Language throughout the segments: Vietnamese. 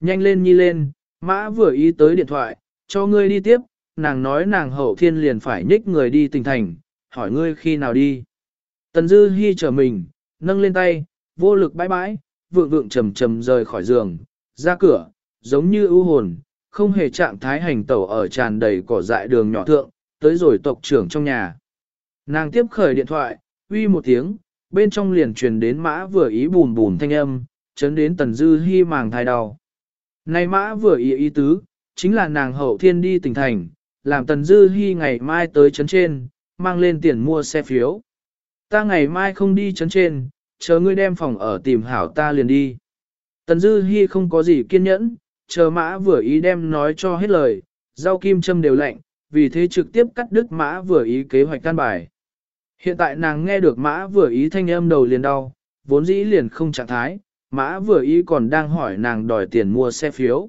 Nhanh lên nhi lên, mã vừa ý tới điện thoại, cho ngươi đi tiếp, nàng nói nàng hậu thiên liền phải nhích người đi tỉnh thành, hỏi ngươi khi nào đi. Tần Dư Hi trở mình, nâng lên tay, vô lực bãi bãi, vượng vượng trầm trầm rời khỏi giường, ra cửa, giống như ưu hồn, không hề trạng thái hành tẩu ở tràn đầy cỏ dại đường nhỏ thượng, tới rồi tộc trưởng trong nhà. Nàng tiếp khởi điện thoại, uy một tiếng, bên trong liền truyền đến mã vừa ý bùn bùn thanh âm, chấn đến tần dư hy màng thai đau nay mã vừa ý ý tứ, chính là nàng hậu thiên đi tỉnh thành, làm tần dư hy ngày mai tới chấn trên, mang lên tiền mua xe phiếu. Ta ngày mai không đi chấn trên, chờ ngươi đem phòng ở tìm hảo ta liền đi. Tần dư hy không có gì kiên nhẫn, chờ mã vừa ý đem nói cho hết lời, rau kim châm đều lạnh, vì thế trực tiếp cắt đứt mã vừa ý kế hoạch căn bài. Hiện tại nàng nghe được mã vừa ý thanh âm đầu liền đau, vốn dĩ liền không trạng thái, mã vừa ý còn đang hỏi nàng đòi tiền mua xe phiếu.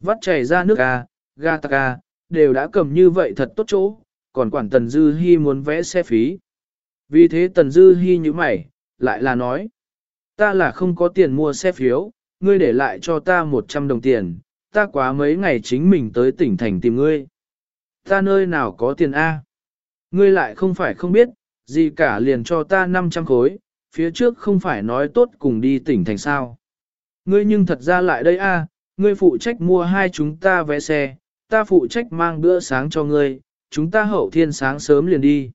Vắt chảy ra nước ga, ga ta ga, đều đã cầm như vậy thật tốt chỗ, còn quản Tần Dư Hi muốn vẽ xe phí. Vì thế Tần Dư Hi như mày, lại là nói, ta là không có tiền mua xe phiếu, ngươi để lại cho ta 100 đồng tiền, ta quá mấy ngày chính mình tới tỉnh thành tìm ngươi. Ta nơi nào có tiền A? Ngươi lại không phải không biết, gì cả liền cho ta 500 khối, phía trước không phải nói tốt cùng đi tỉnh thành sao. Ngươi nhưng thật ra lại đây A, à, ngươi phụ trách mua hai chúng ta vé xe, ta phụ trách mang bữa sáng cho ngươi, chúng ta hậu thiên sáng sớm liền đi.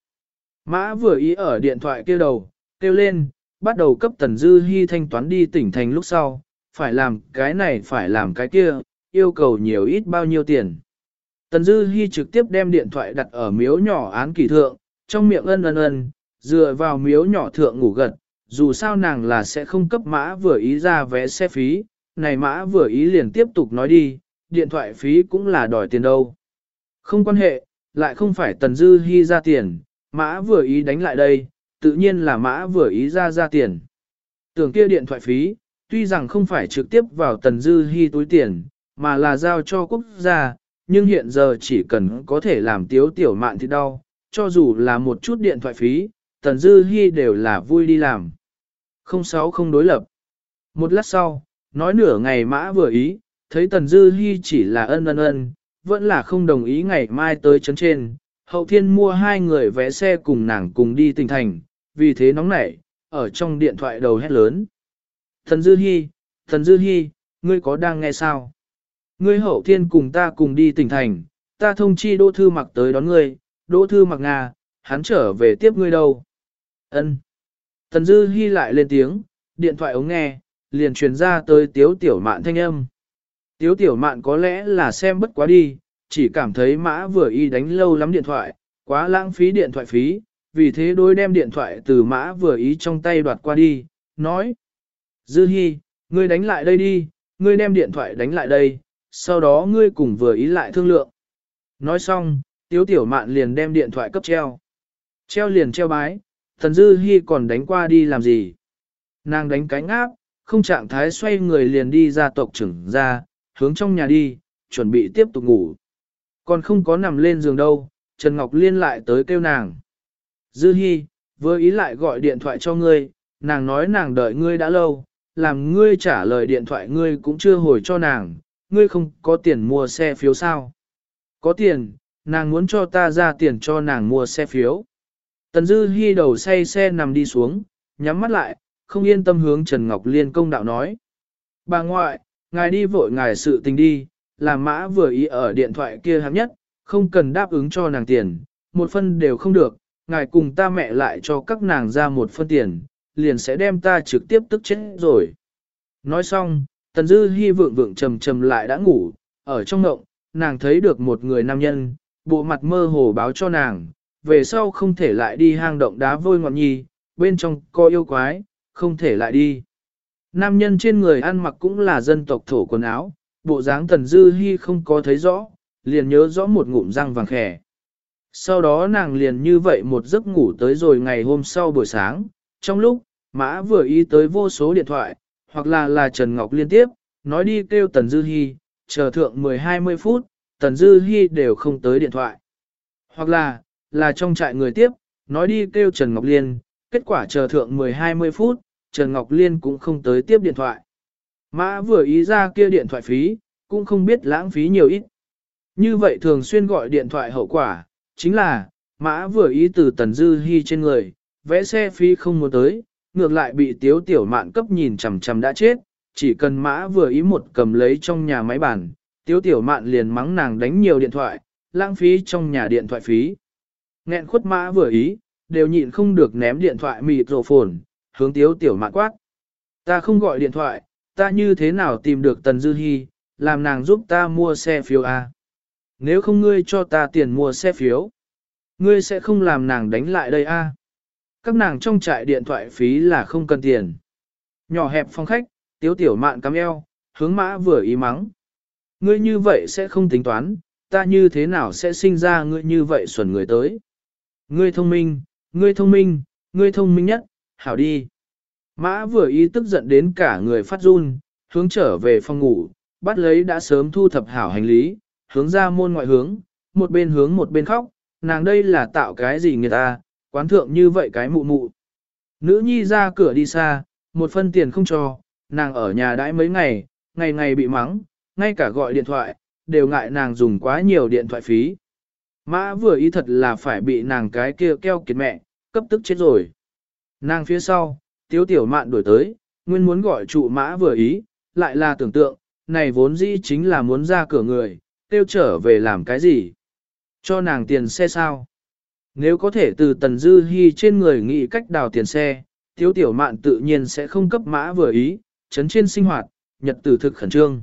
Mã vừa ý ở điện thoại kêu đầu, kêu lên, bắt đầu cấp Tần Dư Hi thanh toán đi tỉnh thành lúc sau, phải làm cái này phải làm cái kia, yêu cầu nhiều ít bao nhiêu tiền. Tần Dư Hi trực tiếp đem điện thoại đặt ở miếu nhỏ án kỳ thượng, trong miệng ân ân ân, dựa vào miếu nhỏ thượng ngủ gật, dù sao nàng là sẽ không cấp mã vừa ý ra vé xe phí, này mã vừa ý liền tiếp tục nói đi, điện thoại phí cũng là đòi tiền đâu. Không quan hệ, lại không phải Tần Dư hy ra tiền, mã vừa ý đánh lại đây, tự nhiên là mã vừa ý ra ra tiền. Tưởng kia điện thoại phí, tuy rằng không phải trực tiếp vào Tần Dư hy túi tiền, mà là giao cho quốc gia, nhưng hiện giờ chỉ cần có thể làm tiếu tiểu mạn thì đau, cho dù là một chút điện thoại phí, Tần Dư Hi đều là vui đi làm. Không sáu không đối lập. Một lát sau, nói nửa ngày mã vừa ý, thấy Tần Dư Hi chỉ là ân ân ân, vẫn là không đồng ý ngày mai tới chấn trên. Hậu thiên mua hai người vé xe cùng nàng cùng đi tỉnh thành, vì thế nóng nảy, ở trong điện thoại đầu hét lớn. Tần Dư Hi, Tần Dư Hi, ngươi có đang nghe sao? Ngươi hậu thiên cùng ta cùng đi tỉnh thành, ta thông chi Đỗ Thư Mặc tới đón ngươi, Đỗ Thư Mặc Nga, hắn trở về tiếp ngươi đâu. Ân. Tần Dư Hi lại lên tiếng, điện thoại ống nghe, liền truyền ra tới tiếu tiểu mạn thanh âm. Tiếu tiểu mạn có lẽ là xem bất quá đi, chỉ cảm thấy mã vừa y đánh lâu lắm điện thoại, quá lãng phí điện thoại phí, vì thế đôi đem điện thoại từ mã vừa ý trong tay đoạt qua đi, nói. Dư Hi, ngươi đánh lại đây đi, ngươi đem điện thoại đánh lại đây, sau đó ngươi cùng vừa ý lại thương lượng. Nói xong, tiếu tiểu mạn liền đem điện thoại cấp treo. Treo liền treo bái, thần dư hy còn đánh qua đi làm gì? Nàng đánh cánh áp, không trạng thái xoay người liền đi ra tộc trưởng ra, hướng trong nhà đi, chuẩn bị tiếp tục ngủ. Còn không có nằm lên giường đâu, Trần Ngọc Liên lại tới kêu nàng. Dư Hi, vừa ý lại gọi điện thoại cho ngươi, nàng nói nàng đợi ngươi đã lâu, làm ngươi trả lời điện thoại ngươi cũng chưa hồi cho nàng, ngươi không có tiền mua xe phiếu sao? Có tiền, nàng muốn cho ta ra tiền cho nàng mua xe phiếu. Tần Dư Hi đầu say xe nằm đi xuống, nhắm mắt lại, không yên tâm hướng Trần Ngọc Liên công đạo nói. Bà ngoại, ngài đi vội ngài sự tình đi, làm mã vừa ý ở điện thoại kia hám nhất, không cần đáp ứng cho nàng tiền, một phân đều không được, ngài cùng ta mẹ lại cho các nàng ra một phân tiền, liền sẽ đem ta trực tiếp tức chết rồi. Nói xong, Tần Dư Hi vượng vượng trầm trầm lại đã ngủ, ở trong ngộng, nàng thấy được một người nam nhân, bộ mặt mơ hồ báo cho nàng, về sau không thể lại đi hang động đá vôi ngọn nhi, bên trong có yêu quái, không thể lại đi. Nam nhân trên người ăn mặc cũng là dân tộc thổ quần áo, bộ dáng Tần Dư hy không có thấy rõ, liền nhớ rõ một ngụm răng vàng khẻ. Sau đó nàng liền như vậy một giấc ngủ tới rồi ngày hôm sau buổi sáng, trong lúc, mã vừa ý tới vô số điện thoại, hoặc là là Trần Ngọc liên tiếp, nói đi kêu Tần Dư Hi, chờ thượng 10-20 phút, Tần Dư Hi đều không tới điện thoại. Hoặc là, là trong trại người tiếp, nói đi kêu Trần Ngọc Liên, kết quả chờ thượng 10-20 phút, Trần Ngọc Liên cũng không tới tiếp điện thoại. Mã vừa ý ra kia điện thoại phí, cũng không biết lãng phí nhiều ít. Như vậy thường xuyên gọi điện thoại hậu quả, chính là, mã vừa ý từ tần dư hy trên người, vẽ xe phí không muốn tới, ngược lại bị tiếu tiểu mạn cấp nhìn chằm chằm đã chết, chỉ cần mã vừa ý một cầm lấy trong nhà máy bàn, tiếu tiểu mạn liền mắng nàng đánh nhiều điện thoại, lãng phí trong nhà điện thoại phí. Nghẹn khuất mã vừa ý, đều nhịn không được ném điện thoại mịt rổ phồn, hướng tiếu tiểu mạn quát. Ta không gọi điện thoại, ta như thế nào tìm được Tần Dư Hi, làm nàng giúp ta mua xe phiếu A. Nếu không ngươi cho ta tiền mua xe phiếu, ngươi sẽ không làm nàng đánh lại đây A. Các nàng trong trại điện thoại phí là không cần tiền. Nhỏ hẹp phong khách, tiếu tiểu mạn cắm eo, hướng mã vừa ý mắng. Ngươi như vậy sẽ không tính toán, ta như thế nào sẽ sinh ra ngươi như vậy xuẩn người tới. Ngươi thông minh, ngươi thông minh, ngươi thông minh nhất, hảo đi. Mã vừa ý tức giận đến cả người phát run, hướng trở về phòng ngủ, bắt lấy đã sớm thu thập hảo hành lý, hướng ra môn ngoại hướng, một bên hướng một bên khóc, nàng đây là tạo cái gì người ta, quán thượng như vậy cái mụ mụ. Nữ nhi ra cửa đi xa, một phân tiền không cho, nàng ở nhà đãi mấy ngày, ngày ngày bị mắng, ngay cả gọi điện thoại, đều ngại nàng dùng quá nhiều điện thoại phí. Mã vừa ý thật là phải bị nàng cái kia keo kiệt mẹ, cấp tức chết rồi. Nàng phía sau, tiếu tiểu mạn đổi tới, nguyên muốn gọi trụ mã vừa ý, lại là tưởng tượng, này vốn dĩ chính là muốn ra cửa người, tiêu trở về làm cái gì? Cho nàng tiền xe sao? Nếu có thể từ tần dư hy trên người nghĩ cách đào tiền xe, tiếu tiểu mạn tự nhiên sẽ không cấp mã vừa ý, chấn trên sinh hoạt, nhật tử thực khẩn trương.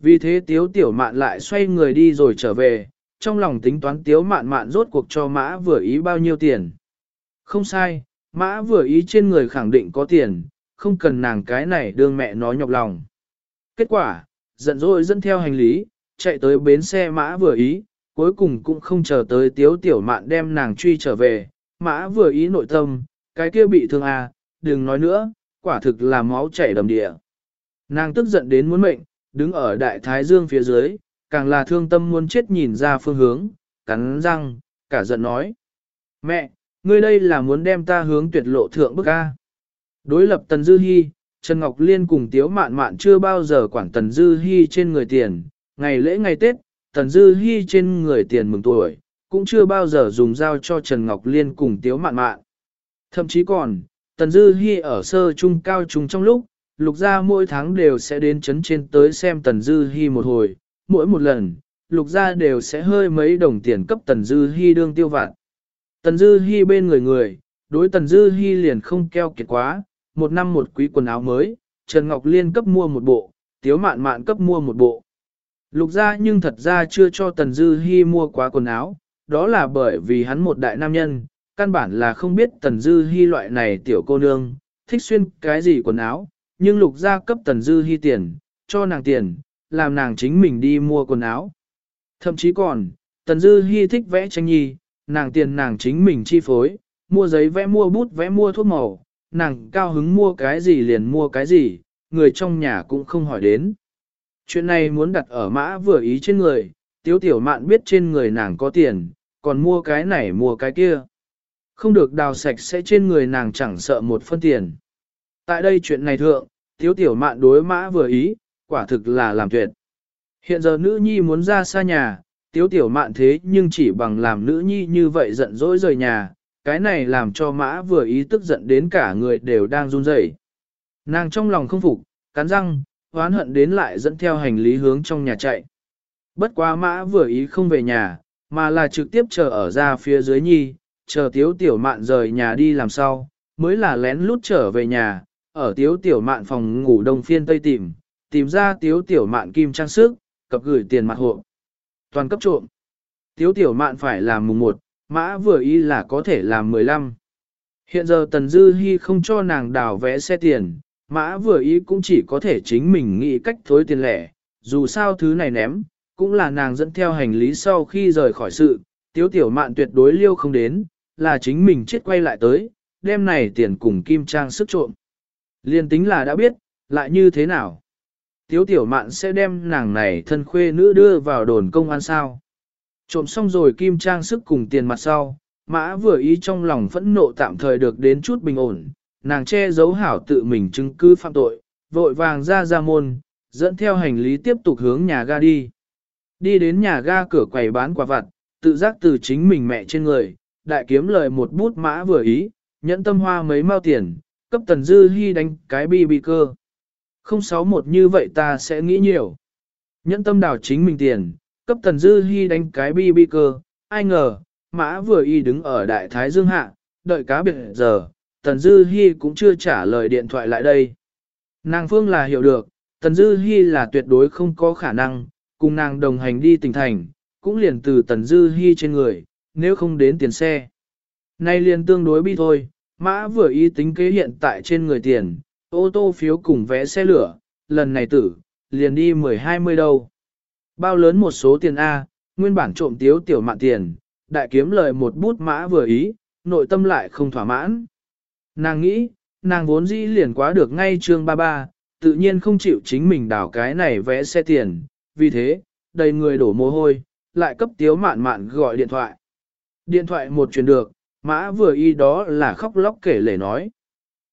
Vì thế tiếu tiểu mạn lại xoay người đi rồi trở về, trong lòng tính toán tiếu mạn mạn rốt cuộc cho mã vừa ý bao nhiêu tiền. Không sai, mã vừa ý trên người khẳng định có tiền, không cần nàng cái này đương mẹ nó nhọc lòng. Kết quả, giận dỗi dẫn theo hành lý, chạy tới bến xe mã vừa ý, cuối cùng cũng không chờ tới tiếu tiểu mạn đem nàng truy trở về, mã vừa ý nội tâm, cái kia bị thương à, đừng nói nữa, quả thực là máu chảy đầm địa. Nàng tức giận đến muốn mệnh, đứng ở đại thái dương phía dưới, càng là thương tâm muốn chết nhìn ra phương hướng, cắn răng, cả giận nói. Mẹ, ngươi đây là muốn đem ta hướng tuyệt lộ thượng bức A. Đối lập Tần Dư Hi, Trần Ngọc Liên cùng Tiếu Mạn Mạn chưa bao giờ quản Tần Dư Hi trên người tiền, ngày lễ ngày Tết, Tần Dư Hi trên người tiền mừng tuổi, cũng chưa bao giờ dùng dao cho Trần Ngọc Liên cùng Tiếu Mạn Mạn. Thậm chí còn, Tần Dư Hi ở sơ trung cao trung trong lúc, lục gia mỗi tháng đều sẽ đến chấn trên tới xem Tần Dư Hi một hồi, mỗi một lần, lục gia đều sẽ hơi mấy đồng tiền cấp Tần Dư Hi đương tiêu vạn. Tần Dư Hi bên người người, đối Tần Dư Hi liền không keo kiệt quá, một năm một quý quần áo mới, Trần Ngọc Liên cấp mua một bộ, Tiếu Mạn Mạn cấp mua một bộ. Lục gia nhưng thật ra chưa cho Tần Dư Hi mua quá quần áo, đó là bởi vì hắn một đại nam nhân, căn bản là không biết Tần Dư Hi loại này tiểu cô nương, thích xuyên cái gì quần áo, nhưng lục gia cấp Tần Dư Hi tiền, cho nàng tiền, làm nàng chính mình đi mua quần áo. Thậm chí còn, Tần Dư Hi thích vẽ tranh nhi, nàng tiền nàng chính mình chi phối, mua giấy vẽ mua bút vẽ mua thuốc màu, nàng cao hứng mua cái gì liền mua cái gì, người trong nhà cũng không hỏi đến. Chuyện này muốn đặt ở mã vừa ý trên người, tiếu tiểu mạn biết trên người nàng có tiền, còn mua cái này mua cái kia. Không được đào sạch sẽ trên người nàng chẳng sợ một phân tiền. Tại đây chuyện này thượng, tiếu tiểu mạn đối mã vừa ý, quả thực là làm tuyệt. Hiện giờ nữ nhi muốn ra xa nhà, tiếu tiểu mạn thế nhưng chỉ bằng làm nữ nhi như vậy giận dỗi rời nhà, cái này làm cho mã vừa ý tức giận đến cả người đều đang run rẩy. Nàng trong lòng không phục, cắn răng, hoán hận đến lại dẫn theo hành lý hướng trong nhà chạy. Bất quá mã vừa ý không về nhà, mà là trực tiếp chờ ở ra phía dưới nhi, chờ tiếu tiểu mạn rời nhà đi làm sao, mới là lén lút trở về nhà, ở tiếu tiểu mạn phòng ngủ đông phiên tây tìm, tìm ra tiếu tiểu mạn kim trang sức, cập gửi tiền mặt hộ. Toàn cấp trộm. Tiếu tiểu mạn phải làm mùng 1, mã vừa ý là có thể làm 15. Hiện giờ Tần Dư Hi không cho nàng đào vẽ xe tiền, mã vừa ý cũng chỉ có thể chính mình nghĩ cách thối tiền lẻ, dù sao thứ này ném, cũng là nàng dẫn theo hành lý sau khi rời khỏi sự, tiếu tiểu mạn tuyệt đối liêu không đến, là chính mình chết quay lại tới, đem này tiền cùng kim trang sức trộm. Liên tính là đã biết, lại như thế nào? Tiếu tiểu mạn sẽ đem nàng này thân khuê nữ đưa vào đồn công an sao. Trộm xong rồi kim trang sức cùng tiền mặt sau, mã vừa ý trong lòng phẫn nộ tạm thời được đến chút bình ổn, nàng che giấu hảo tự mình chứng cứ phạm tội, vội vàng ra ra môn, dẫn theo hành lý tiếp tục hướng nhà ga đi. Đi đến nhà ga cửa quầy bán quà vặt, tự giác từ chính mình mẹ trên người, đại kiếm lời một bút mã vừa ý, nhẫn tâm hoa mấy mao tiền, cấp tần dư hy đánh cái bi bi cơ. Không sáu một như vậy ta sẽ nghĩ nhiều. Nhẫn tâm đảo chính mình tiền, cấp tần dư hy đánh cái bi bi cơ, ai ngờ, mã vừa y đứng ở đại thái dương hạ, đợi cá biệt giờ, tần dư hy cũng chưa trả lời điện thoại lại đây. Nàng phương là hiểu được, tần dư hy là tuyệt đối không có khả năng, cùng nàng đồng hành đi tỉnh thành, cũng liền từ tần dư hy trên người, nếu không đến tiền xe. Nay liền tương đối bi thôi, mã vừa y tính kế hiện tại trên người tiền, ô tô phiếu cùng vé xe lửa, lần này tử, liền đi 10-20 đâu. Bao lớn một số tiền A, nguyên bản trộm tiếu tiểu mạn tiền, đại kiếm lời một bút mã vừa ý, nội tâm lại không thỏa mãn. Nàng nghĩ, nàng vốn dĩ liền quá được ngay chương 33, tự nhiên không chịu chính mình đảo cái này vẽ xe tiền, vì thế, đầy người đổ mồ hôi, lại cấp tiếu mạn mạn gọi điện thoại. Điện thoại một truyền được, mã vừa y đó là khóc lóc kể lể nói.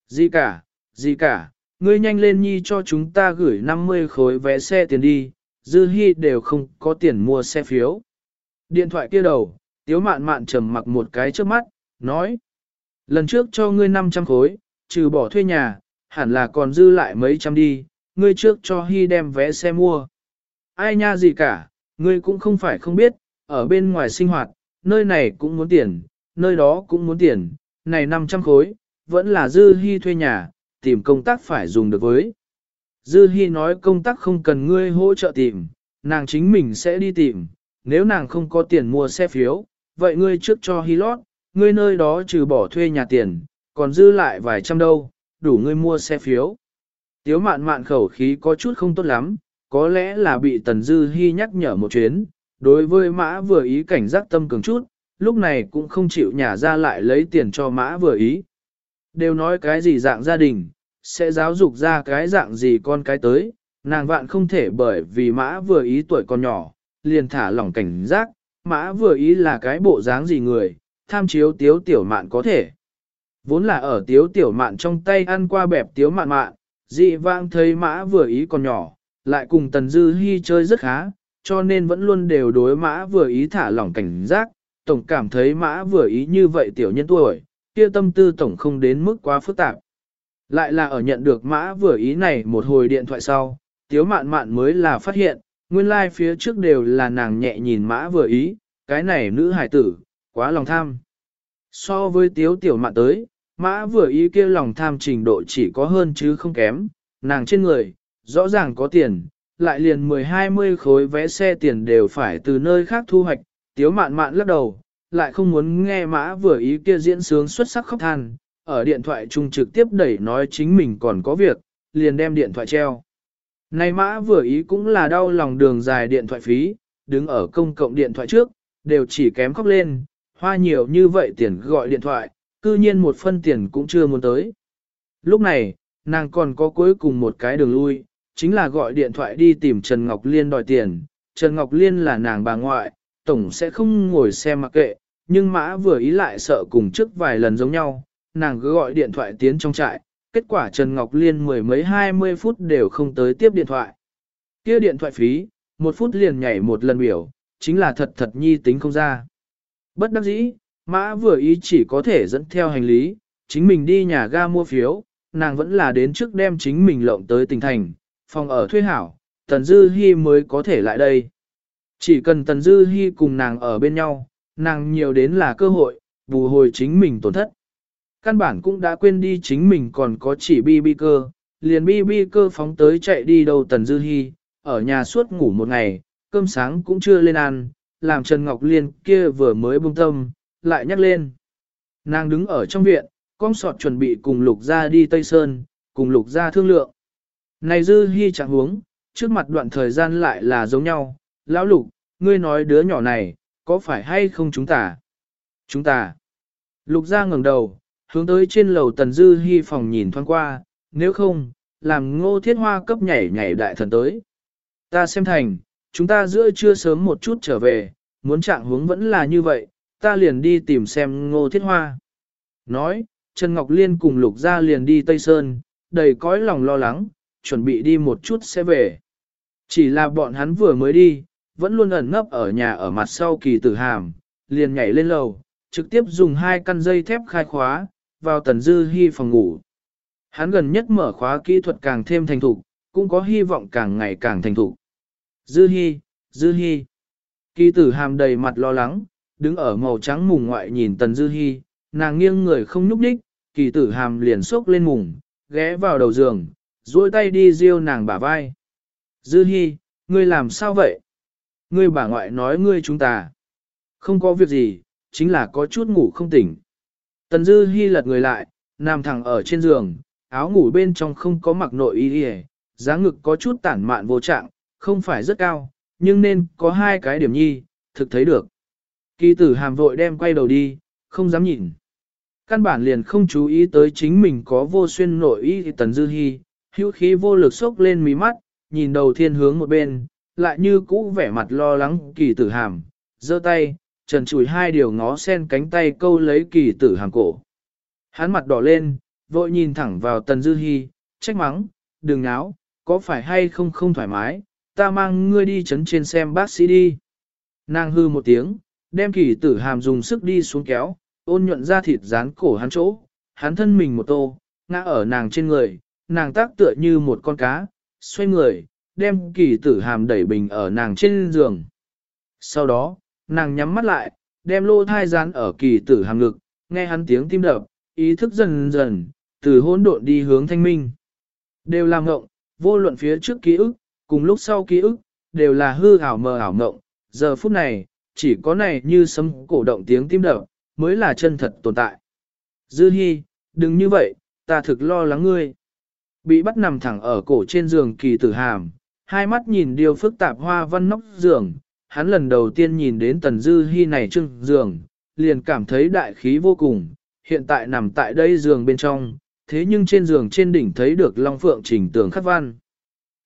Gì cả, gì cả, ngươi nhanh lên nhi cho chúng ta gửi 50 khối vé xe tiền đi, dư hy đều không có tiền mua xe phiếu. Điện thoại kia đầu, tiếu mạn mạn trầm mặc một cái trước mắt, nói. Lần trước cho ngươi 500 khối, trừ bỏ thuê nhà, hẳn là còn dư lại mấy trăm đi, ngươi trước cho hy đem vé xe mua. Ai nha gì cả, ngươi cũng không phải không biết, ở bên ngoài sinh hoạt, nơi này cũng muốn tiền, nơi đó cũng muốn tiền, này 500 khối, vẫn là dư hy thuê nhà, tìm công tác phải dùng được với. Dư Hi nói công tác không cần ngươi hỗ trợ tìm, nàng chính mình sẽ đi tìm, nếu nàng không có tiền mua xe phiếu, vậy ngươi trước cho Hi lót, ngươi nơi đó trừ bỏ thuê nhà tiền, còn dư lại vài trăm đâu, đủ ngươi mua xe phiếu. Tiếu mạn mạn khẩu khí có chút không tốt lắm, có lẽ là bị Tần Dư Hi nhắc nhở một chuyến, đối với mã vừa ý cảnh giác tâm cường chút, lúc này cũng không chịu nhả ra lại lấy tiền cho mã vừa ý. Đều nói cái gì dạng gia đình, sẽ giáo dục ra cái dạng gì con cái tới, nàng vạn không thể bởi vì mã vừa ý tuổi còn nhỏ, liền thả lỏng cảnh giác, mã vừa ý là cái bộ dáng gì người, tham chiếu tiếu tiểu mạn có thể. Vốn là ở tiếu tiểu mạn trong tay ăn qua bẹp tiếu mạn mạn, dị vang thấy mã vừa ý còn nhỏ, lại cùng tần dư hy chơi rất khá, cho nên vẫn luôn đều đối mã vừa ý thả lỏng cảnh giác, tổng cảm thấy mã vừa ý như vậy tiểu nhân tuổi, kia tâm tư tổng không đến mức quá phức tạp. Lại là ở nhận được mã vừa ý này một hồi điện thoại sau, tiếu mạn mạn mới là phát hiện, nguyên lai like phía trước đều là nàng nhẹ nhìn mã vừa ý, cái này nữ hải tử, quá lòng tham. So với tiếu tiểu mạn tới, mã vừa ý kia lòng tham trình độ chỉ có hơn chứ không kém, nàng trên người, rõ ràng có tiền, lại liền 10-20 khối vé xe tiền đều phải từ nơi khác thu hoạch, tiếu mạn mạn lắc đầu, lại không muốn nghe mã vừa ý kia diễn sướng xuất sắc khóc than, ở điện thoại chung trực tiếp đẩy nói chính mình còn có việc, liền đem điện thoại treo. Này mã vừa ý cũng là đau lòng đường dài điện thoại phí, đứng ở công cộng điện thoại trước, đều chỉ kém khóc lên, hoa nhiều như vậy tiền gọi điện thoại, cư nhiên một phân tiền cũng chưa muốn tới. Lúc này, nàng còn có cuối cùng một cái đường lui, chính là gọi điện thoại đi tìm Trần Ngọc Liên đòi tiền. Trần Ngọc Liên là nàng bà ngoại, tổng sẽ không ngồi xem mặc kệ, nhưng mã vừa ý lại sợ cùng trước vài lần giống nhau, nàng cứ gọi điện thoại tiến trong trại, kết quả Trần Ngọc Liên mười mấy hai mươi phút đều không tới tiếp điện thoại. Kia điện thoại phí, một phút liền nhảy một lần biểu, chính là thật thật nhi tính không ra. Bất đắc dĩ, mã vừa ý chỉ có thể dẫn theo hành lý, chính mình đi nhà ga mua phiếu, nàng vẫn là đến trước đem chính mình lộng tới tỉnh thành, phòng ở thuê hảo, Tần Dư Hi mới có thể lại đây. Chỉ cần Tần Dư Hi cùng nàng ở bên nhau, nàng nhiều đến là cơ hội, bù hồi chính mình tổn thất. Căn bản cũng đã quên đi chính mình còn có chỉ bi bi cơ, liền bi bi cơ phóng tới chạy đi đâu Tần Dư Hi, ở nhà suốt ngủ một ngày, cơm sáng cũng chưa lên ăn, làm Trần Ngọc Liên kia vừa mới buông tâm, lại nhắc lên. Nàng đứng ở trong viện, con sọt chuẩn bị cùng Lục Gia đi Tây Sơn, cùng Lục Gia thương lượng. Này Dư Hi chẳng huống, trước mặt đoạn thời gian lại là giống nhau, lão Lục, ngươi nói đứa nhỏ này, có phải hay không chúng ta? Chúng ta. Lục Gia ngẩng đầu, hướng tới trên lầu Tần Dư Hi phòng nhìn thoáng qua, nếu không, làm ngô thiết hoa cấp nhảy nhảy đại thần tới. Ta xem thành, chúng ta giữa trưa sớm một chút trở về, muốn trạng hướng vẫn là như vậy, ta liền đi tìm xem ngô thiết hoa. Nói, Trần Ngọc Liên cùng Lục Gia liền đi Tây Sơn, đầy cõi lòng lo lắng, chuẩn bị đi một chút sẽ về. Chỉ là bọn hắn vừa mới đi, vẫn luôn ẩn nấp ở nhà ở mặt sau kỳ tử hàm, liền nhảy lên lầu, trực tiếp dùng hai căn dây thép khai khóa, vào tần dư hy phòng ngủ. Hắn gần nhất mở khóa kỹ thuật càng thêm thành thục, cũng có hy vọng càng ngày càng thành thục. Dư hy, dư hy. Kỳ tử hàm đầy mặt lo lắng, đứng ở màu trắng mùng ngoại nhìn tần dư hy, nàng nghiêng người không nhúc nhích, kỳ tử hàm liền sốc lên mùng, ghé vào đầu giường, duỗi tay đi riêu nàng bả vai. Dư hy, ngươi làm sao vậy? Ngươi bà ngoại nói ngươi chúng ta. Không có việc gì, chính là có chút ngủ không tỉnh. Tần dư Hi lật người lại, nằm thẳng ở trên giường, áo ngủ bên trong không có mặc nội y y, dáng ngực có chút tản mạn vô trạng, không phải rất cao, nhưng nên có hai cái điểm nhi, thực thấy được. Kỳ tử hàm vội đem quay đầu đi, không dám nhìn. Căn bản liền không chú ý tới chính mình có vô xuyên nội y thì tần dư Hi hữu khí vô lực sốc lên mí mắt, nhìn đầu thiên hướng một bên, lại như cũ vẻ mặt lo lắng kỳ tử hàm, giơ tay, trần chùi hai điều ngó sen cánh tay câu lấy kỳ tử hàng cổ. Hắn mặt đỏ lên, vội nhìn thẳng vào tần dư hy, trách mắng, đừng náo, có phải hay không không thoải mái, ta mang ngươi đi chấn trên xem bác sĩ đi. Nàng hư một tiếng, đem kỳ tử hàm dùng sức đi xuống kéo, ôn nhuận ra thịt dán cổ hắn chỗ, hắn thân mình một tô, ngã ở nàng trên người, nàng tác tựa như một con cá, xoay người, đem kỳ tử hàm đẩy bình ở nàng trên giường. Sau đó, nàng nhắm mắt lại, đem lô thai dán ở kỳ tử hàm ngực, nghe hắn tiếng tim đập, ý thức dần dần, từ hỗn độn đi hướng thanh minh. Đều là ngộng, vô luận phía trước ký ức, cùng lúc sau ký ức, đều là hư ảo mờ ảo ngộng. Giờ phút này, chỉ có này như sấm cổ động tiếng tim đập, mới là chân thật tồn tại. Dư Hi, đừng như vậy, ta thực lo lắng ngươi. Bị bắt nằm thẳng ở cổ trên giường kỳ tử hàm, hai mắt nhìn điều phức tạp hoa văn nóc giường, hắn lần đầu tiên nhìn đến tần Dư Hi này trưng giường, liền cảm thấy đại khí vô cùng, hiện tại nằm tại đây giường bên trong, thế nhưng trên giường trên đỉnh thấy được Long Phượng trình tường khắc văn.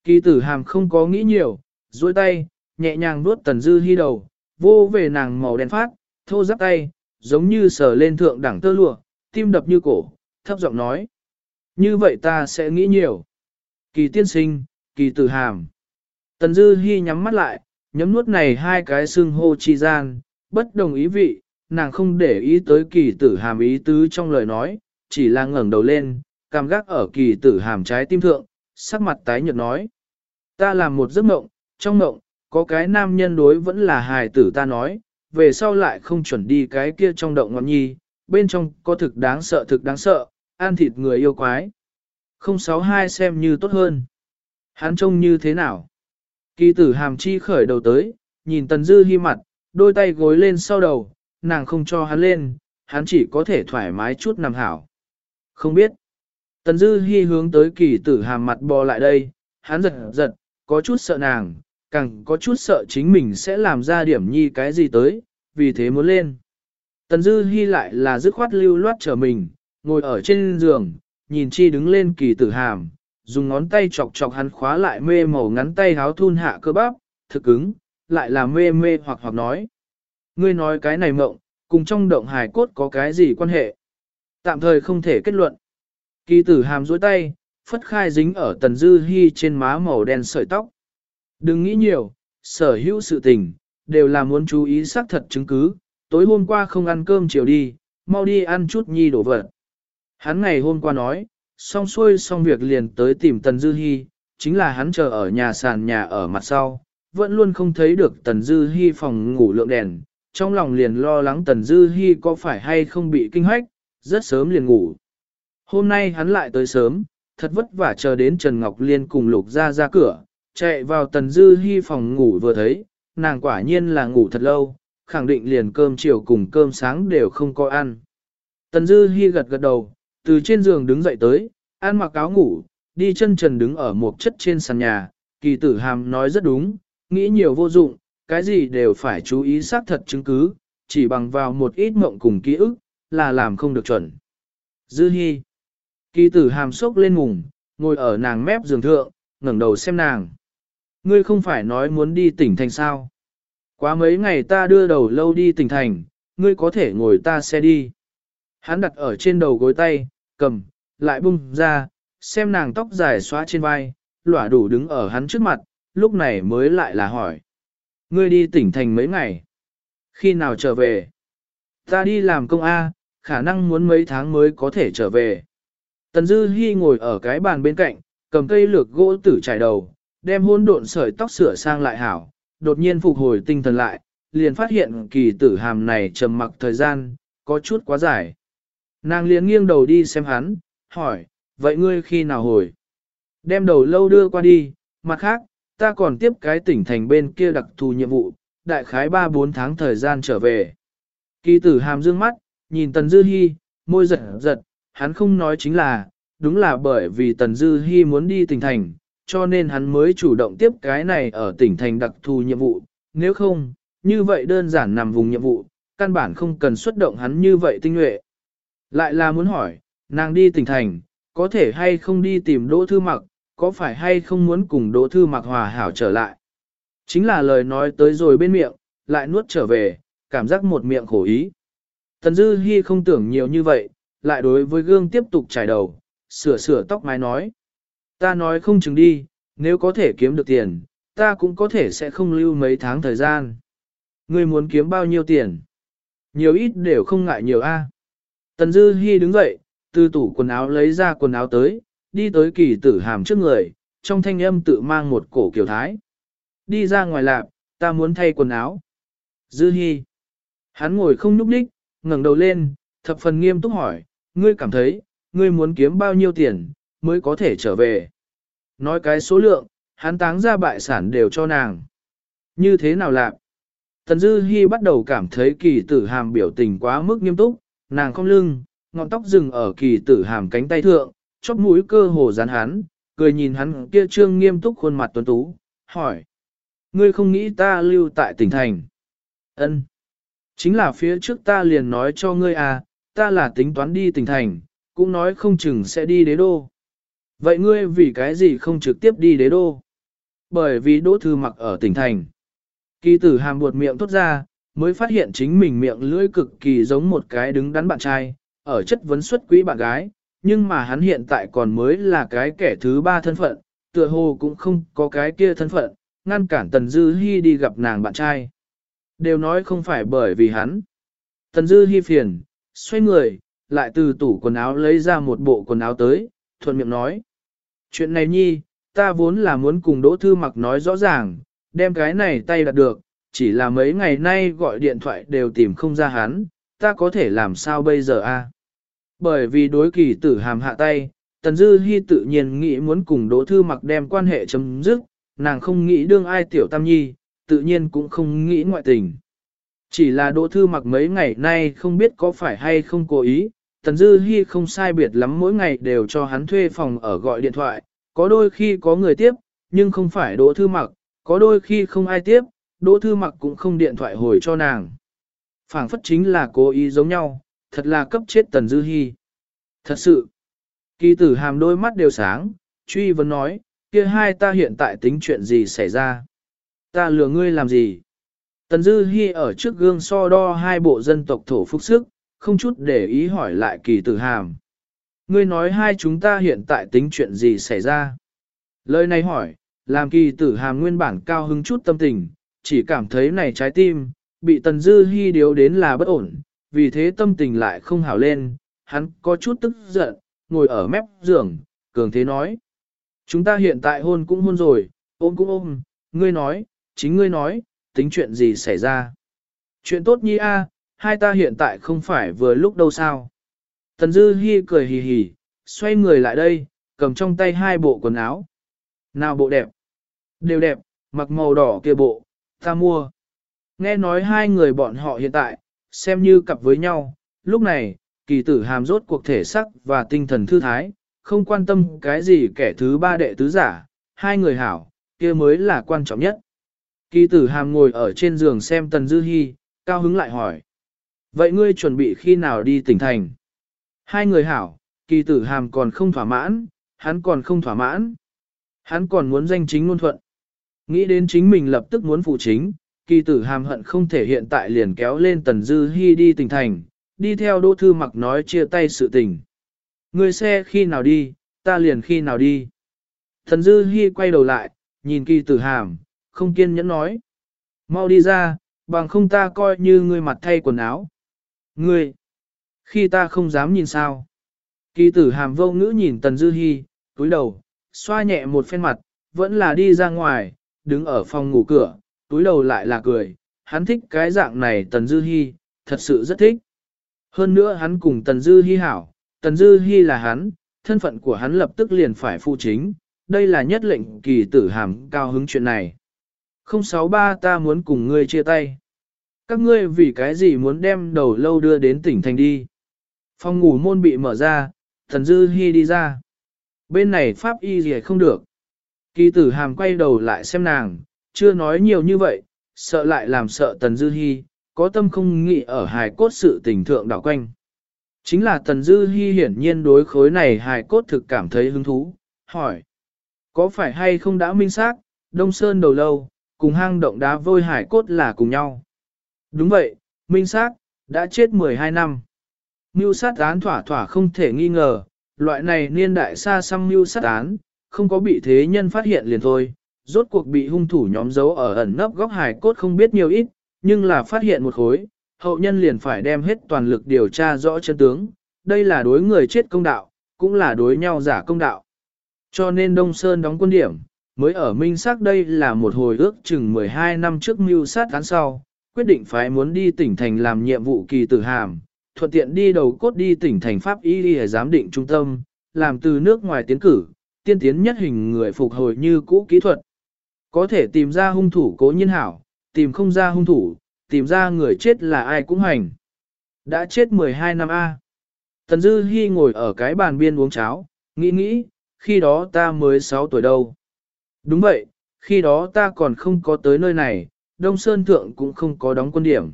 Kỳ tử hàm không có nghĩ nhiều, duỗi tay, nhẹ nhàng nuốt tần dư hy đầu, vô về nàng màu đen phát, thô giáp tay, giống như sờ lên thượng đẳng tơ lụa, tim đập như cổ, thấp giọng nói. Như vậy ta sẽ nghĩ nhiều. Kỳ tiên sinh, kỳ tử hàm. Tần dư hy nhắm mắt lại, nhấm nuốt này hai cái xương hô chi gian, bất đồng ý vị, nàng không để ý tới kỳ tử hàm ý tứ trong lời nói, chỉ là ngẩng đầu lên, cảm gác ở kỳ tử hàm trái tim thượng, sắc mặt tái nhợt nói. Ta làm một giấc mộng, trong mộng, có cái nam nhân đối vẫn là hài tử ta nói, về sau lại không chuẩn đi cái kia trong động ngọn nhi, bên trong có thực đáng sợ thực đáng sợ, ăn thịt người yêu quái. 062 xem như tốt hơn. Hắn trông như thế nào? Kỳ tử hàm chi khởi đầu tới, nhìn tần dư hy mặt, đôi tay gối lên sau đầu, nàng không cho hắn lên, hắn chỉ có thể thoải mái chút nằm hảo. Không biết. Tần dư hy hướng tới kỳ tử hàm mặt bò lại đây, hắn giật giật, có chút sợ nàng, càng có chút sợ chính mình sẽ làm ra điểm nhi cái gì tới, vì thế muốn lên. Tần dư hy lại là dứt khoát lưu loát trở mình, ngồi ở trên giường, nhìn chi đứng lên kỳ tử hàm, dùng ngón tay chọc chọc hắn khóa lại mê màu ngắn tay háo thun hạ cơ bắp, thực ứng, lại là mê mê hoặc hoặc nói. Ngươi nói cái này mộng, cùng trong động hài cốt có cái gì quan hệ? Tạm thời không thể kết luận. Kỳ tử hàm dối tay, phất khai dính ở tần dư hy trên má màu đen sợi tóc. Đừng nghĩ nhiều, sở hữu sự tình, đều là muốn chú ý xác thật chứng cứ, tối hôm qua không ăn cơm chiều đi, mau đi ăn chút nhi đổ vật. Hắn ngày hôm qua nói, xong xuôi xong việc liền tới tìm Tần Dư Hi, chính là hắn chờ ở nhà sàn nhà ở mặt sau, vẫn luôn không thấy được Tần Dư Hi phòng ngủ lượng đèn, trong lòng liền lo lắng Tần Dư Hi có phải hay không bị kinh hoách, rất sớm liền ngủ. Hôm nay hắn lại tới sớm, thật vất vả chờ đến Trần Ngọc Liên cùng Lục ra ra cửa, chạy vào Tần Dư Hi phòng ngủ vừa thấy, nàng quả nhiên là ngủ thật lâu, khẳng định liền cơm chiều cùng cơm sáng đều không có ăn. Tần Dư Hi gật gật đầu, từ trên giường đứng dậy tới, ăn mặc áo ngủ, đi chân trần đứng ở một chất trên sàn nhà, kỳ tử hàm nói rất đúng, nghĩ nhiều vô dụng, cái gì đều phải chú ý xác thật chứng cứ, chỉ bằng vào một ít mộng cùng ký ức, là làm không được chuẩn. Dư Hi Kỳ tử hàm sốc lên mùng, ngồi ở nàng mép giường thượng, ngẩng đầu xem nàng. Ngươi không phải nói muốn đi tỉnh thành sao? Quá mấy ngày ta đưa đầu lâu đi tỉnh thành, ngươi có thể ngồi ta xe đi. Hắn đặt ở trên đầu gối tay, cầm, lại bung ra, xem nàng tóc dài xóa trên vai, lỏa đủ đứng ở hắn trước mặt, lúc này mới lại là hỏi. Ngươi đi tỉnh thành mấy ngày? Khi nào trở về? Ta đi làm công A, khả năng muốn mấy tháng mới có thể trở về. Tần Dư Hi ngồi ở cái bàn bên cạnh, cầm cây lược gỗ tử trải đầu, đem hôn độn sợi tóc sửa sang lại hảo, đột nhiên phục hồi tinh thần lại, liền phát hiện kỳ tử hàm này trầm mặc thời gian, có chút quá dài. Nàng liền nghiêng đầu đi xem hắn, hỏi, vậy ngươi khi nào hồi? Đem đầu lâu đưa qua đi, mặt khác, ta còn tiếp cái tỉnh thành bên kia đặc thù nhiệm vụ, đại khái 3-4 tháng thời gian trở về. Kỳ tử hàm dương mắt, nhìn Tần Dư Hi, môi giật giật, hắn không nói chính là, đúng là bởi vì Tần Dư Hi muốn đi tỉnh thành, cho nên hắn mới chủ động tiếp cái này ở tỉnh thành đặc thù nhiệm vụ, nếu không, như vậy đơn giản nằm vùng nhiệm vụ, căn bản không cần xuất động hắn như vậy tinh nhuệ. Lại là muốn hỏi, nàng đi tỉnh thành, có thể hay không đi tìm Đỗ Thư Mặc, có phải hay không muốn cùng Đỗ Thư Mặc hòa hảo trở lại. Chính là lời nói tới rồi bên miệng, lại nuốt trở về, cảm giác một miệng khổ ý. Tần Dư Hi không tưởng nhiều như vậy, lại đối với gương tiếp tục trải đầu, sửa sửa tóc mái nói. Ta nói không chừng đi, nếu có thể kiếm được tiền, ta cũng có thể sẽ không lưu mấy tháng thời gian. Ngươi muốn kiếm bao nhiêu tiền? Nhiều ít đều không ngại nhiều a. Tần Dư Hi đứng dậy, từ tủ quần áo lấy ra quần áo tới, đi tới kỳ tử hàm trước người, trong thanh âm tự mang một cổ kiểu thái. Đi ra ngoài lạp, ta muốn thay quần áo. Dư Hi. Hắn ngồi không nhúc đích, ngẩng đầu lên, thập phần nghiêm túc hỏi, ngươi cảm thấy, ngươi muốn kiếm bao nhiêu tiền, mới có thể trở về. Nói cái số lượng, hắn táng ra bại sản đều cho nàng. Như thế nào lạp? Tần Dư Hi bắt đầu cảm thấy kỳ tử hàm biểu tình quá mức nghiêm túc, nàng không lưng, ngọn tóc dừng ở kỳ tử hàm cánh tay thượng, chóp mũi cơ hồ dán hắn, cười nhìn hắn kia trương nghiêm túc khuôn mặt tuấn tú, hỏi. Ngươi không nghĩ ta lưu tại tỉnh thành? Ân, Chính là phía trước ta liền nói cho ngươi à, ta là tính toán đi tỉnh thành, cũng nói không chừng sẽ đi đế đô. Vậy ngươi vì cái gì không trực tiếp đi đế đô? Bởi vì đỗ thư mặc ở tỉnh thành. Kỳ tử hàm buột miệng thốt ra, mới phát hiện chính mình miệng lưỡi cực kỳ giống một cái đứng đắn bạn trai, ở chất vấn xuất quỹ bạn gái, nhưng mà hắn hiện tại còn mới là cái kẻ thứ ba thân phận, tựa hồ cũng không có cái kia thân phận, ngăn cản Tần Dư Hi đi gặp nàng bạn trai. Đều nói không phải bởi vì hắn. Tần Dư Hi phiền, xoay người, lại từ tủ quần áo lấy ra một bộ quần áo tới, thuận miệng nói. Chuyện này nhi, ta vốn là muốn cùng Đỗ Thư Mặc nói rõ ràng, đem cái này tay đặt được, chỉ là mấy ngày nay gọi điện thoại đều tìm không ra hắn, ta có thể làm sao bây giờ a? Bởi vì đối kỳ tử hàm hạ tay, Tần Dư Hi tự nhiên nghĩ muốn cùng Đỗ Thư Mặc đem quan hệ chấm dứt, nàng không nghĩ đương ai tiểu tam nhi, tự nhiên cũng không nghĩ ngoại tình. Chỉ là Đỗ Thư Mặc mấy ngày nay không biết có phải hay không cố ý, Tần Dư Hi không sai biệt lắm mỗi ngày đều cho hắn thuê phòng ở gọi điện thoại, có đôi khi có người tiếp, nhưng không phải Đỗ Thư Mặc, có đôi khi không ai tiếp, Đỗ Thư Mặc cũng không điện thoại hồi cho nàng. phảng phất chính là cố ý giống nhau, thật là cấp chết Tần Dư Hi. Thật sự, kỳ tử hàm đôi mắt đều sáng, truy vấn nói, kia hai ta hiện tại tính chuyện gì xảy ra? Ta lừa ngươi làm gì? Tần Dư Hi ở trước gương so đo hai bộ dân tộc thổ phúc sức, không chút để ý hỏi lại kỳ tử hàm. Ngươi nói hai chúng ta hiện tại tính chuyện gì xảy ra? Lời này hỏi, làm kỳ tử hàm nguyên bản cao hứng chút tâm tình, chỉ cảm thấy này trái tim, bị tần dư hy điếu đến là bất ổn, vì thế tâm tình lại không hảo lên, hắn có chút tức giận, ngồi ở mép giường, cường thế nói. Chúng ta hiện tại hôn cũng hôn rồi, ôm cũng ôm, ngươi nói, chính ngươi nói, tính chuyện gì xảy ra. Chuyện tốt nhi a, hai ta hiện tại không phải vừa lúc đâu sao. Tần Dư Hi cười hì hì, xoay người lại đây, cầm trong tay hai bộ quần áo. Nào bộ đẹp? Đều đẹp, mặc màu đỏ kia bộ, ta mua. Nghe nói hai người bọn họ hiện tại, xem như cặp với nhau, lúc này, kỳ tử hàm rốt cuộc thể sắc và tinh thần thư thái, không quan tâm cái gì kẻ thứ ba đệ tứ giả, hai người hảo, kia mới là quan trọng nhất. Kỳ tử hàm ngồi ở trên giường xem Tần Dư Hi, cao hứng lại hỏi. Vậy ngươi chuẩn bị khi nào đi tỉnh thành? Hai người hảo, kỳ tử hàm còn không thỏa mãn, hắn còn không thỏa mãn. Hắn còn muốn danh chính ngôn thuận. Nghĩ đến chính mình lập tức muốn phụ chính, kỳ tử hàm hận không thể hiện tại liền kéo lên Tần Dư Hi đi tỉnh thành, đi theo Đỗ Thư Mặc nói chia tay sự tình. Người xe khi nào đi, ta liền khi nào đi. tần Dư Hi quay đầu lại, nhìn kỳ tử hàm, không kiên nhẫn nói. Mau đi ra, bằng không ta coi như ngươi mặt thay quần áo. Ngươi, khi ta không dám nhìn sao. Kỳ tử hàm vô ngữ nhìn Tần Dư Hi, túi đầu, xoa nhẹ một phen mặt, vẫn là đi ra ngoài, đứng ở phòng ngủ cửa, túi đầu lại là cười, hắn thích cái dạng này Tần Dư Hi, thật sự rất thích. Hơn nữa hắn cùng Tần Dư Hi hảo, Tần Dư Hi là hắn, thân phận của hắn lập tức liền phải phụ chính, đây là nhất lệnh kỳ tử hàm cao hứng chuyện này. 063 ta muốn cùng ngươi chia tay. Các ngươi vì cái gì muốn đem đầu lâu đưa đến tỉnh thành đi. Phòng ngủ môn bị mở ra, Tần dư Hi đi ra. Bên này pháp y gì không được. Kỳ tử hàm quay đầu lại xem nàng, chưa nói nhiều như vậy, sợ lại làm sợ tần dư Hi, có tâm không nghĩ ở hài cốt sự tình thượng đảo quanh. Chính là tần dư Hi hiển nhiên đối khối này hài cốt thực cảm thấy hứng thú, hỏi. Có phải hay không đã minh xác, Đông Sơn đầu lâu, cùng hang động đá vôi hải cốt là cùng nhau? Đúng vậy, minh xác, đã chết 12 năm. Mưu sát án thỏa thỏa không thể nghi ngờ, loại này niên đại xa xăm mưu sát án, không có bị thế nhân phát hiện liền thôi. Rốt cuộc bị hung thủ nhóm giấu ở ẩn nấp góc hải cốt không biết nhiều ít, nhưng là phát hiện một khối, hậu nhân liền phải đem hết toàn lực điều tra rõ chân tướng. Đây là đối người chết công đạo, cũng là đối nhau giả công đạo. Cho nên Đông Sơn đóng quân điểm, mới ở minh xác đây là một hồi ước chừng 12 năm trước mưu sát án sau, quyết định phải muốn đi tỉnh thành làm nhiệm vụ kỳ tử hàm, thuận tiện đi đầu cốt đi tỉnh thành Pháp Y đi giám định trung tâm, làm từ nước ngoài tiến cử, tiên tiến nhất hình người phục hồi như cũ kỹ thuật. Có thể tìm ra hung thủ cố nhiên hảo, tìm không ra hung thủ, tìm ra người chết là ai cũng hành. Đã chết 12 năm A. Tần Dư Hi ngồi ở cái bàn biên uống cháo, nghĩ nghĩ, khi đó ta mới 6 tuổi đâu. Đúng vậy, khi đó ta còn không có tới nơi này, Đông Sơn Thượng cũng không có đóng quân điểm.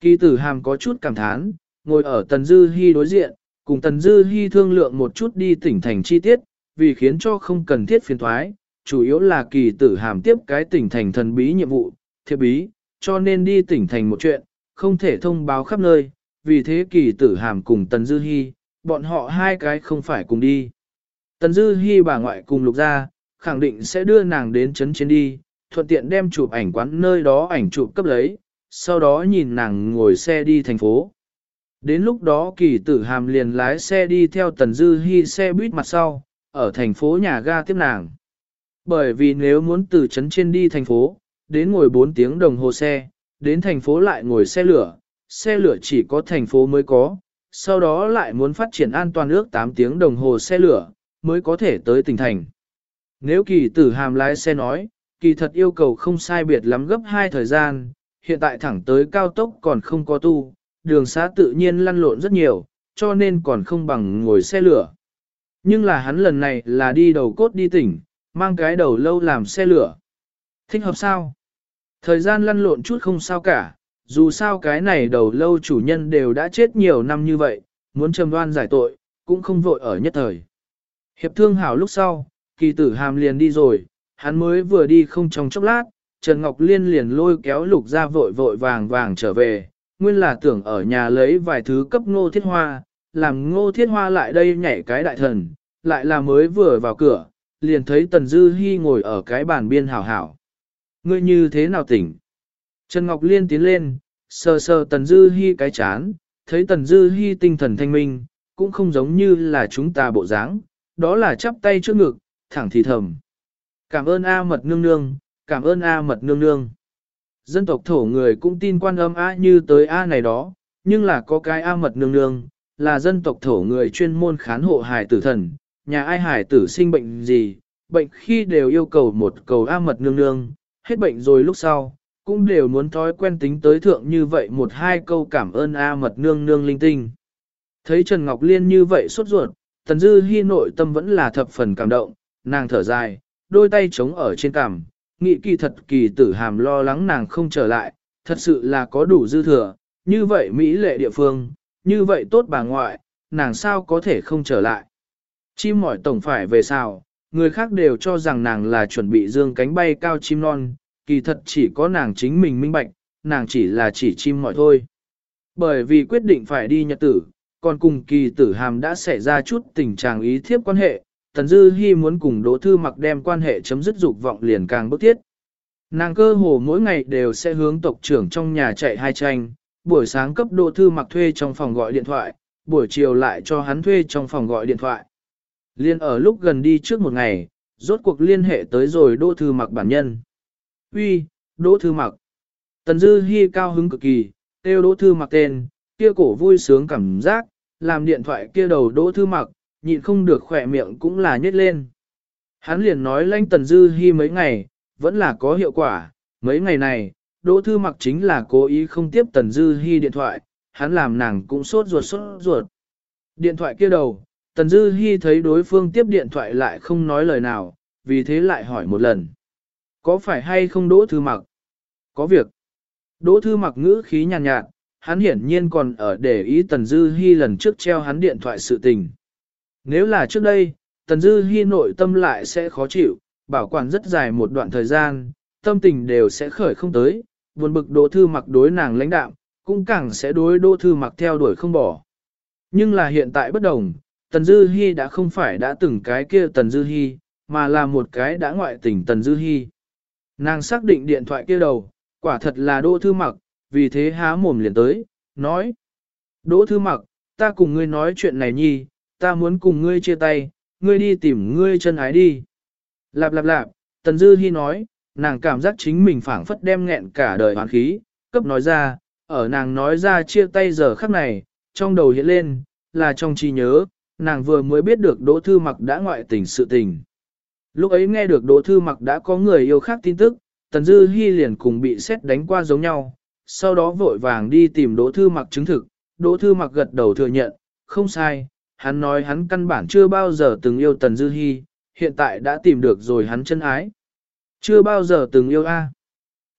Kỳ tử hàm có chút cảm thán, ngồi ở Tần Dư Hi đối diện, cùng Tần Dư Hi thương lượng một chút đi tỉnh thành chi tiết, vì khiến cho không cần thiết phiền thoái, chủ yếu là kỳ tử hàm tiếp cái tỉnh thành thần bí nhiệm vụ, thiệp bí, cho nên đi tỉnh thành một chuyện, không thể thông báo khắp nơi, vì thế kỳ tử hàm cùng Tần Dư Hi, bọn họ hai cái không phải cùng đi. Tần Dư Hi bà ngoại cùng lục gia, khẳng định sẽ đưa nàng đến chấn chiến đi, thuận tiện đem chụp ảnh quán nơi đó ảnh chụp cấp lấy, sau đó nhìn nàng ngồi xe đi thành phố. Đến lúc đó kỳ tử hàm liền lái xe đi theo Tần Dư Hi xe buýt mặt sau, ở thành phố nhà ga tiếp nàng. Bởi vì nếu muốn từ trấn trên đi thành phố, đến ngồi 4 tiếng đồng hồ xe, đến thành phố lại ngồi xe lửa, xe lửa chỉ có thành phố mới có, sau đó lại muốn phát triển an toàn ước 8 tiếng đồng hồ xe lửa, mới có thể tới tỉnh thành. Nếu kỳ tử hàm lái xe nói, kỳ thật yêu cầu không sai biệt lắm gấp hai thời gian, hiện tại thẳng tới cao tốc còn không có tu, đường xá tự nhiên lăn lộn rất nhiều, cho nên còn không bằng ngồi xe lửa. Nhưng là hắn lần này là đi đầu cốt đi tỉnh, mang cái đầu lâu làm xe lửa. Thích hợp sao? Thời gian lăn lộn chút không sao cả, dù sao cái này đầu lâu chủ nhân đều đã chết nhiều năm như vậy, muốn trầm đoan giải tội, cũng không vội ở nhất thời. Hiệp thương hảo lúc sau, kỳ tử hàm liền đi rồi, hắn mới vừa đi không trong chốc lát, Trần Ngọc Liên liền lôi kéo lục ra vội vội vàng vàng trở về, nguyên là tưởng ở nhà lấy vài thứ cấp ngô thiết hoa, làm ngô thiết hoa lại đây nhảy cái đại thần, lại là mới vừa vào cửa, liền thấy Tần Dư Hi ngồi ở cái bàn biên hảo hảo. Ngươi như thế nào tỉnh? Trần Ngọc Liên tiến lên, sờ sờ Tần Dư Hi cái chán, thấy Tần Dư Hi tinh thần thanh minh, cũng không giống như là chúng ta bộ dáng, đó là chắp tay trước ngực, thẳng thì thầm. Cảm ơn A mật nương nương, cảm ơn A mật nương nương. Dân tộc thổ người cũng tin quan âm A như tới A này đó, nhưng là có cái A mật nương nương, là dân tộc thổ người chuyên môn khán hộ hài tử thần, nhà ai hài tử sinh bệnh gì, bệnh khi đều yêu cầu một cầu A mật nương nương, hết bệnh rồi lúc sau, cũng đều muốn thói quen tính tới thượng như vậy một hai câu cảm ơn A mật nương nương linh tinh. Thấy Trần Ngọc Liên như vậy sốt ruột, Tần Dư Hi nội tâm vẫn là thập phần cảm động, nàng thở dài, đôi tay chống ở trên cằm, nghị kỳ thật kỳ tử hàm lo lắng nàng không trở lại, thật sự là có đủ dư thừa, như vậy Mỹ lệ địa phương, như vậy tốt bà ngoại, nàng sao có thể không trở lại. Chim mỏi tổng phải về sao, người khác đều cho rằng nàng là chuẩn bị dương cánh bay cao chim non, kỳ thật chỉ có nàng chính mình minh bạch, nàng chỉ là chỉ chim mỏi thôi. Bởi vì quyết định phải đi nhật tử, còn cùng kỳ tử hàm đã xảy ra chút tình trạng ý thiếp quan hệ, Tần Dư Hi muốn cùng Đỗ Thư Mặc đem quan hệ chấm dứt dục vọng liền càng bức thiết. Nàng cơ hồ mỗi ngày đều sẽ hướng tộc trưởng trong nhà chạy hai tranh, buổi sáng cấp Đỗ Thư Mặc thuê trong phòng gọi điện thoại, buổi chiều lại cho hắn thuê trong phòng gọi điện thoại. Liên ở lúc gần đi trước một ngày, rốt cuộc liên hệ tới rồi Đỗ Thư Mặc bản nhân. Uy, Đỗ Thư Mặc. Tần Dư Hi cao hứng cực kỳ, kêu Đỗ Thư Mặc tên, kia cổ vui sướng cảm giác, làm điện thoại kia đầu Đỗ Thư Mặc, nhịn không được khỏe miệng cũng là nhếch lên. Hắn liền nói lãnh Tần Dư Hi mấy ngày, vẫn là có hiệu quả, mấy ngày này, Đỗ Thư Mặc chính là cố ý không tiếp Tần Dư Hi điện thoại, hắn làm nàng cũng sốt ruột sốt ruột. Điện thoại kia đầu, Tần Dư Hi thấy đối phương tiếp điện thoại lại không nói lời nào, vì thế lại hỏi một lần. Có phải hay không Đỗ Thư Mặc? Có việc. Đỗ Thư Mặc ngữ khí nhàn nhạt, nhạt, hắn hiển nhiên còn ở để ý Tần Dư Hi lần trước treo hắn điện thoại sự tình. Nếu là trước đây, Tần Dư Hi nội tâm lại sẽ khó chịu, bảo quản rất dài một đoạn thời gian, tâm tình đều sẽ khởi không tới, buồn bực Đỗ Thư Mặc đối nàng lãnh đạm, cũng càng sẽ đối Đỗ Thư Mặc theo đuổi không bỏ. Nhưng là hiện tại bất đồng, Tần Dư Hi đã không phải đã từng cái kia Tần Dư Hi, mà là một cái đã ngoại tình Tần Dư Hi. Nàng xác định điện thoại kia đầu, quả thật là Đỗ Thư Mặc, vì thế há mồm liền tới, nói. Đỗ Thư Mặc, ta cùng ngươi nói chuyện này nhi, ta muốn cùng ngươi chia tay, ngươi đi tìm ngươi chân ái đi. Lạp lạp lạp, Tần Dư Hi nói, nàng cảm giác chính mình phảng phất đem nghẹn cả đời hoán khí, cấp nói ra, ở nàng nói ra chia tay giờ khắc này, trong đầu hiện lên, là trong trí nhớ, nàng vừa mới biết được Đỗ Thư Mặc đã ngoại tình sự tình. Lúc ấy nghe được Đỗ Thư Mặc đã có người yêu khác tin tức, Tần Dư Hi liền cùng bị xét đánh qua giống nhau, sau đó vội vàng đi tìm Đỗ Thư Mặc chứng thực, Đỗ Thư Mặc gật đầu thừa nhận, không sai, hắn nói hắn căn bản chưa bao giờ từng yêu Tần Dư Hi, hiện tại đã tìm được rồi hắn chân ái. Chưa bao giờ từng yêu a.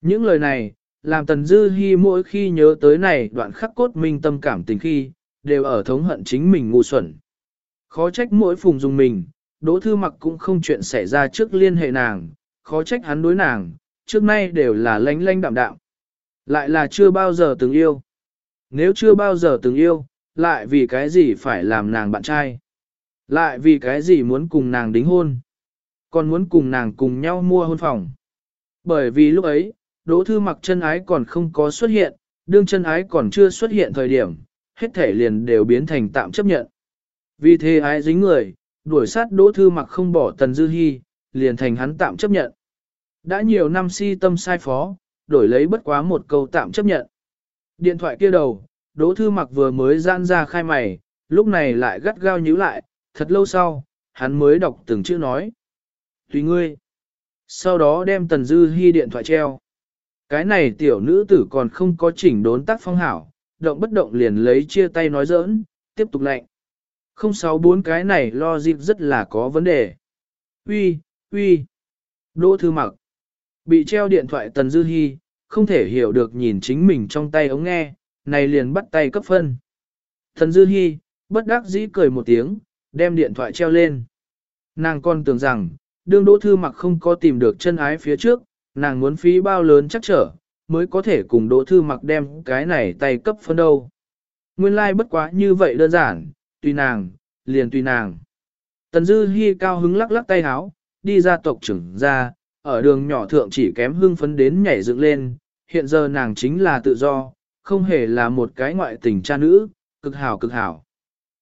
Những lời này, làm Tần Dư Hi mỗi khi nhớ tới này đoạn khắc cốt minh tâm cảm tình khi, đều ở thống hận chính mình ngu xuẩn. Khó trách mỗi phùng dùng mình, Đỗ Thư Mặc cũng không chuyện xảy ra trước liên hệ nàng, khó trách hắn đối nàng, trước nay đều là lánh lánh đạm đạm. Lại là chưa bao giờ từng yêu. Nếu chưa bao giờ từng yêu, lại vì cái gì phải làm nàng bạn trai? Lại vì cái gì muốn cùng nàng đính hôn? Còn muốn cùng nàng cùng nhau mua hôn phòng? Bởi vì lúc ấy, Đỗ Thư Mặc chân ái còn không có xuất hiện, đương chân ái còn chưa xuất hiện thời điểm, hết thể liền đều biến thành tạm chấp nhận. Vì thế ái dính người, đuổi sát Đỗ Thư Mặc không bỏ Tần Dư Hi, liền thành hắn tạm chấp nhận. Đã nhiều năm si tâm sai phó, đổi lấy bất quá một câu tạm chấp nhận. Điện thoại kia đầu, Đỗ Thư Mặc vừa mới gian ra khai mày, lúc này lại gắt gao nhíu lại, thật lâu sau, hắn mới đọc từng chữ nói. Tùy ngươi. Sau đó đem Tần Dư Hi điện thoại treo. Cái này tiểu nữ tử còn không có chỉnh đốn tác phong hảo, động bất động liền lấy chia tay nói giỡn, tiếp tục lệnh. Không sáu bốn cái này lo dịp rất là có vấn đề. Uy, uy. Đỗ Thư Mặc. Bị treo điện thoại Tần Dư Hi, không thể hiểu được nhìn chính mình trong tay ống nghe, này liền bắt tay cấp phân. Tần Dư Hi, bất đắc dĩ cười một tiếng, đem điện thoại treo lên. Nàng còn tưởng rằng, đương Đỗ Thư Mặc không có tìm được chân ái phía trước, nàng muốn phí bao lớn chắc trở, mới có thể cùng Đỗ Thư Mặc đem cái này tay cấp phân đâu. Nguyên lai like bất quá như vậy đơn giản, tùy nàng, liền tùy nàng. Tần Dư Hi cao hứng lắc lắc tay háo, đi ra tộc trưởng ra, ở đường nhỏ thượng chỉ kém hưng phấn đến nhảy dựng lên, hiện giờ nàng chính là tự do, không hề là một cái ngoại tình cha nữ, cực hảo cực hảo.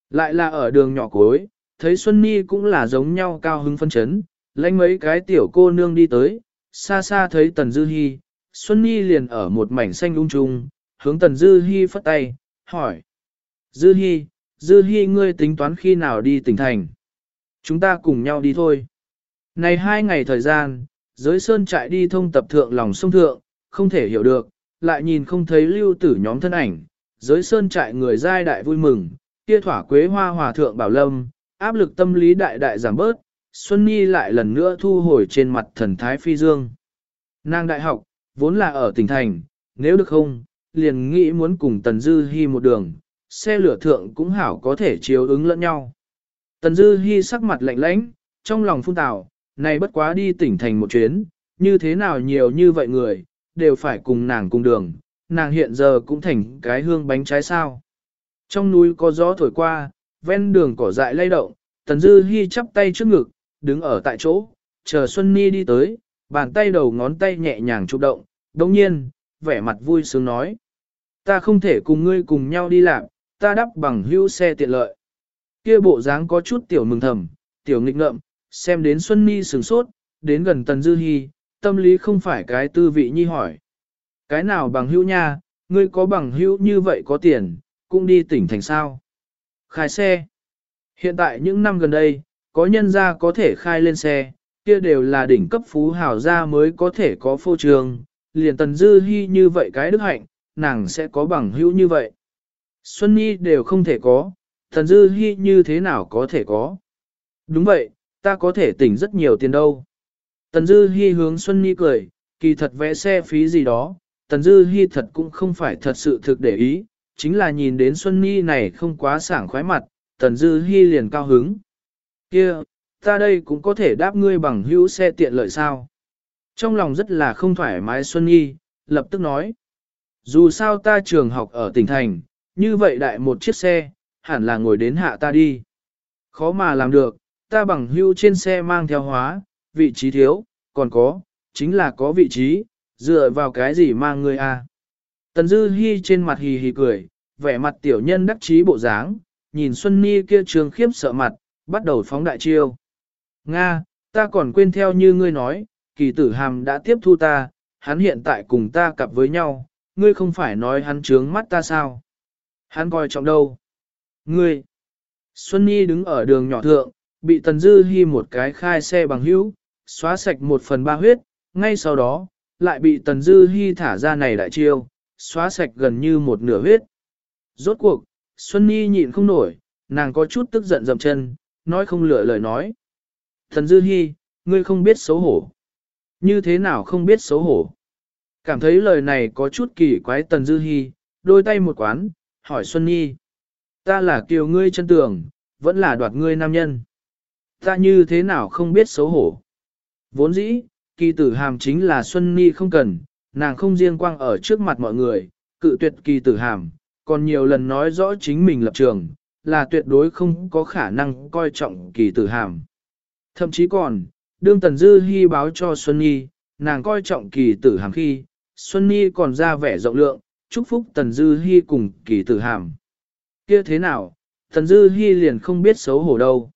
Lại là ở đường nhỏ cuối, thấy Xuân Nhi cũng là giống nhau cao hứng phân chấn, lãnh mấy cái tiểu cô nương đi tới, xa xa thấy Tần Dư Hi, Xuân Nhi liền ở một mảnh xanh ung trung, hướng Tần Dư Hi phất tay, hỏi. Dư Hi, Dư Hi ngươi tính toán khi nào đi tỉnh thành? Chúng ta cùng nhau đi thôi. Này hai ngày thời gian, giới sơn trại đi thông tập thượng lòng sông thượng, không thể hiểu được, lại nhìn không thấy lưu tử nhóm thân ảnh, giới sơn trại người giai đại vui mừng, kia thỏa quế hoa hòa thượng bảo lâm, áp lực tâm lý đại đại giảm bớt, Xuân Nhi lại lần nữa thu hồi trên mặt thần thái phi dương. Nàng đại học, vốn là ở tỉnh thành, nếu được không, liền nghĩ muốn cùng Tần Dư Hi một đường, xe lửa thượng cũng hảo có thể chiếu ứng lẫn nhau. Tần Dư Hi sắc mặt lạnh lãnh, trong lòng phun tào, này bất quá đi tỉnh thành một chuyến, như thế nào nhiều như vậy người, đều phải cùng nàng cùng đường, nàng hiện giờ cũng thành cái hương bánh trái sao. Trong núi có gió thổi qua, ven đường cỏ dại lay động, Tần Dư Hi chắp tay trước ngực, đứng ở tại chỗ, chờ Xuân Ni đi tới, bàn tay đầu ngón tay nhẹ nhàng chụp động, đồng nhiên, vẻ mặt vui sướng nói. Ta không thể cùng ngươi cùng nhau đi làm, ta đắp bằng hữu xe tiện lợi. Kia bộ dáng có chút tiểu mừng thầm, tiểu nghịch ngợm, xem đến Xuân Ni sừng sốt, đến gần Tần Dư Hi, tâm lý không phải cái tư vị nhi hỏi. Cái nào bằng hữu nha, ngươi có bằng hữu như vậy có tiền, cũng đi tỉnh thành sao. Khai xe. Hiện tại những năm gần đây, có nhân gia có thể khai lên xe, kia đều là đỉnh cấp phú hào gia mới có thể có phô trường, liền Tần Dư hy như vậy cái đức hạnh, nàng sẽ có bằng hữu như vậy. Xuân Nhi đều không thể có, Tần Dư hy như thế nào có thể có. Đúng vậy, ta có thể tỉnh rất nhiều tiền đâu. Tần Dư hy hướng Xuân Nhi cười, kỳ thật vẽ xe phí gì đó, Tần Dư hy thật cũng không phải thật sự thực để ý, chính là nhìn đến Xuân Nhi này không quá sảng khoái mặt, Tần Dư Hi liền cao hứng. Kia, ta đây cũng có thể đáp ngươi bằng hữu xe tiện lợi sao? Trong lòng rất là không thoải mái Xuân Nhi, lập tức nói. Dù sao ta trường học ở tỉnh thành, như vậy đại một chiếc xe, hẳn là ngồi đến hạ ta đi. Khó mà làm được, ta bằng hữu trên xe mang theo hóa, vị trí thiếu, còn có, chính là có vị trí, dựa vào cái gì mang ngươi a? À? Tần Dư Hi trên mặt hì hì cười, vẻ mặt tiểu nhân đắc chí bộ dáng, nhìn Xuân Ni kia trường khiếp sợ mặt, bắt đầu phóng đại chiêu. Nga, ta còn quên theo như ngươi nói, kỳ tử hàm đã tiếp thu ta, hắn hiện tại cùng ta cặp với nhau, ngươi không phải nói hắn trướng mắt ta sao? Hắn coi trọng đâu? Ngươi! Xuân Nhi đứng ở đường nhỏ thượng, bị Tần Dư Hi một cái khai xe bằng hữu, xóa sạch một phần ba huyết, ngay sau đó, lại bị Tần Dư Hi thả ra này đại chiêu, xóa sạch gần như một nửa huyết. Rốt cuộc, Xuân Nhi nhịn không nổi, nàng có chút tức giận dầm chân, nói không lựa lời nói. Thần Dư Hi, ngươi không biết xấu hổ. Như thế nào không biết xấu hổ? Cảm thấy lời này có chút kỳ quái Tần Dư Hi, đôi tay một quán, hỏi Xuân Nhi. Ta là kiều ngươi chân tường, vẫn là đoạt ngươi nam nhân. Ta như thế nào không biết xấu hổ? Vốn dĩ, kỳ tử hàm chính là Xuân Nhi không cần, nàng không riêng quang ở trước mặt mọi người, cự tuyệt kỳ tử hàm, còn nhiều lần nói rõ chính mình lập trường, là tuyệt đối không có khả năng coi trọng kỳ tử hàm. Thậm chí còn, đương Tần Dư Hi báo cho Xuân Nhi, nàng coi trọng kỳ tử hàm khi, Xuân Nhi còn ra vẻ rộng lượng, chúc phúc Tần Dư Hi cùng kỳ tử hàm. Kia thế nào, Tần Dư Hi liền không biết xấu hổ đâu.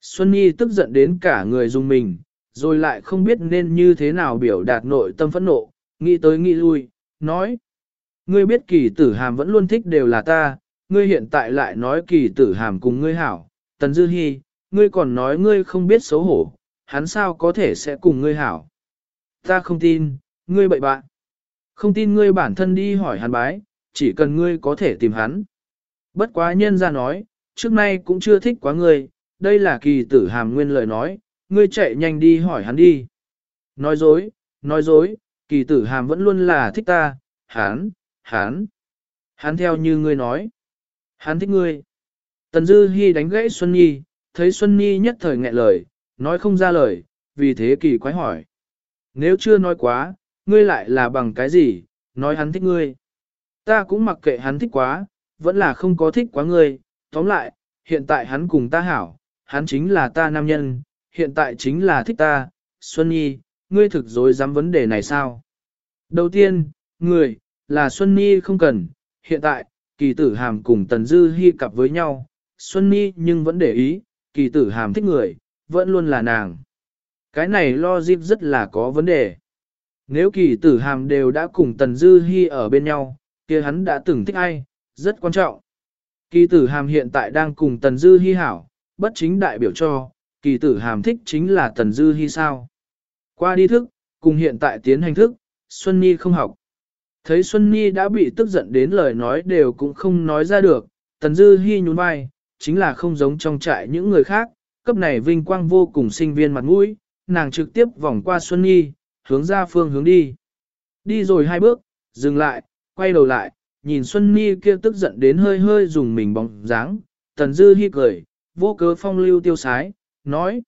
Xuân Nhi tức giận đến cả người dùng mình, rồi lại không biết nên như thế nào biểu đạt nội tâm phẫn nộ, nghĩ tới nghĩ lui, nói. Ngươi biết kỳ tử hàm vẫn luôn thích đều là ta, ngươi hiện tại lại nói kỳ tử hàm cùng ngươi hảo, Tần Dư Hi, ngươi còn nói ngươi không biết xấu hổ, hắn sao có thể sẽ cùng ngươi hảo. Ta không tin, ngươi bậy bạn. Không tin ngươi bản thân đi hỏi hắn bái, chỉ cần ngươi có thể tìm hắn. Bất quá nhân ra nói, trước nay cũng chưa thích quá ngươi, đây là kỳ tử hàm nguyên lời nói, ngươi chạy nhanh đi hỏi hắn đi. Nói dối, nói dối, kỳ tử hàm vẫn luôn là thích ta, hắn, hắn. Hắn theo như ngươi nói. Hắn thích ngươi. Tần Dư Hi đánh gãy Xuân Nhi, thấy Xuân Nhi nhất thời nghẹn lời, nói không ra lời, vì thế kỳ quái hỏi. Nếu chưa nói quá, ngươi lại là bằng cái gì, nói hắn thích ngươi. Ta cũng mặc kệ hắn thích quá, vẫn là không có thích quá ngươi, tóm lại, hiện tại hắn cùng ta hảo, hắn chính là ta nam nhân, hiện tại chính là thích ta, Xuân Nhi, ngươi thực dối dám vấn đề này sao? Đầu tiên, người, là Xuân Nhi không cần, hiện tại, kỳ tử hàm cùng Tần Dư Hi cặp với nhau, Xuân Nhi nhưng vẫn để ý, kỳ tử hàm thích người, vẫn luôn là nàng. Cái này lo dịp rất là có vấn đề. Nếu kỳ tử hàm đều đã cùng Tần Dư Hi ở bên nhau, kia hắn đã từng thích ai, rất quan trọng. Kỳ tử hàm hiện tại đang cùng Tần Dư Hi hảo, bất chính đại biểu cho, kỳ tử hàm thích chính là Tần Dư Hi sao. Qua đi thức, cùng hiện tại tiến hành thức, Xuân Nhi không học. Thấy Xuân Nhi đã bị tức giận đến lời nói đều cũng không nói ra được, Tần Dư Hi nhún vai, chính là không giống trong trại những người khác, cấp này vinh quang vô cùng sinh viên mặt mũi, nàng trực tiếp vòng qua Xuân Nhi, hướng ra phương hướng đi. Đi rồi hai bước, dừng lại, quay đầu lại, nhìn Xuân Nhi kia tức giận đến hơi hơi dùng mình bóng dáng, Tần Dư Hi cười, vô cớ phong lưu tiêu sái, nói.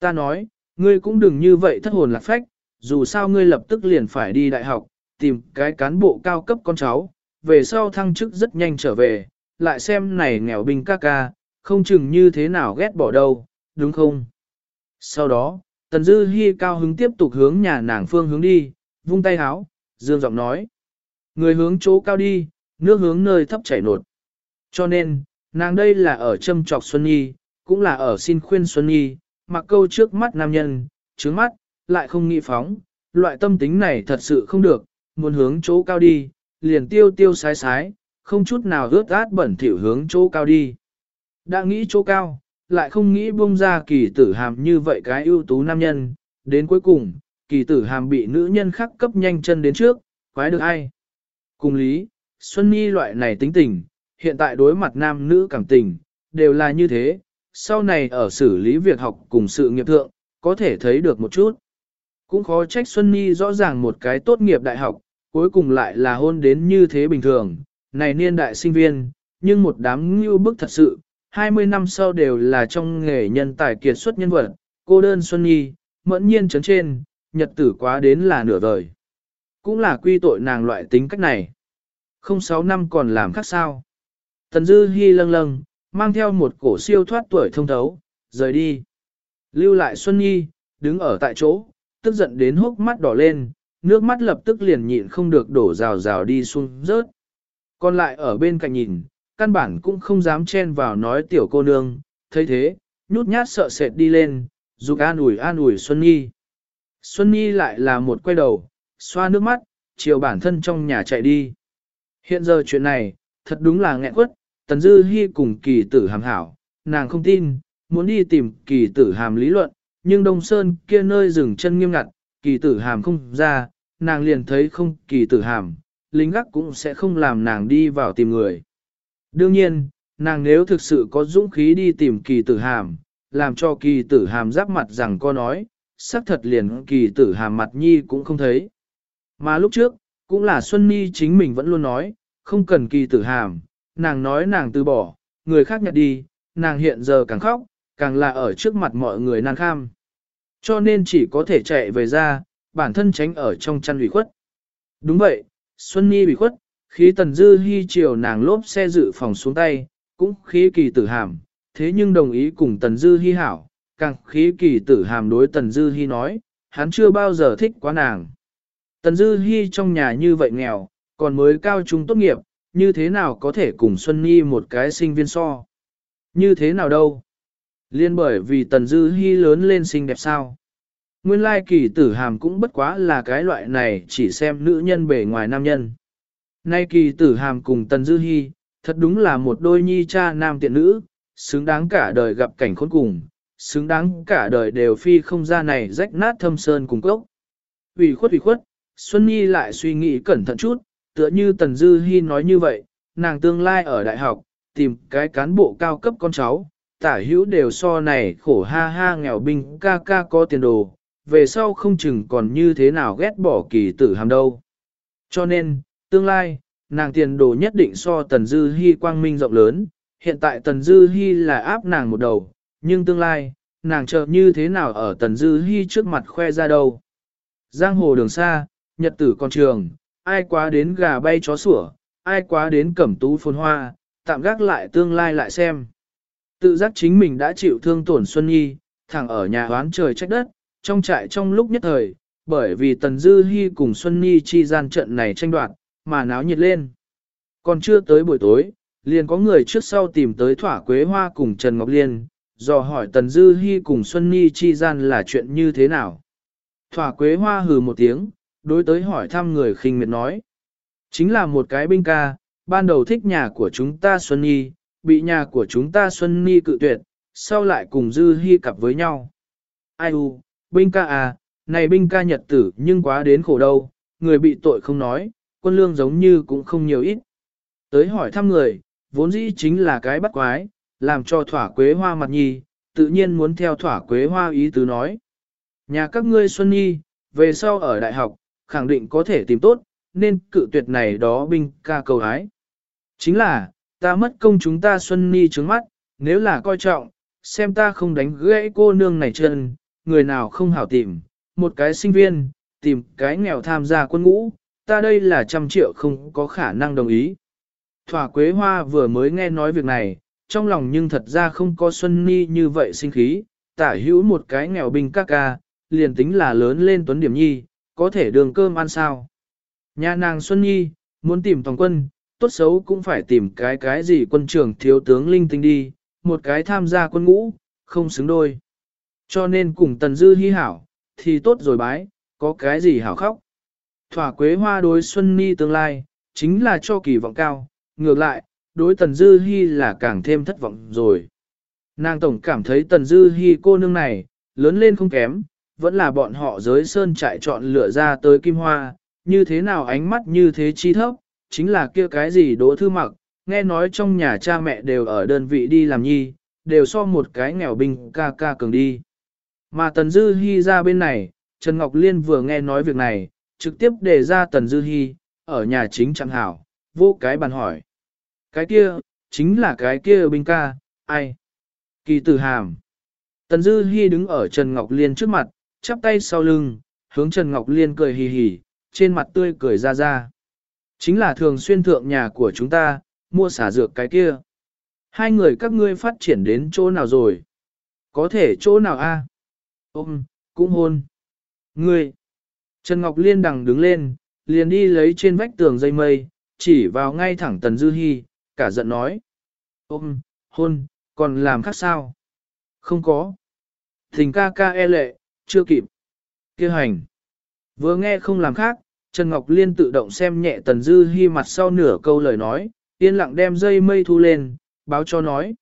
Ta nói, ngươi cũng đừng như vậy thất hồn lạc phách, dù sao ngươi lập tức liền phải đi đại học, tìm cái cán bộ cao cấp con cháu, về sau thăng chức rất nhanh trở về, lại xem này nghèo binh ca ca, không chừng như thế nào ghét bỏ đâu, đúng không? Sau đó, Tần Dư Hi cao hứng tiếp tục hướng nhà nàng phương hướng đi, vung tay háo, dương giọng nói. Người hướng chỗ cao đi, nước hướng nơi thấp chảy nột. Cho nên, nàng đây là ở châm trọc Xuân Nhi, cũng là ở xin khuyên Xuân Nhi, mặc câu trước mắt nam nhân, trướng mắt, lại không nghĩ phóng, loại tâm tính này thật sự không được, muốn hướng chỗ cao đi, liền tiêu tiêu sái sái, không chút nào ướt át bẩn thỉu hướng chỗ cao đi. Đã nghĩ chỗ cao, lại không nghĩ buông ra kỳ tử hàm như vậy cái ưu tú nam nhân, đến cuối cùng, kỳ tử hàm bị nữ nhân khác cấp nhanh chân đến trước, quái được ai. Cùng lý, Xuân Nhi loại này tính tình, hiện tại đối mặt nam nữ cảm tình, đều là như thế, sau này ở xử lý việc học cùng sự nghiệp thượng, có thể thấy được một chút. Cũng khó trách Xuân Nhi rõ ràng một cái tốt nghiệp đại học, cuối cùng lại là hôn đến như thế bình thường, này niên đại sinh viên, nhưng một đám như bức thật sự, 20 năm sau đều là trong nghề nhân tài kiệt xuất nhân vật, cô đơn Xuân Nhi, mẫn nhiên chấn trên, nhật tử quá đến là nửa vời, Cũng là quy tội nàng loại tính cách này. Không sáu năm còn làm khác sao. Tần Dư Hi lâng lâng, mang theo một cổ siêu thoát tuổi thông thấu, rời đi. Lưu lại Xuân Nhi, đứng ở tại chỗ, tức giận đến hốc mắt đỏ lên, nước mắt lập tức liền nhịn không được đổ rào rào đi xuống rớt. Còn lại ở bên cạnh nhìn, căn bản cũng không dám chen vào nói tiểu cô nương, thấy thế, nhút nhát sợ sệt đi lên, dục an ủi an ủi Xuân Nhi. Xuân Nhi lại là một quay đầu, xoa nước mắt, chiều bản thân trong nhà chạy đi. Hiện giờ chuyện này, thật đúng là nghẹn quất, Tần Dư Hi cùng kỳ tử hàm hảo, nàng không tin, muốn đi tìm kỳ tử hàm lý luận, nhưng Đông Sơn kia nơi dừng chân nghiêm ngặt, kỳ tử hàm không ra, nàng liền thấy không kỳ tử hàm, lính gác cũng sẽ không làm nàng đi vào tìm người. Đương nhiên, nàng nếu thực sự có dũng khí đi tìm kỳ tử hàm, làm cho kỳ tử hàm giáp mặt rằng có nói, xác thật liền kỳ tử hàm mặt nhi cũng không thấy. Mà lúc trước, cũng là Xuân Nhi chính mình vẫn luôn nói, không cần kỳ tử hàm, nàng nói nàng từ bỏ, người khác nhặt đi, nàng hiện giờ càng khóc, càng là ở trước mặt mọi người nàng kham. Cho nên chỉ có thể chạy về ra, bản thân tránh ở trong chăn ủy khuất. Đúng vậy, Xuân Nhi ủy khuất, khí tần dư hy chiều nàng lốp xe dự phòng xuống tay, cũng khí kỳ tử hàm, thế nhưng đồng ý cùng tần dư hy hảo, càng khí kỳ tử hàm đối tần dư hy nói, hắn chưa bao giờ thích quá nàng. Tần dư hy trong nhà như vậy nghèo, còn mới cao trung tốt nghiệp, như thế nào có thể cùng Xuân Nhi một cái sinh viên so? Như thế nào đâu? Liên bởi vì Tần Dư Hi lớn lên xinh đẹp sao? Nguyên lai kỳ tử hàm cũng bất quá là cái loại này chỉ xem nữ nhân bề ngoài nam nhân. Nay kỳ tử hàm cùng Tần Dư Hi, thật đúng là một đôi nhi cha nam tiện nữ, xứng đáng cả đời gặp cảnh khốn cùng, xứng đáng cả đời đều phi không ra này rách nát thâm sơn cùng cốc. Ủy khuất ủy khuất, Xuân Nhi lại suy nghĩ cẩn thận chút, tựa như Tần Dư Hi nói như vậy, nàng tương lai ở đại học, tìm cái cán bộ cao cấp con cháu, tả hữu đều so này khổ ha ha nghèo binh ca ca có tiền đồ, về sau không chừng còn như thế nào ghét bỏ kỳ tử hàm đâu. Cho nên, tương lai, nàng tiền đồ nhất định so Tần Dư Hi quang minh rộng lớn, hiện tại Tần Dư Hi là áp nàng một đầu, nhưng tương lai, nàng chờ như thế nào ở Tần Dư Hi trước mặt khoe ra đâu. Giang hồ đường xa, nhật tử con trường, ai quá đến gà bay chó sủa, ai quá đến cẩm tú phồn hoa, tạm gác lại tương lai lại xem. Tự giác chính mình đã chịu thương tổn Xuân Nhi, thẳng ở nhà oán trời trách đất, trong trại trong lúc nhất thời, bởi vì Tần Dư Hi cùng Xuân Nhi chi gian trận này tranh đoạt, mà náo nhiệt lên. Còn chưa tới buổi tối, liền có người trước sau tìm tới Thỏa Quế Hoa cùng Trần Ngọc Liên, dò hỏi Tần Dư Hi cùng Xuân Nhi chi gian là chuyện như thế nào. Thỏa Quế Hoa hừ một tiếng, đối tới hỏi thăm người khinh miệt nói. Chính là một cái binh ca, ban đầu thích nhà của chúng ta Xuân Nhi, bị nhà của chúng ta Xuân Nhi cự tuyệt, sau lại cùng Dư Hi cặp với nhau. Ai u, binh ca à, này binh ca nhật tử nhưng quá đến khổ đâu, người bị tội không nói, quân lương giống như cũng không nhiều ít. Tới hỏi thăm người, vốn dĩ chính là cái bắt quái, làm cho thỏa quế hoa mặt nhi, tự nhiên muốn theo thỏa quế hoa ý tứ nói. Nhà các ngươi Xuân Nhi, về sau ở đại học, khẳng định có thể tìm tốt, nên cự tuyệt này đó binh ca cầu hái. Chính là, ta mất công chúng ta Xuân Ni trướng mắt, nếu là coi trọng, xem ta không đánh gãy cô nương này chân, người nào không hảo tìm, một cái sinh viên, tìm cái nghèo tham gia quân ngũ, ta đây là trăm triệu không có khả năng đồng ý. Thỏa Quế Hoa vừa mới nghe nói việc này, trong lòng nhưng thật ra không có Xuân Ni như vậy sinh khí, tả hữu một cái nghèo bình ca ca, liền tính là lớn lên tuấn điểm nhi, có thể đường cơm ăn sao. Nhà nàng Xuân Nhi, muốn tìm toàn quân, tốt xấu cũng phải tìm cái cái gì quân trưởng thiếu tướng linh tinh đi, một cái tham gia quân ngũ, không xứng đôi. Cho nên cùng Tần Dư hy hảo, thì tốt rồi bái, có cái gì hảo khóc. Thỏa quế hoa đối Xuân Ni tương lai, chính là cho kỳ vọng cao, ngược lại, đối Tần Dư Hi là càng thêm thất vọng rồi. Nàng tổng cảm thấy Tần Dư Hi cô nương này, lớn lên không kém, vẫn là bọn họ giới sơn trại chọn lựa ra tới kim hoa, như thế nào ánh mắt như thế chi thấp, chính là kia cái gì đỗ thư mặc, nghe nói trong nhà cha mẹ đều ở đơn vị đi làm nhi, đều so một cái nghèo binh ca ca cường đi. Mà Tần Dư Hi ra bên này, Trần Ngọc Liên vừa nghe nói việc này, trực tiếp đề ra Tần Dư Hi, ở nhà chính chẳng hảo, vô cái bàn hỏi. Cái kia, chính là cái kia binh ca, ai? Kỳ tử hàm. Tần Dư Hi đứng ở Trần Ngọc Liên trước mặt, chắp tay sau lưng, hướng Trần Ngọc Liên cười hì hì, trên mặt tươi cười ra ra. Chính là thường xuyên thượng nhà của chúng ta, mua xả dược cái kia. Hai người các ngươi phát triển đến chỗ nào rồi? Có thể chỗ nào a? Ôm, cũng hôn. Ngươi. Trần Ngọc Liên đằng đứng lên, liền đi lấy trên vách tường dây mây, chỉ vào ngay thẳng Tần Dư Hi, cả giận nói. Ôm, hôn, còn làm khác sao? Không có. Thình ca ca e lệ, chưa kịp. Kêu hành. Vừa nghe không làm khác, Trần Ngọc Liên tự động xem nhẹ Tần Dư Hi mặt sau nửa câu lời nói, yên lặng đem dây mây thu lên, báo cho nói.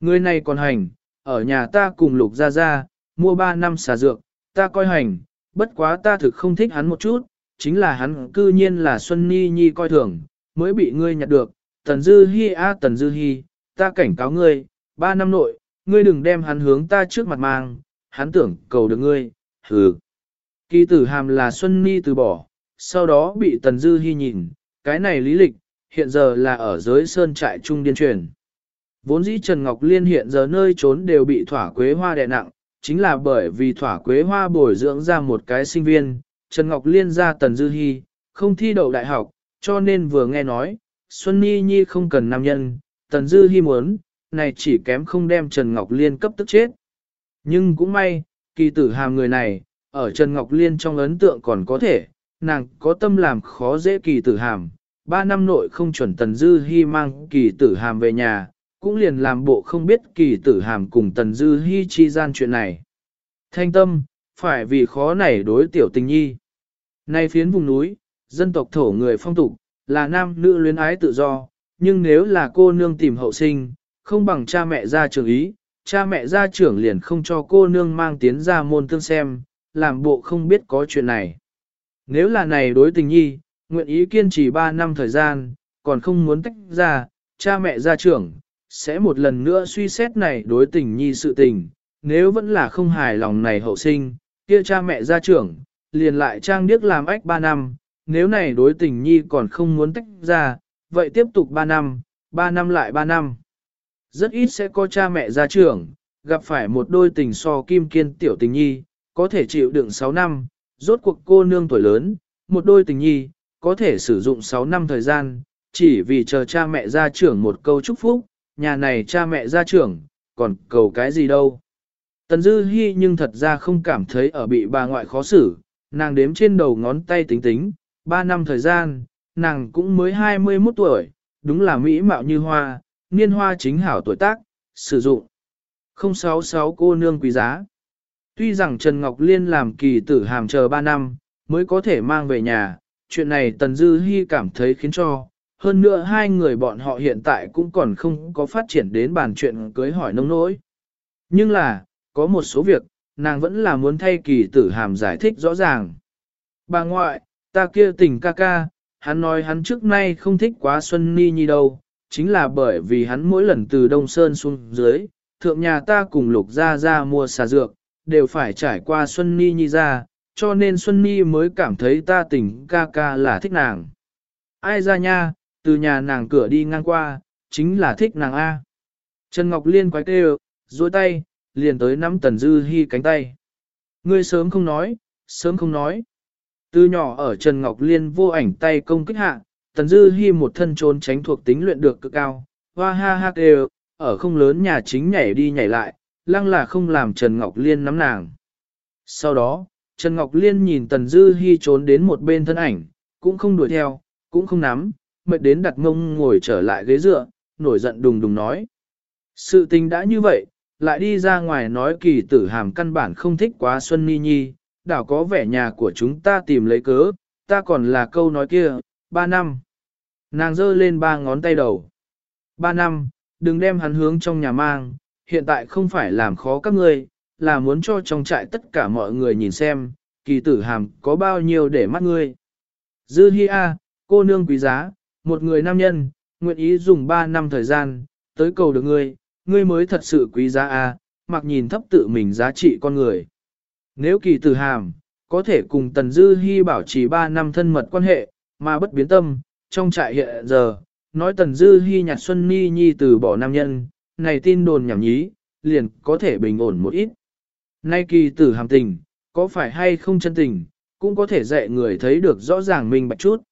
Người này còn hành, ở nhà ta cùng lục ra ra, mua 3 năm xà dược, ta coi hành, bất quá ta thực không thích hắn một chút, chính là hắn cư nhiên là Xuân Ni Nhi coi thường, mới bị ngươi nhặt được, Tần Dư Hi a Tần Dư Hi, ta cảnh cáo ngươi, 3 năm nội, ngươi đừng đem hắn hướng ta trước mặt mang, hắn tưởng cầu được ngươi, hừ. Kỳ tử hàm là Xuân Ni từ bỏ, sau đó bị Tần Dư Hi nhìn, cái này lý lịch, hiện giờ là ở dưới sơn trại trung điên truyền. Vốn dĩ Trần Ngọc Liên hiện giờ nơi trốn đều bị thỏa quế hoa đè nặng, chính là bởi vì thỏa quế hoa bồi dưỡng ra một cái sinh viên, Trần Ngọc Liên ra Tần Dư Hi, không thi đậu đại học, cho nên vừa nghe nói, Xuân Nhi Nhi không cần nam nhân, Tần Dư Hi muốn, này chỉ kém không đem Trần Ngọc Liên cấp tức chết. Nhưng cũng may, kỳ tử hàm người này, ở Trần Ngọc Liên trong ấn tượng còn có thể, nàng có tâm làm khó dễ kỳ tử hàm. Ba năm nội không chuẩn Tần Dư Hi mang kỳ tử hàm về nhà, cũng liền làm bộ không biết kỳ tử hàm cùng Tần Dư Hi chi gian chuyện này. Thanh tâm, phải vì khó này đối tiểu tình nhi. Nay phiến vùng núi, dân tộc thổ người phong tục, là nam nữ luyến ái tự do, nhưng nếu là cô nương tìm hậu sinh, không bằng cha mẹ ra trường ý, cha mẹ ra trưởng liền không cho cô nương mang tiến ra môn tương xem, làm bộ không biết có chuyện này. Nếu là này đối tình nhi, nguyện ý kiên trì 3 năm thời gian, còn không muốn tách ra, cha mẹ gia trưởng, sẽ một lần nữa suy xét này đối tình nhi sự tình, nếu vẫn là không hài lòng này hậu sinh, kia cha mẹ gia trưởng, liền lại trang điếc làm ách 3 năm, nếu này đối tình nhi còn không muốn tách ra, vậy tiếp tục 3 năm, 3 năm lại 3 năm. Rất ít sẽ có cha mẹ gia trưởng, gặp phải một đôi tình so kim kiên tiểu tình nhi, có thể chịu đựng 6 năm, rốt cuộc cô nương tuổi lớn, một đôi tình nhi, có thể sử dụng 6 năm thời gian, chỉ vì chờ cha mẹ ra trưởng một câu chúc phúc, nhà này cha mẹ ra trưởng, còn cầu cái gì đâu. Tần Dư Hi nhưng thật ra không cảm thấy ở bị bà ngoại khó xử, nàng đếm trên đầu ngón tay tính tính, 3 năm thời gian, nàng cũng mới 21 tuổi, đúng là mỹ mạo như hoa, niên hoa chính hảo tuổi tác, sử dụng. 066 cô nương quý giá. Tuy rằng Trần Ngọc Liên làm kỳ tử hàm chờ 3 năm, mới có thể mang về nhà, chuyện này Tần Dư Hi cảm thấy khiến cho, hơn nữa hai người bọn họ hiện tại cũng còn không có phát triển đến bàn chuyện cưới hỏi nông nỗi. Nhưng là, có một số việc, nàng vẫn là muốn thay kỳ tử hàm giải thích rõ ràng. Bà ngoại, ta kia tình ca ca, hắn nói hắn trước nay không thích quá Xuân Ni Nhi đâu, chính là bởi vì hắn mỗi lần từ Đông Sơn xuống dưới, thượng nhà ta cùng lục ra ra mua xà dược, đều phải trải qua Xuân Ni Nhi ra, cho nên Xuân Ni mới cảm thấy ta tình ca ca là thích nàng. Ai ra nha, từ nhà nàng cửa đi ngang qua, chính là thích nàng A. Trần Ngọc Liên quái kêu, duỗi tay, liền tới nắm Tần Dư Hi cánh tay. Ngươi sớm không nói, sớm không nói. Từ nhỏ ở Trần Ngọc Liên vô ảnh tay công kích hạ, Tần Dư Hi một thân trốn tránh thuộc tính luyện được cực cao, hoa ha ha kêu, ở không lớn nhà chính nhảy đi nhảy lại, lăng là không làm Trần Ngọc Liên nắm nàng. Sau đó, Trần Ngọc Liên nhìn Tần Dư Hi trốn đến một bên thân ảnh, cũng không đuổi theo, cũng không nắm, mệt đến đặt ngông ngồi trở lại ghế dựa, nổi giận đùng đùng nói. Sự tình đã như vậy, lại đi ra ngoài nói kỳ tử hàm căn bản không thích quá Xuân Ni Nhi, đảo có vẻ nhà của chúng ta tìm lấy cớ, ta còn là câu nói kia, ba năm. Nàng giơ lên ba ngón tay đầu. Ba năm, đừng đem hắn hướng trong nhà mang, hiện tại không phải làm khó các ngươi, là muốn cho trong trại tất cả mọi người nhìn xem, kỳ tử hàm có bao nhiêu để mắt ngươi. Dư Hi A, cô nương quý giá, một người nam nhân, nguyện ý dùng ba năm thời gian, tới cầu được ngươi, ngươi mới thật sự quý giá A, mặc nhìn thấp tự mình giá trị con người. Nếu kỳ tử hàm, có thể cùng Tần Dư Hi bảo trì ba năm thân mật quan hệ, mà bất biến tâm, trong trại hiện giờ, nói Tần Dư Hi nhặt Xuân Ni Nhi từ bỏ nam nhân, này tin đồn nhảm nhí, liền có thể bình ổn một ít. Nay kỳ tử hàm tình, có phải hay không chân tình, cũng có thể dạy người thấy được rõ ràng mình bạch chút.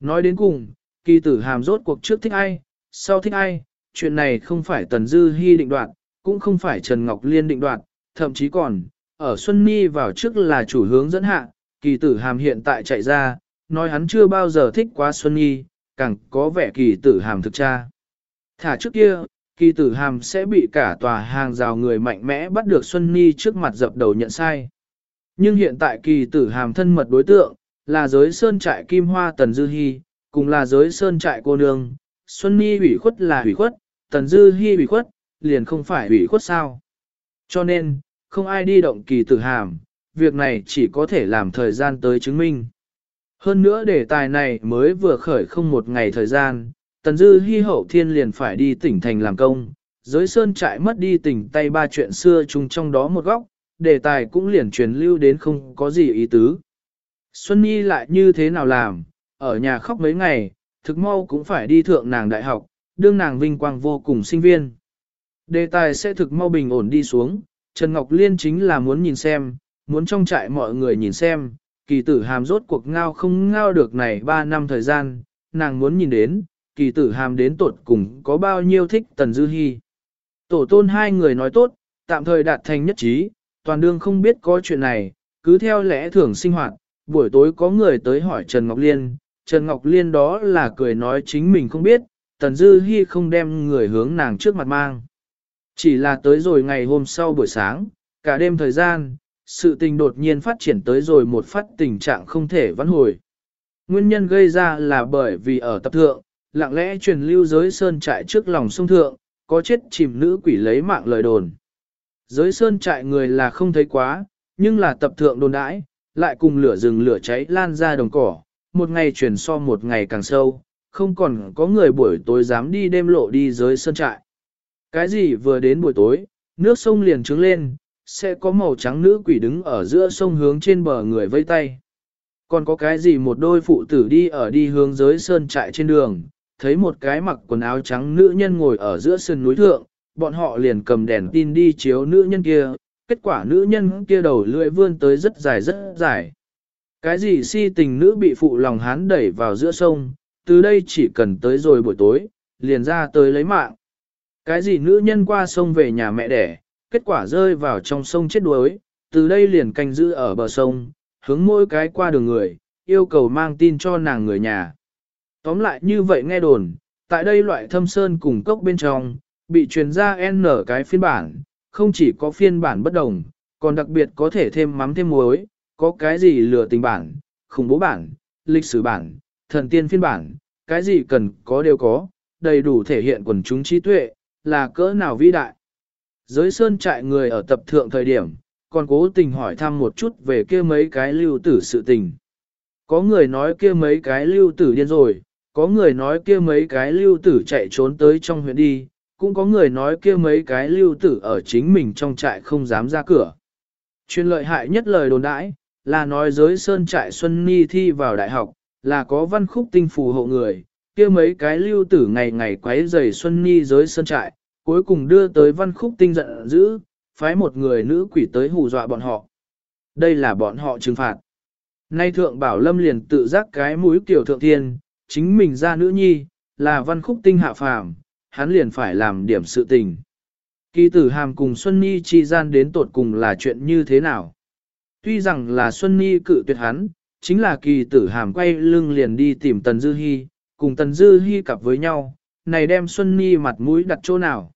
Nói đến cùng, kỳ tử hàm rốt cuộc trước thích ai, sau thích ai, chuyện này không phải Tần Dư Hi định đoạt, cũng không phải Trần Ngọc Liên định đoạt, thậm chí còn, ở Xuân Ni vào trước là chủ hướng dẫn hạ, kỳ tử hàm hiện tại chạy ra, nói hắn chưa bao giờ thích quá Xuân Nhi, càng có vẻ kỳ tử hàm thực cha. Thả trước kia, kỳ tử hàm sẽ bị cả tòa hàng rào người mạnh mẽ bắt được Xuân Nhi trước mặt dập đầu nhận sai. Nhưng hiện tại kỳ tử hàm thân mật đối tượng, là giới sơn trại Kim Hoa Tần Dư Hi, cùng là giới sơn trại cô nương. Xuân Nhi ủy khuất là ủy khuất, Tần Dư Hi ủy khuất, liền không phải ủy khuất sao. Cho nên, không ai đi động kỳ tử hàm, việc này chỉ có thể làm thời gian tới chứng minh. Hơn nữa đề tài này mới vừa khởi không một ngày thời gian, Tần Dư Hi hậu thiên liền phải đi tỉnh thành làm công, giới sơn trại mất đi tỉnh tay ba chuyện xưa chung trong đó một góc, đề tài cũng liền truyền lưu đến không có gì ý tứ. Xuân Nhi lại như thế nào làm, ở nhà khóc mấy ngày, thực mau cũng phải đi thượng nàng đại học, đương nàng vinh quang vô cùng sinh viên. Đề tài sẽ thực mau bình ổn đi xuống, Trần Ngọc Liên chính là muốn nhìn xem, muốn trong trại mọi người nhìn xem, kỳ tử hàm rốt cuộc ngao không ngao được này 3 năm thời gian, nàng muốn nhìn đến, kỳ tử hàm đến tột cùng có bao nhiêu thích Tần Dư Hi. Tổ tôn hai người nói tốt, tạm thời đạt thành nhất trí, toàn đương không biết có chuyện này, cứ theo lẽ thường sinh hoạt, buổi tối có người tới hỏi Trần Ngọc Liên, Trần Ngọc Liên đó là cười nói chính mình không biết, Tần Dư Hi không đem người hướng nàng trước mặt mang. Chỉ là tới rồi ngày hôm sau buổi sáng, cả đêm thời gian, sự tình đột nhiên phát triển tới rồi một phát tình trạng không thể vãn hồi. Nguyên nhân gây ra là bởi vì ở tập thượng, lặng lẽ truyền lưu giới sơn trại trước lòng sông thượng, có chết chìm nữ quỷ lấy mạng lời đồn. Giới sơn trại người là không thấy quá, nhưng là tập thượng đồn đãi, lại cùng lửa rừng lửa cháy lan ra đồng cỏ, một ngày truyền so một ngày càng sâu, không còn có người buổi tối dám đi đêm lộ đi giới sơn trại. Cái gì vừa đến buổi tối, nước sông liền trướng lên, sẽ có màu trắng nữ quỷ đứng ở giữa sông hướng trên bờ người vây tay. Còn có cái gì một đôi phụ tử đi ở đi hướng giới sơn trại trên đường, thấy một cái mặc quần áo trắng nữ nhân ngồi ở giữa sườn núi thượng, bọn họ liền cầm đèn tin đi chiếu nữ nhân kia, kết quả nữ nhân kia đầu lưỡi vươn tới rất dài rất dài. Cái gì si tình nữ bị phụ lòng hán đẩy vào giữa sông, từ đây chỉ cần tới rồi buổi tối, liền ra tới lấy mạng. Cái gì nữ nhân qua sông về nhà mẹ đẻ, kết quả rơi vào trong sông chết đuối, từ đây liền canh giữ ở bờ sông, hướng mỗi cái qua đường người, yêu cầu mang tin cho nàng người nhà. Tóm lại như vậy nghe đồn, tại đây loại thâm sơn cùng cốc bên trong, bị truyền ra N cái phiên bản, không chỉ có phiên bản bất đồng, còn đặc biệt có thể thêm mắm thêm muối, có cái gì lừa tình bản, khủng bố bản, lịch sử bản, thần tiên phiên bản, cái gì cần có đều có, đầy đủ thể hiện quần chúng trí tuệ, là cỡ nào vĩ đại. Giới sơn trại người ở tập thượng thời điểm, còn cố tình hỏi thăm một chút về kia mấy cái lưu tử sự tình. Có người nói kia mấy cái lưu tử điên rồi, có người nói kia mấy cái lưu tử chạy trốn tới trong huyện đi, cũng có người nói kia mấy cái lưu tử ở chính mình trong trại không dám ra cửa. Chuyên lợi hại nhất lời đồn đãi, là nói giới sơn trại Xuân Ni thi vào đại học, là có văn khúc tinh phù hộ người, kia mấy cái lưu tử ngày ngày quấy rầy Xuân Ni giới sơn trại, cuối cùng đưa tới văn khúc tinh giận dữ, phái một người nữ quỷ tới hù dọa bọn họ. Đây là bọn họ trừng phạt. Nay thượng bảo lâm liền tự giác cái mũi tiểu thượng thiên, chính mình ra nữ nhi, là văn khúc tinh hạ phàm, hắn liền phải làm điểm sự tình. Kỳ tử hàm cùng Xuân Nhi chi gian đến tột cùng là chuyện như thế nào? Tuy rằng là Xuân Nhi cự tuyệt hắn, chính là kỳ tử hàm quay lưng liền đi tìm Tần Dư Hi, cùng Tần Dư Hi cặp với nhau, này đem Xuân Nhi mặt mũi đặt chỗ nào?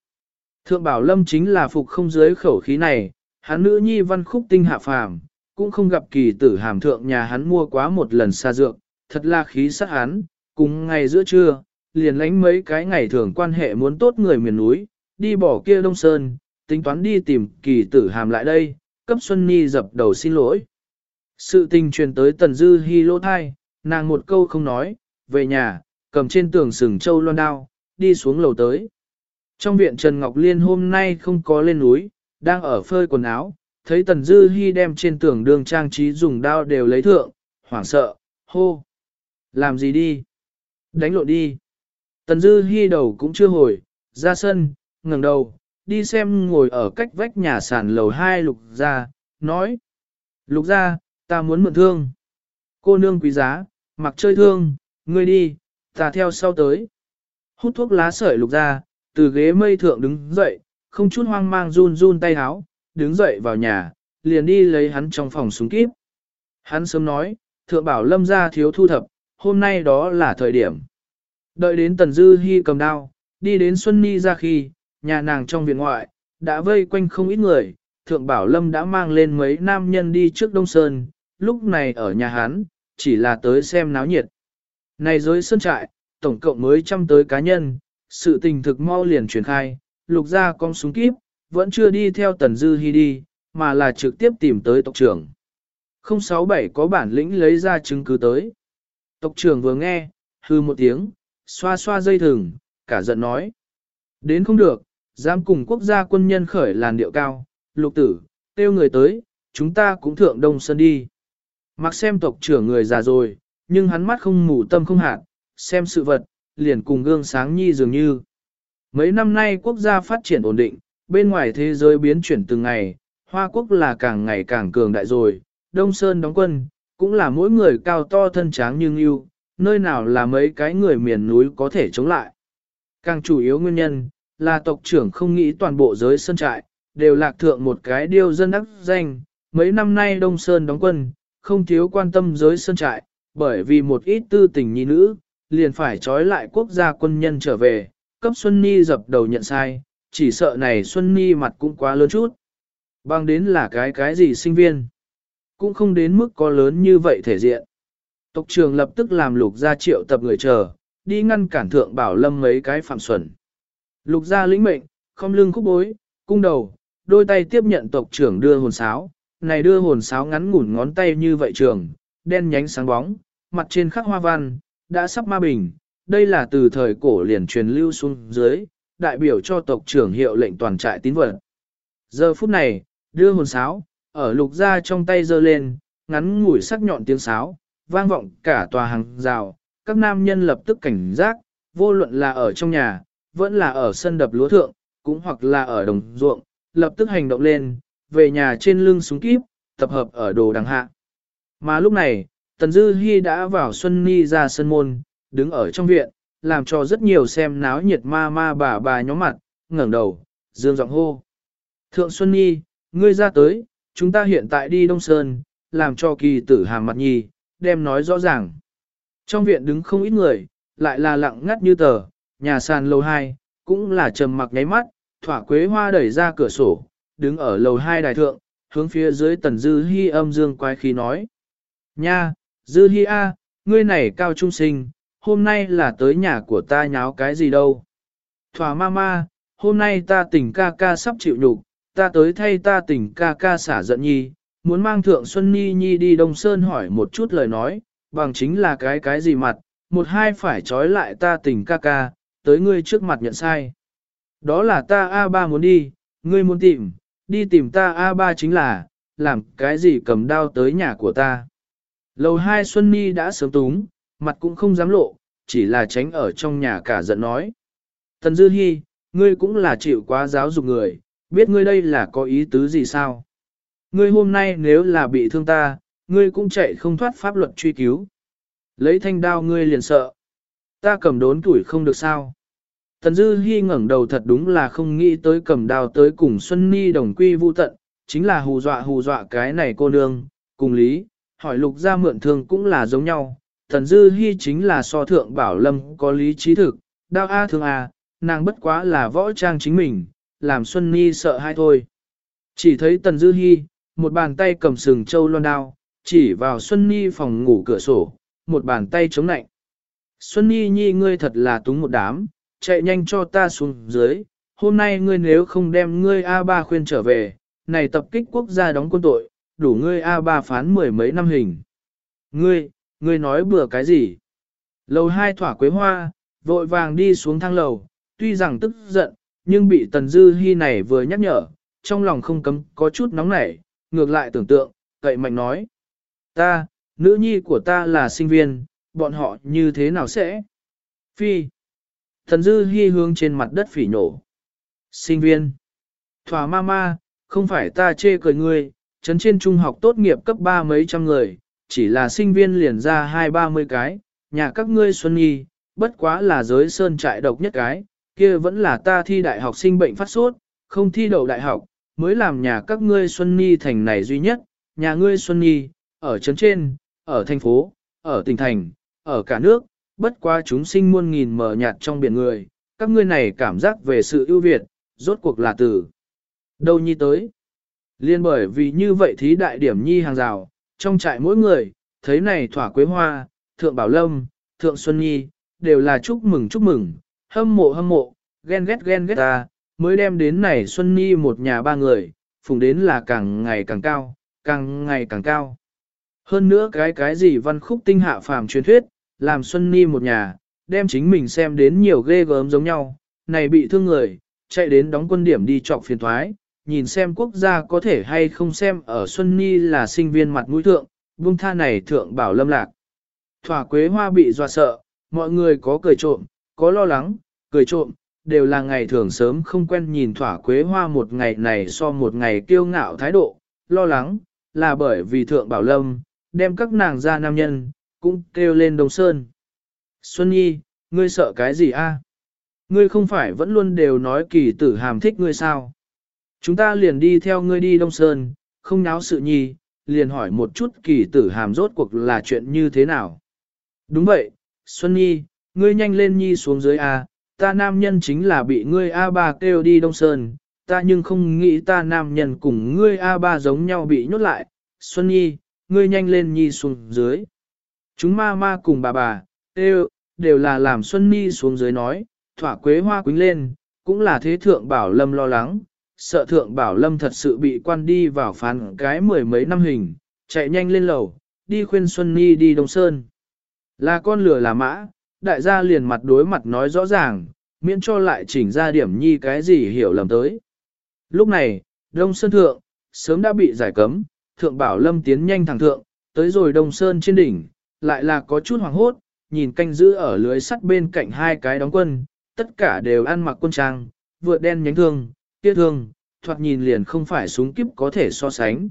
Thượng Bảo Lâm chính là phục không dưới khẩu khí này, hắn nữ nhi văn khúc tinh hạ phàm, cũng không gặp kỳ tử hàm thượng nhà hắn mua quá một lần xa dược, thật là khí sát hắn, cùng ngày giữa trưa, liền lánh mấy cái ngày thường quan hệ muốn tốt người miền núi, đi bỏ kia Đông Sơn, tính toán đi tìm kỳ tử hàm lại đây, cấp Xuân Nhi dập đầu xin lỗi. Sự tình truyền tới Tần Dư Hi lỗ thai, nàng một câu không nói, về nhà, cầm trên tường sừng châu loan đao, đi xuống lầu tới. Trong viện Trần Ngọc Liên hôm nay không có lên núi, đang ở phơi quần áo, thấy Tần Dư Hi đem trên tường đường trang trí dùng đao đều lấy thượng, hoảng sợ, hô. Làm gì đi? Đánh lộn đi. Tần Dư Hi đầu cũng chưa hồi, ra sân, ngẩng đầu, đi xem ngồi ở cách vách nhà sàn lầu hai lục gia, nói. Lục gia, ta muốn mượn thương. Cô nương quý giá, mặc chơi thương, ngươi đi, ta theo sau tới. Hút thuốc lá sợi lục gia, từ ghế mây thượng đứng dậy, không chút hoang mang run run tay háo, đứng dậy vào nhà, liền đi lấy hắn trong phòng súng kíp. Hắn sớm nói, thượng bảo lâm gia thiếu thu thập, hôm nay đó là thời điểm. Đợi đến Tần Dư Hi cầm đao, đi đến Xuân Ni ra khi, nhà nàng trong viện ngoại, đã vây quanh không ít người, Thượng Bảo Lâm đã mang lên mấy nam nhân đi trước Đông Sơn, lúc này ở nhà hắn, chỉ là tới xem náo nhiệt. Này giới sơn trại, tổng cộng mới trăm tới cá nhân, sự tình thực mau liền truyền khai, lục ra con súng kíp, vẫn chưa đi theo Tần Dư Hi đi, mà là trực tiếp tìm tới tộc trưởng. 067 có bản lĩnh lấy ra chứng cứ tới. Tộc trưởng vừa nghe, hư một tiếng, xoa xoa dây thừng, cả giận nói. Đến không được, dám cùng quốc gia quân nhân khởi làn điệu cao, lục tử, tiêu người tới, chúng ta cũng thượng đông sân đi. Mặc xem tộc trưởng người già rồi, nhưng hắn mắt không mù tâm không hạn, xem sự vật, liền cùng gương sáng nhi dường như. Mấy năm nay quốc gia phát triển ổn định, bên ngoài thế giới biến chuyển từng ngày, Hoa quốc là càng ngày càng cường đại rồi, Đông Sơn đóng quân, cũng là mỗi người cao to thân tráng nhưng yêu, nơi nào là mấy cái người miền núi có thể chống lại. Càng chủ yếu nguyên nhân, là tộc trưởng không nghĩ toàn bộ giới sơn trại, đều lạc thượng một cái điều dân đắc danh, mấy năm nay Đông Sơn đóng quân, không thiếu quan tâm giới sơn trại, bởi vì một ít tư tình nhi nữ, liền phải trói lại quốc gia quân nhân trở về, cấp Xuân Ni dập đầu nhận sai, chỉ sợ này Xuân Ni mặt cũng quá lớn chút. Bằng đến là cái cái gì sinh viên, cũng không đến mức có lớn như vậy thể diện. Tộc trưởng lập tức làm lục gia triệu tập người chờ, đi ngăn cản thượng bảo lâm mấy cái phạm xuẩn. Lục gia lĩnh mệnh, không lưng khúc bối, cung đầu, đôi tay tiếp nhận tộc trưởng đưa hồn sáo, này đưa hồn sáo ngắn ngủn ngón tay như vậy trường, đen nhánh sáng bóng, mặt trên khắc hoa văn, đã sắp ma bình, đây là từ thời cổ liền truyền lưu xuống dưới, đại biểu cho tộc trưởng hiệu lệnh toàn trại tín vật. Giờ phút này, đưa hồn sáo, ở lục ra trong tay giơ lên, ngắn ngủi sắc nhọn tiếng sáo, vang vọng cả tòa hàng rào, các nam nhân lập tức cảnh giác, vô luận là ở trong nhà, vẫn là ở sân đập lúa thượng, cũng hoặc là ở đồng ruộng, lập tức hành động lên, về nhà trên lưng súng kíp, tập hợp ở đồ đằng hạ. Mà lúc này, Tần Dư Hi đã vào Xuân Ni ra sân môn, đứng ở trong viện, làm cho rất nhiều xem náo nhiệt ma ma bà bà nhóm mặt, ngẩng đầu, dương giọng hô. Thượng Xuân Nhi, ngươi ra tới, chúng ta hiện tại đi Đông Sơn, làm cho kỳ tử hàm mặt nhi, đem nói rõ ràng. Trong viện đứng không ít người, lại là lặng ngắt như tờ, nhà sàn lầu 2, cũng là trầm mặc nháy mắt, thỏa quế hoa đẩy ra cửa sổ, đứng ở lầu 2 đài thượng, hướng phía dưới tần dư hy âm dương quái khí nói. Nha, dư hy a, ngươi này cao trung sinh, hôm nay là tới nhà của ta nháo cái gì đâu. Thỏa ma ma, hôm nay ta tỉnh ca ca sắp chịu nhục, ta tới thay ta tỉnh ca ca xả giận nhi, muốn mang thượng Xuân Nhi Nhi đi Đông Sơn hỏi một chút lời nói, bằng chính là cái cái gì mặt, một hai phải trói lại ta tình ca ca, tới ngươi trước mặt nhận sai. Đó là ta A3 muốn đi, ngươi muốn tìm, đi tìm ta A3 chính là, làm cái gì cầm đao tới nhà của ta. Lầu hai Xuân Nhi đã sớm túng, mặt cũng không dám lộ, chỉ là tránh ở trong nhà cả giận nói. Tần Dư Hi, ngươi cũng là chịu quá giáo dục người, biết ngươi đây là có ý tứ gì sao? Ngươi hôm nay nếu là bị thương ta, ngươi cũng chạy không thoát pháp luật truy cứu. Lấy thanh đao ngươi liền sợ. Ta cầm đốn tuổi không được sao. Tần Dư Hi ngẩng đầu thật đúng là không nghĩ tới cầm đao tới cùng Xuân Ni đồng quy vu tận, chính là hù dọa hù dọa cái này cô nương, cùng lý, hỏi lục gia mượn thương cũng là giống nhau. Tần Dư Hi chính là so thượng bảo lâm có lý trí thực, đao A thương A, nàng bất quá là võ trang chính mình, làm Xuân Ni sợ hai thôi. Chỉ thấy Tần Dư Hi, một bàn tay cầm sừng châu loan đao, chỉ vào Xuân Ni phòng ngủ cửa sổ, một bàn tay chống nạnh. Xuân Ni nhi ngươi thật là túng một đám, chạy nhanh cho ta xuống dưới, hôm nay ngươi nếu không đem ngươi A3 khuyên trở về, này tập kích quốc gia đóng quân tội, đủ ngươi A3 phán mười mấy năm hình. Ngươi, ngươi nói bừa cái gì? Lầu hai thỏa quế hoa, vội vàng đi xuống thang lầu, tuy rằng tức giận, nhưng bị Tần Dư Hi này vừa nhắc nhở, trong lòng không cấm có chút nóng nảy, ngược lại tưởng tượng, cậy mạnh nói. Ta, nữ nhi của ta là sinh viên, bọn họ như thế nào sẽ? Phi. Thần Dư Hi hướng trên mặt đất phỉ nổ. Sinh viên. Thỏa ma ma, không phải ta chê cười ngươi, chấn trên trung học tốt nghiệp cấp ba mấy trăm người, chỉ là sinh viên liền ra hai ba mươi cái, nhà các ngươi xuân nhi, bất quá là giới sơn trại độc nhất cái, kia vẫn là ta thi đại học sinh bệnh phát sốt, không thi đậu đại học, mới làm nhà các ngươi xuân nhi thành này duy nhất, nhà ngươi xuân nhi, ở trấn trên, ở thành phố, ở tỉnh thành, ở cả nước, bất quá chúng sinh muôn nghìn mờ nhạt trong biển người, các ngươi này cảm giác về sự ưu việt, rốt cuộc là từ đâu nhi tới. Liên bởi vì như vậy thí đại điểm nhi hàng rào, trong trại mỗi người, thấy này thỏa quế hoa, thượng bảo lâm, thượng xuân nhi, đều là chúc mừng chúc mừng, hâm mộ hâm mộ, ghen ghét ghen ghét ta, mới đem đến này xuân nhi một nhà ba người, phùng đến là càng ngày càng cao, càng ngày càng cao. Hơn nữa cái cái gì văn khúc tinh hạ phàm truyền thuyết, làm Xuân Ni một nhà, đem chính mình xem đến nhiều ghê gớm giống nhau, này bị thương người, chạy đến đóng quân điểm đi trọc phiền thoái, nhìn xem quốc gia có thể hay không xem ở Xuân Ni là sinh viên mặt mũi thượng, buông tha này thượng bảo lâm lạc. Thỏa quế hoa bị dọa sợ, mọi người có cười trộm, có lo lắng, cười trộm, đều là ngày thường sớm không quen nhìn thỏa quế hoa một ngày này so một ngày kiêu ngạo thái độ, lo lắng, là bởi vì thượng bảo lâm, đem các nàng ra nam nhân, cũng kêu lên Đông Sơn. Xuân Nhi, ngươi sợ cái gì a? Ngươi không phải vẫn luôn đều nói kỳ tử hàm thích ngươi sao? Chúng ta liền đi theo ngươi đi Đông Sơn, không náo sự nhi, liền hỏi một chút kỳ tử hàm rốt cuộc là chuyện như thế nào. Đúng vậy, Xuân Nhi, ngươi nhanh lên Nhi xuống dưới A, ta nam nhân chính là bị ngươi A3 kêu đi Đông Sơn, ta nhưng không nghĩ ta nam nhân cùng ngươi A3 giống nhau bị nhốt lại. Xuân Nhi, ngươi nhanh lên Nhi xuống dưới. Chúng ma ma cùng bà bà, đều, đều là làm Xuân Nhi xuống dưới nói, thỏa quế hoa quính lên, cũng là thế thượng bảo lâm lo lắng, sợ thượng bảo lâm thật sự bị quan đi vào phán cái mười mấy năm hình, chạy nhanh lên lầu, đi khuyên Xuân Nhi đi Đông Sơn. Là con lửa là mã, đại gia liền mặt đối mặt nói rõ ràng, miễn cho lại chỉnh ra điểm nhi cái gì hiểu lầm tới. Lúc này, Đông Sơn Thượng, sớm đã bị giải cấm, Thượng Bảo Lâm tiến nhanh thẳng thượng, tới rồi Đông Sơn trên đỉnh, lại là có chút hoàng hốt, nhìn canh giữ ở lưới sắt bên cạnh hai cái đóng quân, tất cả đều ăn mặc quân trang, vượt đen nhánh thương, tiết thương, thoạt nhìn liền không phải súng kíp có thể so sánh.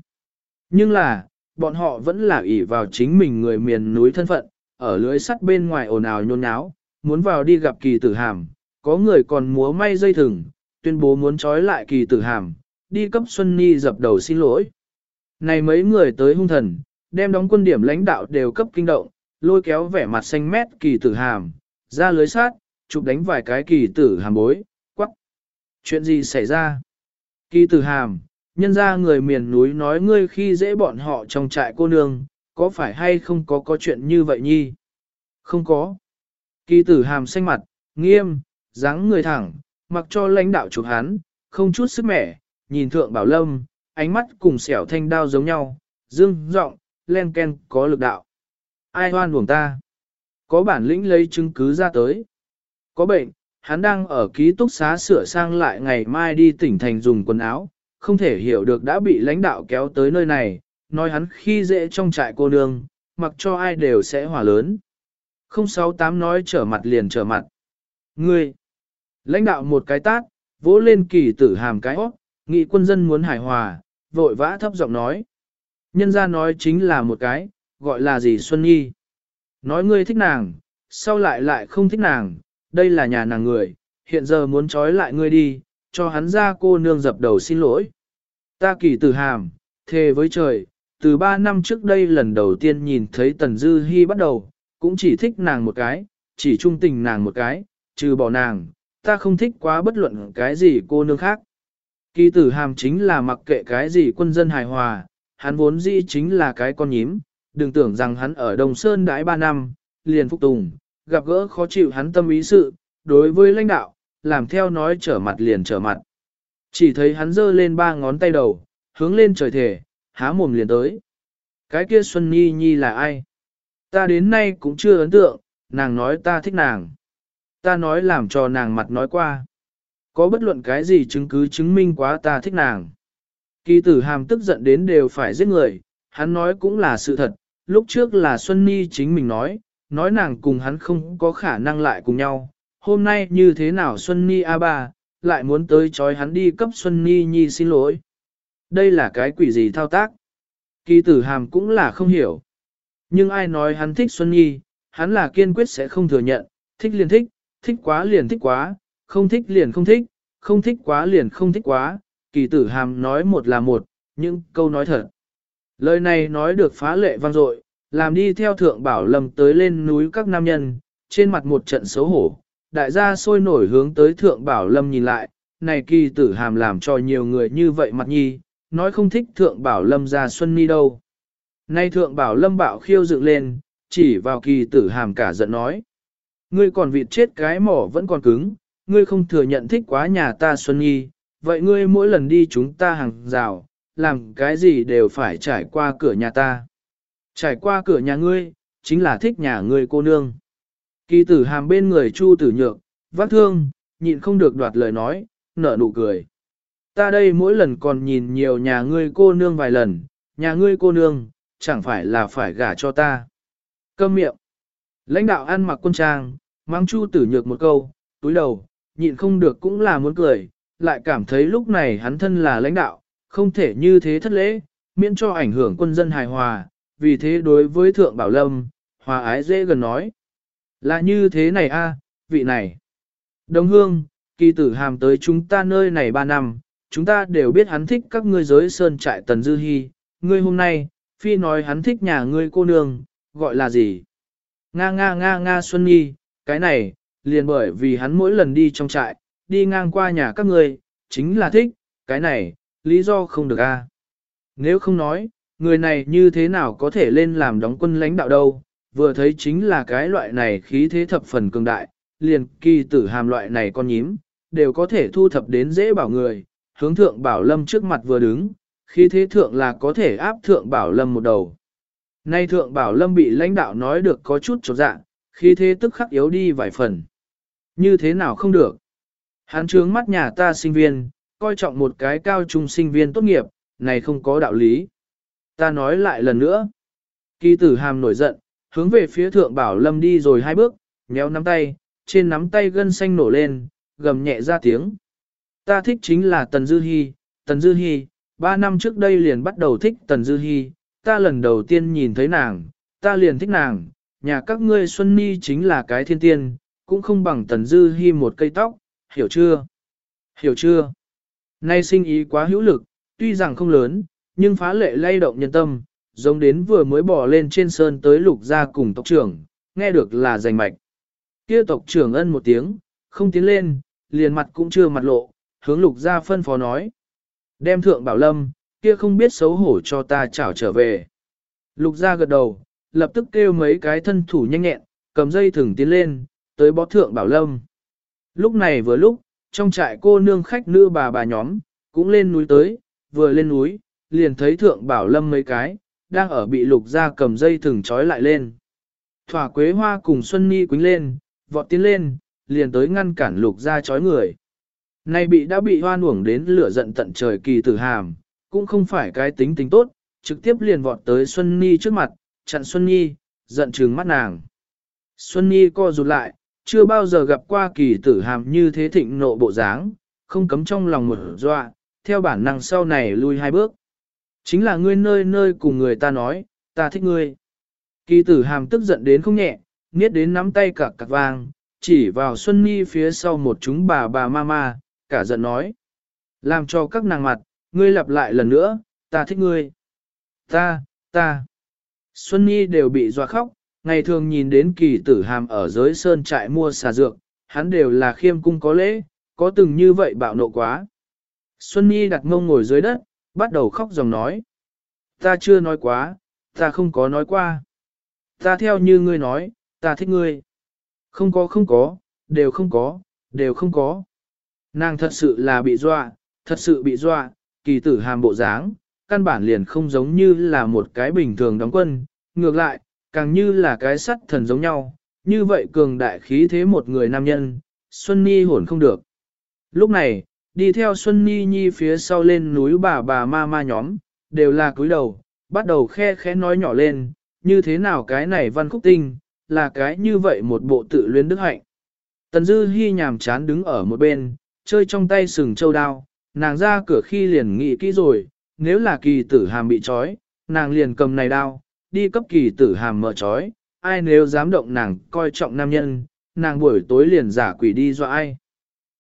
Nhưng là, bọn họ vẫn là ỷ vào chính mình người miền núi thân phận, ở lưới sắt bên ngoài ồn ào nhôn nháo, muốn vào đi gặp kỳ tử hàm, có người còn múa may dây thừng, tuyên bố muốn trói lại kỳ tử hàm, đi cấp Xuân Ni dập đầu xin lỗi. Này mấy người tới hung thần, đem đóng quân điểm lãnh đạo đều cấp kinh động, lôi kéo vẻ mặt xanh mét kỳ tử hàm, ra lưới sát, chụp đánh vài cái kỳ tử hàm bối, quắc. Chuyện gì xảy ra? Kỳ tử hàm, nhân ra người miền núi nói ngươi khi dễ bọn họ trong trại cô nương, có phải hay không có có chuyện như vậy nhi? Không có. Kỳ tử hàm xanh mặt, nghiêm, dáng người thẳng, mặc cho lãnh đạo chụp hắn, không chút sức mẻ, nhìn thượng bảo lâm, ánh mắt cùng xẻo thanh đao giống nhau, dương, giọng len ken có lực đạo. Ai hoan buồng ta? Có bản lĩnh lấy chứng cứ ra tới. Có bệnh, hắn đang ở ký túc xá sửa sang lại ngày mai đi tỉnh thành dùng quần áo, không thể hiểu được đã bị lãnh đạo kéo tới nơi này, nói hắn khi dễ trong trại cô nương, mặc cho ai đều sẽ hỏa lớn. 068 nói trở mặt liền trở mặt. Ngươi! Lãnh đạo một cái tát, vỗ lên kỳ tử hàm cái óc, nghị quân dân muốn hài hòa, vội vã thấp giọng nói. Nhân ra nói chính là một cái, gọi là gì Xuân Nhi. Nói ngươi thích nàng, sau lại lại không thích nàng, đây là nhà nàng người, hiện giờ muốn trói lại ngươi đi, cho hắn ra cô nương dập đầu xin lỗi. Ta kỳ tử hàm, thề với trời, từ ba năm trước đây lần đầu tiên nhìn thấy Tần Dư Hi bắt đầu, cũng chỉ thích nàng một cái, chỉ trung tình nàng một cái, trừ bỏ nàng, ta không thích quá bất luận cái gì cô nương khác. Kỳ tử hàm chính là mặc kệ cái gì quân dân hài hòa, hắn vốn dĩ chính là cái con nhím, đừng tưởng rằng hắn ở Đông Sơn đãi ba năm, liền phục tùng, gặp gỡ khó chịu hắn tâm ý sự, đối với lãnh đạo, làm theo nói trở mặt liền trở mặt. Chỉ thấy hắn giơ lên ba ngón tay đầu, hướng lên trời thể, há mồm liền tới. Cái kia Xuân Nhi Nhi là ai? Ta đến nay cũng chưa ấn tượng, nàng nói ta thích nàng. Ta nói làm cho nàng mặt nói qua. Có bất luận cái gì chứng cứ chứng minh quá ta thích nàng. Kỳ tử hàm tức giận đến đều phải giết người, hắn nói cũng là sự thật, lúc trước là Xuân Nhi chính mình nói, nói nàng cùng hắn không có khả năng lại cùng nhau. Hôm nay như thế nào Xuân Nhi A3, lại muốn tới chói hắn đi cấp Xuân Nhi Nhi xin lỗi. Đây là cái quỷ gì thao tác? Kỳ tử hàm cũng là không hiểu. Nhưng ai nói hắn thích Xuân Nhi, hắn là kiên quyết sẽ không thừa nhận, thích liền thích, thích quá liền thích quá, không thích liền không thích, không thích quá liền không thích quá, kỳ tử hàm nói một là một, những câu nói thật. Lời này nói được phá lệ vang dội, làm đi theo thượng bảo lâm tới lên núi các nam nhân, trên mặt một trận xấu hổ, đại gia sôi nổi hướng tới thượng bảo lâm nhìn lại, này kỳ tử hàm làm cho nhiều người như vậy mặt nhi, nói không thích thượng bảo lâm ra xuân ni đâu. Nay thượng bảo lâm bạo khiêu dựng lên, chỉ vào kỳ tử hàm cả giận nói. Ngươi còn vịt chết cái mỏ vẫn còn cứng, ngươi không thừa nhận thích quá nhà ta Xuân Nhi, vậy ngươi mỗi lần đi chúng ta hàng rào, làm cái gì đều phải trải qua cửa nhà ta. Trải qua cửa nhà ngươi, chính là thích nhà ngươi cô nương. Kỳ tử hàm bên người chu tử nhược, vác thương, nhịn không được đoạt lời nói, nở nụ cười. Ta đây mỗi lần còn nhìn nhiều nhà ngươi cô nương vài lần, nhà ngươi cô nương, chẳng phải là phải gả cho ta. Câm miệng. Lãnh đạo ăn mặc quân trang, mang chu tử nhược một câu, túi đầu, nhịn không được cũng là muốn cười, lại cảm thấy lúc này hắn thân là lãnh đạo, không thể như thế thất lễ, miễn cho ảnh hưởng quân dân hài hòa, vì thế đối với Thượng Bảo Lâm, hòa ái dễ gần nói. Là như thế này a, vị này. Đồng hương, kỳ tử hàm tới chúng ta nơi này ba năm, chúng ta đều biết hắn thích các ngươi giới sơn trại Tần Dư Hi, ngươi hôm nay, phi nói hắn thích nhà ngươi cô nương, gọi là gì? Nga nga nga nga Xuân Nhi, cái này, liền bởi vì hắn mỗi lần đi trong trại, đi ngang qua nhà các ngươi, chính là thích, cái này, lý do không được a. À? Nếu không nói, người này như thế nào có thể lên làm đóng quân lãnh đạo đâu, vừa thấy chính là cái loại này khí thế thập phần cường đại, liền kỳ tử hàm loại này con nhím, đều có thể thu thập đến dễ bảo người, hướng thượng bảo lâm trước mặt vừa đứng, khí thế thượng là có thể áp thượng bảo lâm một đầu. Nay thượng bảo lâm bị lãnh đạo nói được có chút trột dạ, khí thế tức khắc yếu đi vài phần. Như thế nào không được? Hắn trướng mắt nhà ta sinh viên, coi trọng một cái cao trung sinh viên tốt nghiệp, này không có đạo lý. Ta nói lại lần nữa. Kỳ tử hàm nổi giận, hướng về phía thượng bảo lâm đi rồi hai bước, nhéo nắm tay, trên nắm tay gân xanh nổ lên, gầm nhẹ ra tiếng. Ta thích chính là Tần Dư Hi, Tần Dư Hi, ba năm trước đây liền bắt đầu thích Tần Dư Hi, ta lần đầu tiên nhìn thấy nàng, ta liền thích nàng, nhà các ngươi Xuân Ni chính là cái thiên tiên, cũng không bằng Tần Dư Hi một cây tóc, hiểu chưa? Hiểu chưa? Nay sinh ý quá hữu lực, tuy rằng không lớn, nhưng phá lệ lay động nhân tâm, giống đến vừa mới bỏ lên trên sơn tới lục gia cùng tộc trưởng, nghe được là giành mạch. Kia tộc trưởng ân một tiếng, không tiến lên, liền mặt cũng chưa mặt lộ, hướng lục gia phân phó nói. Đem thượng bảo lâm, kia không biết xấu hổ cho ta chảo trở về. Lục gia gật đầu, lập tức kêu mấy cái thân thủ nhanh nhẹn, cầm dây thừng tiến lên, tới bó thượng bảo lâm. Lúc này vừa lúc, trong trại cô nương khách nữ bà bà nhóm, cũng lên núi tới, vừa lên núi, liền thấy thượng bảo lâm mấy cái, đang ở bị lục gia cầm dây thừng trói lại lên. Thỏa quế hoa cùng Xuân Ni quính lên, vọt tiến lên, liền tới ngăn cản lục gia trói người. Này bị đã bị hoan uổng đến lửa giận tận trời kỳ tử hàm, cũng không phải cái tính tính tốt, trực tiếp liền vọt tới Xuân Ni trước mặt, chặn Xuân Nhi, giận trừng mắt nàng. Xuân Nhi co rụt lại, chưa bao giờ gặp qua kỳ tử hàm như thế thịnh nộ bộ dáng, không cấm trong lòng một dọa, theo bản năng sau này lui hai bước. Chính là ngươi nơi nơi cùng người ta nói, ta thích ngươi. Kỳ tử hàm tức giận đến không nhẹ, niết đến nắm tay cả cạc vàng chỉ vào Xuân Nhi phía sau một chúng bà bà ma ma, cả giận nói. Làm cho các nàng mặt, ngươi lặp lại lần nữa, ta thích ngươi. Ta, ta. Xuân Nhi đều bị dọa khóc, ngày thường nhìn đến kỳ tử hàm ở giới sơn trại mua xà dược, hắn đều là khiêm cung có lễ, có từng như vậy bạo nộ quá. Xuân Nhi đặt mông ngồi dưới đất, bắt đầu khóc dòng nói. Ta chưa nói quá, ta không có nói qua. Ta theo như ngươi nói, ta thích ngươi. Không có không có, đều không có, đều không có. Nàng thật sự là bị dọa, thật sự bị dọa, kỳ tử hàm bộ dáng, căn bản liền không giống như là một cái bình thường đóng quân, ngược lại, càng như là cái sắt thần giống nhau, như vậy cường đại khí thế một người nam nhân, Xuân Nhi hồn không được. Lúc này, đi theo Xuân Nhi Nhi phía sau lên núi bà bà ma ma nhóm, đều là cúi đầu, bắt đầu khe khẽ nói nhỏ lên, như thế nào cái này văn khúc tinh, là cái như vậy một bộ tự luyến đức hạnh. Tần Dư Hi nhàm chán đứng ở một bên, chơi trong tay sừng châu đao, nàng ra cửa khi liền nghĩ kỹ rồi, nếu là kỳ tử hàm bị trói, nàng liền cầm này đao, đi cấp kỳ tử hàm mở trói, ai nếu dám động nàng coi trọng nam nhân, nàng buổi tối liền giả quỷ đi dọa ai.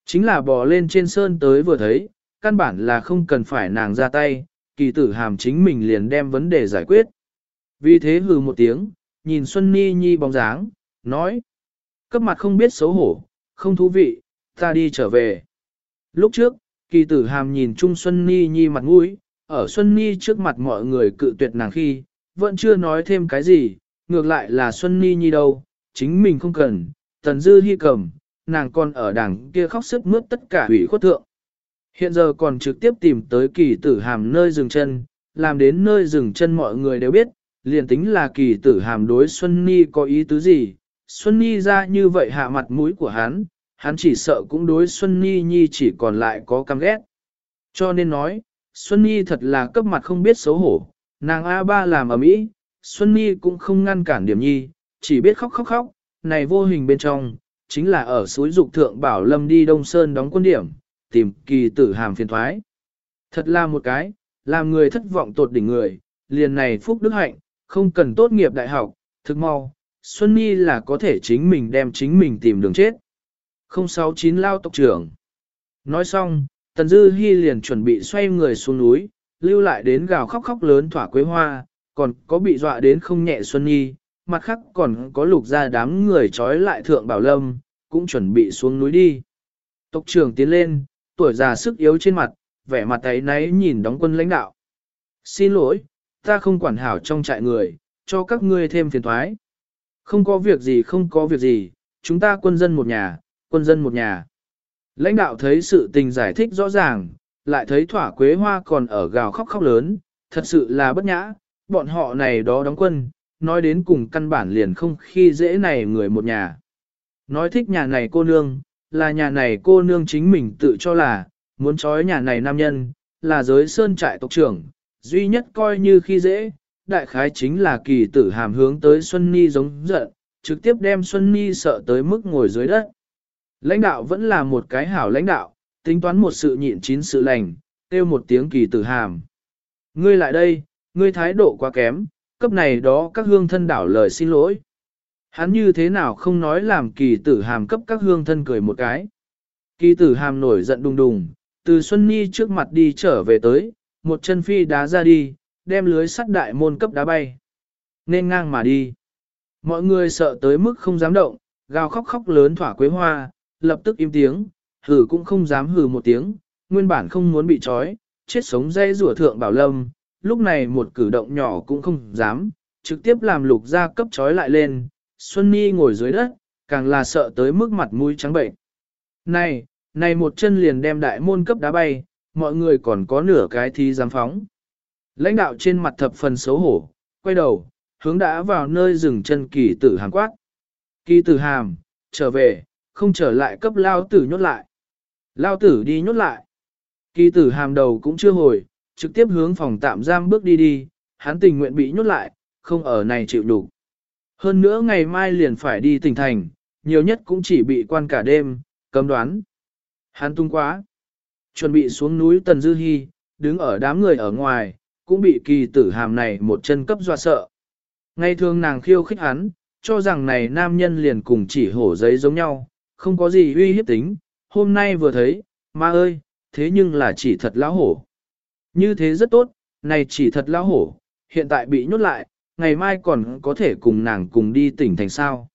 Chính là bò lên trên sơn tới vừa thấy, căn bản là không cần phải nàng ra tay, kỳ tử hàm chính mình liền đem vấn đề giải quyết. Vì thế hừ một tiếng, nhìn Xuân Ni Nhi bóng dáng, nói. Cấp mặt không biết xấu hổ, không thú vị, ta đi trở về. Lúc trước, kỳ tử hàm nhìn Trung Xuân Ni Nhi mặt mũi, ở Xuân Ni trước mặt mọi người cự tuyệt nàng khi, vẫn chưa nói thêm cái gì, ngược lại là Xuân Ni Nhi đâu, chính mình không cần, tần dư hy cầm, nàng còn ở đằng kia khóc sức mướt tất cả hủy khuất thượng. Hiện giờ còn trực tiếp tìm tới kỳ tử hàm nơi dừng chân, làm đến nơi dừng chân mọi người đều biết, liền tính là kỳ tử hàm đối Xuân Ni có ý tứ gì, Xuân Ni ra như vậy hạ mặt mũi của hắn, hắn chỉ sợ cũng đối Xuân Nhi Nhi chỉ còn lại có căm ghét. Cho nên nói, Xuân Nhi thật là cấp mặt không biết xấu hổ, nàng A3 làm ở Mỹ, Xuân Nhi cũng không ngăn cản điểm nhi, chỉ biết khóc khóc khóc, này vô hình bên trong, chính là ở suối dục thượng bảo lâm đi Đông Sơn đóng quân điểm, tìm kỳ tử hàm phiền thoái. Thật là một cái, làm người thất vọng tột đỉnh người, liền này phúc đức hạnh, không cần tốt nghiệp đại học, thực mau, Xuân Nhi là có thể chính mình đem chính mình tìm đường chết. 069 lao tộc trưởng. Nói xong, Tần Dư Hi liền chuẩn bị xoay người xuống núi, lưu lại đến gào khóc khóc lớn thỏa quế hoa, còn có bị dọa đến không nhẹ Xuân Nhi, mặt khác còn có lục ra đám người trói lại thượng bảo lâm, cũng chuẩn bị xuống núi đi. Tộc trưởng tiến lên, tuổi già sức yếu trên mặt, vẻ mặt ấy náy nhìn đóng quân lãnh đạo. Xin lỗi, ta không quản hảo trong trại người, cho các ngươi thêm phiền toái. Không có việc gì không có việc gì, chúng ta quân dân một nhà, quân dân một nhà. Lãnh đạo thấy sự tình giải thích rõ ràng, lại thấy thỏa quế hoa còn ở gào khóc khóc lớn, thật sự là bất nhã, bọn họ này đó đóng quân, nói đến cùng căn bản liền không khi dễ này người một nhà. Nói thích nhà này cô nương, là nhà này cô nương chính mình tự cho là, muốn trói nhà này nam nhân, là giới sơn trại tộc trưởng, duy nhất coi như khi dễ, đại khái chính là kỳ tử hàm hướng tới Xuân Ni giống giận, trực tiếp đem Xuân Ni sợ tới mức ngồi dưới đất. Lãnh đạo vẫn là một cái hảo lãnh đạo, tính toán một sự nhịn chín sự lành, kêu một tiếng kỳ tử hàm. Ngươi lại đây, ngươi thái độ quá kém, cấp này đó các hương thân đảo lời xin lỗi. Hắn như thế nào không nói làm kỳ tử hàm cấp các hương thân cười một cái. Kỳ tử hàm nổi giận đùng đùng, từ Xuân Nhi trước mặt đi trở về tới, một chân phi đá ra đi, đem lưới sắt đại môn cấp đá bay. Nên ngang mà đi. Mọi người sợ tới mức không dám động, gào khóc khóc lớn thỏa quế hoa, lập tức im tiếng, hừ cũng không dám hừ một tiếng, nguyên bản không muốn bị trói, chết sống dây rủa thượng bảo lâm, lúc này một cử động nhỏ cũng không dám, trực tiếp làm lục gia cấp trói lại lên, Xuân Nhi ngồi dưới đất, càng là sợ tới mức mặt mũi trắng bệnh. Này, này một chân liền đem đại môn cấp đá bay, mọi người còn có nửa cái thi dám phóng. Lãnh đạo trên mặt thập phần xấu hổ, quay đầu, hướng đã vào nơi dừng chân kỳ tử hàm quát. Kỳ tử hàm, trở về, không trở lại cấp lao tử nhốt lại. Lao tử đi nhốt lại. Kỳ tử hàm đầu cũng chưa hồi, trực tiếp hướng phòng tạm giam bước đi đi, hắn tình nguyện bị nhốt lại, không ở này chịu đủ. Hơn nữa ngày mai liền phải đi tỉnh thành, nhiều nhất cũng chỉ bị quan cả đêm, cấm đoán. Hắn tung quá. Chuẩn bị xuống núi Tần Dư Hi, đứng ở đám người ở ngoài, cũng bị kỳ tử hàm này một chân cấp dọa sợ. Ngay thường nàng khiêu khích hắn, cho rằng này nam nhân liền cùng chỉ hổ giấy giống nhau, không có gì uy hiếp tính, hôm nay vừa thấy, ma ơi, thế nhưng là chỉ thật lão hổ. Như thế rất tốt, này chỉ thật lão hổ, hiện tại bị nhốt lại, ngày mai còn có thể cùng nàng cùng đi tỉnh thành sao.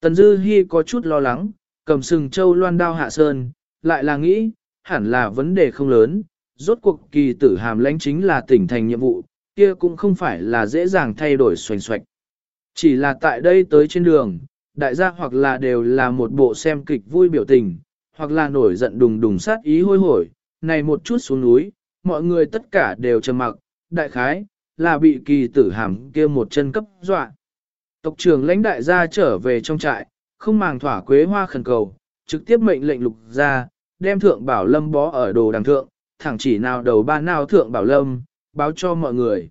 Tần Dư Hi có chút lo lắng, cầm sừng châu loan đao hạ sơn, lại là nghĩ, hẳn là vấn đề không lớn, rốt cuộc kỳ tử hàm lãnh chính là tỉnh thành nhiệm vụ, kia cũng không phải là dễ dàng thay đổi xoành xoạch. Chỉ là tại đây tới trên đường, đại gia hoặc là đều là một bộ xem kịch vui biểu tình, hoặc là nổi giận đùng đùng sát ý hôi hổi, này một chút xuống núi, mọi người tất cả đều trầm mặc, đại khái, là bị kỳ tử hàm kia một chân cấp dọa. Tộc trưởng lãnh đại gia trở về trong trại, không màng thỏa quế hoa khẩn cầu, trực tiếp mệnh lệnh lục ra, đem thượng bảo lâm bó ở đồ đằng thượng, thẳng chỉ nào đầu ba nào thượng bảo lâm, báo cho mọi người.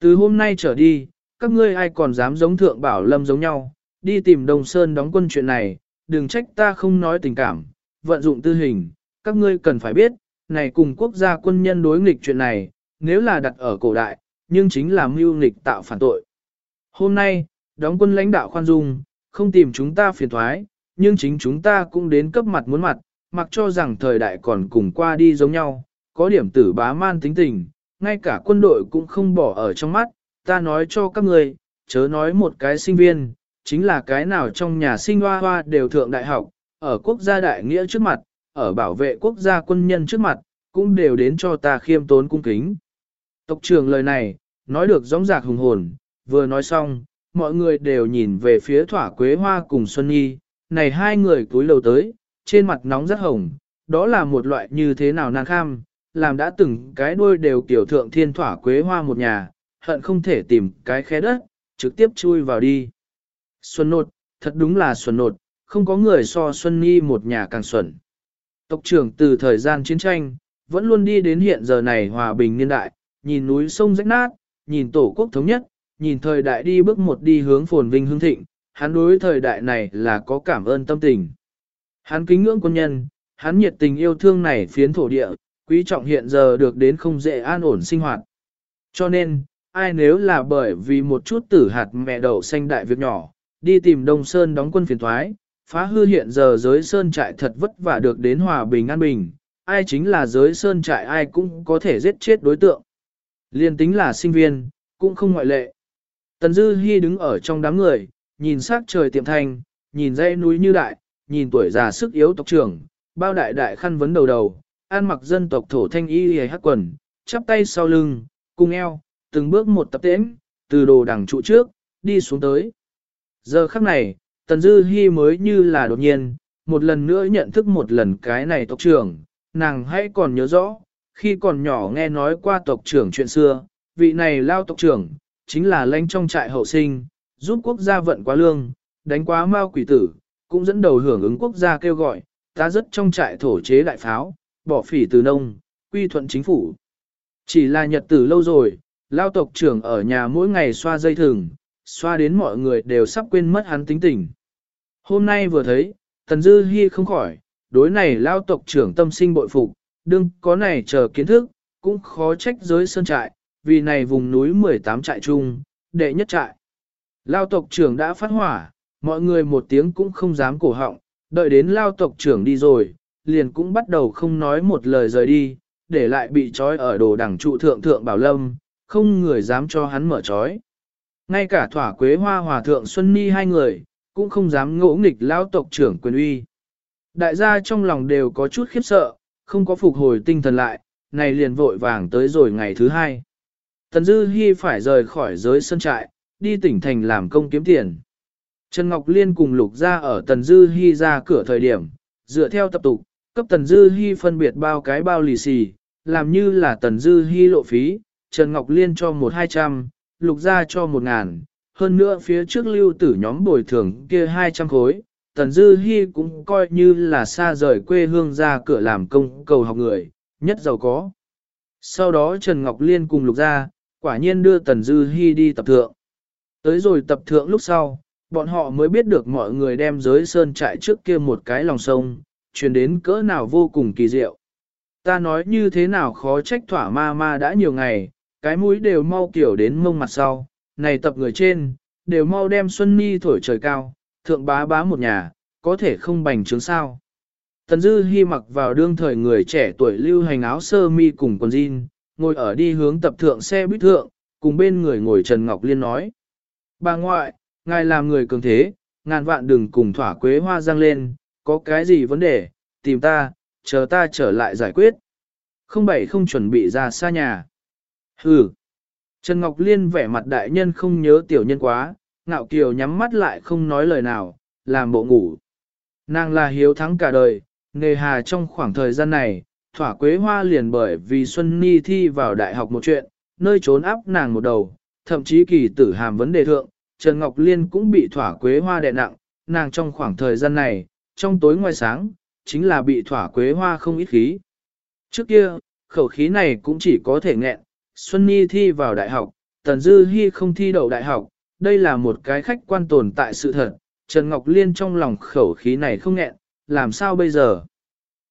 Từ hôm nay trở đi, các ngươi ai còn dám giống thượng bảo lâm giống nhau, đi tìm Đông Sơn đóng quân chuyện này, đừng trách ta không nói tình cảm, vận dụng tư hình, các ngươi cần phải biết, này cùng quốc gia quân nhân đối nghịch chuyện này, nếu là đặt ở cổ đại, nhưng chính là mưu nghịch tạo phản tội. Hôm nay, đóng quân lãnh đạo khoan dung, không tìm chúng ta phiền thoái, nhưng chính chúng ta cũng đến cấp mặt muốn mặt, mặc cho rằng thời đại còn cùng qua đi giống nhau, có điểm tử bá man tính tình, ngay cả quân đội cũng không bỏ ở trong mắt, ta nói cho các người, chớ nói một cái sinh viên, chính là cái nào trong nhà sinh hoa hoa đều thượng đại học, ở quốc gia đại nghĩa trước mặt, ở bảo vệ quốc gia quân nhân trước mặt, cũng đều đến cho ta khiêm tốn cung kính. Tộc trưởng lời này, nói được rõ rạc hùng hồn, vừa nói xong, mọi người đều nhìn về phía thỏa quế hoa cùng Xuân Nhi, này hai người cúi đầu tới, trên mặt nóng rất hồng, đó là một loại như thế nào nan kham, làm đã từng cái đuôi đều kiểu thượng thiên thỏa quế hoa một nhà, hận không thể tìm cái khe đất, trực tiếp chui vào đi. Xuân nột, thật đúng là xuân nột, không có người so Xuân Nhi một nhà càng xuẩn. Tộc trưởng từ thời gian chiến tranh, vẫn luôn đi đến hiện giờ này hòa bình niên đại, nhìn núi sông rách nát, nhìn tổ quốc thống nhất, nhìn thời đại đi bước một đi hướng phồn vinh hương thịnh, hắn đối thời đại này là có cảm ơn tâm tình. Hắn kính ngưỡng quân nhân, hắn nhiệt tình yêu thương này phiến thổ địa, quý trọng hiện giờ được đến không dễ an ổn sinh hoạt. Cho nên, ai nếu là bởi vì một chút tử hạt mẹ đậu xanh đại việc nhỏ, đi tìm Đông Sơn đóng quân phiền thoái, phá hư hiện giờ giới sơn trại thật vất vả được đến hòa bình an bình, ai chính là giới sơn trại ai cũng có thể giết chết đối tượng. Liên tính là sinh viên, cũng không ngoại lệ. Tần Dư Hi đứng ở trong đám người, nhìn sắc trời tiệm thành, nhìn dãy núi như đại, nhìn tuổi già sức yếu tộc trưởng, bao đại đại khăn vấn đầu đầu, an mặc dân tộc thổ thanh y hề hắc quần, chắp tay sau lưng, cùng eo, từng bước một tập tễnh, từ đồ đằng trụ trước, đi xuống tới. Giờ khắc này, Tần Dư Hi mới như là đột nhiên, một lần nữa nhận thức một lần cái này tộc trưởng, nàng hãy còn nhớ rõ, khi còn nhỏ nghe nói qua tộc trưởng chuyện xưa, vị này lao tộc trưởng, chính là lãnh trong trại hậu sinh, giúp quốc gia vận quá lương, đánh quá mao quỷ tử, cũng dẫn đầu hưởng ứng quốc gia kêu gọi, ta rất trong trại thổ chế đại pháo, bỏ phỉ từ nông, quy thuận chính phủ. Chỉ là nhật tử lâu rồi, lao tộc trưởng ở nhà mỗi ngày xoa dây thừng, xoa đến mọi người đều sắp quên mất hắn tính tình. Hôm nay vừa thấy, Tần Dư Hi không khỏi, đối này lao tộc trưởng tâm sinh bội phục, đương có này chờ kiến thức, cũng khó trách giới sơn trại, vì này vùng núi 18 trại chung, đệ nhất trại. Lao tộc trưởng đã phát hỏa, mọi người một tiếng cũng không dám cổ họng, đợi đến lao tộc trưởng đi rồi, liền cũng bắt đầu không nói một lời rời đi, để lại bị trói ở đồ đằng trụ thượng thượng bảo lâm, không người dám cho hắn mở trói. Ngay cả thỏa quế hoa hòa thượng Xuân Ni hai người, cũng không dám ngỗ nghịch lao tộc trưởng quyền uy. Đại gia trong lòng đều có chút khiếp sợ, không có phục hồi tinh thần lại, này liền vội vàng tới rồi ngày thứ hai. Tần Dư Hi phải rời khỏi giới sân trại, đi tỉnh thành làm công kiếm tiền. Trần Ngọc Liên cùng Lục gia ở Tần Dư Hi ra cửa thời điểm, dựa theo tập tục, cấp Tần Dư Hi phân biệt bao cái bao lì xì, làm như là Tần Dư Hi lộ phí, Trần Ngọc Liên cho một hai trăm, Lục gia cho một ngàn, hơn nữa phía trước lưu tử nhóm bồi thường kia hai trăm khối, Tần Dư Hi cũng coi như là xa rời quê hương ra cửa làm công cầu học người, nhất giàu có. Sau đó Trần Ngọc Liên cùng Lục gia, quả nhiên đưa Tần Dư Hi đi tập thượng. Tới rồi tập thượng lúc sau, bọn họ mới biết được mọi người đem giới sơn trại trước kia một cái lòng sông, truyền đến cỡ nào vô cùng kỳ diệu. Ta nói như thế nào khó trách thỏa ma ma đã nhiều ngày, cái mũi đều mau kiểu đến mông mặt sau, này tập người trên, đều mau đem Xuân Ni thổi trời cao, thượng bá bá một nhà, có thể không bành trướng sao. Tần Dư Hi mặc vào đương thời người trẻ tuổi lưu hành áo sơ mi cùng quần jean, ngồi ở đi hướng tập thượng xe buýt thượng, cùng bên người ngồi Trần Ngọc Liên nói. Bà ngoại, ngài làm người cường thế, ngàn vạn đừng cùng thỏa quế hoa giang lên, có cái gì vấn đề, tìm ta, chờ ta trở lại giải quyết. Không bảy không chuẩn bị ra xa nhà. Hừ. Trần Ngọc Liên vẻ mặt đại nhân không nhớ tiểu nhân quá, ngạo kiều nhắm mắt lại không nói lời nào, làm bộ ngủ. Nàng là hiếu thắng cả đời, nghề hà trong khoảng thời gian này, thỏa quế hoa liền bởi vì Xuân Ni thi vào đại học một chuyện, nơi trốn áp nàng một đầu, thậm chí kỳ tử hàm vấn đề thượng, Trần Ngọc Liên cũng bị thỏa quế hoa đè nặng, nàng trong khoảng thời gian này, trong tối ngoài sáng, chính là bị thỏa quế hoa không ít khí. Trước kia, khẩu khí này cũng chỉ có thể nghẹn, Xuân Nhi thi vào đại học, Tần Dư Hi không thi đậu đại học, đây là một cái khách quan tồn tại sự thật, Trần Ngọc Liên trong lòng khẩu khí này không nghẹn, làm sao bây giờ?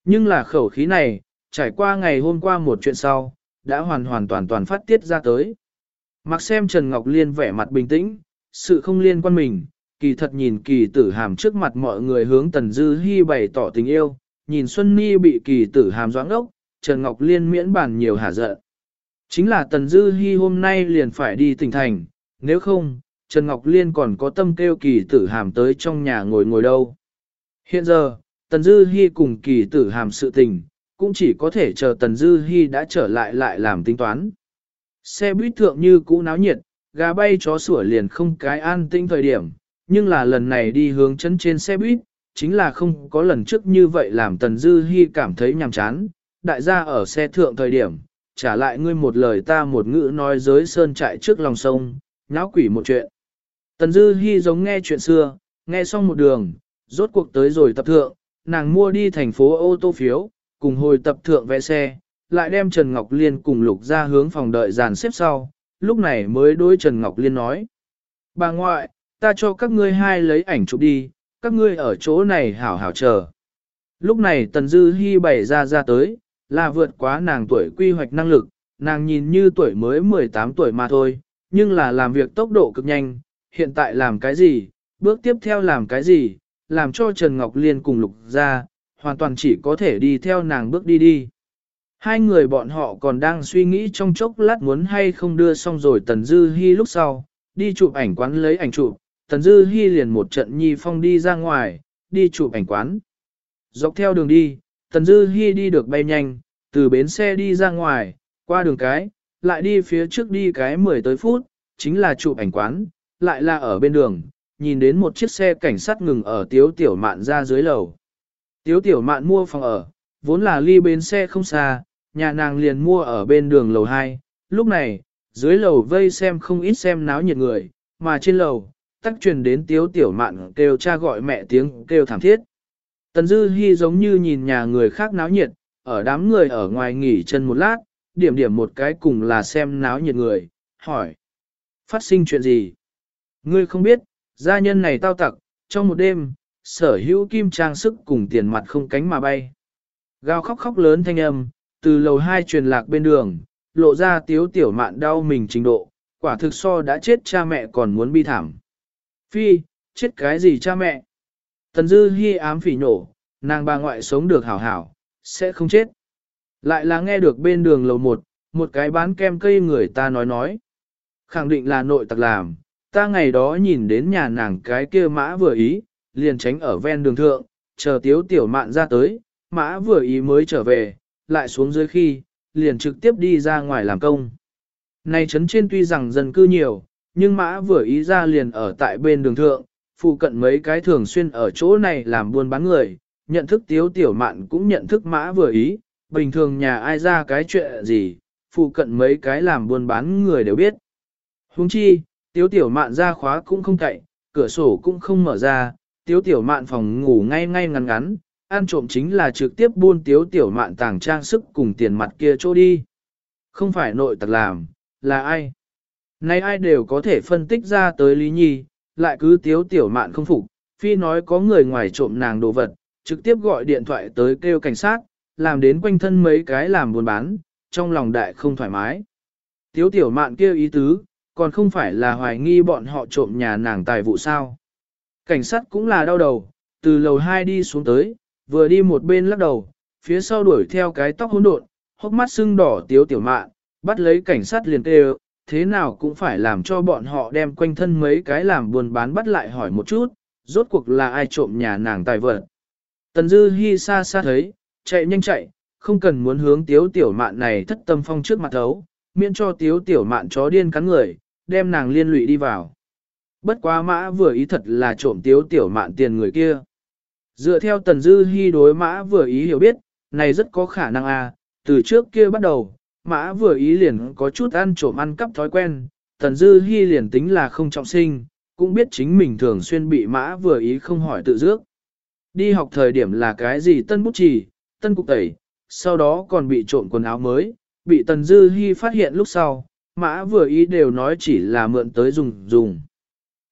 Nhưng là khẩu khí này, trải qua ngày hôm qua một chuyện sau, đã hoàn hoàn toàn toàn phát tiết ra tới. Mặc xem Trần Ngọc Liên vẻ mặt bình tĩnh, sự không liên quan mình, kỳ thật nhìn kỳ tử hàm trước mặt mọi người hướng Tần Dư Hi bày tỏ tình yêu, nhìn Xuân Ni bị kỳ tử hàm doãn ốc, Trần Ngọc Liên miễn bàn nhiều hả giận. Chính là Tần Dư Hi hôm nay liền phải đi tỉnh thành, nếu không, Trần Ngọc Liên còn có tâm kêu kỳ tử hàm tới trong nhà ngồi ngồi đâu. Hiện giờ, Tần Dư Hi cùng kỳ tử hàm sự tình, cũng chỉ có thể chờ Tần Dư Hi đã trở lại lại làm tính toán. Xe buýt thượng như cũ náo nhiệt, gà bay chó sủa liền không cái an tĩnh thời điểm, nhưng là lần này đi hướng chân trên xe buýt, chính là không có lần trước như vậy làm Tần Dư Hi cảm thấy nhàm chán. Đại gia ở xe thượng thời điểm, trả lại ngươi một lời ta một ngữ nói giới sơn trại trước lòng sông, nháo quỷ một chuyện. Tần Dư Hi giống nghe chuyện xưa, nghe xong một đường, rốt cuộc tới rồi tập thượng, nàng mua đi thành phố ô tô phiếu, cùng hồi tập thượng vẽ xe, lại đem Trần Ngọc Liên cùng Lục ra hướng phòng đợi dàn xếp sau, lúc này mới đối Trần Ngọc Liên nói. Bà ngoại, ta cho các ngươi hai lấy ảnh chụp đi, các ngươi ở chỗ này hảo hảo chờ. Lúc này Tần Dư Hi bày ra ra tới, là vượt quá nàng tuổi quy hoạch năng lực, nàng nhìn như tuổi mới 18 tuổi mà thôi, nhưng là làm việc tốc độ cực nhanh, hiện tại làm cái gì, bước tiếp theo làm cái gì, làm cho Trần Ngọc Liên cùng lục ra, hoàn toàn chỉ có thể đi theo nàng bước đi đi. Hai người bọn họ còn đang suy nghĩ trong chốc lát muốn hay không đưa xong rồi Tần Dư Hi lúc sau, đi chụp ảnh quán lấy ảnh chụp, Tần Dư Hi liền một trận nhi phong đi ra ngoài, đi chụp ảnh quán. Dọc theo đường đi, Tần Dư Hi đi được bay nhanh, từ bến xe đi ra ngoài, qua đường cái, lại đi phía trước đi cái 10 tới phút, chính là chụp ảnh quán, lại là ở bên đường, nhìn đến một chiếc xe cảnh sát ngừng ở tiếu tiểu mạn ra dưới lầu. Tiếu tiểu mạn mua phòng ở, vốn là ly bến xe không xa, nhà nàng liền mua ở bên đường lầu 2, lúc này, dưới lầu vây xem không ít xem náo nhiệt người, mà trên lầu, tắc truyền đến tiếu tiểu mạn kêu cha gọi mẹ tiếng kêu thảm thiết. Tần Dư Hi giống như nhìn nhà người khác náo nhiệt, ở đám người ở ngoài nghỉ chân một lát, điểm điểm một cái cùng là xem náo nhiệt người, hỏi. Phát sinh chuyện gì? Ngươi không biết, gia nhân này tao tặc, trong một đêm, sở hữu kim trang sức cùng tiền mặt không cánh mà bay. Gào khóc khóc lớn thanh âm, từ lầu hai truyền lạc bên đường, lộ ra tiếu tiểu mạn đau mình trình độ, quả thực so đã chết cha mẹ còn muốn bi thảm. Phi, chết cái gì cha mẹ? Tần dư Hi ám phỉ nổ, nàng bà ngoại sống được hảo hảo, sẽ không chết. Lại là nghe được bên đường lầu một, một cái bán kem cây người ta nói nói. Khẳng định là nội tặc làm, ta ngày đó nhìn đến nhà nàng cái kia mã vừa ý, liền tránh ở ven đường thượng, chờ tiếu tiểu mạn ra tới, mã vừa ý mới trở về, lại xuống dưới khi, liền trực tiếp đi ra ngoài làm công. Này trấn trên tuy rằng dân cư nhiều, nhưng mã vừa ý ra liền ở tại bên đường thượng, phụ cận mấy cái thường xuyên ở chỗ này làm buôn bán người, nhận thức tiếu tiểu mạn cũng nhận thức mã vừa ý, bình thường nhà ai ra cái chuyện gì, phụ cận mấy cái làm buôn bán người đều biết. Huống chi, tiếu tiểu mạn ra khóa cũng không cậy, cửa sổ cũng không mở ra, tiếu tiểu mạn phòng ngủ ngay ngay ngắn ngắn, ăn trộm chính là trực tiếp buôn tiếu tiểu mạn tàng trang sức cùng tiền mặt kia chỗ đi. Không phải nội tặc làm, là ai? Nay ai đều có thể phân tích ra tới Lý Nhi, lại cứ tiếu tiểu mạn không phục, phi nói có người ngoài trộm nàng đồ vật, trực tiếp gọi điện thoại tới kêu cảnh sát, làm đến quanh thân mấy cái làm buôn bán, trong lòng đại không thoải mái. Tiếu tiểu mạn kêu ý tứ, còn không phải là hoài nghi bọn họ trộm nhà nàng tài vụ sao. Cảnh sát cũng là đau đầu, từ lầu 2 đi xuống tới, vừa đi một bên lắc đầu, phía sau đuổi theo cái tóc hỗn độn, hốc mắt sưng đỏ tiếu tiểu mạn, bắt lấy cảnh sát liền kêu, thế nào cũng phải làm cho bọn họ đem quanh thân mấy cái làm buồn bán bắt lại hỏi một chút, rốt cuộc là ai trộm nhà nàng tài vật. Tần Dư Hi xa xa thấy, chạy nhanh chạy, không cần muốn hướng tiếu tiểu mạn này thất tâm phong trước mặt thấu, miễn cho tiếu tiểu mạn chó điên cắn người, đem nàng liên lụy đi vào. Bất quá mã vừa ý thật là trộm tiếu tiểu mạn tiền người kia. Dựa theo Tần Dư Hi đối mã vừa ý hiểu biết, này rất có khả năng à, từ trước kia bắt đầu, mã vừa ý liền có chút ăn trộm ăn cắp thói quen, Tần Dư Hi liền tính là không trọng sinh, cũng biết chính mình thường xuyên bị mã vừa ý không hỏi tự dước. Đi học thời điểm là cái gì tân bút chỉ, tân cục tẩy, sau đó còn bị trộm quần áo mới, bị Tần Dư Hi phát hiện lúc sau, mã vừa ý đều nói chỉ là mượn tới dùng dùng.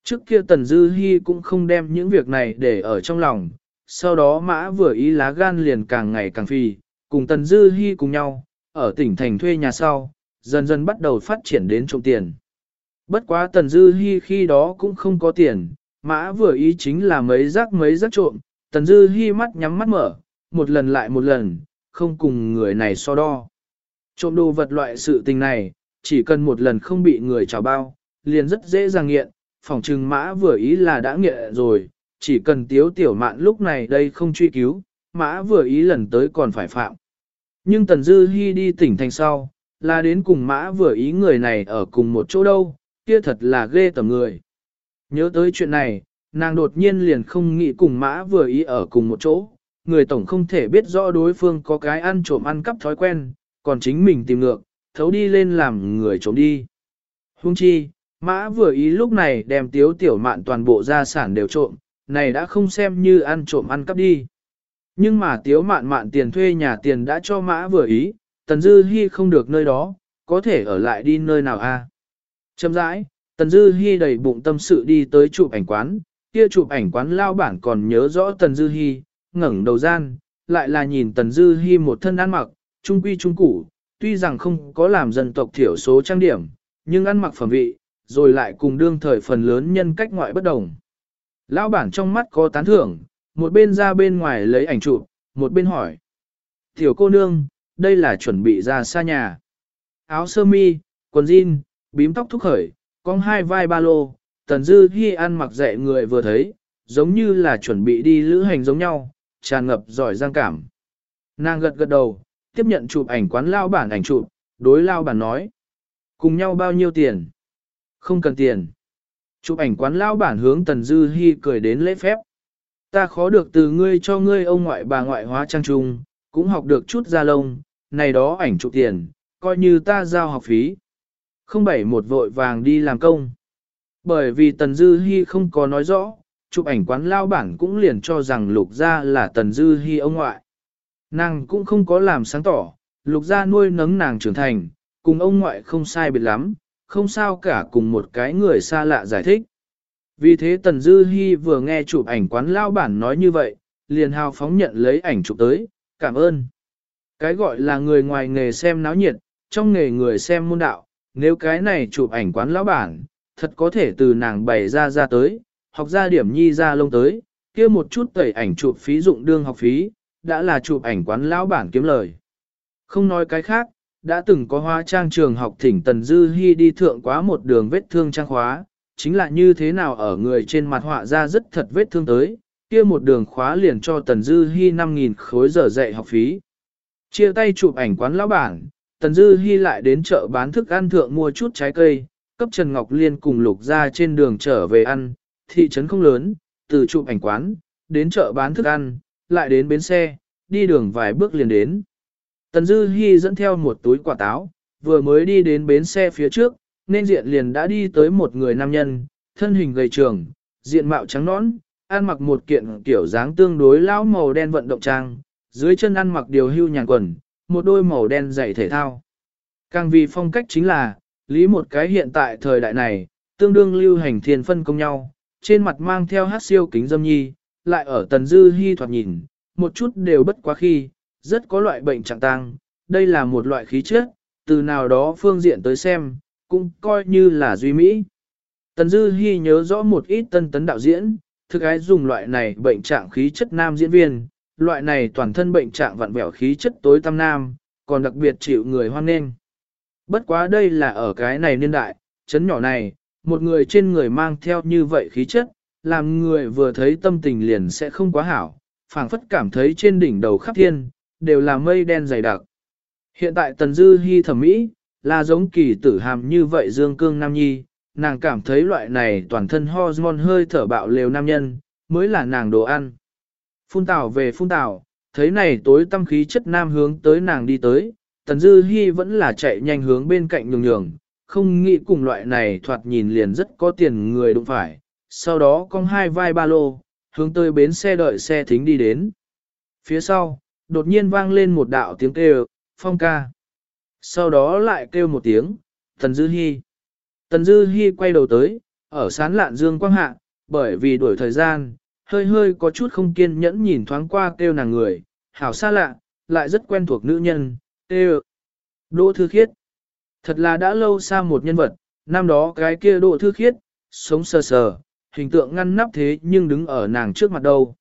Trước kia Tần Dư Hi cũng không đem những việc này để ở trong lòng, sau đó mã vừa ý lá gan liền càng ngày càng phì, cùng Tần Dư Hi cùng nhau, ở tỉnh thành thuê nhà sau, dần dần bắt đầu phát triển đến trộm tiền. Bất quá Tần Dư Hi khi đó cũng không có tiền, mã vừa ý chính là mấy rác mấy rác trộm, Tần Dư Hi mắt nhắm mắt mở, một lần lại một lần, không cùng người này so đo. Trộm đồ vật loại sự tình này, chỉ cần một lần không bị người trào bao, liền rất dễ dàng nghiện, Phỏng trừng mã vừa ý là đã nghiện rồi, chỉ cần tiếu tiểu mạn lúc này đây không truy cứu, mã vừa ý lần tới còn phải phạm. Nhưng Tần Dư Hi đi tỉnh thành sau, là đến cùng mã vừa ý người này ở cùng một chỗ đâu, kia thật là ghê tầm người. Nhớ tới chuyện này, nàng đột nhiên liền không nghĩ cùng mã vừa ý ở cùng một chỗ, người tổng không thể biết rõ đối phương có cái ăn trộm ăn cắp thói quen, còn chính mình tìm ngược, thấu đi lên làm người trộm đi. Hung chi, mã vừa ý lúc này đem tiếu tiểu mạn toàn bộ gia sản đều trộm, này đã không xem như ăn trộm ăn cắp đi. Nhưng mà tiếu mạn mạn tiền thuê nhà tiền đã cho mã vừa ý, tần dư hy không được nơi đó, có thể ở lại đi nơi nào a? Châm rãi, tần dư hy đầy bụng tâm sự đi tới chụp ảnh quán, kia chụp ảnh quán lao bản còn nhớ rõ tần dư hy, ngẩng đầu gian, lại là nhìn tần dư hy một thân ăn mặc, trung quy trung củ, tuy rằng không có làm dân tộc thiểu số trang điểm, nhưng ăn mặc phẩm vị, rồi lại cùng đương thời phần lớn nhân cách ngoại bất đồng. Lão bản trong mắt có tán thưởng, một bên ra bên ngoài lấy ảnh chụp, một bên hỏi. Tiểu cô nương, đây là chuẩn bị ra xa nhà. Áo sơ mi, quần jean, bím tóc thúc khởi, con hai vai ba lô, tần dư khi ăn mặc dạy người vừa thấy, giống như là chuẩn bị đi lữ hành giống nhau, tràn ngập giỏi giang cảm. Nàng gật gật đầu, tiếp nhận chụp ảnh quán lao bản ảnh chụp, đối lao bản nói. Cùng nhau bao nhiêu tiền? Không cần tiền. Chụp ảnh quán lao bản hướng Tần Dư Hi cười đến lễ phép. Ta khó được từ ngươi cho ngươi ông ngoại bà ngoại hóa trang trung, cũng học được chút ra lông, này đó ảnh chụp tiền, coi như ta giao học phí. Không bảy một vội vàng đi làm công. Bởi vì Tần Dư Hi không có nói rõ, chụp ảnh quán lao bản cũng liền cho rằng lục gia là Tần Dư Hi ông ngoại. Nàng cũng không có làm sáng tỏ, lục gia nuôi nấng nàng trưởng thành, cùng ông ngoại không sai biệt lắm, không sao cả cùng một cái người xa lạ giải thích. Vì thế Tần Dư Hi vừa nghe chụp ảnh quán lao bản nói như vậy, liền hào phóng nhận lấy ảnh chụp tới, cảm ơn. Cái gọi là người ngoài nghề xem náo nhiệt, trong nghề người xem môn đạo, nếu cái này chụp ảnh quán lão bản, thật có thể từ nàng bày ra ra tới, học ra điểm nhi ra lông tới, kia một chút tẩy ảnh chụp phí dụng đương học phí, đã là chụp ảnh quán lão bản kiếm lời. Không nói cái khác, đã từng có hóa trang trường học thỉnh Tần Dư Hi đi thượng quá một đường vết thương trang khóa, chính là như thế nào ở người trên mặt họa ra rất thật vết thương tới, kia một đường khóa liền cho Tần Dư Hi 5.000 khối giờ dạy học phí. Chia tay chụp ảnh quán lão bản, Tần Dư Hi lại đến chợ bán thức ăn thượng mua chút trái cây, cấp Trần Ngọc Liên cùng Lục ra trên đường trở về ăn, thị trấn không lớn, từ chụp ảnh quán, đến chợ bán thức ăn, lại đến bến xe, đi đường vài bước liền đến. Tần Dư Hi dẫn theo một túi quả táo, vừa mới đi đến bến xe phía trước, nên diện liền đã đi tới một người nam nhân, thân hình gầy trường, diện mạo trắng nõn, ăn mặc một kiện kiểu dáng tương đối lão màu đen vận động trang, dưới chân ăn mặc điều hưu nhàn quần, một đôi màu đen giày thể thao. Càng vì phong cách chính là, lý một cái hiện tại thời đại này, tương đương lưu hành thiên phân công nhau, trên mặt mang theo hát siêu kính dâm nhi, lại ở tần dư hy thoạt nhìn, một chút đều bất quá khi, rất có loại bệnh trạng tăng, đây là một loại khí chất, từ nào đó phương diện tới xem, cũng coi như là duy mỹ. Tần Dư Hi nhớ rõ một ít tân tấn đạo diễn, thực ái dùng loại này bệnh trạng khí chất nam diễn viên, loại này toàn thân bệnh trạng vặn vẹo khí chất tối tăm nam, còn đặc biệt chịu người hoan nghênh. Bất quá đây là ở cái này niên đại, chấn nhỏ này, một người trên người mang theo như vậy khí chất, làm người vừa thấy tâm tình liền sẽ không quá hảo, phảng phất cảm thấy trên đỉnh đầu khắp thiên, đều là mây đen dày đặc. Hiện tại Tần Dư Hi thẩm mỹ, là giống kỳ tử hàm như vậy dương cương nam nhi, nàng cảm thấy loại này toàn thân hormone hơi thở bạo lều nam nhân, mới là nàng đồ ăn. Phun tảo về phun tảo, thấy này tối tâm khí chất nam hướng tới nàng đi tới, Tần Dư hy vẫn là chạy nhanh hướng bên cạnh nhường nhường, không nghĩ cùng loại này thoạt nhìn liền rất có tiền người đụng phải, sau đó cong hai vai ba lô, hướng tới bến xe đợi xe thính đi đến. Phía sau, đột nhiên vang lên một đạo tiếng kêu, phong ca. Sau đó lại kêu một tiếng, Tần Dư Hi. Tần Dư Hi quay đầu tới, ở sán lạn dương quang hạ, bởi vì đuổi thời gian, hơi hơi có chút không kiên nhẫn nhìn thoáng qua kêu nàng người, hảo xa lạ, lại rất quen thuộc nữ nhân, kêu. Đỗ Thư Khiết. Thật là đã lâu xa một nhân vật, năm đó cái kia Đỗ Thư Khiết, sống sờ sờ, hình tượng ngăn nắp thế nhưng đứng ở nàng trước mặt đâu.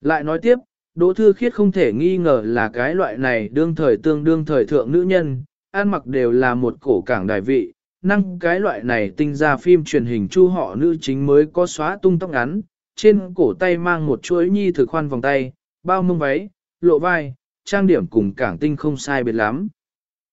Lại nói tiếp, Đỗ Thư Khiết không thể nghi ngờ là cái loại này đương thời tương đương thời thượng nữ nhân, ăn mặc đều là một cổ cảng đại vị, năng cái loại này tinh ra phim truyền hình chu họ nữ chính mới có xóa tung tóc ngắn, trên cổ tay mang một chuỗi nhi thực khoan vòng tay, bao mông váy, lộ vai, trang điểm cùng cảng tinh không sai biệt lắm.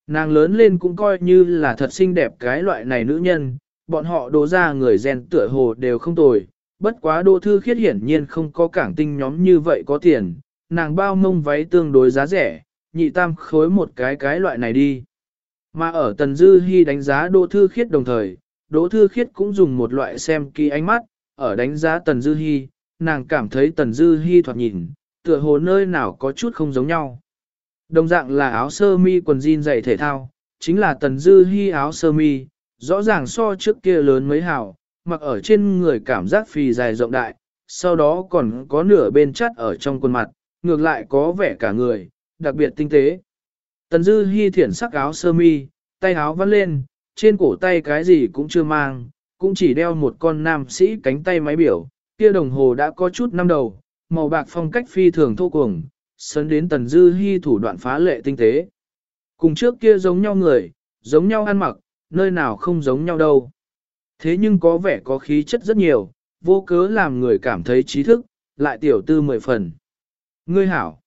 Nàng lớn lên cũng coi như là thật xinh đẹp cái loại này nữ nhân, bọn họ đổ ra người gen tựa hồ đều không tồi, bất quá đô thư khiết hiển nhiên không có cảng tinh nhóm như vậy có tiền, nàng bao mông váy tương đối giá rẻ, nhị tam khối một cái cái loại này đi. Mà ở Tần Dư Hi đánh giá Đỗ Thư Khiết đồng thời, Đỗ Thư Khiết cũng dùng một loại xem kỳ ánh mắt, ở đánh giá Tần Dư Hi, nàng cảm thấy Tần Dư Hi thoạt nhìn, tựa hồ nơi nào có chút không giống nhau. Đồng dạng là áo sơ mi quần jean giày thể thao, chính là Tần Dư Hi áo sơ mi, rõ ràng so trước kia lớn mấy hào, mặc ở trên người cảm giác phì dài rộng đại, sau đó còn có nửa bên chắt ở trong quần mặt, ngược lại có vẻ cả người, đặc biệt tinh tế. Tần Dư Hi thiển sắc áo sơ mi, tay áo vắt lên, trên cổ tay cái gì cũng chưa mang, cũng chỉ đeo một con nam sĩ cánh tay máy biểu, kia đồng hồ đã có chút năm đầu, màu bạc phong cách phi thường thô cuồng, sấn đến Tần Dư Hi thủ đoạn phá lệ tinh tế. Cùng trước kia giống nhau người, giống nhau ăn mặc, nơi nào không giống nhau đâu. Thế nhưng có vẻ có khí chất rất nhiều, vô cớ làm người cảm thấy trí thức, lại tiểu tư mười phần. Ngươi hảo.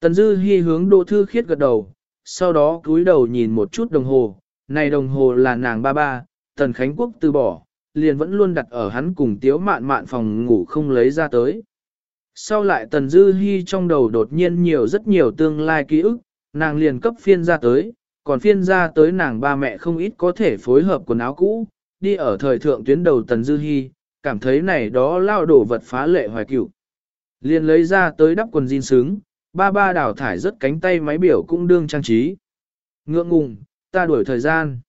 Tần Dư Hi hướng Đỗ Thư Khiết gật đầu, sau đó cúi đầu nhìn một chút đồng hồ, này đồng hồ là nàng ba ba, Tần Khánh Quốc từ bỏ, liền vẫn luôn đặt ở hắn cùng tiếu mạn mạn phòng ngủ không lấy ra tới. Sau lại Tần Dư Hi trong đầu đột nhiên nhiều rất nhiều tương lai ký ức, nàng liền cấp phiên ra tới, còn phiên ra tới nàng ba mẹ không ít có thể phối hợp quần áo cũ, đi ở thời thượng tuyến đầu Tần Dư Hi, cảm thấy này đó lao đổ vật phá lệ hoài cửu. Liền lấy ra tới đắp quần jean sướng, ba ba đào thải rất cánh tay máy biểu cũng đương trang trí. Ngượng ngùng, ta đuổi thời gian.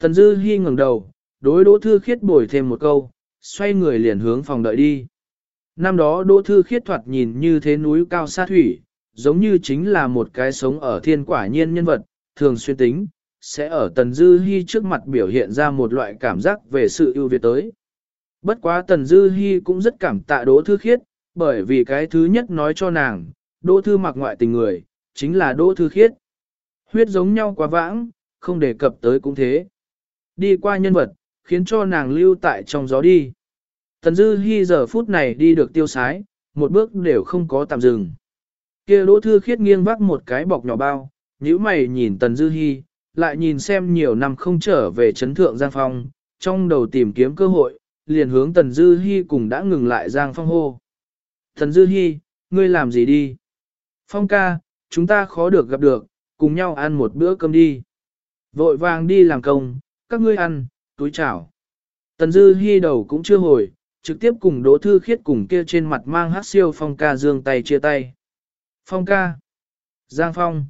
Tần Dư Hi ngẩng đầu, đối Đỗ Thư Khiết bồi thêm một câu, xoay người liền hướng phòng đợi đi. Năm đó Đỗ Thư Khiết thoạt nhìn như thế núi cao xa thủy, giống như chính là một cái sống ở thiên quả nhiên nhân vật, thường xuyên tính, sẽ ở Tần Dư Hi trước mặt biểu hiện ra một loại cảm giác về sự ưu việt tới. Bất quá Tần Dư Hi cũng rất cảm tạ Đỗ Thư Khiết, bởi vì cái thứ nhất nói cho nàng, Đỗ Thư mặc ngoại tình người, chính là Đỗ Thư Khiết. Huyết giống nhau quá vãng, không đề cập tới cũng thế. Đi qua nhân vật, khiến cho nàng lưu tại trong gió đi. Tần Dư Hi giờ phút này đi được tiêu sái, một bước đều không có tạm dừng. Kia Đỗ Thư Khiết nghiêng vác một cái bọc nhỏ bao, nhíu mày nhìn Tần Dư Hi, lại nhìn xem nhiều năm không trở về chấn thượng Giang Phong, trong đầu tìm kiếm cơ hội, liền hướng Tần Dư Hi cùng đã ngừng lại Giang Phong hô. Tần Dư Hi, ngươi làm gì đi? Phong ca, chúng ta khó được gặp được, cùng nhau ăn một bữa cơm đi. Vội vàng đi làm công, các ngươi ăn, túi chảo. Tần Dư Hi đầu cũng chưa hồi, trực tiếp cùng Đỗ Thư Khiết cùng kia trên mặt mang hát siêu Phong ca dương tay chia tay. Phong ca. Giang Phong.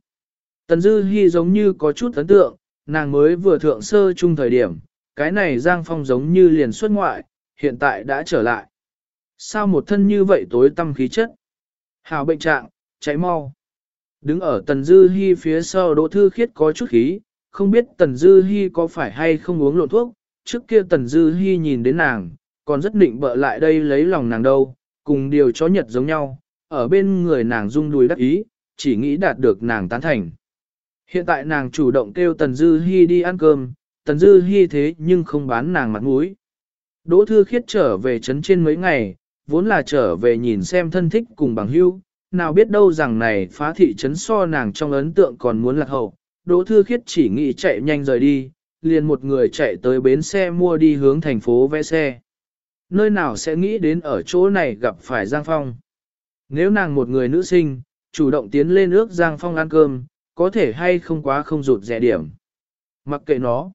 Tần Dư Hi giống như có chút ấn tượng, nàng mới vừa thượng sơ chung thời điểm, cái này Giang Phong giống như liền xuất ngoại, hiện tại đã trở lại. Sao một thân như vậy tối tâm khí chất? Hào bệnh trạng, chạy mau. Đứng ở Tần Dư Hi phía sau Đỗ Thư Khiết có chút khí, không biết Tần Dư Hi có phải hay không uống lộn thuốc, trước kia Tần Dư Hi nhìn đến nàng, còn rất định bợ lại đây lấy lòng nàng đâu, cùng điều chó nhật giống nhau, ở bên người nàng rung đùi đắc ý, chỉ nghĩ đạt được nàng tán thành. Hiện tại nàng chủ động kêu Tần Dư Hi đi ăn cơm, Tần Dư Hi thế nhưng không bán nàng mặt mũi. Đỗ Thư Khiết trở về trấn trên mấy ngày, vốn là trở về nhìn xem thân thích cùng bằng hữu, nào biết đâu rằng này phá thị trấn so nàng trong ấn tượng còn muốn lạc hậu. Đỗ Thư Khiết chỉ nghĩ chạy nhanh rời đi, liền một người chạy tới bến xe mua đi hướng thành phố vẽ xe. Nơi nào sẽ nghĩ đến ở chỗ này gặp phải Giang Phong. Nếu nàng một người nữ sinh, chủ động tiến lên ước Giang Phong ăn cơm, có thể hay không quá không rụt rẻ điểm. Mặc kệ nó.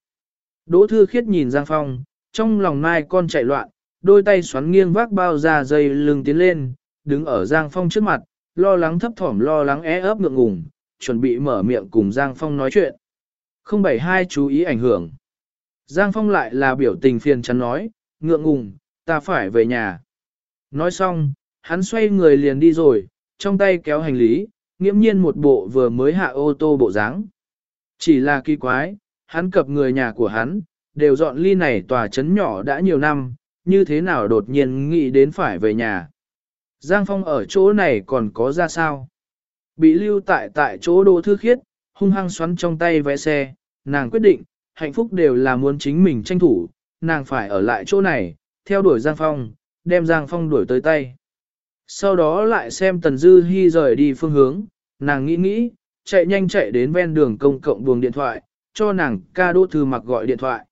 Đỗ Thư Khiết nhìn Giang Phong, trong lòng mai con chạy loạn, đôi tay xoắn nghiêng vác bao ra dây lưng tiến lên, đứng ở Giang Phong trước mặt, lo lắng thấp thỏm lo lắng é ấp ngượng ngùng, chuẩn bị mở miệng cùng Giang Phong nói chuyện. Không bảy hai chú ý ảnh hưởng. Giang Phong lại là biểu tình phiền chắn nói, ngượng ngùng, ta phải về nhà. Nói xong, hắn xoay người liền đi rồi, trong tay kéo hành lý, nghiễm nhiên một bộ vừa mới hạ ô tô bộ dáng. Chỉ là kỳ quái, hắn cập người nhà của hắn, đều dọn ly này tòa trấn nhỏ đã nhiều năm, như thế nào đột nhiên nghĩ đến phải về nhà. Giang Phong ở chỗ này còn có ra sao? Bị lưu tại tại chỗ đỗ thư khiết, hung hăng xoắn trong tay vé xe, nàng quyết định, hạnh phúc đều là muốn chính mình tranh thủ, nàng phải ở lại chỗ này, theo đuổi Giang Phong, đem Giang Phong đuổi tới tay. Sau đó lại xem Tần Dư Hi rời đi phương hướng, nàng nghĩ nghĩ, chạy nhanh chạy đến ven đường công cộng buồng điện thoại, cho nàng ca đỗ thư mặc gọi điện thoại.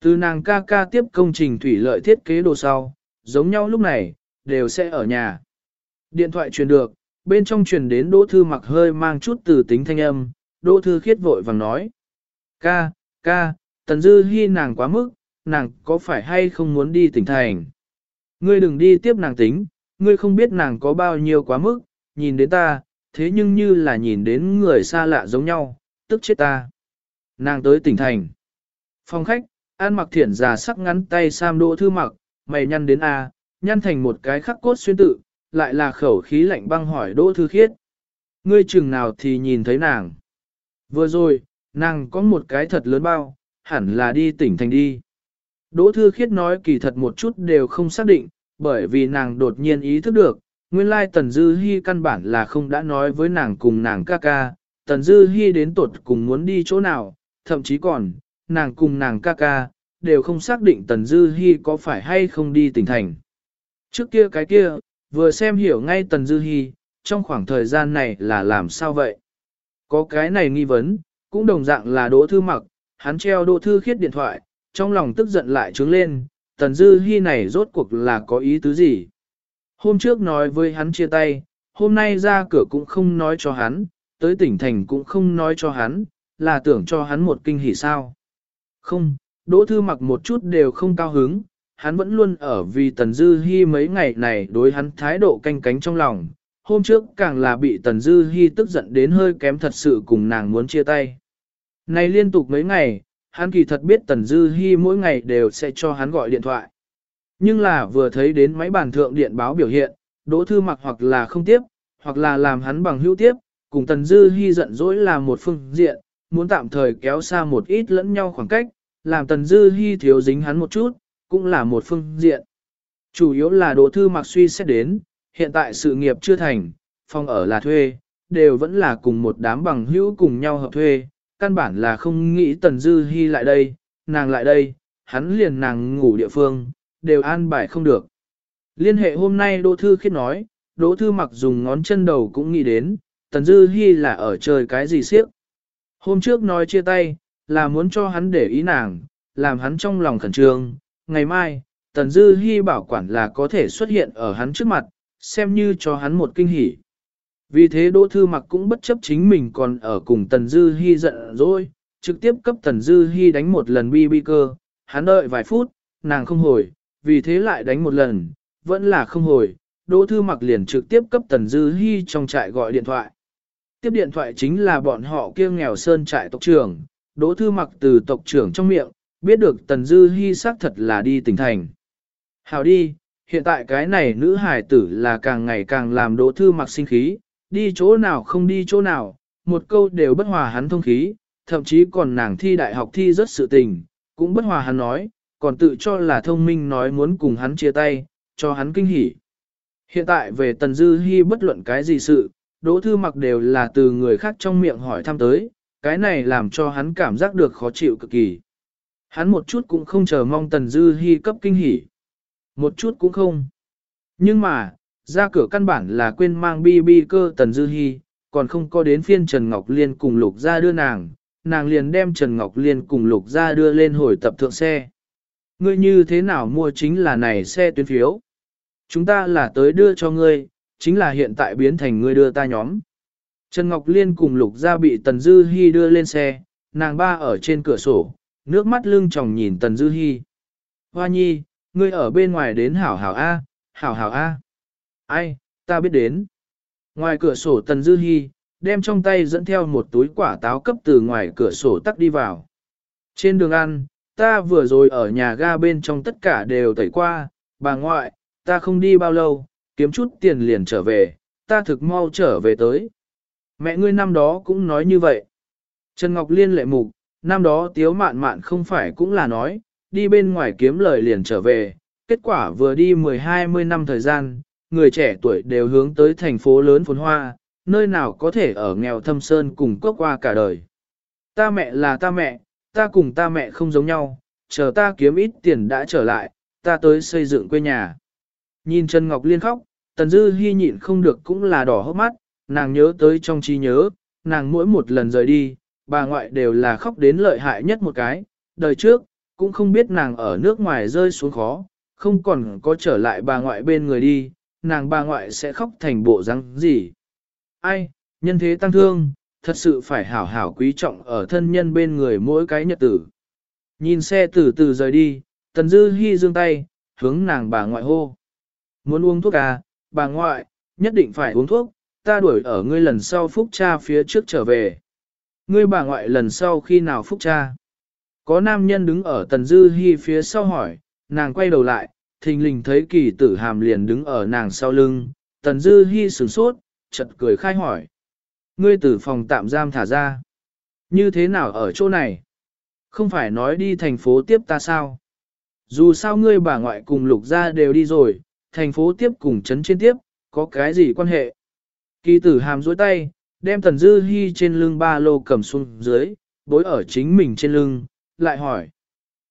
Từ nàng ca ca tiếp công trình thủy lợi thiết kế đồ sau, giống nhau lúc này, đều sẽ ở nhà. Điện thoại truyền được, bên trong truyền đến đỗ thư mặc hơi mang chút từ tính thanh âm, đỗ thư khiết vội vàng nói. Ca, ca, tần dư Hi nàng quá mức, nàng có phải hay không muốn đi tỉnh thành? Ngươi đừng đi tiếp nàng tính, ngươi không biết nàng có bao nhiêu quá mức, nhìn đến ta, thế nhưng như là nhìn đến người xa lạ giống nhau, tức chết ta. Nàng tới tỉnh thành. Phòng khách, An mặc thiển già sắc ngắn tay sam đỗ thư mặc, mày nhăn đến A, nhăn thành một cái khắc cốt xuyên tự, lại là khẩu khí lạnh băng hỏi đỗ thư khiết. Ngươi chừng nào thì nhìn thấy nàng. Vừa rồi, nàng có một cái thật lớn bao, hẳn là đi tỉnh thành đi. Đỗ thư khiết nói kỳ thật một chút đều không xác định, bởi vì nàng đột nhiên ý thức được, nguyên lai Tần Dư Hi căn bản là không đã nói với nàng cùng nàng ca ca, Tần Dư Hi đến tuột cùng muốn đi chỗ nào, thậm chí còn, nàng cùng nàng ca ca, đều không xác định Tần Dư Hi có phải hay không đi tỉnh thành. Trước kia cái kia, vừa xem hiểu ngay Tần Dư Hi, trong khoảng thời gian này là làm sao vậy? Có cái này nghi vấn, cũng đồng dạng là Đỗ Thư Mặc, hắn treo Đỗ Thư Khiết điện thoại, trong lòng tức giận lại trướng lên, Tần Dư Hi này rốt cuộc là có ý tứ gì? Hôm trước nói với hắn chia tay, hôm nay ra cửa cũng không nói cho hắn, tới tỉnh thành cũng không nói cho hắn, là tưởng cho hắn một kinh hỉ sao? Không, Đỗ Thư mặc một chút đều không cao hứng, hắn vẫn luôn ở vì Tần Dư Hi mấy ngày này đối hắn thái độ canh cánh trong lòng. Hôm trước càng là bị Tần Dư Hi tức giận đến hơi kém thật sự cùng nàng muốn chia tay. Này liên tục mấy ngày, hắn kỳ thật biết Tần Dư Hi mỗi ngày đều sẽ cho hắn gọi điện thoại. Nhưng là vừa thấy đến máy bàn thượng điện báo biểu hiện, Đỗ Thư mặc hoặc là không tiếp, hoặc là làm hắn bằng hữu tiếp, cùng Tần Dư Hi giận dỗi là một phương diện, muốn tạm thời kéo xa một ít lẫn nhau khoảng cách, làm Tần Dư Hi thiếu dính hắn một chút, cũng là một phương diện. Chủ yếu là Đỗ Thư Mặc suy xét đến, hiện tại sự nghiệp chưa thành, phòng ở là thuê, đều vẫn là cùng một đám bằng hữu cùng nhau hợp thuê, căn bản là không nghĩ Tần Dư Hi lại đây, nàng lại đây, hắn liền nàng ngủ địa phương, đều an bài không được. Liên hệ hôm nay Đỗ Thư khiết nói, Đỗ Thư Mặc dùng ngón chân đầu cũng nghĩ đến, Tần Dư Hi là ở trời cái gì siếc. Hôm trước nói chia tay, là muốn cho hắn để ý nàng, làm hắn trong lòng khẩn trương. Ngày mai, Tần Dư Hi bảo quản là có thể xuất hiện ở hắn trước mặt, xem như cho hắn một kinh hỉ. Vì thế Đỗ Thư Mặc cũng bất chấp chính mình còn ở cùng Tần Dư Hi giận rồi, trực tiếp cấp Tần Dư Hi đánh một lần bi bi cơ, hắn đợi vài phút, nàng không hồi, vì thế lại đánh một lần, vẫn là không hồi, Đỗ Thư Mặc liền trực tiếp cấp Tần Dư Hi trong trại gọi điện thoại. Tiếp điện thoại chính là bọn họ kia nghèo sơn trại tộc trưởng, Đỗ Thư Mặc từ tộc trưởng trong miệng, biết được Tần Dư Hi xác thật là đi tỉnh thành. Hào đi, hiện tại cái này nữ hải tử là càng ngày càng làm Đỗ Thư Mặc sinh khí, đi chỗ nào không đi chỗ nào, một câu đều bất hòa hắn thông khí, thậm chí còn nàng thi đại học thi rất sự tình, cũng bất hòa hắn nói, còn tự cho là thông minh nói muốn cùng hắn chia tay, cho hắn kinh hỉ. Hiện tại về Tần Dư Hi bất luận cái gì sự, Đỗ Thư Mặc đều là từ người khác trong miệng hỏi thăm tới, cái này làm cho hắn cảm giác được khó chịu cực kỳ. Hắn một chút cũng không chờ mong Tần Dư Hi cấp kinh hỉ. Một chút cũng không. Nhưng mà, ra cửa căn bản là quên mang bi bi cơ Tần Dư Hi, còn không có đến phiên Trần Ngọc Liên cùng Lục gia đưa nàng, nàng liền đem Trần Ngọc Liên cùng Lục gia đưa lên hồi tập thượng xe. Ngươi như thế nào mua chính là này xe tuyến phiếu? Chúng ta là tới đưa cho ngươi, chính là hiện tại biến thành ngươi đưa ta nhóm. Trần Ngọc Liên cùng Lục Gia bị Tần Dư Hi đưa lên xe, nàng ba ở trên cửa sổ, nước mắt lưng tròng nhìn Tần Dư Hi. Hoa nhi, ngươi ở bên ngoài đến hảo hảo A, hảo hảo A. Ai, ta biết đến. Ngoài cửa sổ Tần Dư Hi, đem trong tay dẫn theo một túi quả táo cấp từ ngoài cửa sổ tắt đi vào. Trên đường ăn, ta vừa rồi ở nhà ga bên trong tất cả đều tẩy qua, bà ngoại, ta không đi bao lâu, kiếm chút tiền liền trở về, ta thực mau trở về tới. Mẹ ngươi năm đó cũng nói như vậy. Trần Ngọc Liên lệ mục, năm đó tiếu mạn mạn không phải cũng là nói, đi bên ngoài kiếm lời liền trở về, kết quả vừa đi 10-20 năm thời gian, người trẻ tuổi đều hướng tới thành phố lớn phồn hoa, nơi nào có thể ở nghèo thâm sơn cùng cốc qua cả đời. Ta mẹ là ta mẹ, ta cùng ta mẹ không giống nhau, chờ ta kiếm ít tiền đã trở lại, ta tới xây dựng quê nhà. Nhìn Trần Ngọc Liên khóc, Tần Dư Hi nhịn không được cũng là đỏ hốc mắt, nàng nhớ tới trong trí nhớ, nàng mỗi một lần rời đi, bà ngoại đều là khóc đến lợi hại nhất một cái, đời trước, cũng không biết nàng ở nước ngoài rơi xuống khó, không còn có trở lại bà ngoại bên người đi, nàng bà ngoại sẽ khóc thành bộ răng gì. Ai, nhân thế tăng thương, thật sự phải hảo hảo quý trọng ở thân nhân bên người mỗi cái nhật tử. Nhìn xe từ từ rời đi, Tần Dư hy dương tay, hướng nàng bà ngoại hô. Muốn uống thuốc à, bà ngoại, nhất định phải uống thuốc, ta đuổi ở ngươi lần sau phúc cha phía trước trở về. Ngươi bà ngoại lần sau khi nào phúc cha? Có nam nhân đứng ở Tần Dư Hi phía sau hỏi, nàng quay đầu lại, thình lình thấy kỳ tử hàm liền đứng ở nàng sau lưng, Tần Dư Hi sửng sốt, chợt cười khai hỏi. Ngươi từ phòng tạm giam thả ra. Như thế nào ở chỗ này? Không phải nói đi thành phố tiếp ta sao? Dù sao ngươi bà ngoại cùng lục gia đều đi rồi, thành phố tiếp cùng chấn trên tiếp, có cái gì quan hệ? Kỳ tử hàm dối tay, đem tần dư hy trên lưng ba lô cầm xuống dưới, bối ở chính mình trên lưng, lại hỏi.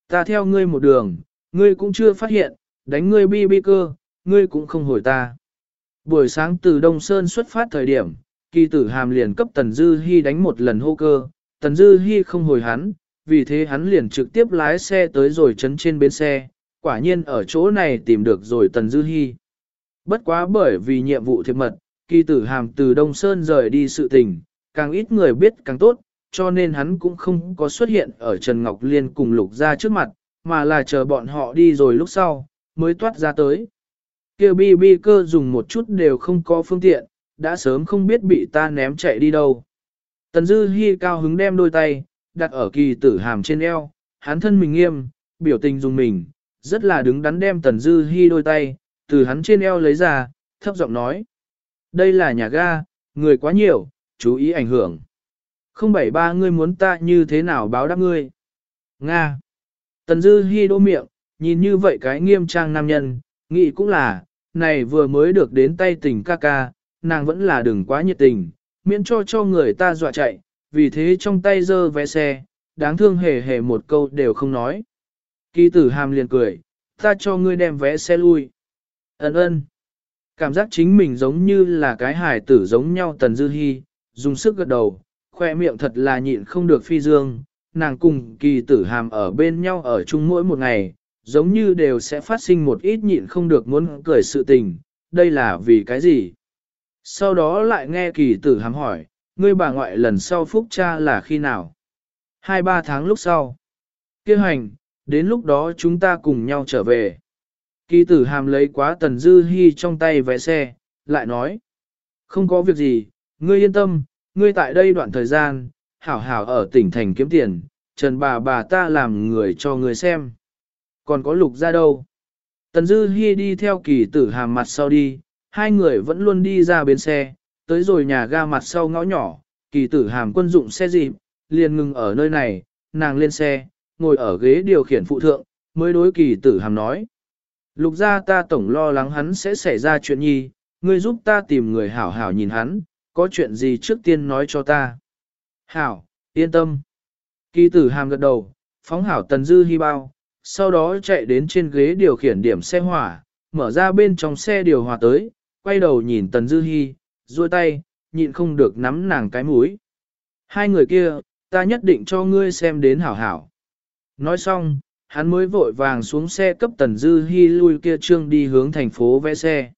Ta theo ngươi một đường, ngươi cũng chưa phát hiện, đánh ngươi bi bi cơ, ngươi cũng không hồi ta. Buổi sáng từ Đông Sơn xuất phát thời điểm, kỳ tử hàm liền cấp tần dư hy đánh một lần hô cơ, tần dư hy không hồi hắn, vì thế hắn liền trực tiếp lái xe tới rồi chấn trên bến xe, quả nhiên ở chỗ này tìm được rồi Tần Dư Hi. Bất quá bởi vì nhiệm vụ thiệp mật, kỳ tử hàm từ Đông Sơn rời đi sự tình, càng ít người biết càng tốt, cho nên hắn cũng không có xuất hiện ở Trần Ngọc Liên cùng Lục ra trước mặt, mà là chờ bọn họ đi rồi lúc sau, mới toát ra tới. Kêu bi bi cơ dùng một chút đều không có phương tiện, đã sớm không biết bị ta ném chạy đi đâu. Tần Dư Hi cao hứng đem đôi tay, đặt ở kỳ tử hàm trên eo, hắn thân mình nghiêm, biểu tình dùng mình, rất là đứng đắn đem Tần Dư Hi đôi tay, từ hắn trên eo lấy ra, thấp giọng nói. Đây là nhà ga, người quá nhiều, chú ý ảnh hưởng. Không bảy ba ngươi muốn ta như thế nào báo đáp ngươi. Nga. Tần Dư Hi đô miệng, nhìn như vậy cái nghiêm trang nam nhân, nghĩ cũng là, này vừa mới được đến tay tình ca ca, nàng vẫn là đừng quá nhiệt tình, miễn cho cho người ta dọa chạy, vì thế trong tay giơ vé xe, đáng thương hề hề một câu đều không nói. Kỳ tử hàm liền cười, ta cho ngươi đem vé xe lui. Ấn ơn. Cảm giác chính mình giống như là cái hài tử giống nhau tần dư hy, dùng sức gật đầu, khoe miệng thật là nhịn không được phi dương, nàng cùng kỳ tử hàm ở bên nhau ở chung mỗi một ngày, giống như đều sẽ phát sinh một ít nhịn không được muốn cười sự tình, đây là vì cái gì? Sau đó lại nghe kỳ tử hàm hỏi, ngươi bà ngoại lần sau phúc cha là khi nào? Hai ba tháng lúc sau. Kêu hành, đến lúc đó chúng ta cùng nhau trở về. Kỳ tử hàm lấy quá tần dư hy trong tay vé xe, lại nói. Không có việc gì, ngươi yên tâm, ngươi tại đây đoạn thời gian, hảo hảo ở tỉnh thành kiếm tiền, trần bà bà ta làm người cho ngươi xem. Còn có lục ra đâu? Tần dư hy đi theo kỳ tử hàm mặt sau đi, hai người vẫn luôn đi ra bến xe, tới rồi nhà ga mặt sau ngõ nhỏ, kỳ tử hàm quân dụng xe dịp, liền ngừng ở nơi này, nàng lên xe, ngồi ở ghế điều khiển phụ thượng, mới đối kỳ tử hàm nói. Lục ra ta tổng lo lắng hắn sẽ xảy ra chuyện nhi, ngươi giúp ta tìm người hảo hảo nhìn hắn, có chuyện gì trước tiên nói cho ta. Hảo, yên tâm. Kỳ tử hàm gật đầu, phóng hảo tần dư hy bao, sau đó chạy đến trên ghế điều khiển điểm xe hỏa, mở ra bên trong xe điều hòa tới, quay đầu nhìn tần dư hy, duỗi tay, nhịn không được nắm nàng cái mũi. Hai người kia, ta nhất định cho ngươi xem đến hảo hảo. Nói xong, hắn mới vội vàng xuống xe cấp tần dư hy lui kia trương đi hướng thành phố vẽ xe.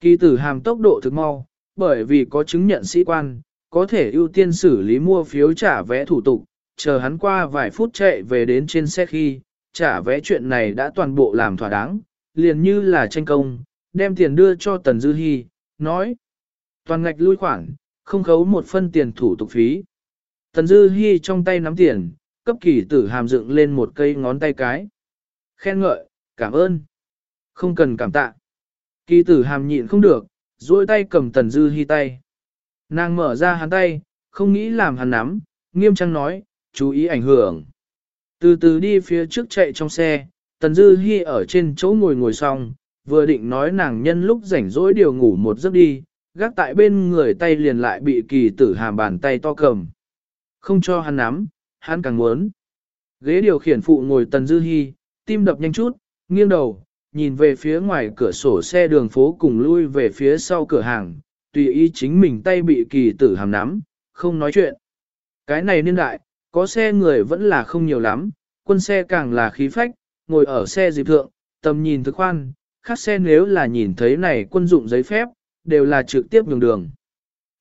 Kỳ tử hàm tốc độ thực mau, bởi vì có chứng nhận sĩ quan, có thể ưu tiên xử lý mua phiếu trả vé thủ tục, chờ hắn qua vài phút chạy về đến trên xe khi, trả vé chuyện này đã toàn bộ làm thỏa đáng, liền như là tranh công, đem tiền đưa cho Tần Dư Hi, nói. Toàn ngạch lui khoản, không khấu một phân tiền thủ tục phí. Tần Dư Hi trong tay nắm tiền, cấp kỳ tử hàm dựng lên một cây ngón tay cái. Khen ngợi, cảm ơn. Không cần cảm tạ. Kỳ tử hàm nhịn không được, duỗi tay cầm Tần Dư hy tay. Nàng mở ra hắn tay, không nghĩ làm hắn nắm, nghiêm trang nói, chú ý ảnh hưởng. Từ từ đi phía trước chạy trong xe, Tần Dư hy ở trên chỗ ngồi ngồi xong, vừa định nói nàng nhân lúc rảnh rỗi điều ngủ một giấc đi, gác tại bên người tay liền lại bị kỳ tử hàm bàn tay to cầm. Không cho hắn nắm, hắn càng muốn. Ghế điều khiển phụ ngồi Tần Dư Hi, tim đập nhanh chút, nghiêng đầu, nhìn về phía ngoài cửa sổ xe đường phố cùng lui về phía sau cửa hàng, tùy ý chính mình tay bị kỳ tử hàm nắm, không nói chuyện. Cái này niên đại, có xe người vẫn là không nhiều lắm, quân xe càng là khí phách, ngồi ở xe dịp thượng, tầm nhìn thực khoan, khác xe nếu là nhìn thấy này quân dụng giấy phép, đều là trực tiếp nhường đường.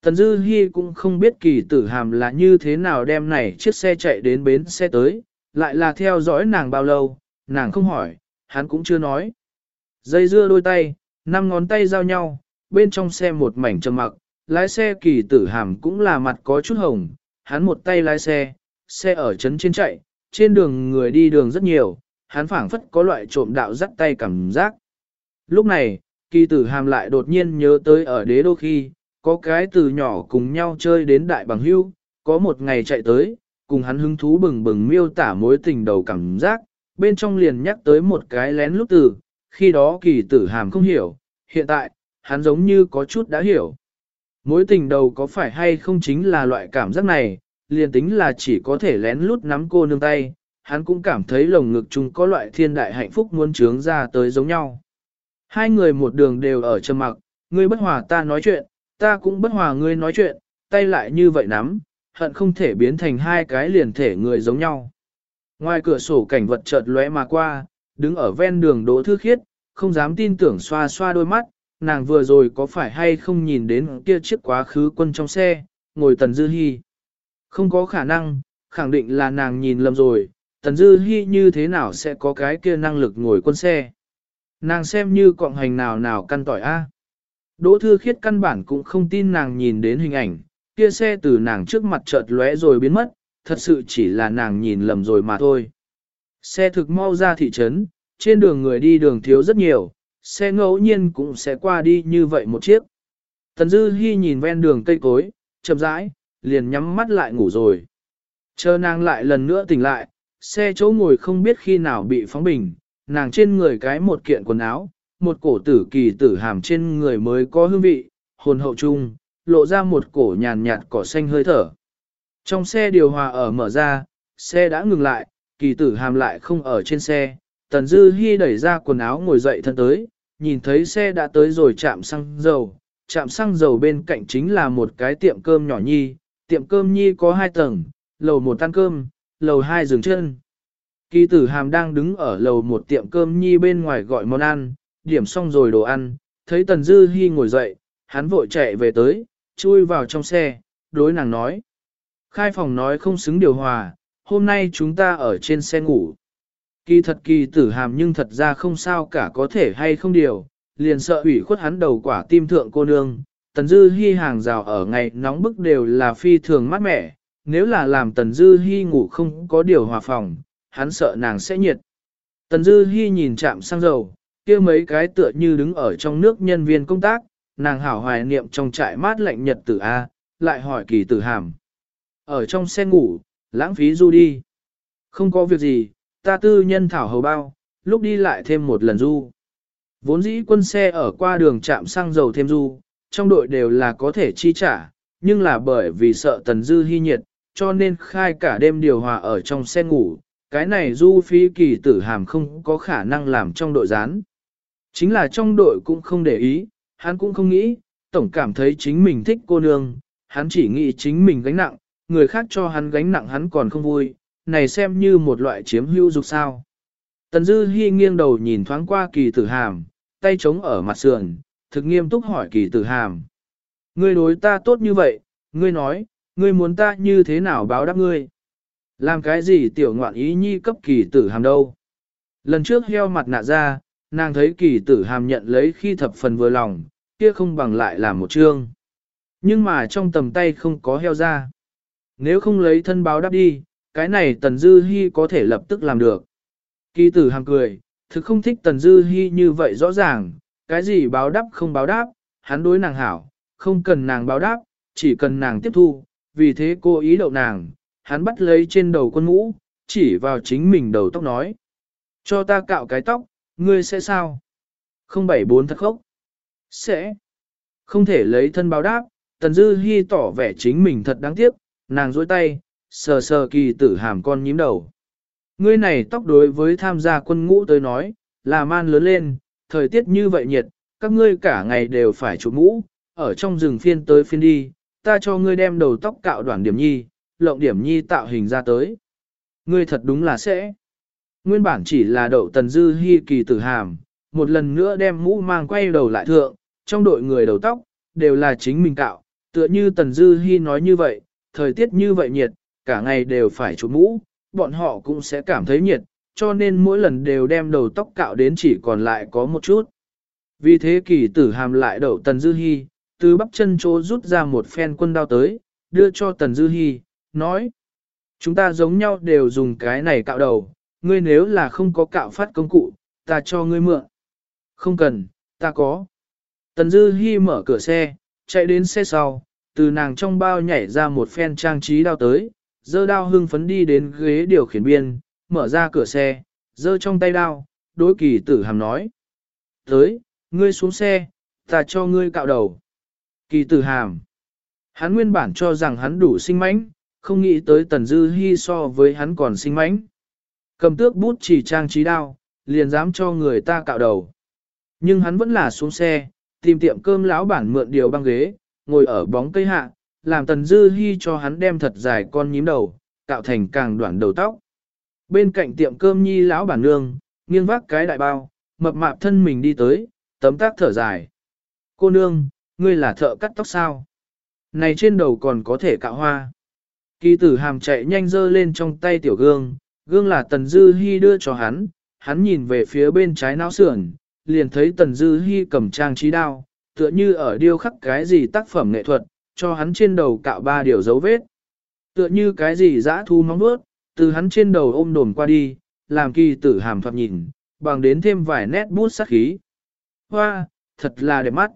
Tần Dư Hi cũng không biết kỳ tử hàm là như thế nào đem này chiếc xe chạy đến bến xe tới, lại là theo dõi nàng bao lâu, nàng không hỏi, hắn cũng chưa nói. Dây dưa đôi tay, năm ngón tay giao nhau, bên trong xe một mảnh trầm mặc, lái xe kỳ tử hàm cũng là mặt có chút hồng, hắn một tay lái xe, xe ở trấn trên chạy, trên đường người đi đường rất nhiều, hắn phảng phất có loại trộm đạo dắt tay cảm giác. Lúc này, kỳ tử hàm lại đột nhiên nhớ tới ở đế đô khi, có cái từ nhỏ cùng nhau chơi đến đại bằng hưu, có một ngày chạy tới, cùng hắn hứng thú bừng bừng miêu tả mối tình đầu cảm giác, bên trong liền nhắc tới một cái lén lúc từ, khi đó kỳ tử hàm không hiểu, hiện tại, hắn giống như có chút đã hiểu. Mối tình đầu có phải hay không chính là loại cảm giác này, liền tính là chỉ có thể lén lút nắm cô nương tay, hắn cũng cảm thấy lồng ngực chung có loại thiên đại hạnh phúc muốn trướng ra tới giống nhau. Hai người một đường đều ở trầm mặc, ngươi bất hòa ta nói chuyện, ta cũng bất hòa ngươi nói chuyện, tay lại như vậy nắm, hận không thể biến thành hai cái liền thể người giống nhau. Ngoài cửa sổ cảnh vật chợt lóe mà qua, đứng ở ven đường đỗ thư khiết, không dám tin tưởng xoa xoa đôi mắt, nàng vừa rồi có phải hay không nhìn đến kia chiếc quá khứ quân trong xe, ngồi tần dư hy. Không có khả năng, khẳng định là nàng nhìn lầm rồi, Tần Dư Hi như thế nào sẽ có cái kia năng lực ngồi quân xe. Nàng xem như cọng hành nào nào căn tỏi a. Đỗ Thư Khiết căn bản cũng không tin nàng nhìn đến hình ảnh, kia xe từ nàng trước mặt chợt lóe rồi biến mất, thật sự chỉ là nàng nhìn lầm rồi mà thôi. Xe thực mau ra thị trấn, trên đường người đi đường thiếu rất nhiều, xe ngẫu nhiên cũng sẽ qua đi như vậy một chiếc. Tần Dư Hi nhìn ven đường cây cối, chậm rãi, liền nhắm mắt lại ngủ rồi. Chờ nàng lại lần nữa tỉnh lại, xe chỗ ngồi không biết khi nào bị phóng bình, nàng trên người cái một kiện quần áo, một cổ tử kỳ tử hàm trên người mới có hương vị, hồn hậu chung, lộ ra một cổ nhàn nhạt cỏ xanh hơi thở. Trong xe điều hòa ở mở ra, xe đã ngừng lại, kỳ tử hàm lại không ở trên xe, tần dư hy đẩy ra quần áo ngồi dậy thân tới, nhìn thấy xe đã tới rồi chạm xăng dầu, chạm xăng dầu bên cạnh chính là một cái tiệm cơm nhỏ nhi, tiệm cơm nhi có hai tầng, lầu một ăn cơm, lầu hai dừng chân. Kỳ tử hàm đang đứng ở lầu một tiệm cơm nhi bên ngoài gọi món ăn, điểm xong rồi đồ ăn, thấy Tần Dư Hi ngồi dậy, hắn vội chạy về tới, chui vào trong xe, đối nàng nói. Khai phòng nói không xứng điều hòa, hôm nay chúng ta ở trên xe ngủ. Kỳ thật kỳ tử hàm nhưng thật ra không sao cả có thể hay không điều, liền sợ ủy khuất hắn đầu quả tim thượng cô nương. Tần Dư Hi hàng rào ở ngày nóng bức đều là phi thường mát mẻ, nếu là làm Tần Dư Hi ngủ không có điều hòa phòng, hắn sợ nàng sẽ nhiệt. Tần Dư Hi nhìn chạm sang dầu, kia mấy cái tựa như đứng ở trong nước nhân viên công tác, nàng hảo hoài niệm trong trại mát lạnh nhật tử A, lại hỏi kỳ tử hàm. Ở trong xe ngủ, lãng phí du đi. Không có việc gì, ta tư nhân thảo hầu bao, lúc đi lại thêm một lần du. Vốn dĩ quân xe ở qua đường trạm xăng dầu thêm du, trong đội đều là có thể chi trả, nhưng là bởi vì sợ tần dư hy nhiệt, cho nên khai cả đêm điều hòa ở trong xe ngủ, cái này du phí kỳ tử hàm không có khả năng làm trong đội gián. Chính là trong đội cũng không để ý, hắn cũng không nghĩ, tổng cảm thấy chính mình thích cô nương, hắn chỉ nghĩ chính mình gánh nặng, người khác cho hắn gánh nặng hắn còn không vui, này xem như một loại chiếm hữu dục sao. Tần Dư Hi nghiêng đầu nhìn thoáng qua kỳ tử hàm, tay chống ở mặt sườn, thực nghiêm túc hỏi kỳ tử hàm. Ngươi đối ta tốt như vậy, ngươi nói, ngươi muốn ta như thế nào báo đáp ngươi? Làm cái gì tiểu ngoạn ý nhi cấp kỳ tử hàm đâu? Lần trước heo mặt nạ ra, nàng thấy kỳ tử hàm nhận lấy khi thập phần vừa lòng, kia không bằng lại làm một chương. Nhưng mà trong tầm tay không có heo ra. Nếu không lấy thân báo đáp đi, cái này Tần Dư Hi có thể lập tức làm được. Kỳ tử hàm cười, thực không thích Tần Dư Hi như vậy rõ ràng, cái gì báo đáp không báo đáp, hắn đối nàng hảo, không cần nàng báo đáp, chỉ cần nàng tiếp thu, vì thế cô ý đậu nàng, hắn bắt lấy trên đầu quân mũ, chỉ vào chính mình đầu tóc nói. Cho ta cạo cái tóc, ngươi sẽ sao? Không bảy bốn thật khốc. Sẽ. Không thể lấy thân báo đáp, Tần Dư Hi tỏ vẻ chính mình thật đáng tiếc, nàng dối tay, sờ sờ kỳ tử hàm con nhím đầu. Ngươi này tóc đối với tham gia quân ngũ tới nói, là man lớn lên, thời tiết như vậy nhiệt, các ngươi cả ngày đều phải chụp mũ, ở trong rừng phiên tới phiên đi, ta cho ngươi đem đầu tóc cạo đoạn điểm nhi, lộng điểm nhi tạo hình ra tới. Ngươi thật đúng là sẽ. Nguyên bản chỉ là đậu tần dư hi kỳ tử hàm, một lần nữa đem mũ mang quay đầu lại thượng, trong đội người đầu tóc, đều là chính mình cạo, tựa như tần dư hi nói như vậy, thời tiết như vậy nhiệt, cả ngày đều phải chụp mũ, bọn họ cũng sẽ cảm thấy nhiệt, cho nên mỗi lần đều đem đầu tóc cạo đến chỉ còn lại có một chút. Vì thế kỳ tử hàm lại đậu tần dư hi, từ bắp chân chỗ rút ra một phen quân đao tới, đưa cho tần dư hi, nói. Chúng ta giống nhau đều dùng cái này cạo đầu, ngươi nếu là không có cạo phát công cụ, ta cho ngươi mượn. Không cần, ta có. Tần Dư Hi mở cửa xe, chạy đến xe sau, từ nàng trong bao nhảy ra một phen trang trí đao tới, dơ đao hưng phấn đi đến ghế điều khiển biên, mở ra cửa xe, dơ trong tay đao, đối kỳ tử hàm nói. Tới, ngươi xuống xe, ta cho ngươi cạo đầu. Kỳ tử hàm. Hắn nguyên bản cho rằng hắn đủ sinh mãnh, không nghĩ tới tần dư Hi so với hắn còn sinh mãnh. Cầm tước bút chỉ trang trí đao, liền dám cho người ta cạo đầu. Nhưng hắn vẫn là xuống xe, tìm tiệm cơm lão bản mượn điều băng ghế, ngồi ở bóng cây hạ, làm tần dư hy cho hắn đem thật dài con nhím đầu, cạo thành càng đoạn đầu tóc. Bên cạnh tiệm cơm nhi lão bản nương, nghiêng vác cái đại bao, mập mạp thân mình đi tới, tấm tác thở dài. Cô nương, ngươi là thợ cắt tóc sao? Này trên đầu còn có thể cạo hoa. Kỳ tử hàm chạy nhanh dơ lên trong tay tiểu gương, gương là tần dư Hi đưa cho hắn, hắn nhìn về phía bên trái não sườn, liền thấy tần dư Hi cầm trang trí đao, tựa như ở điêu khắc cái gì tác phẩm nghệ thuật, cho hắn trên đầu cạo ba điều dấu vết. Tựa như cái gì dã thu móng bước, từ hắn trên đầu ôm đồn qua đi, làm kỳ tử hàm thoạt nhìn, bằng đến thêm vài nét bút sắc khí. Hoa, thật là đẹp mắt.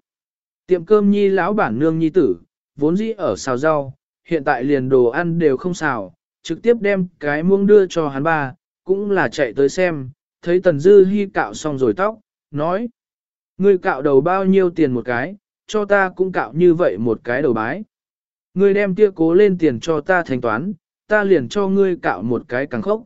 Tiệm cơm nhi lão bản nương nhi tử, vốn dĩ ở xào rau, hiện tại liền đồ ăn đều không xào, trực tiếp đem cái muông đưa cho hắn ba, cũng là chạy tới xem, thấy tần dư hy cạo xong rồi tóc, nói. Ngươi cạo đầu bao nhiêu tiền một cái, cho ta cũng cạo như vậy một cái đầu bái. Ngươi đem kia cố lên tiền cho ta thanh toán, ta liền cho ngươi cạo một cái càng khốc.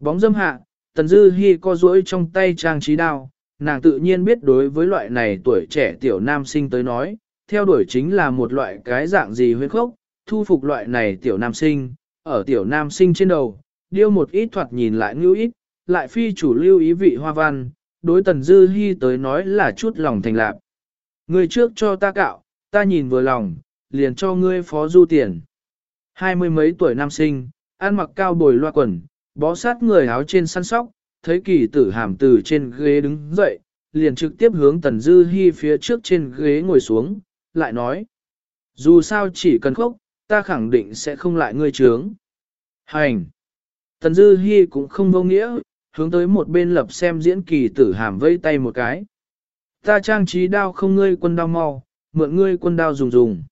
Bóng dâm hạ, tần dư hy co duỗi trong tay trang trí đao, nàng tự nhiên biết đối với loại này tuổi trẻ tiểu nam sinh tới nói, theo đuổi chính là một loại cái dạng gì huyết khốc, thu phục loại này tiểu nam sinh, ở tiểu nam sinh trên đầu, điêu một ít thoạt nhìn lại ngưu ít, lại phi chủ lưu ý vị hoa văn, đối tần dư hy tới nói là chút lòng thành lạc. Người trước cho ta cạo, ta nhìn vừa lòng, liền cho ngươi phó du tiền. Hai mươi mấy tuổi nam sinh, ăn mặc cao bồi loa quần, bó sát người áo trên săn sóc, thấy kỳ tử hàm từ trên ghế đứng dậy, liền trực tiếp hướng tần dư hy phía trước trên ghế ngồi xuống, lại nói. Dù sao chỉ cần khóc, ta khẳng định sẽ không lại ngươi trướng. Hành! Tần dư hy cũng không vô nghĩa, hướng tới một bên lập xem diễn kỳ tử hàm vây tay một cái. Ta trang trí đao không ngươi quân đao mau, mượn ngươi quân đao dùng dùng.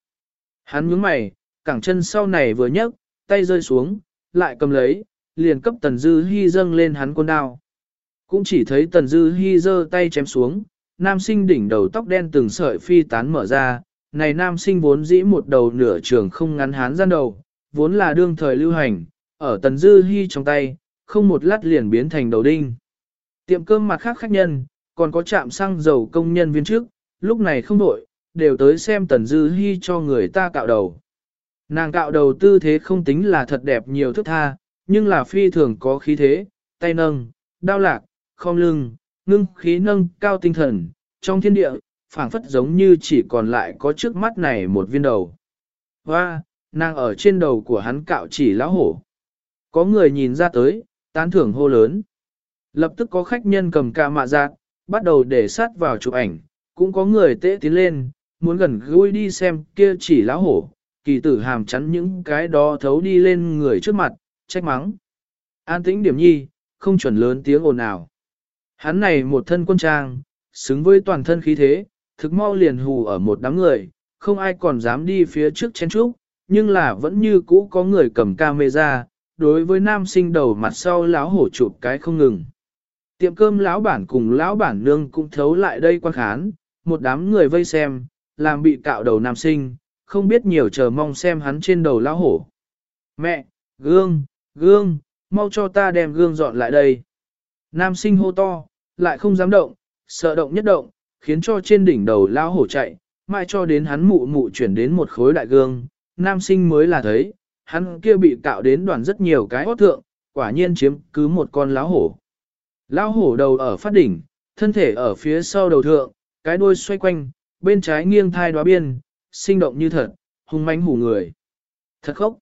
Hắn nhướng mày, cẳng chân sau này vừa nhấc, tay rơi xuống, lại cầm lấy, liền cấp Tần Dư Hi dâng lên hắn quân đao. Cũng chỉ thấy Tần Dư Hi giơ tay chém xuống, nam sinh đỉnh đầu tóc đen từng sợi phi tán mở ra, này nam sinh vốn dĩ một đầu nửa trường không ngắn hán gian đầu, vốn là đương thời lưu hành, ở Tần Dư hy trong tay, không một lát liền biến thành đầu đinh. Tiệm cơm mặt khác khách nhân, còn có trạm xăng dầu công nhân viên trước, lúc này không đổi, đều tới xem Tần Dư hy cho người ta cạo đầu. Nàng cạo đầu tư thế không tính là thật đẹp nhiều thức tha, nhưng là phi thường có khí thế, tay nâng, đao lạc, khom lưng, ngưng khí nâng cao tinh thần, trong thiên địa, phảng phất giống như chỉ còn lại có trước mắt này một viên đầu. Hoa, nàng ở trên đầu của hắn cạo chỉ lão hổ. Có người nhìn ra tới, tán thưởng hô lớn. Lập tức có khách nhân cầm ca mạ giác, bắt đầu để sát vào chụp ảnh, cũng có người tễ tiến lên, muốn gần gũi đi xem kia chỉ lão hổ, kỳ tử hàm chắn những cái đó thấu đi lên người trước mặt, trách mắng. An tĩnh điểm nhi, không chuẩn lớn tiếng ồn ào. Hắn này một thân quân trang, xứng với toàn thân khí thế, thực mau liền hù ở một đám người, không ai còn dám đi phía trước chen trúc, nhưng là vẫn như cũ có người cầm camera, đối với nam sinh đầu mặt sau lão hổ chụp cái không ngừng. Tiệm cơm lão bản cùng lão bản nương cũng thấu lại đây quan khán, một đám người vây xem, làm bị cạo đầu nam sinh, không biết nhiều chờ mong xem hắn trên đầu lão hổ. Mẹ, gương, gương, mau cho ta đem gương dọn lại đây. Nam sinh hô to, lại không dám động, sợ động nhất động, khiến cho trên đỉnh đầu lão hổ chạy, mãi cho đến hắn mụ mụ chuyển đến một khối đại gương, nam sinh mới là thấy, hắn kia bị cạo đến đoàn rất nhiều cái hót thượng, quả nhiên chiếm cứ một con lão hổ. Lão hổ đầu ở phát đỉnh, thân thể ở phía sau đầu thượng, cái đuôi xoay quanh, bên trái nghiêng thai đoá biên, sinh động như thật, hung manh hủ người. Thật khốc.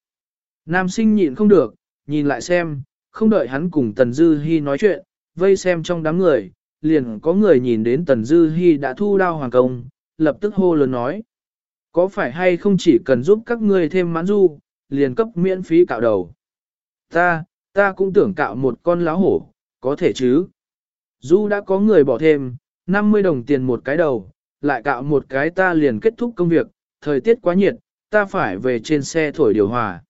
Nam sinh nhịn không được, nhìn lại xem, không đợi hắn cùng Tần Dư Hi nói chuyện, vây xem trong đám người, liền có người nhìn đến Tần Dư Hi đã thu đao hoàng công, lập tức hô lớn nói. Có phải hay không chỉ cần giúp các ngươi thêm mãn du, liền cấp miễn phí cạo đầu. Ta, ta cũng tưởng cạo một con láo hổ, có thể chứ. Du đã có người bỏ thêm, 50 đồng tiền một cái đầu, lại cạo một cái ta liền kết thúc công việc, thời tiết quá nhiệt, ta phải về trên xe thổi điều hòa.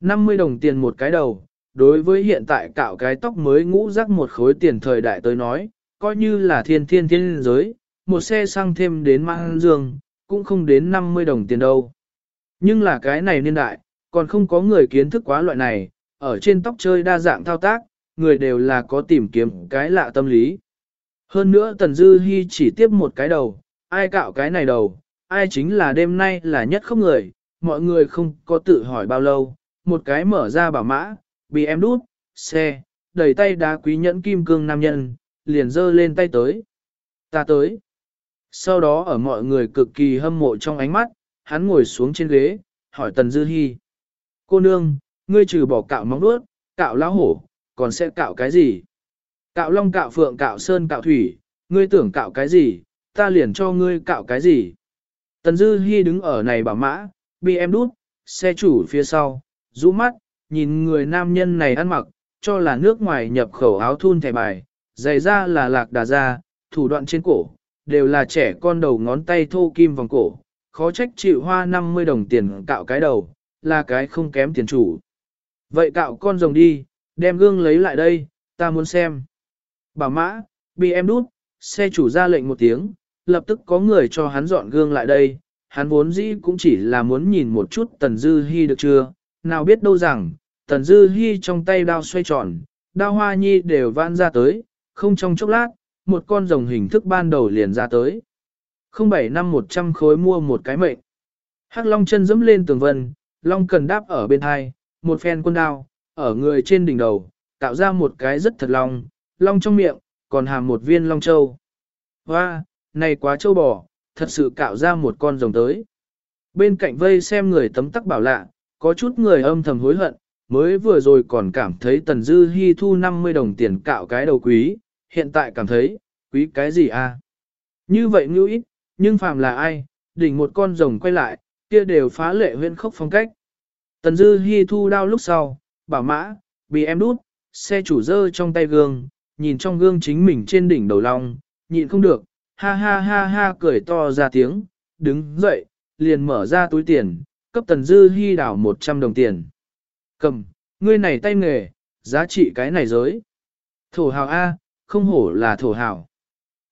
50 đồng tiền một cái đầu, đối với hiện tại cạo cái tóc mới ngũ rắc một khối tiền thời đại tới nói, coi như là thiên thiên thiên giới, một xe xăng thêm đến mang dương, cũng không đến 50 đồng tiền đâu. Nhưng là cái này niên đại, còn không có người kiến thức quá loại này, ở trên tóc chơi đa dạng thao tác, người đều là có tìm kiếm cái lạ tâm lý. Hơn nữa Tần Dư Hi chỉ tiếp một cái đầu, ai cạo cái này đầu, ai chính là đêm nay là nhất không người, mọi người không có tự hỏi bao lâu, một cái mở ra bảo mã, bị em đút, xe, đẩy tay đá quý nhẫn kim cương nam nhân, liền giơ lên tay tới. Ta tới. Sau đó ở mọi người cực kỳ hâm mộ trong ánh mắt, hắn ngồi xuống trên ghế, hỏi Tần Dư Hi. Cô nương, ngươi trừ bỏ cạo móng đuốt, cạo lão hổ, còn sẽ cạo cái gì? Cạo long cạo phượng cạo sơn cạo thủy, ngươi tưởng cạo cái gì, ta liền cho ngươi cạo cái gì. Tần Dư Hi đứng ở này bảo mã, bị em đút, xe chủ phía sau, rũ mắt, nhìn người nam nhân này ăn mặc, cho là nước ngoài nhập khẩu áo thun thẻ bài, giày da là lạc đà da, thủ đoạn trên cổ, đều là trẻ con đầu ngón tay thô kim vòng cổ, khó trách chịu hoa 50 đồng tiền cạo cái đầu, là cái không kém tiền chủ. Vậy cạo con rồng đi, đem gương lấy lại đây, ta muốn xem. Bảo mã, bị em đút, xe chủ ra lệnh một tiếng, lập tức có người cho hắn dọn gương lại đây, hắn vốn dĩ cũng chỉ là muốn nhìn một chút Tần Dư Hi được chưa, nào biết đâu rằng, Tần Dư Hi trong tay đao xoay tròn, đao hoa nhi đều van ra tới, không trong chốc lát, một con rồng hình thức ban đầu liền ra tới. Không bảy năm một trăm khối mua một cái mệnh. Hắc Long chân dẫm lên tường vân, Long cần đáp ở bên hai, một phen quân đao, ở người trên đỉnh đầu, tạo ra một cái rất thật long, long trong miệng, còn hàm một viên long châu. Hoa, này quá châu bò, thật sự cạo ra một con rồng tới. Bên cạnh vây xem người tấm tắc bảo lạ, có chút người âm thầm hối hận, mới vừa rồi còn cảm thấy Tần Dư hy thu 50 đồng tiền cạo cái đầu quý, hiện tại cảm thấy, quý cái gì a? Như vậy ngưu ít, nhưng phàm là ai, đỉnh một con rồng quay lại, kia đều phá lệ huyên khốc phong cách. Tần Dư hy thu đao lúc sau, bảo mã, bị em đút, xe chủ dơ trong tay gương, nhìn trong gương chính mình trên đỉnh đầu long, nhịn không được, ha ha ha ha cười to ra tiếng, đứng dậy, liền mở ra túi tiền, cấp Tần Dư hy đảo 100 đồng tiền. Cầm, ngươi này tay nghề, giá trị cái này giới. Thổ hào A, không hổ là thổ hào.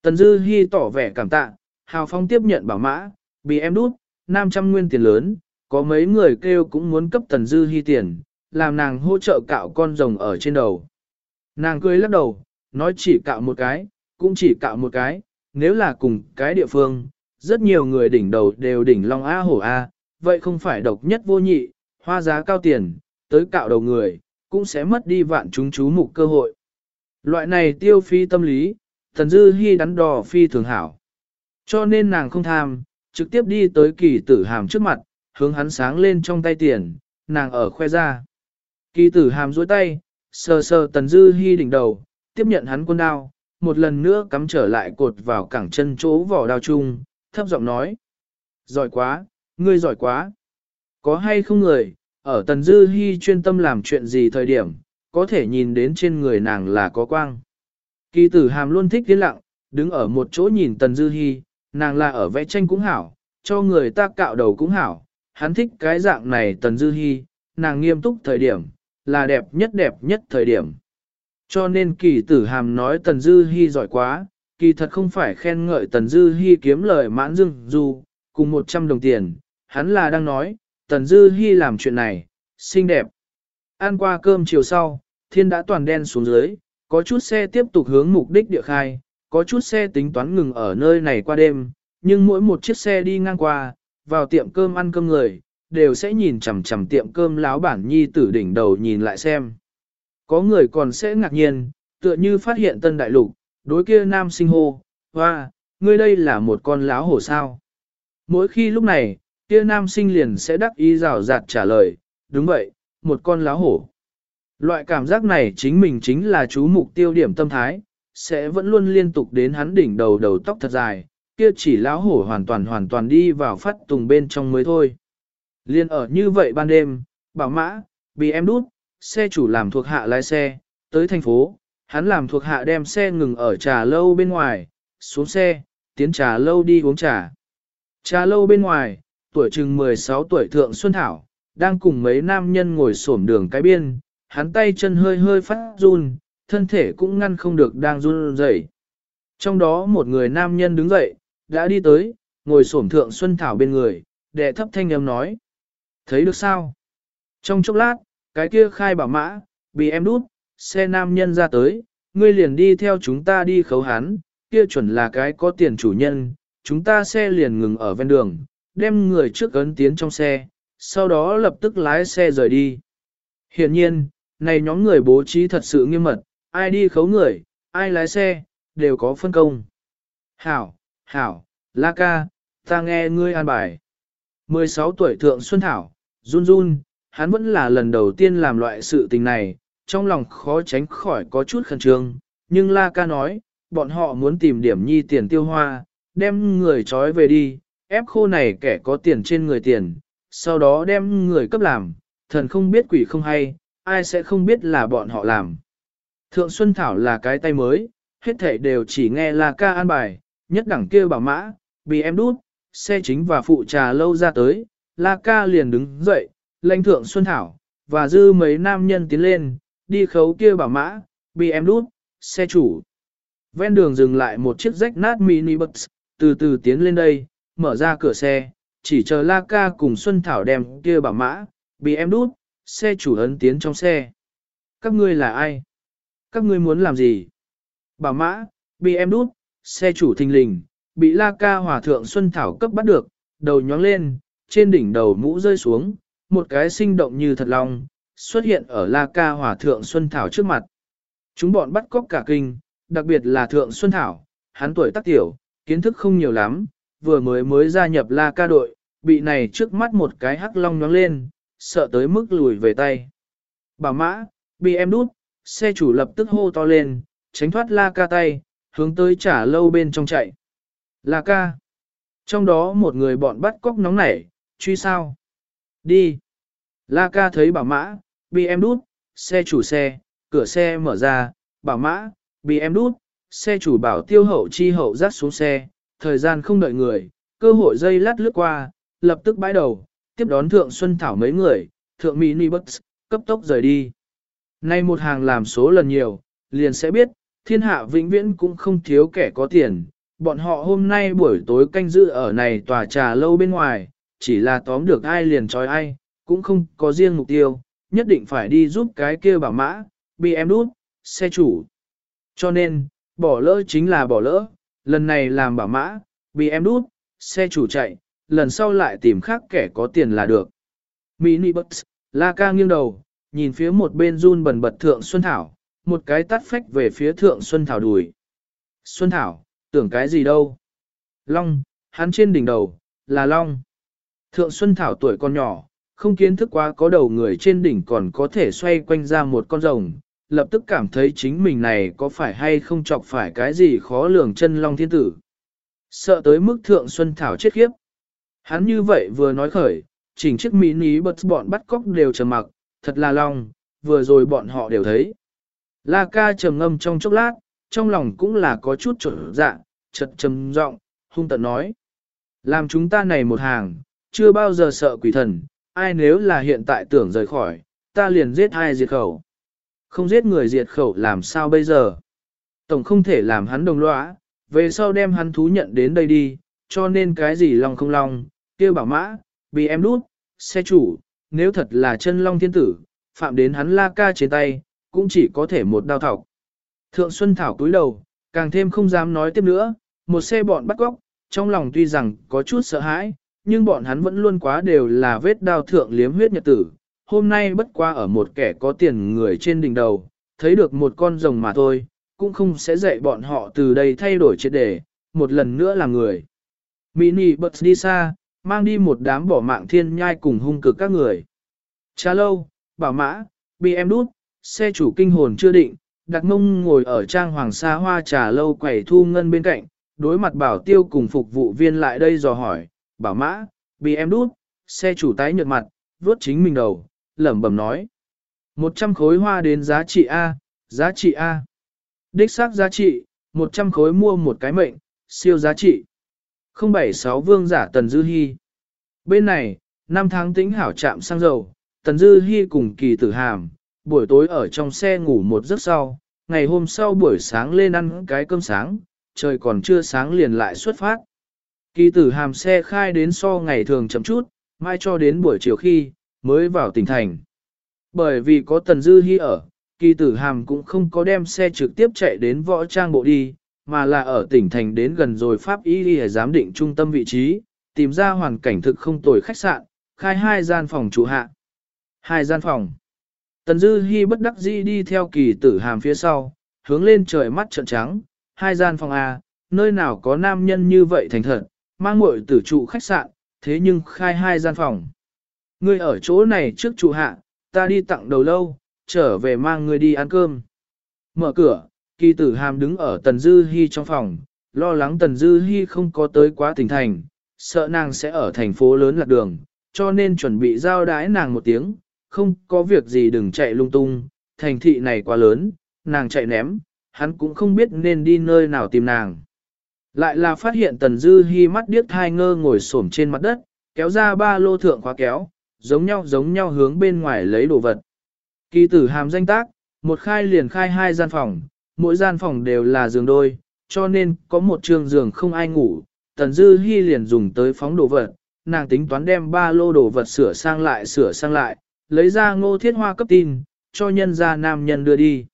Tần Dư Hi tỏ vẻ cảm tạ, hào phong tiếp nhận bảo mã, bị em đút, 500 nguyên tiền lớn, có mấy người kêu cũng muốn cấp Tần Dư Hi tiền, làm nàng hỗ trợ cạo con rồng ở trên đầu. Nàng cười lắc đầu, nói chỉ cạo một cái, cũng chỉ cạo một cái, nếu là cùng cái địa phương, rất nhiều người đỉnh đầu đều đỉnh long A hổ A, vậy không phải độc nhất vô nhị, hoa giá cao tiền, tới cạo đầu người, cũng sẽ mất đi vạn chúng chú mục cơ hội. Loại này tiêu phi tâm lý, thần dư hy đắn đo phi thường hảo. Cho nên nàng không tham, trực tiếp đi tới kỳ tử hàm trước mặt, hướng hắn sáng lên trong tay tiền, nàng ở khoe ra. Kỳ tử hàm duỗi tay, sờ sờ tần dư hy đỉnh đầu, tiếp nhận hắn quân đao, một lần nữa cắm trở lại cột vào cẳng chân chỗ vỏ đao chung, thấp giọng nói. Giỏi quá, ngươi giỏi quá. Có hay không người, ở tần dư hy chuyên tâm làm chuyện gì thời điểm, có thể nhìn đến trên người nàng là có quang. Kỳ tử hàm luôn thích tiến lặng, đứng ở một chỗ nhìn tần dư hy, nàng là ở vẽ tranh cũng hảo, cho người ta cạo đầu cũng hảo, hắn thích cái dạng này tần dư hy, nàng nghiêm túc thời điểm, là đẹp nhất đẹp nhất thời điểm. Cho nên kỳ tử hàm nói tần dư hy giỏi quá, kỳ thật không phải khen ngợi tần dư hy kiếm lời mãn dưng dù, cùng 100 đồng tiền, hắn là đang nói, tần dư hy làm chuyện này, xinh đẹp. Ăn qua cơm chiều sau, thiên đã toàn đen xuống dưới, có chút xe tiếp tục hướng mục đích địa khai, có chút xe tính toán ngừng ở nơi này qua đêm, nhưng mỗi một chiếc xe đi ngang qua, vào tiệm cơm ăn cơm người, đều sẽ nhìn chằm chằm tiệm cơm láo bản nhi tử đỉnh đầu nhìn lại xem. Có người còn sẽ ngạc nhiên, tựa như phát hiện tân đại lục, đối kia nam sinh hô, hoa, ngươi đây là một con láo hổ sao. Mỗi khi lúc này, kia nam sinh liền sẽ đắc ý rào rạt trả lời, đúng vậy, một con láo hổ. Loại cảm giác này chính mình chính là chú mục tiêu điểm tâm thái, sẽ vẫn luôn liên tục đến hắn đỉnh đầu đầu tóc thật dài, kia chỉ láo hổ hoàn toàn hoàn toàn đi vào phát tùng bên trong mới thôi. Liên ở như vậy ban đêm, bảo mã, bị em đút, xe chủ làm thuộc hạ lái xe, tới thành phố, hắn làm thuộc hạ đem xe ngừng ở trà lâu bên ngoài, xuống xe, tiến trà lâu đi uống trà. Trà lâu bên ngoài, tuổi chừng 16 tuổi thượng Xuân Thảo, đang cùng mấy nam nhân ngồi xổm đường cái biên, hắn tay chân hơi hơi phát run, thân thể cũng ngăn không được đang run rẩy. Trong đó một người nam nhân đứng dậy, đã đi tới, ngồi xổm thượng Xuân Thảo bên người, đệ thấp thanh âm nói. Thấy được sao? Trong chốc lát, cái kia khai bảo mã, bị em đút, xe nam nhân ra tới, ngươi liền đi theo chúng ta đi khấu hắn, kia chuẩn là cái có tiền chủ nhân, chúng ta xe liền ngừng ở ven đường, đem người trước ấn tiến trong xe, sau đó lập tức lái xe rời đi. Hiện nhiên, này nhóm người bố trí thật sự nghiêm mật, ai đi khấu người, ai lái xe, đều có phân công. Hảo, Hảo, La Ca, ta nghe ngươi an bài. 16 tuổi thượng Xuân Thảo, run run, hắn vẫn là lần đầu tiên làm loại sự tình này, trong lòng khó tránh khỏi có chút khẩn trương, nhưng La Ca nói, bọn họ muốn tìm điểm nhi tiền tiêu hoa, đem người trói về đi, ép khô này kẻ có tiền trên người tiền, sau đó đem người cấp làm, thần không biết quỷ không hay, ai sẽ không biết là bọn họ làm. Thượng Xuân Thảo là cái tay mới, hết thể đều chỉ nghe là Ca an bài, nhất đẳng kia bảo mã, bị em đút, xe chính và phụ trà lâu ra tới, La Ca liền đứng dậy, lãnh thượng Xuân Thảo, và dư mấy nam nhân tiến lên, đi khấu kia bảo mã, bị em đút, xe chủ. Ven đường dừng lại một chiếc rách nát mini bus, từ từ tiến lên đây, mở ra cửa xe, chỉ chờ La Ca cùng Xuân Thảo đem kia bảo mã, bị em đút, xe chủ ấn tiến trong xe. Các ngươi là ai? Các ngươi muốn làm gì? Bảo mã, bị em đút, xe chủ thình lình, bị La Ca Hòa Thượng Xuân Thảo cấp bắt được, đầu nhóng lên, trên đỉnh đầu mũ rơi xuống, một cái sinh động như thật lòng, xuất hiện ở La Ca Hòa Thượng Xuân Thảo trước mặt. Chúng bọn bắt cóc cả kinh, đặc biệt là Thượng Xuân Thảo, hắn tuổi tác tiểu, kiến thức không nhiều lắm, vừa mới mới gia nhập La Ca đội, bị này trước mắt một cái hắc long nhóng lên, sợ tới mức lùi về tay. Bảo mã, bị em đút, xe chủ lập tức hô to lên, tránh thoát La Ca tay, hướng tới trả lâu bên trong chạy. La Ca. Trong đó một người bọn bắt cóc nóng nảy, truy sao. Đi. La Ca thấy bảo mã, bị em đút, xe chủ xe, cửa xe mở ra, bảo mã, bị em đút, xe chủ bảo tiêu hậu chi hậu rát xuống xe, thời gian không đợi người, cơ hội dây lát lướt qua, lập tức bãi đầu, tiếp đón thượng Xuân Thảo mấy người, thượng mỹ Bus, cấp tốc rời đi. Nay một hàng làm số lần nhiều, liền sẽ biết, thiên hạ vĩnh viễn cũng không thiếu kẻ có tiền. Bọn họ hôm nay buổi tối canh giữ ở này tòa trà lâu bên ngoài, chỉ là tóm được ai liền trói ai, cũng không có riêng mục tiêu, nhất định phải đi giúp cái kia bảo mã, bị em đút, xe chủ. Cho nên, bỏ lỡ chính là bỏ lỡ, lần này làm bảo mã, bị em đút, xe chủ chạy, lần sau lại tìm khác kẻ có tiền là được. Mini Bus, La Ca nghiêng đầu, nhìn phía một bên run bần bật Thượng Xuân Thảo, một cái tắt phách về phía Thượng Xuân Thảo đùi. Xuân Thảo, tưởng cái gì đâu? Long, hắn trên đỉnh đầu, là Long. Thượng Xuân Thảo tuổi còn nhỏ, không kiến thức quá có đầu người trên đỉnh còn có thể xoay quanh ra một con rồng, lập tức cảm thấy chính mình này có phải hay không chọc phải cái gì khó lường chân Long Thiên Tử. Sợ tới mức Thượng Xuân Thảo chết khiếp. Hắn như vậy vừa nói khởi, chỉnh chiếc mini bật bọn bắt cóc đều trầm mặc, thật là long, vừa rồi bọn họ đều thấy. La ca trầm ngâm trong chốc lát, trong lòng cũng là có chút trở dạ, chật trầm giọng hung tận nói. Làm chúng ta này một hàng, chưa bao giờ sợ quỷ thần, ai nếu là hiện tại tưởng rời khỏi, ta liền giết ai diệt khẩu. Không giết người diệt khẩu làm sao bây giờ? Tổng không thể làm hắn đồng lõa, về sau đem hắn thú nhận đến đây đi, cho nên cái gì lòng không lòng, kia bảo mã, bị em đút, xe chủ, nếu thật là chân long thiên tử, phạm đến hắn la ca trên tay, cũng chỉ có thể một đao thọc. Thượng Xuân Thảo cúi đầu, càng thêm không dám nói tiếp nữa, một xe bọn bắt góc, trong lòng tuy rằng có chút sợ hãi, nhưng bọn hắn vẫn luôn quá đều là vết đao thượng liếm huyết nhật tử. Hôm nay bất qua ở một kẻ có tiền người trên đỉnh đầu, thấy được một con rồng mà thôi, cũng không sẽ dạy bọn họ từ đây thay đổi triệt đề, một lần nữa là người. Mini bật đi xa, mang đi một đám bỏ mạng thiên nhai cùng hung cực các người. Cha lâu, bảo mã, bị em đút, xe chủ kinh hồn chưa định, đặt mông ngồi ở trang hoàng sa hoa trà lâu quẩy thu ngân bên cạnh, đối mặt bảo tiêu cùng phục vụ viên lại đây dò hỏi, bảo mã, bị em đút, xe chủ tái nhợt mặt, vuốt chính mình đầu, lẩm bẩm nói. một trăm khối hoa đến giá trị A, giá trị A. Đích xác giá trị, một trăm khối mua một cái mệnh, siêu giá trị. 076 vương giả Tần Dư Hi. Bên này, năm tháng tính hảo chạm sang dầu, Tần Dư Hi cùng kỳ tử hàm, buổi tối ở trong xe ngủ một giấc sau, ngày hôm sau buổi sáng lên ăn cái cơm sáng, trời còn chưa sáng liền lại xuất phát. Kỳ tử hàm xe khai đến so ngày thường chậm chút, mai cho đến buổi chiều khi, mới vào tỉnh thành. Bởi vì có Tần Dư Hi ở, kỳ tử hàm cũng không có đem xe trực tiếp chạy đến võ trang bộ đi, mà là ở tỉnh thành đến gần rồi Pháp Y đi giám định trung tâm vị trí, tìm ra hoàn cảnh thực không tồi khách sạn, khai hai gian phòng trụ hạ. Hai gian phòng. Tần Dư Hi bất đắc dĩ đi theo kỳ tử hàm phía sau, hướng lên trời mắt trợn trắng, hai gian phòng A, nơi nào có nam nhân như vậy thành thật, mang muội tử trụ khách sạn, thế nhưng khai hai gian phòng. Ngươi ở chỗ này trước trụ hạ, ta đi tặng đầu lâu, trở về mang ngươi đi ăn cơm. Mở cửa, kỳ tử hàm đứng ở Tần Dư Hi trong phòng, lo lắng Tần Dư Hi không có tới quá tỉnh thành, sợ nàng sẽ ở thành phố lớn lạc đường, cho nên chuẩn bị giao đái nàng một tiếng, không có việc gì đừng chạy lung tung, thành thị này quá lớn, nàng chạy ném, hắn cũng không biết nên đi nơi nào tìm nàng. Lại là phát hiện Tần Dư Hi mắt điếc thai ngơ ngồi xổm trên mặt đất, kéo ra ba lô thượng khóa kéo, giống nhau giống nhau hướng bên ngoài lấy đồ vật. Kỳ tử hàm danh tác, một khai liền khai hai gian phòng, mỗi gian phòng đều là giường đôi, cho nên có một trường giường không ai ngủ, Tần Dư Hi liền dùng tới phóng đồ vật, nàng tính toán đem ba lô đồ vật sửa sang lại sửa sang lại, lấy ra ngô thiết hoa cấp tin, cho nhân gia nam nhân đưa đi.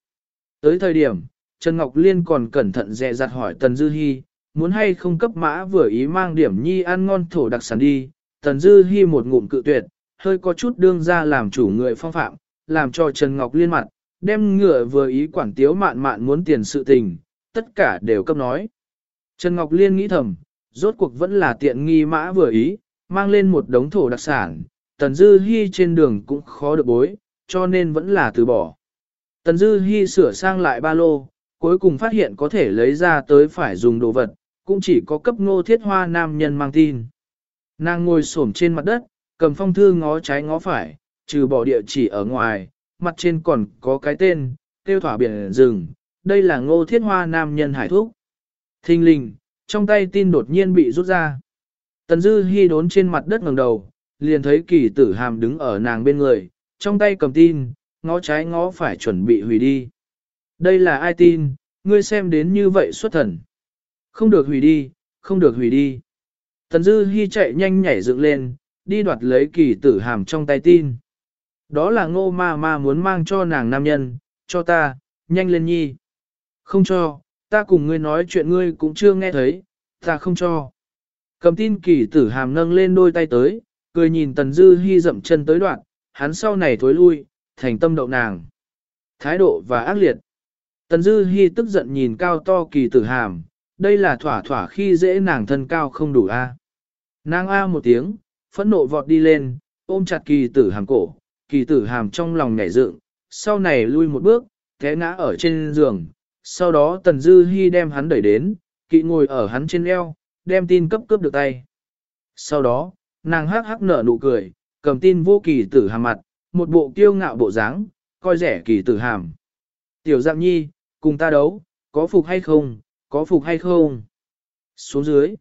Tới thời điểm, Trần Ngọc Liên còn cẩn thận dè dặt hỏi Tần Dư Hi, muốn hay không cấp mã vừa ý mang điểm nhi ăn ngon thổ đặc sản đi. Tần Dư Hi một ngụm cự tuyệt, hơi có chút đương ra làm chủ người phong phạm, làm cho Trần Ngọc Liên mặt, đem ngựa vừa ý quản tiếu mạn mạn muốn tiền sự tình, tất cả đều cấp nói. Trần Ngọc Liên nghĩ thầm, rốt cuộc vẫn là tiện nghi mã vừa ý, mang lên một đống thổ đặc sản, Tần Dư Hi trên đường cũng khó được bối, cho nên vẫn là từ bỏ. Tần Dư Hi sửa sang lại ba lô, cuối cùng phát hiện có thể lấy ra tới phải dùng đồ vật, cũng chỉ có cấp ngô thiết hoa nam nhân mang tin. Nàng ngồi xổm trên mặt đất, cầm phong thư ngó trái ngó phải, trừ bỏ địa chỉ ở ngoài, mặt trên còn có cái tên, tiêu thỏa biển rừng, đây là ngô thiết hoa nam nhân hải thúc. Thinh linh, trong tay tin đột nhiên bị rút ra. Tần Dư Hi đốn trên mặt đất ngẩng đầu, liền thấy kỳ tử hàm đứng ở nàng bên người, trong tay cầm tin, ngó trái ngó phải chuẩn bị hủy đi. Đây là ai tin, ngươi xem đến như vậy xuất thần. Không được hủy đi, không được hủy đi. Tần Dư Hi chạy nhanh nhảy dựng lên, đi đoạt lấy kỳ tử hàm trong tay tin. Đó là ngô ma ma muốn mang cho nàng nam nhân, cho ta, nhanh lên nhi. Không cho, ta cùng ngươi nói chuyện ngươi cũng chưa nghe thấy, ta không cho. Cầm tin kỳ tử hàm nâng lên đôi tay tới, cười nhìn Tần Dư hy dậm chân tới đoạn, hắn sau này thối lui, thành tâm đậu nàng. Thái độ và ác liệt. Tần Dư hy tức giận nhìn cao to kỳ tử hàm, đây là thỏa thỏa khi dễ nàng thân cao không đủ a. Nàng a một tiếng, phẫn nộ vọt đi lên, ôm chặt kỳ tử hàm cổ, kỳ tử hàm trong lòng nhảy dựng, sau này lui một bước, té ngã ở trên giường, sau đó Tần Dư hy đem hắn đẩy đến, kỵ ngồi ở hắn trên eo, đem tin cấp cướp được tay. Sau đó, nàng hắc hắc nở nụ cười, cầm tin vô kỳ tử hàm mặt, một bộ kiêu ngạo bộ dáng, coi rẻ kỳ tử hàm. Tiểu dạng nhi, cùng ta đấu, có phục hay không, có phục hay không? Xuống dưới.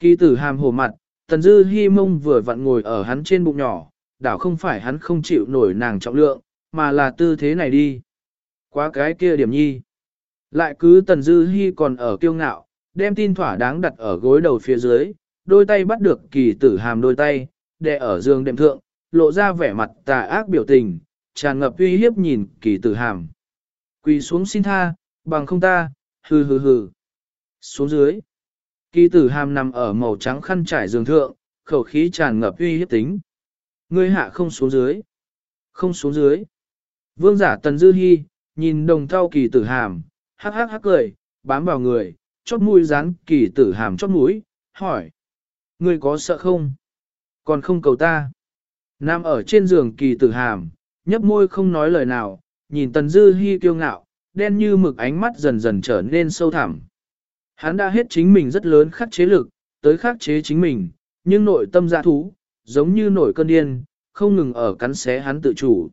Kỳ tử hàm hổ mặt, tần dư hy mông vừa vặn ngồi ở hắn trên bụng nhỏ, đảo không phải hắn không chịu nổi nàng trọng lượng, mà là tư thế này đi. Quá cái kia điểm nhi. Lại cứ tần dư hy còn ở kiêu ngạo, đem tin thỏa đáng đặt ở gối đầu phía dưới, đôi tay bắt được kỳ tử hàm đôi tay, đè ở giường đệm thượng, lộ ra vẻ mặt tà ác biểu tình, tràn ngập uy hiếp nhìn kỳ tử hàm. Quỳ xuống xin tha, bằng không ta, hừ hừ hừ. Xuống dưới. Kỳ tử hàm nằm ở màu trắng khăn trải giường thượng, khẩu khí tràn ngập uy hiếp tính. Ngươi hạ không xuống dưới. Không xuống dưới. Vương giả tần dư hy, nhìn đồng thau kỳ tử hàm, hắc hắc hắc cười, bám vào người, chót mũi dán kỳ tử hàm chót mũi, hỏi. Ngươi có sợ không? Còn không cầu ta. Nam ở trên giường kỳ tử hàm, nhấp môi không nói lời nào, nhìn tần dư hy kiêu ngạo, đen như mực ánh mắt dần dần trở nên sâu thẳm. Hắn đã hết chính mình rất lớn khắc chế lực, tới khắc chế chính mình, nhưng nội tâm dạ thú, giống như nổi cơn điên, không ngừng ở cắn xé hắn tự chủ.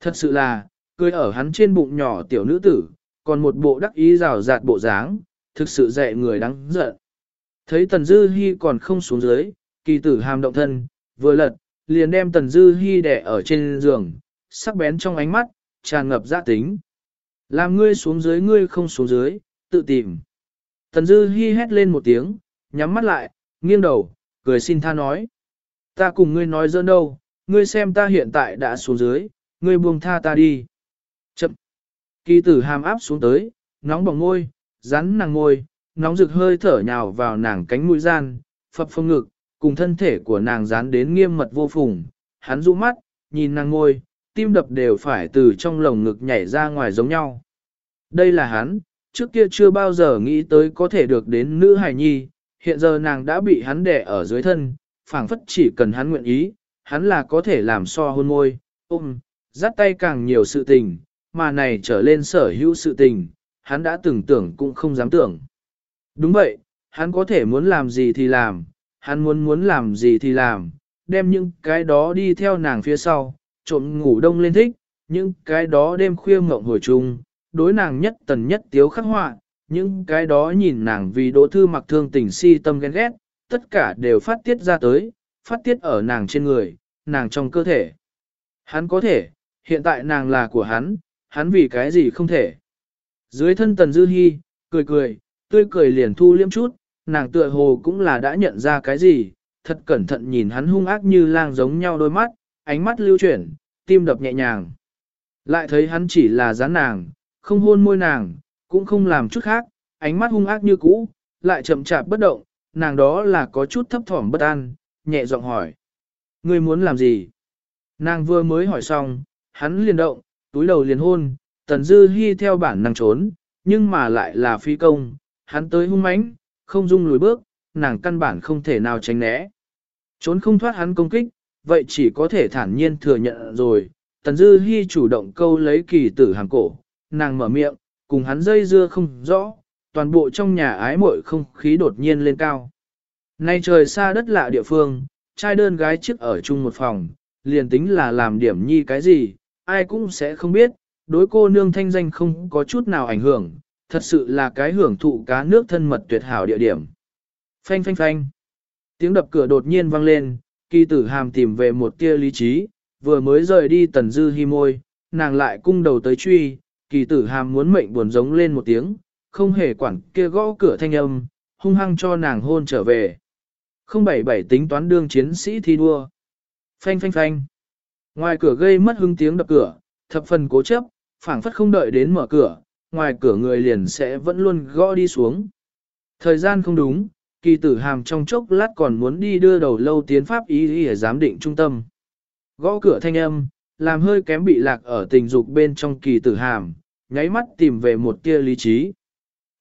Thật sự là, cười ở hắn trên bụng nhỏ tiểu nữ tử, còn một bộ đắc ý rào rạt bộ dáng, thực sự dạy người đáng giận. Thấy Tần Dư Hi còn không xuống dưới, kỳ tử hàm động thân, vừa lật, liền đem Tần Dư Hi đè ở trên giường, sắc bén trong ánh mắt, tràn ngập giã tính. Làm ngươi xuống dưới ngươi không xuống dưới, tự tìm. Tần Dư Hi hét lên một tiếng, nhắm mắt lại, nghiêng đầu, cười xin tha nói. Ta cùng ngươi nói dơn đâu, ngươi xem ta hiện tại đã xuống dưới, ngươi buông tha ta đi. Chậm. Kỳ tử hàm áp xuống tới, nóng bỏng môi, rắn nàng môi, nóng rực hơi thở nhào vào nàng cánh mũi gian, phập phồng ngực, cùng thân thể của nàng dán đến nghiêm mật vô phùng. Hắn rũ mắt, nhìn nàng môi, tim đập đều phải từ trong lồng ngực nhảy ra ngoài giống nhau. Đây là hắn, trước kia chưa bao giờ nghĩ tới có thể được đến nữ hài nhi, hiện giờ nàng đã bị hắn đè ở dưới thân, phảng phất chỉ cần hắn nguyện ý, hắn là có thể làm so hôn môi, ôm, dắt tay càng nhiều sự tình, mà này trở lên sở hữu sự tình, hắn đã từng tưởng cũng không dám tưởng. Đúng vậy, hắn có thể muốn làm gì thì làm, hắn muốn muốn làm gì thì làm, đem những cái đó đi theo nàng phía sau, trộm ngủ đông lên thích, những cái đó đêm khuya mộng hồi chung, đối nàng nhất tần nhất tiếu khắc họa, những cái đó nhìn nàng vì đỗ thư mặc thương tình si tâm ghen ghét, tất cả đều phát tiết ra tới, phát tiết ở nàng trên người, nàng trong cơ thể. Hắn có thể, hiện tại nàng là của hắn, hắn vì cái gì không thể. Dưới thân tần dư hy, cười cười, tươi cười liền thu liêm chút, nàng tựa hồ cũng là đã nhận ra cái gì, thật cẩn thận nhìn hắn hung ác như lang giống nhau đôi mắt, ánh mắt lưu chuyển, tim đập nhẹ nhàng. Lại thấy hắn chỉ là dán nàng, không hôn môi nàng, cũng không làm chút khác, ánh mắt hung ác như cũ, lại chậm chạp bất động, nàng đó là có chút thấp thỏm bất an, nhẹ giọng hỏi. Ngươi muốn làm gì? Nàng vừa mới hỏi xong, hắn liền động, túi đầu liền hôn, tần dư hy theo bản năng trốn, nhưng mà lại là phi công, hắn tới hung mãnh, không dung lùi bước, nàng căn bản không thể nào tránh né. Trốn không thoát hắn công kích, vậy chỉ có thể thản nhiên thừa nhận rồi. Tần Dư hy chủ động câu lấy kỳ tử hàng cổ, nàng mở miệng, cùng hắn dây dưa không rõ, toàn bộ trong nhà ái muội không khí đột nhiên lên cao. Nay trời xa đất lạ địa phương, trai đơn gái chiếc ở chung một phòng, liền tính là làm điểm nhi cái gì, ai cũng sẽ không biết, đối cô nương thanh danh không có chút nào ảnh hưởng, thật sự là cái hưởng thụ cá nước thân mật tuyệt hảo địa điểm. Phanh phanh phanh. Tiếng đập cửa đột nhiên vang lên, kỳ tử hàm tìm về một tia lý trí, vừa mới rời đi tần dư hi môi, nàng lại cung đầu tới truy, kỳ tử hàm muốn mệnh buồn giống lên một tiếng, không hề quản kia gõ cửa thanh âm, hung hăng cho nàng hôn trở về. Không bảy bảy tính toán đương chiến sĩ thi đua. Phanh phanh phanh. Ngoài cửa gây mất hứng tiếng đập cửa, thập phần cố chấp, phảng phất không đợi đến mở cửa, ngoài cửa người liền sẽ vẫn luôn gõ đi xuống. Thời gian không đúng, kỳ tử hàm trong chốc lát còn muốn đi đưa đầu lâu tiến pháp ý để giám định trung tâm. Gõ cửa thanh âm, làm hơi kém bị lạc ở tình dục bên trong kỳ tử hàm, nháy mắt tìm về một tia lý trí.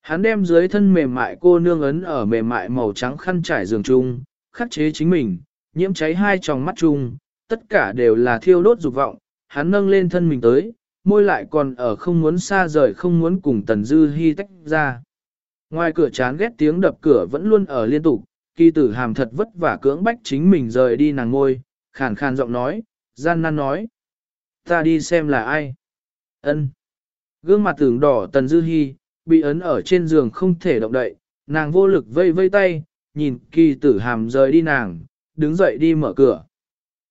Hắn đem dưới thân mềm mại cô nương ấn ở mềm mại màu trắng khăn trải giường chung, khắc chế chính mình, nhiễm cháy hai tròng mắt chung, tất cả đều là thiêu đốt dục vọng, hắn nâng lên thân mình tới, môi lại còn ở không muốn xa rời không muốn cùng Tần Dư Hi tách ra. Ngoài cửa chán ghét tiếng đập cửa vẫn luôn ở liên tục, kỳ tử hàm thật vất vả cưỡng bách chính mình rời đi nàng ngôi, khàn khàn giọng nói, gian nan nói. Ta đi xem là ai. Ân. Gương mặt tưởng đỏ Tần Dư Hi, bị ấn ở trên giường không thể động đậy, nàng vô lực vây vây tay, nhìn kỳ tử hàm rời đi nàng, đứng dậy đi mở cửa.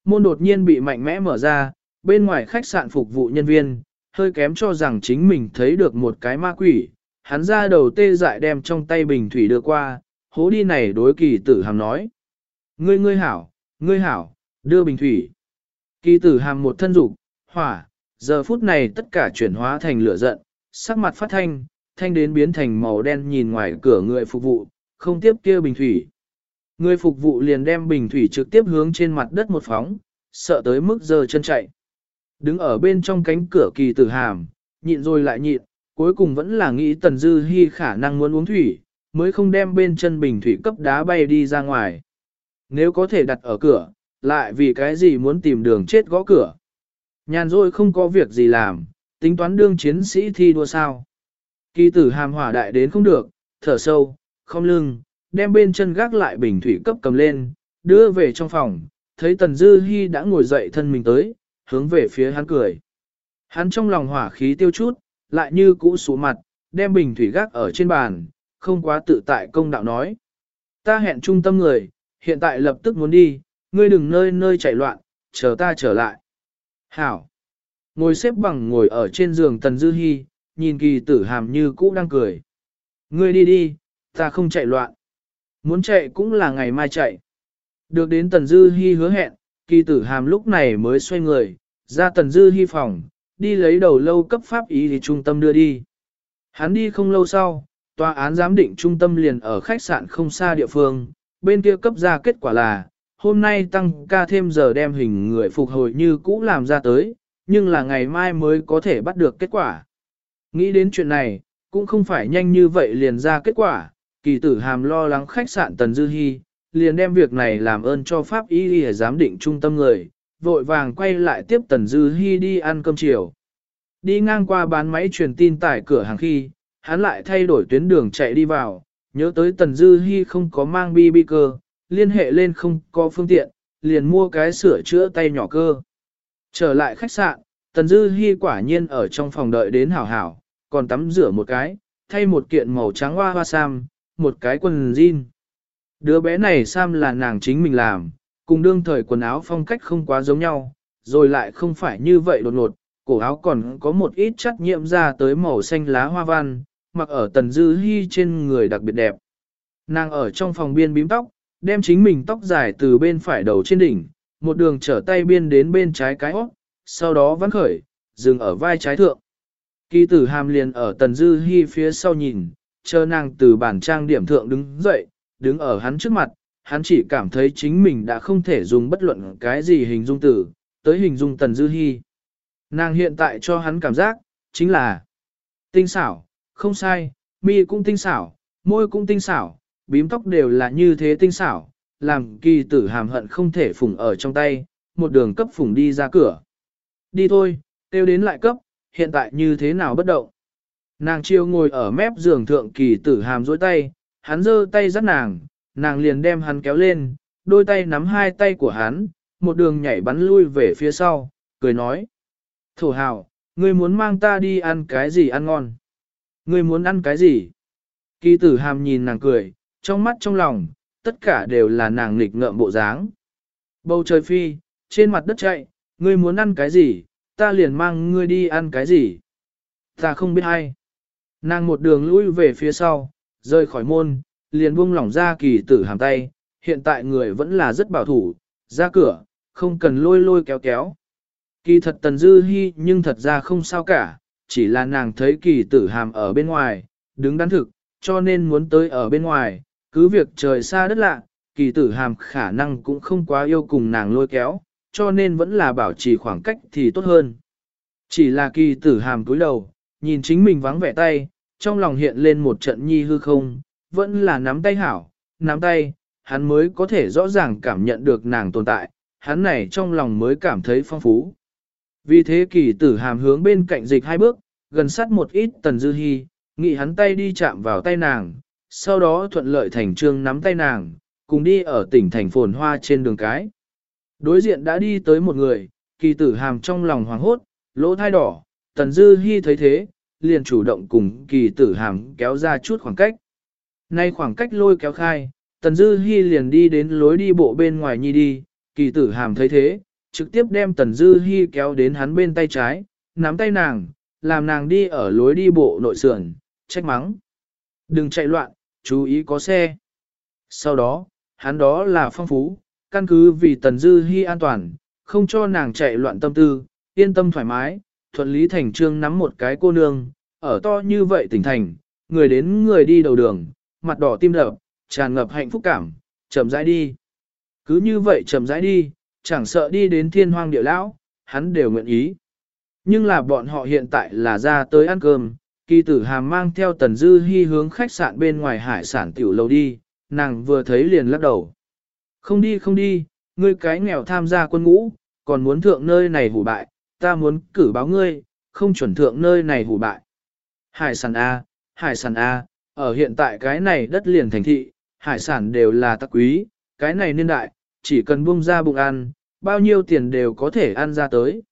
Môn đột nhiên bị mạnh mẽ mở ra, bên ngoài khách sạn phục vụ nhân viên, hơi kém cho rằng chính mình thấy được một cái ma quỷ, hắn ra đầu tê dại đem trong tay bình thủy đưa qua, hố đi này đối kỳ tử hàm nói. Ngươi ngươi hảo, ngươi hảo, đưa bình thủy. Kỳ tử hàm một thân dục hỏa, giờ phút này tất cả chuyển hóa thành lửa giận, sắc mặt phát thanh, thanh đến biến thành màu đen nhìn ngoài cửa người phục vụ, không tiếp kia bình thủy. Người phục vụ liền đem bình thủy trực tiếp hướng trên mặt đất một phóng, sợ tới mức giờ chân chạy. Đứng ở bên trong cánh cửa kỳ tử hàm, nhịn rồi lại nhịn, cuối cùng vẫn là nghĩ Tần Dư Hi khả năng muốn uống thủy, mới không đem bên chân bình thủy cấp đá bay đi ra ngoài. Nếu có thể đặt ở cửa, lại vì cái gì muốn tìm đường chết gõ cửa. Nhàn rồi không có việc gì làm, tính toán đương chiến sĩ thi đua sao. Kỳ tử hàm hỏa đại đến không được, thở sâu, không lưng, đem bên chân gác lại bình thủy cấp cầm lên, đưa về trong phòng, thấy Tần Dư Hi đã ngồi dậy thân mình tới, hướng về phía hắn cười. Hắn trong lòng hỏa khí tiêu chút, lại như cũ số mặt, đem bình thủy gác ở trên bàn, không quá tự tại công đạo nói. Ta hẹn trung tâm người, hiện tại lập tức muốn đi, ngươi đừng nơi nơi chạy loạn, chờ ta trở lại. Hảo! Ngồi xếp bằng ngồi ở trên giường Tần Dư Hi, nhìn kỳ tử hàm như cũ đang cười. Ngươi đi đi, ta không chạy loạn. Muốn chạy cũng là ngày mai chạy. Được đến Tần Dư Hi hứa hẹn, kỳ tử hàm lúc này mới xoay người, ra Tần Dư Hi phòng, đi lấy đầu lâu cấp pháp ý thì trung tâm đưa đi. Hắn đi không lâu sau, tòa án giám định trung tâm liền ở khách sạn không xa địa phương, bên kia cấp ra kết quả là, hôm nay tăng ca thêm giờ đem hình người phục hồi như cũ làm ra tới, nhưng là ngày mai mới có thể bắt được kết quả. Nghĩ đến chuyện này, cũng không phải nhanh như vậy liền ra kết quả, kỳ tử hàm lo lắng khách sạn Tần Dư Hi, liền đem việc này làm ơn cho Pháp Y Y giám định trung tâm người, vội vàng quay lại tiếp Tần Dư Hi đi ăn cơm chiều. Đi ngang qua bán máy truyền tin tại cửa hàng khi, hắn lại thay đổi tuyến đường chạy đi vào, nhớ tới Tần Dư Hi không có mang bi bi cơ, liên hệ lên không có phương tiện, liền mua cái sửa chữa tay nhỏ cơ. Trở lại khách sạn, Tần Dư Hi quả nhiên ở trong phòng đợi đến hảo hảo, còn tắm rửa một cái, thay một kiện màu trắng hoa hoa sam, một cái quần jean. Đứa bé này sam là nàng chính mình làm, cùng đương thời quần áo phong cách không quá giống nhau, rồi lại không phải như vậy đột ngột, cổ áo còn có một ít chất nhiễm ra tới màu xanh lá hoa văn, mặc ở tần dư hy trên người đặc biệt đẹp. Nàng ở trong phòng biên bím tóc, đem chính mình tóc dài từ bên phải đầu trên đỉnh, một đường trở tay biên đến bên trái cái óc, sau đó vắn khởi, dừng ở vai trái thượng. Kỳ tử hàm liền ở tần dư hy phía sau nhìn, chờ nàng từ bản trang điểm thượng đứng dậy, đứng ở hắn trước mặt, hắn chỉ cảm thấy chính mình đã không thể dùng bất luận cái gì hình dung tử, tới hình dung tần dư hy. Nàng hiện tại cho hắn cảm giác, chính là tinh xảo, không sai, mi cũng tinh xảo, môi cũng tinh xảo, bím tóc đều là như thế tinh xảo, làm kỳ tử hàm hận không thể phủng ở trong tay, một đường cấp phủng đi ra cửa. Đi thôi, tiêu đến lại cấp, hiện tại như thế nào bất động. Nàng chiêu ngồi ở mép giường thượng kỳ tử hàm dối tay, hắn giơ tay dắt nàng, nàng liền đem hắn kéo lên, đôi tay nắm hai tay của hắn, một đường nhảy bắn lui về phía sau, cười nói. Thổ hào, ngươi muốn mang ta đi ăn cái gì ăn ngon? Ngươi muốn ăn cái gì? Kỳ tử hàm nhìn nàng cười, trong mắt trong lòng, tất cả đều là nàng nghịch ngợm bộ dáng. Bầu trời phi, trên mặt đất chạy, ngươi muốn ăn cái gì, ta liền mang ngươi đi ăn cái gì. Ta không biết hay. Nàng một đường lui về phía sau, rời khỏi môn, liền buông lỏng ra kỳ tử hàm tay, hiện tại người vẫn là rất bảo thủ, ra cửa, không cần lôi lôi kéo kéo. Kỳ thật tần dư hy nhưng thật ra không sao cả, chỉ là nàng thấy kỳ tử hàm ở bên ngoài, đứng đắn thực, cho nên muốn tới ở bên ngoài, cứ việc trời xa đất lạ, kỳ tử hàm khả năng cũng không quá yêu cùng nàng lôi kéo, cho nên vẫn là bảo trì khoảng cách thì tốt hơn. Chỉ là kỳ tử hàm cúi đầu, nhìn chính mình vắng vẻ tay, trong lòng hiện lên một trận nhi hư không, vẫn là nắm tay hảo, nắm tay, hắn mới có thể rõ ràng cảm nhận được nàng tồn tại, hắn này trong lòng mới cảm thấy phong phú. Vì thế kỳ tử hàm hướng bên cạnh dịch hai bước, gần sát một ít tần dư hy, nghị hắn tay đi chạm vào tay nàng, sau đó thuận lợi thành trương nắm tay nàng, cùng đi ở tỉnh thành phồn hoa trên đường cái. Đối diện đã đi tới một người, kỳ tử hàm trong lòng hoảng hốt, lỗ thai đỏ, tần dư hy thấy thế, liền chủ động cùng kỳ tử hàm kéo ra chút khoảng cách. Nay khoảng cách lôi kéo khai, tần dư hy liền đi đến lối đi bộ bên ngoài nhi đi, kỳ tử hàm thấy thế, trực tiếp đem tần dư hy kéo đến hắn bên tay trái, nắm tay nàng, làm nàng đi ở lối đi bộ nội sườn, trách mắng. Đừng chạy loạn, chú ý có xe. Sau đó, hắn đó là phong phú, căn cứ vì tần dư hy an toàn, không cho nàng chạy loạn tâm tư, yên tâm thoải mái, thuận lý thành trương nắm một cái cô nương, ở to như vậy tỉnh thành, người đến người đi đầu đường, mặt đỏ tim đập, tràn ngập hạnh phúc cảm, chậm rãi đi. Cứ như vậy chậm rãi đi, chẳng sợ đi đến thiên hoang địa lão, hắn đều nguyện ý. Nhưng là bọn họ hiện tại là ra tới ăn cơm, kỳ tử hàm mang theo tần dư hy hướng khách sạn bên ngoài hải sản tiểu lầu đi, nàng vừa thấy liền lắc đầu. Không đi không đi, ngươi cái nghèo tham gia quân ngũ, còn muốn thượng nơi này hủ bại, ta muốn cử báo ngươi, không chuẩn thượng nơi này hủ bại. Hải sản A, hải sản A, ở hiện tại cái này đất liền thành thị, hải sản đều là tắc quý, cái này niên đại, chỉ cần buông ra bụng ăn, bao nhiêu tiền đều có thể ăn ra tới.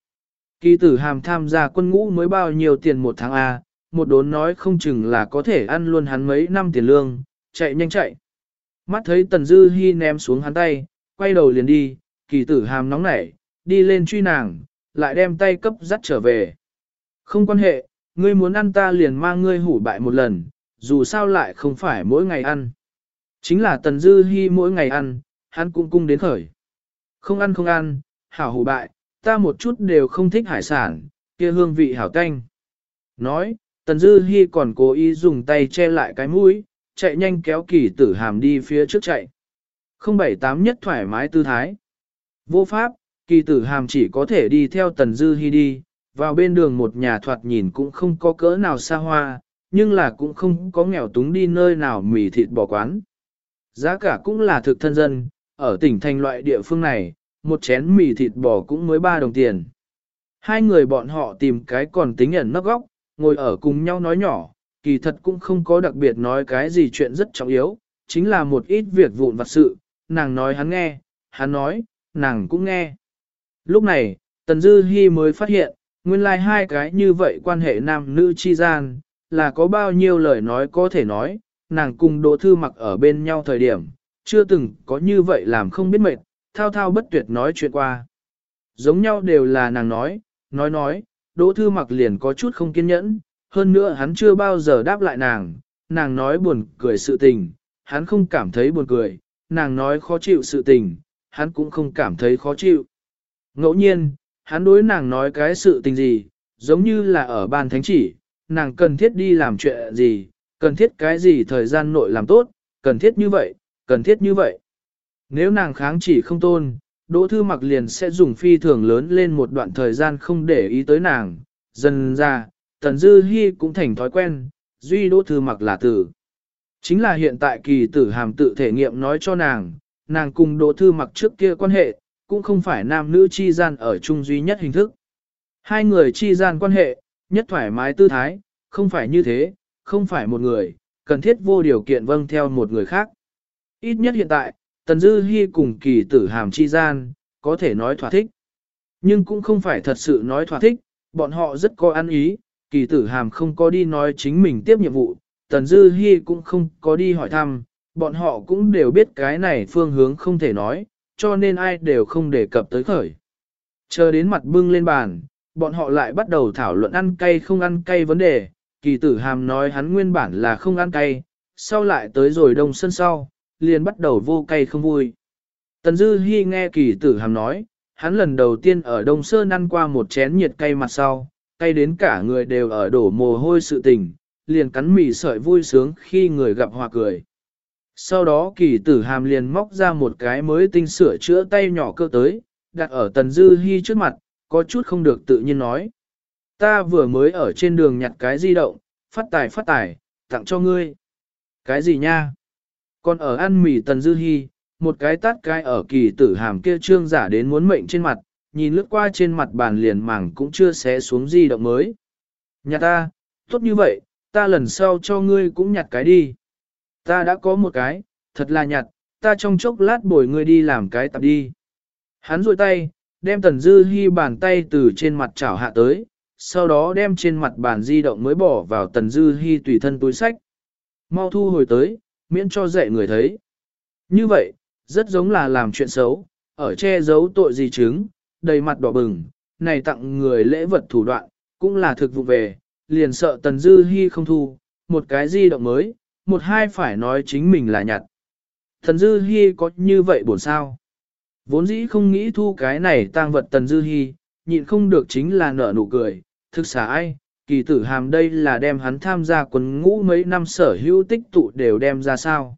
Kỳ tử hàm tham gia quân ngũ mới bao nhiêu tiền một tháng A, một đốn nói không chừng là có thể ăn luôn hắn mấy năm tiền lương, chạy nhanh chạy. Mắt thấy Tần Dư Hi ném xuống hắn tay, quay đầu liền đi, kỳ tử hàm nóng nảy, đi lên truy nàng, lại đem tay cấp dắt trở về. Không quan hệ, ngươi muốn ăn ta liền mang ngươi hủ bại một lần, dù sao lại không phải mỗi ngày ăn. Chính là Tần Dư Hi mỗi ngày ăn, hắn cũng cung đến khởi. Không ăn không ăn, hảo hủ bại, ta một chút đều không thích hải sản, kia hương vị hảo canh. Nói, Tần Dư Hi còn cố ý dùng tay che lại cái mũi, chạy nhanh kéo kỳ tử hàm đi phía trước chạy. Không bảy tám nhất thoải mái tư thái. Vô pháp, kỳ tử hàm chỉ có thể đi theo Tần Dư hy đi, vào bên đường một nhà thoạt nhìn cũng không có cỡ nào xa hoa, nhưng là cũng không có nghèo túng đi nơi nào mì thịt bò quán. Giá cả cũng là thực thân dân, ở tỉnh thành loại địa phương này, một chén mì thịt bò cũng mới 3 đồng tiền. Hai người bọn họ tìm cái còn tính ẩn nấp góc, ngồi ở cùng nhau nói nhỏ, kỳ thật cũng không có đặc biệt nói cái gì chuyện rất trọng yếu, chính là một ít việc vụn vặt sự, nàng nói hắn nghe, hắn nói, nàng cũng nghe. Lúc này, Tần Dư Hi mới phát hiện, nguyên lai like hai cái như vậy quan hệ nam nữ chi gian, là có bao nhiêu lời nói có thể nói, nàng cùng Đỗ Thư mặc ở bên nhau thời điểm, chưa từng có như vậy làm không biết mệt, thao thao bất tuyệt nói chuyện qua. Giống nhau đều là nàng nói, nói nói, Đỗ Thư mặc liền có chút không kiên nhẫn, hơn nữa hắn chưa bao giờ đáp lại nàng, nàng nói buồn cười sự tình, hắn không cảm thấy buồn cười, nàng nói khó chịu sự tình, hắn cũng không cảm thấy khó chịu. Ngẫu nhiên, hắn đối nàng nói cái sự tình gì, giống như là ở ban thánh chỉ, nàng cần thiết đi làm chuyện gì, cần thiết cái gì thời gian nội làm tốt, cần thiết như vậy, cần thiết như vậy. Nếu nàng kháng chỉ không tôn, Đỗ Thư Mặc liền sẽ dùng phi thường lớn lên một đoạn thời gian không để ý tới nàng. Dần ra, Tần Dư Hi cũng thành thói quen, duy Đỗ Thư Mặc là tử. Chính là hiện tại kỳ tử hàm tự thể nghiệm nói cho nàng, nàng cùng Đỗ Thư Mặc trước kia quan hệ, cũng không phải nam nữ chi gian ở chung duy nhất hình thức. Hai người chi gian quan hệ, nhất thoải mái tư thái, không phải như thế, không phải một người, cần thiết vô điều kiện vâng theo một người khác. Ít nhất hiện tại, Tần Dư Hi cùng kỳ tử hàm chi gian, có thể nói thỏa thích. Nhưng cũng không phải thật sự nói thỏa thích, bọn họ rất có ăn ý, kỳ tử hàm không có đi nói chính mình tiếp nhiệm vụ, Tần Dư Hi cũng không có đi hỏi thăm, bọn họ cũng đều biết cái này phương hướng không thể nói, cho nên ai đều không đề cập tới khởi. Chờ đến mặt bưng lên bàn, bọn họ lại bắt đầu thảo luận ăn cay không ăn cay vấn đề, kỳ tử hàm nói hắn nguyên bản là không ăn cay, sau lại tới rồi đông sân sau, liền bắt đầu vô cay không vui. Tần Dư Hi nghe kỳ tử hàm nói, hắn lần đầu tiên ở Đông Sơn ăn qua một chén nhiệt cay mặt sau, cay đến cả người đều ở đổ mồ hôi sự tình, liền cắn mì sợi vui sướng khi người gặp hòa cười. Sau đó kỳ tử hàm liền móc ra một cái mới tinh sửa chữa tay nhỏ cơ tới, đặt ở Tần Dư hy trước mặt, có chút không được tự nhiên nói. Ta vừa mới ở trên đường nhặt cái di động, phát tài phát tài, tặng cho ngươi. Cái gì nha? Còn ở ăn mì Tần Dư hy, một cái tát cái ở kỳ tử hàm kia trương giả đến muốn mệnh trên mặt, nhìn lướt qua trên mặt bàn liền mảng cũng chưa xé xuống di động mới. Nhặt ta, tốt như vậy, ta lần sau cho ngươi cũng nhặt cái đi. Ta đã có một cái, thật là nhặt, ta trong chốc lát bồi ngươi đi làm cái tập đi. Hắn rôi tay, đem tần dư hy bàn tay từ trên mặt chảo hạ tới, sau đó đem trên mặt bàn di động mới bỏ vào tần dư hy tùy thân túi sách. Mau thu hồi tới, miễn cho dạy người thấy. Như vậy, rất giống là làm chuyện xấu, ở che giấu tội gì chứng, đầy mặt đỏ bừng, này tặng người lễ vật thủ đoạn, cũng là thực vụ về, liền sợ tần dư Hi không thu, một cái di động mới, một hai phải nói chính mình là nhặt. Tần dư Hi có như vậy buồn sao? Vốn dĩ không nghĩ thu cái này tang vật tần dư Hi, nhịn không được chính là nở nụ cười, thực xả ai, kỳ tử hàm đây là đem hắn tham gia quần ngũ mấy năm sở hữu tích tụ đều đem ra sao.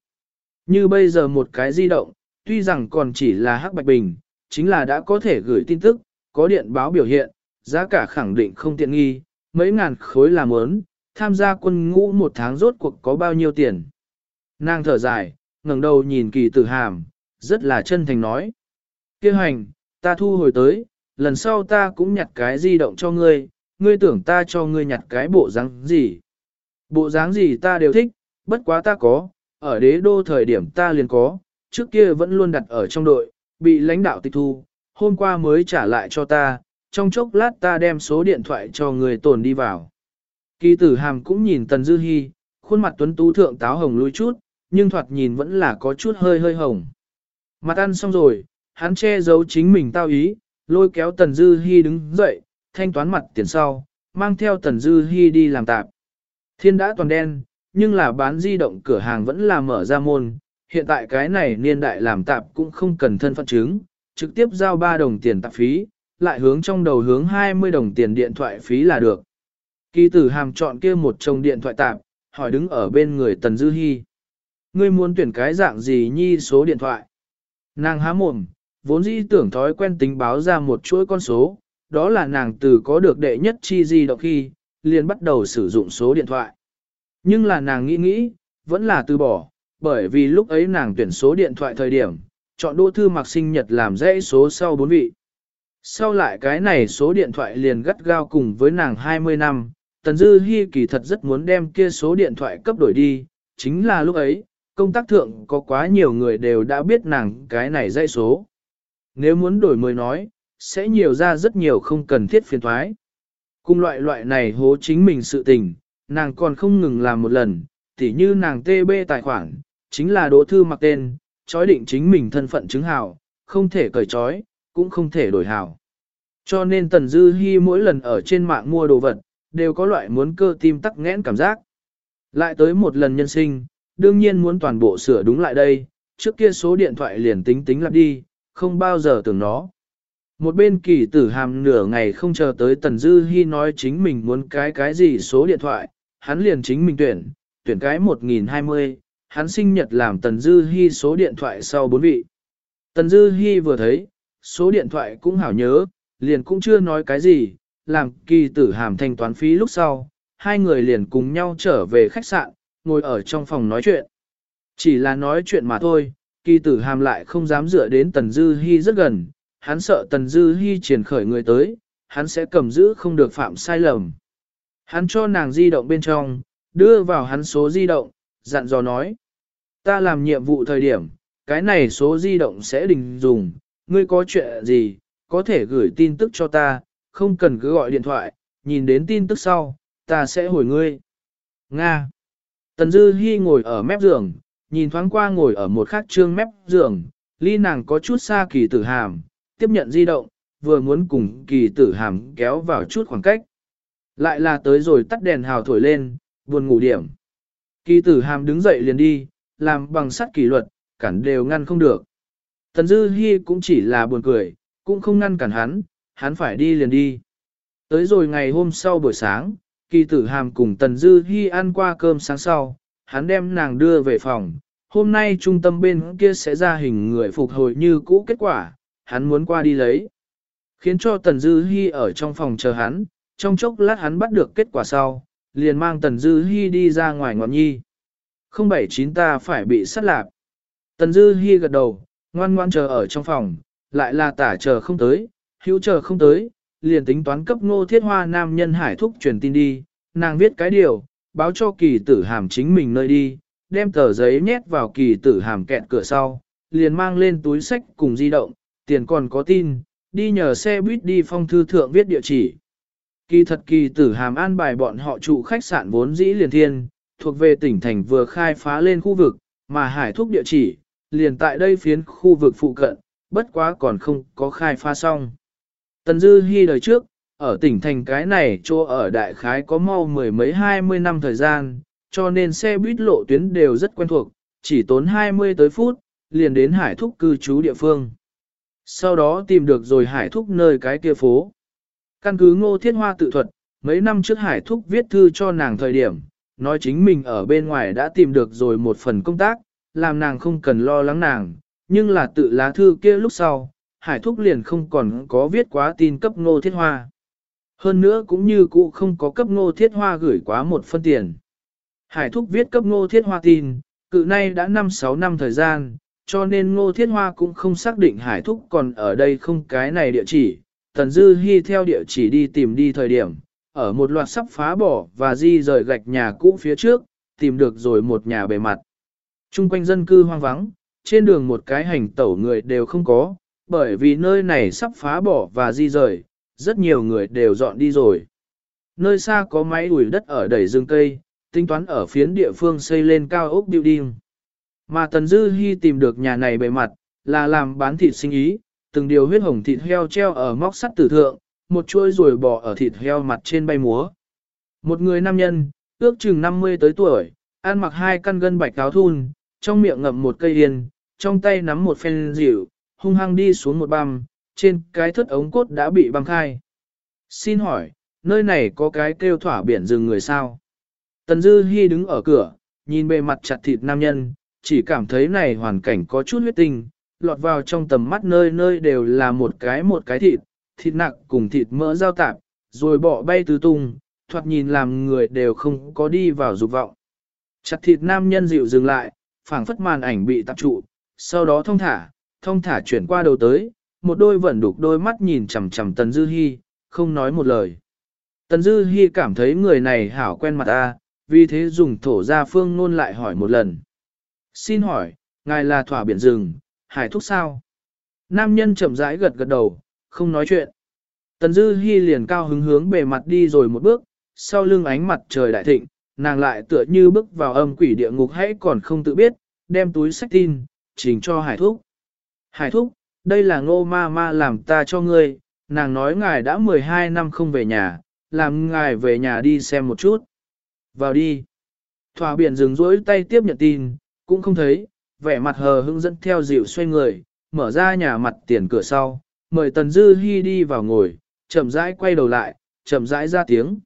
Như bây giờ một cái di động, tuy rằng còn chỉ là hắc bạch bình, chính là đã có thể gửi tin tức, có điện báo biểu hiện, giá cả khẳng định không tiện nghi, mấy ngàn khối là ớn, tham gia quân ngũ một tháng rốt cuộc có bao nhiêu tiền. Nàng thở dài, ngẩng đầu nhìn kỳ tử hàm, rất là chân thành nói. Kêu hành, ta thu hồi tới, lần sau ta cũng nhặt cái di động cho ngươi, ngươi tưởng ta cho ngươi nhặt cái bộ dáng gì. Bộ dáng gì ta đều thích, bất quá ta có, ở đế đô thời điểm ta liền có, trước kia vẫn luôn đặt ở trong đội, bị lãnh đạo tịch thu, hôm qua mới trả lại cho ta, trong chốc lát ta đem số điện thoại cho người tồn đi vào. Kỳ tử hàm cũng nhìn Tần Dư Hi, khuôn mặt tuấn tú thượng táo hồng lùi chút, nhưng thoạt nhìn vẫn là có chút hơi hơi hồng. Mặt ăn xong rồi, hắn che giấu chính mình tao ý, lôi kéo Tần Dư Hi đứng dậy, thanh toán mặt tiền sau, mang theo Tần Dư Hi đi làm tạp. Thiên đã toàn đen, nhưng là bán di động cửa hàng vẫn là mở ra môn, hiện tại cái này niên đại làm tạp cũng không cần thân phận chứng, trực tiếp giao 3 đồng tiền tạp phí, lại hướng trong đầu hướng 20 đồng tiền điện thoại phí là được. Kỳ tử hàm chọn kia một chồng điện thoại tạp, hỏi đứng ở bên người Tần Dư Hi. Ngươi muốn tuyển cái dạng gì nhi số điện thoại? Nàng há mồm, vốn dĩ tưởng thói quen tính báo ra một chuỗi con số, đó là nàng từ có được đệ nhất chi di động khi, liền bắt đầu sử dụng số điện thoại. Nhưng là nàng nghĩ nghĩ, vẫn là từ bỏ, bởi vì lúc ấy nàng tuyển số điện thoại thời điểm, chọn đỗ thư mặc sinh nhật làm dãy số sau bốn vị. Sau lại cái này số điện thoại liền gắt gao cùng với nàng 20 năm, Tần Dư Hi kỳ thật rất muốn đem kia số điện thoại cấp đổi đi, chính là lúc ấy, công tác thượng có quá nhiều người đều đã biết nàng cái này dãy số. Nếu muốn đổi mới nói, sẽ nhiều ra rất nhiều không cần thiết phiền toái Cùng loại loại này hố chính mình sự tình, nàng còn không ngừng làm một lần, tỉ như nàng TB tài khoản, chính là đỗ thư mặc tên, chói định chính mình thân phận chứng hào, không thể cởi chói, cũng không thể đổi hào. Cho nên Tần Dư Hi mỗi lần ở trên mạng mua đồ vật, đều có loại muốn cơ tim tắc nghẽn cảm giác. Lại tới một lần nhân sinh, đương nhiên muốn toàn bộ sửa đúng lại đây, trước kia số điện thoại liền tính tính lặp đi, không bao giờ tưởng nó. Một bên kỳ tử hàm nửa ngày không chờ tới Tần Dư Hi nói chính mình muốn cái cái gì số điện thoại, hắn liền chính mình tuyển, tuyển cái 1020, hắn sinh nhật làm Tần Dư Hi số điện thoại sau bốn vị. Tần Dư Hi vừa thấy, số điện thoại cũng hảo nhớ, liền cũng chưa nói cái gì, làm kỳ tử hàm thanh toán phí lúc sau, hai người liền cùng nhau trở về khách sạn, ngồi ở trong phòng nói chuyện. Chỉ là nói chuyện mà thôi, kỳ tử hàm lại không dám dựa đến Tần Dư Hi rất gần, hắn sợ Tần Dư Hi triển khởi người tới, hắn sẽ cầm giữ không được phạm sai lầm. Hắn cho nàng di động bên trong, đưa vào hắn số di động, dặn dò nói. Ta làm nhiệm vụ thời điểm, cái này số di động sẽ đình dùng, ngươi có chuyện gì, có thể gửi tin tức cho ta, không cần cứ gọi điện thoại, nhìn đến tin tức sau, ta sẽ hồi ngươi. Nga. Tần Dư Hi ngồi ở mép giường, nhìn thoáng qua ngồi ở một khác trương mép giường, ly nàng có chút xa kỳ tử hàm, tiếp nhận di động, vừa muốn cùng kỳ tử hàm kéo vào chút khoảng cách. Lại là tới rồi tắt đèn hào thổi lên, buồn ngủ điểm. Kỳ tử hàm đứng dậy liền đi, làm bằng sắt kỷ luật, cản đều ngăn không được. Tần Dư Hi cũng chỉ là buồn cười, cũng không ngăn cản hắn, hắn phải đi liền đi. Tới rồi ngày hôm sau buổi sáng, kỳ tử hàm cùng Tần Dư Hi ăn qua cơm sáng sau, hắn đem nàng đưa về phòng. Hôm nay trung tâm bên kia sẽ ra hình người phục hồi như cũ kết quả, hắn muốn qua đi lấy. Khiến cho Tần Dư Hi ở trong phòng chờ hắn, trong chốc lát hắn bắt được kết quả sau, liền mang Tần Dư Hi đi ra ngoài ngọn nhi. Không bảy chín ta phải bị sát lạp. Tần Dư Hi gật đầu, ngoan ngoan chờ ở trong phòng, lại là tả chờ không tới, hữu chờ không tới, liền tính toán cấp ngô thiết hoa nam nhân hải thúc truyền tin đi, nàng viết cái điều, báo cho kỳ tử hàm chính mình nơi đi, đem tờ giấy nhét vào kỳ tử hàm kẹt cửa sau, liền mang lên túi sách cùng di động, tiền còn có tin, đi nhờ xe buýt đi phong thư thượng viết địa chỉ. Kỳ thật kỳ tử hàm an bài bọn họ trụ khách sạn vốn dĩ liền thiên, thuộc về tỉnh thành vừa khai phá lên khu vực, mà hải thúc địa chỉ, liền tại đây phiến khu vực phụ cận, bất quá còn không có khai phá xong. Tần Dư Hi đời trước, ở tỉnh thành cái này cho ở đại khái có mau mười mấy hai mươi năm thời gian, cho nên xe buýt lộ tuyến đều rất quen thuộc, chỉ tốn 20 tới phút, liền đến hải thúc cư trú địa phương. Sau đó tìm được rồi hải thúc nơi cái kia phố. Căn cứ ngô thiết hoa tự thuật, mấy năm trước hải thúc viết thư cho nàng thời điểm, nói chính mình ở bên ngoài đã tìm được rồi một phần công tác, làm nàng không cần lo lắng nàng, nhưng là tự lá thư kia lúc sau, hải thúc liền không còn có viết quá tin cấp ngô thiết hoa. Hơn nữa cũng như cũ không có cấp ngô thiết hoa gửi quá một phân tiền. Hải thúc viết cấp ngô thiết hoa tin, cự nay đã 5-6 năm thời gian, cho nên ngô thiết hoa cũng không xác định hải thúc còn ở đây không cái này địa chỉ. Tần Dư Hi theo địa chỉ đi tìm đi thời điểm, ở một loạt sắp phá bỏ và di rời gạch nhà cũ phía trước, tìm được rồi một nhà bề mặt. Trung quanh dân cư hoang vắng, trên đường một cái hành tẩu người đều không có, bởi vì nơi này sắp phá bỏ và di rời, rất nhiều người đều dọn đi rồi. Nơi xa có máy ủi đất ở đẩy rừng cây, tính toán ở phiến địa phương xây lên cao ốc building. Mà Tần Dư Hi tìm được nhà này bề mặt, là làm bán thịt sinh ý, từng điều huyết hồng thịt heo treo ở móc sắt tử thượng, một chuôi rồi bò ở thịt heo mặt trên bay múa. Một người nam nhân, ước chừng 50 tới tuổi, ăn mặc hai căn gân bạch cáo thun, trong miệng ngậm một cây yên, trong tay nắm một phen rượu, hung hăng đi xuống một băm, trên cái thất ống cốt đã bị băng khai. Xin hỏi, nơi này có cái kêu thỏa biển rừng người sao? Tần Dư Hi đứng ở cửa, nhìn bề mặt chặt thịt nam nhân, chỉ cảm thấy này hoàn cảnh có chút huyết tinh, lọt vào trong tầm mắt nơi nơi đều là một cái một cái thịt, thịt nặng cùng thịt mỡ giao tạp, rồi bỏ bay tứ tung, thoạt nhìn làm người đều không có đi vào dục vọng. Chặt thịt nam nhân dịu dừng lại, phảng phất màn ảnh bị tập trụ, sau đó thông thả, thông thả chuyển qua đầu tới, một đôi vẫn đục đôi mắt nhìn chằm chằm Tần Dư Hi, không nói một lời. Tần Dư Hi cảm thấy người này hảo quen mặt ta, vì thế dùng thổ ra phương nôn lại hỏi một lần. Xin hỏi, ngài là thỏa biển rừng, hải thúc sao? Nam nhân chậm rãi gật gật đầu, không nói chuyện. Tần Dư Hi liền cao hứng hướng bề mặt đi rồi một bước, sau lưng ánh mặt trời đại thịnh, nàng lại tựa như bước vào âm quỷ địa ngục hãy còn không tự biết, đem túi sách tin, trình cho hải thúc. Hải thúc, đây là ngô ma ma làm ta cho ngươi, nàng nói ngài đã 12 năm không về nhà, làm ngài về nhà đi xem một chút. Vào đi. Thỏa biển dừng rỗi tay tiếp nhận tin, cũng không thấy, vẻ mặt hờ hững dẫn theo dịu xoay người, mở ra nhà mặt tiền cửa sau, mời Tần Dư Hi đi vào ngồi, chậm rãi quay đầu lại, chậm rãi ra tiếng.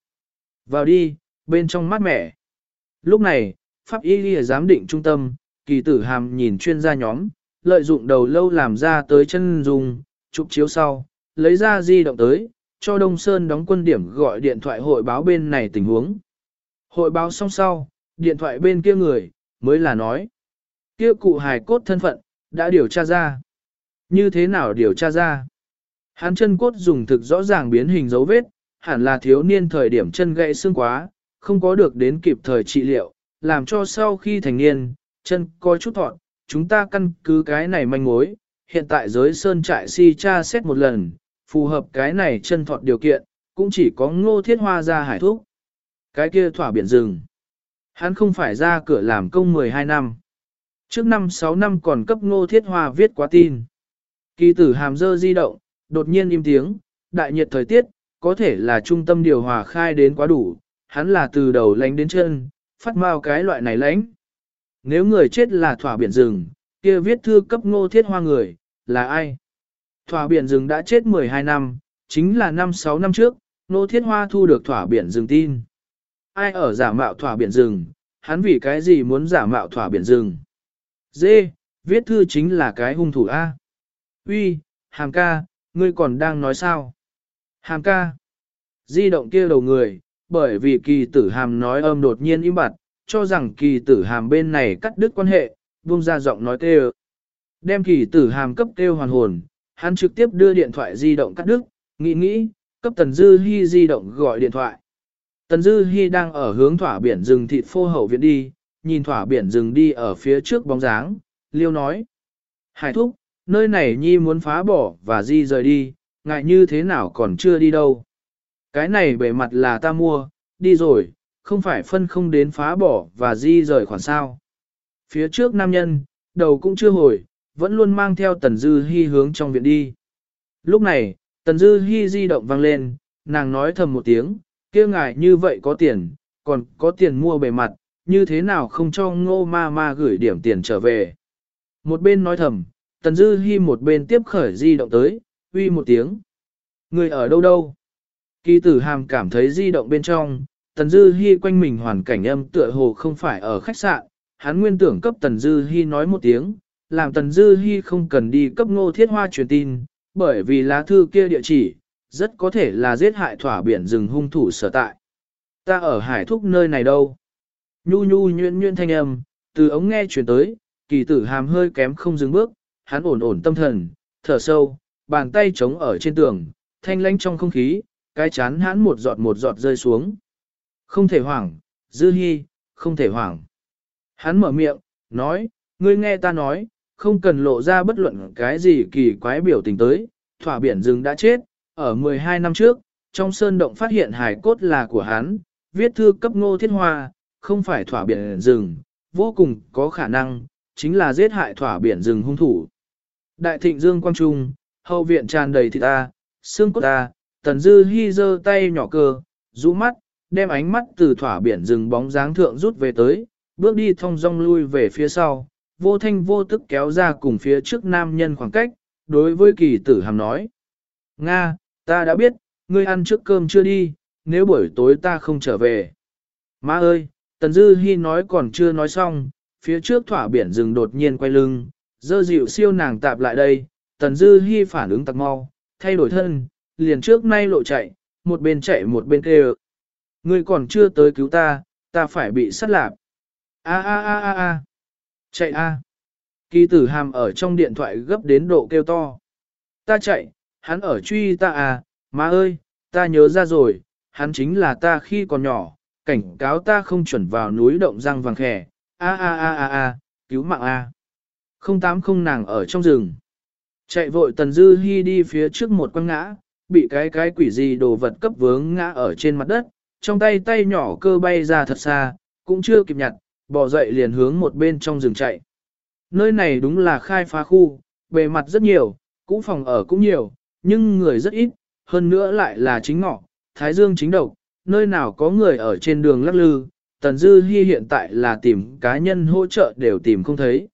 Vào đi, bên trong mát mẻ. Lúc này, Pháp Y Ghi giám định trung tâm, kỳ tử hàm nhìn chuyên gia nhóm, lợi dụng đầu lâu làm ra tới chân dùng, chụp chiếu sau, lấy ra di động tới, cho Đông Sơn đóng quân điểm gọi điện thoại hội báo bên này tình huống. Hội báo xong sau, điện thoại bên kia người, mới là nói. Kia cụ hài cốt thân phận, đã điều tra ra. Như thế nào điều tra ra? Hắn chân cốt dùng thực rõ ràng biến hình dấu vết, hẳn là thiếu niên thời điểm chân gãy xương quá, không có được đến kịp thời trị liệu, làm cho sau khi thành niên, chân có chút thọn, chúng ta căn cứ cái này manh mối, hiện tại giới sơn trại si tra xét một lần, phù hợp cái này chân thọt điều kiện, cũng chỉ có ngô thiết hoa ra hải thuốc. Cái kia thỏa biển rừng. Hắn không phải ra cửa làm công 12 năm. Trước năm 6 năm còn cấp ngô thiết hoa viết quá tin. Kỳ tử hàm dơ di động, đột nhiên im tiếng, đại nhiệt thời tiết, có thể là trung tâm điều hòa khai đến quá đủ, hắn là từ đầu lánh đến chân, phát mau cái loại này lánh. Nếu người chết là thỏa biển rừng, kia viết thư cấp ngô thiết hoa người, là ai? Thỏa biển rừng đã chết 12 năm, chính là năm 6 năm trước, ngô thiết hoa thu được thỏa biển rừng tin. Ai ở giả mạo thỏa biển rừng, hắn vì cái gì muốn giả mạo thỏa biển rừng? Dê, viết thư chính là cái hung thủ A. Uy, hàm ca, ngươi còn đang nói sao? Hàm ca. Di động kia đầu người, bởi vì kỳ tử hàm nói âm đột nhiên im bặt, cho rằng kỳ tử hàm bên này cắt đứt quan hệ, buông ra giọng nói kêu. Đem kỳ tử hàm cấp kêu hoàn hồn, hắn trực tiếp đưa điện thoại di động cắt đứt, nghĩ nghĩ, cấp Tần Dư Hi di động gọi điện thoại. Tần Dư Hi đang ở hướng thỏa biển rừng thịt phô hậu viện đi, nhìn thỏa biển rừng đi ở phía trước bóng dáng, liêu nói. Hải thúc, nơi này nhi muốn phá bỏ và di rời đi, ngại như thế nào còn chưa đi đâu. Cái này bề mặt là ta mua, đi rồi, không phải phân không đến phá bỏ và di rời khoản sao. Phía trước nam nhân, đầu cũng chưa hồi, vẫn luôn mang theo Tần Dư Hi hướng trong viện đi. Lúc này, Tần Dư Hi di động vang lên, nàng nói thầm một tiếng, kia ngài như vậy có tiền, còn có tiền mua bề mặt, như thế nào không cho ngô ma ma gửi điểm tiền trở về. Một bên nói thầm, Tần Dư Hi một bên tiếp khởi di động tới, uy một tiếng. Người ở đâu đâu? Kỳ tử hàm cảm thấy di động bên trong, Tần Dư Hi quanh mình hoàn cảnh âm tựa hồ không phải ở khách sạn, hắn nguyên tưởng cấp Tần Dư Hi nói một tiếng, làm Tần Dư Hi không cần đi cấp ngô thiết hoa truyền tin, bởi vì lá thư kia địa chỉ, rất có thể là giết hại thỏa biển rừng hung thủ sở tại. Ta ở hải thúc nơi này đâu? Nhu nhu nhuyễn nhuyễn thanh âm, từ ống nghe truyền tới, kỳ tử hàm hơi kém không dừng bước, hắn ổn ổn tâm thần, thở sâu, bàn tay chống ở trên tường, thanh lãnh trong không khí, cái chán hắn một giọt một giọt rơi xuống. Không thể hoảng, dư hy, không thể hoảng. Hắn mở miệng, nói, ngươi nghe ta nói, không cần lộ ra bất luận cái gì kỳ quái biểu tình tới, thỏa biển rừng đã chết, ở 12 năm trước, trong sơn động phát hiện hài cốt là của hắn, viết thư cấp ngô thiết hoa, không phải thỏa biển rừng, vô cùng có khả năng, chính là giết hại thỏa biển rừng hung thủ. Đại thịnh dương quang trung, hậu viện tràn đầy thịt ta, xương cốt ta, tần dư hy giơ tay nhỏ cơ, rũ mắt, đem ánh mắt từ thỏa biển rừng bóng dáng thượng rút về tới, bước đi thong dong lui về phía sau, vô thanh vô tức kéo ra cùng phía trước nam nhân khoảng cách, đối với kỳ tử hàm nói. Nga, ta đã biết, ngươi ăn trước cơm chưa đi, nếu buổi tối ta không trở về. Má ơi, Tần Dư Hi nói còn chưa nói xong, phía trước thỏa biển rừng đột nhiên quay lưng, dơ dịu siêu nàng tạp lại đây, Tần Dư Hi phản ứng tặc mau, thay đổi thân, liền trước nay lộ chạy, một bên chạy một bên kêu. Ngươi còn chưa tới cứu ta, ta phải bị sát lạp. A a a a a. Chạy a. Kỳ tử hàm ở trong điện thoại gấp đến độ kêu to. Ta chạy, hắn ở truy ta à, má ơi, ta nhớ ra rồi, hắn chính là ta khi còn nhỏ, cảnh cáo ta không chuẩn vào núi động răng vàng khẻ, a a a a a, cứu mạng a. Không tám không nàng ở trong rừng. Chạy vội tần dư hy đi phía trước một quăng ngã, bị cái cái quỷ gì đồ vật cấp vướng ngã ở trên mặt đất, trong tay tay nhỏ cơ bay ra thật xa, cũng chưa kịp nhặt, bỏ dậy liền hướng một bên trong rừng chạy. Nơi này đúng là khai phá khu, bề mặt rất nhiều, cũ phòng ở cũng nhiều, nhưng người rất ít, hơn nữa lại là chính ngọ, thái dương chính độc, nơi nào có người ở trên đường lắc lư, Tần Dư Hi hiện tại là tìm cá nhân hỗ trợ đều tìm không thấy.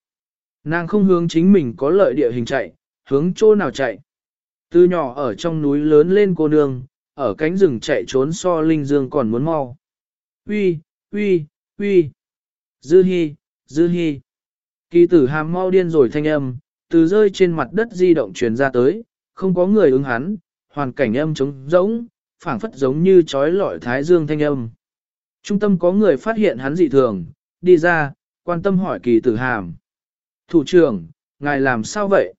Nàng không hướng chính mình có lợi địa hình chạy, hướng chỗ nào chạy. Từ nhỏ ở trong núi lớn lên cô nương, ở cánh rừng chạy trốn so linh dương còn muốn mau. Uy, uy, uy. Dư Hi, Dư Hi. Kỳ tử hàm mau điên rồi thanh âm, từ rơi trên mặt đất di động truyền ra tới, không có người ứng hắn, hoàn cảnh âm trống rỗng, phảng phất giống như trói lọi thái dương thanh âm. Trung tâm có người phát hiện hắn dị thường, đi ra, quan tâm hỏi kỳ tử hàm. Thủ trưởng, ngài làm sao vậy?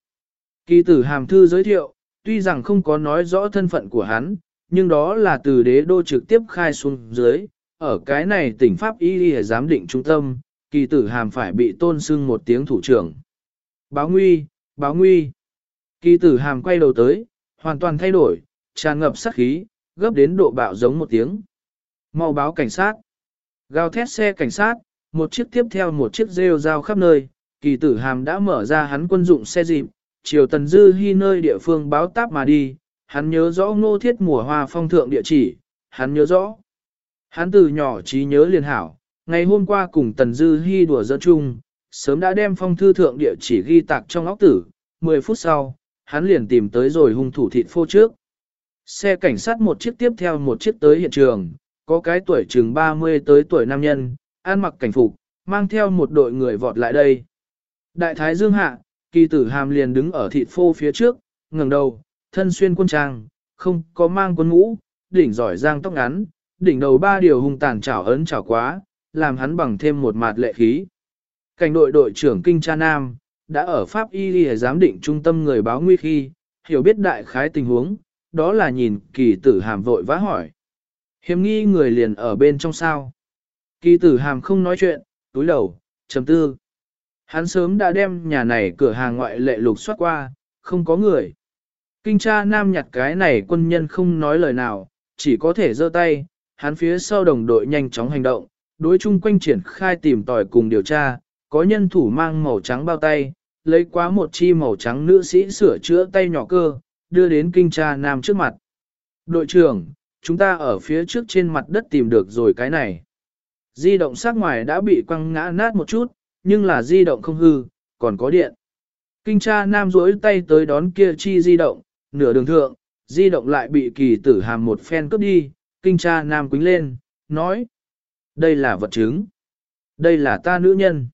Kỳ tử hàm thư giới thiệu, tuy rằng không có nói rõ thân phận của hắn, nhưng đó là từ đế đô trực tiếp khai xuống dưới, ở cái này tỉnh Pháp Y Y giám định trung tâm, kỳ tử hàm phải bị tôn sưng một tiếng thủ trưởng. Báo nguy, báo nguy. Kỳ tử hàm quay đầu tới, hoàn toàn thay đổi, tràn ngập sát khí, gấp đến độ bạo giống một tiếng. Mau báo cảnh sát. Gào thét xe cảnh sát, một chiếc tiếp theo một chiếc rêu rao khắp nơi, kỳ tử hàm đã mở ra hắn quân dụng xe dịp, chiều tần dư hy nơi địa phương báo táp mà đi, hắn nhớ rõ ngô thiết mùa hoa phong thượng địa chỉ, hắn nhớ rõ. Hắn từ nhỏ trí nhớ liền hảo, ngày hôm qua cùng tần dư hy đùa giỡn chung, sớm đã đem phong thư thượng địa chỉ ghi tạc trong óc tử, 10 phút sau, hắn liền tìm tới rồi hung thủ thịt phô trước. Xe cảnh sát một chiếc tiếp theo một chiếc tới hiện trường, có cái tuổi chừng 30 tới tuổi nam nhân, ăn mặc cảnh phục, mang theo một đội người vọt lại đây. Đại thái dương hạ, kỳ tử hàm liền đứng ở thịt phô phía trước, ngẩng đầu, thân xuyên quân trang, không có mang quân ngũ, đỉnh giỏi giang tóc ngắn, đỉnh đầu ba điều hung tàn chảo ấn chảo quá, làm hắn bằng thêm một mạt lệ khí. Cảnh đội đội trưởng Kinh Cha Nam, đã ở Pháp Y Ghi giám định trung tâm người báo nguy khi, hiểu biết đại khái tình huống, đó là nhìn kỳ tử hàm vội vã hỏi. Hiếm nghi người liền ở bên trong sao. Kỳ tử hàm không nói chuyện, túi đầu, chấm tư. Hắn sớm đã đem nhà này cửa hàng ngoại lệ lục soát qua, không có người. Kinh cha nam nhặt cái này quân nhân không nói lời nào, chỉ có thể giơ tay, hắn phía sau đồng đội nhanh chóng hành động, đối chung quanh triển khai tìm tòi cùng điều tra, có nhân thủ mang màu trắng bao tay, lấy quá một chi màu trắng nữ sĩ sửa chữa tay nhỏ cơ, đưa đến kinh tra nam trước mặt. Đội trưởng, chúng ta ở phía trước trên mặt đất tìm được rồi cái này. Di động sát ngoài đã bị quăng ngã nát một chút, nhưng là di động không hư, còn có điện. Kinh tra nam rỗi tay tới đón kia chi di động, nửa đường thượng, di động lại bị kỳ tử hàm một phen cướp đi, kinh tra nam quính lên, nói. Đây là vật chứng. Đây là ta nữ nhân.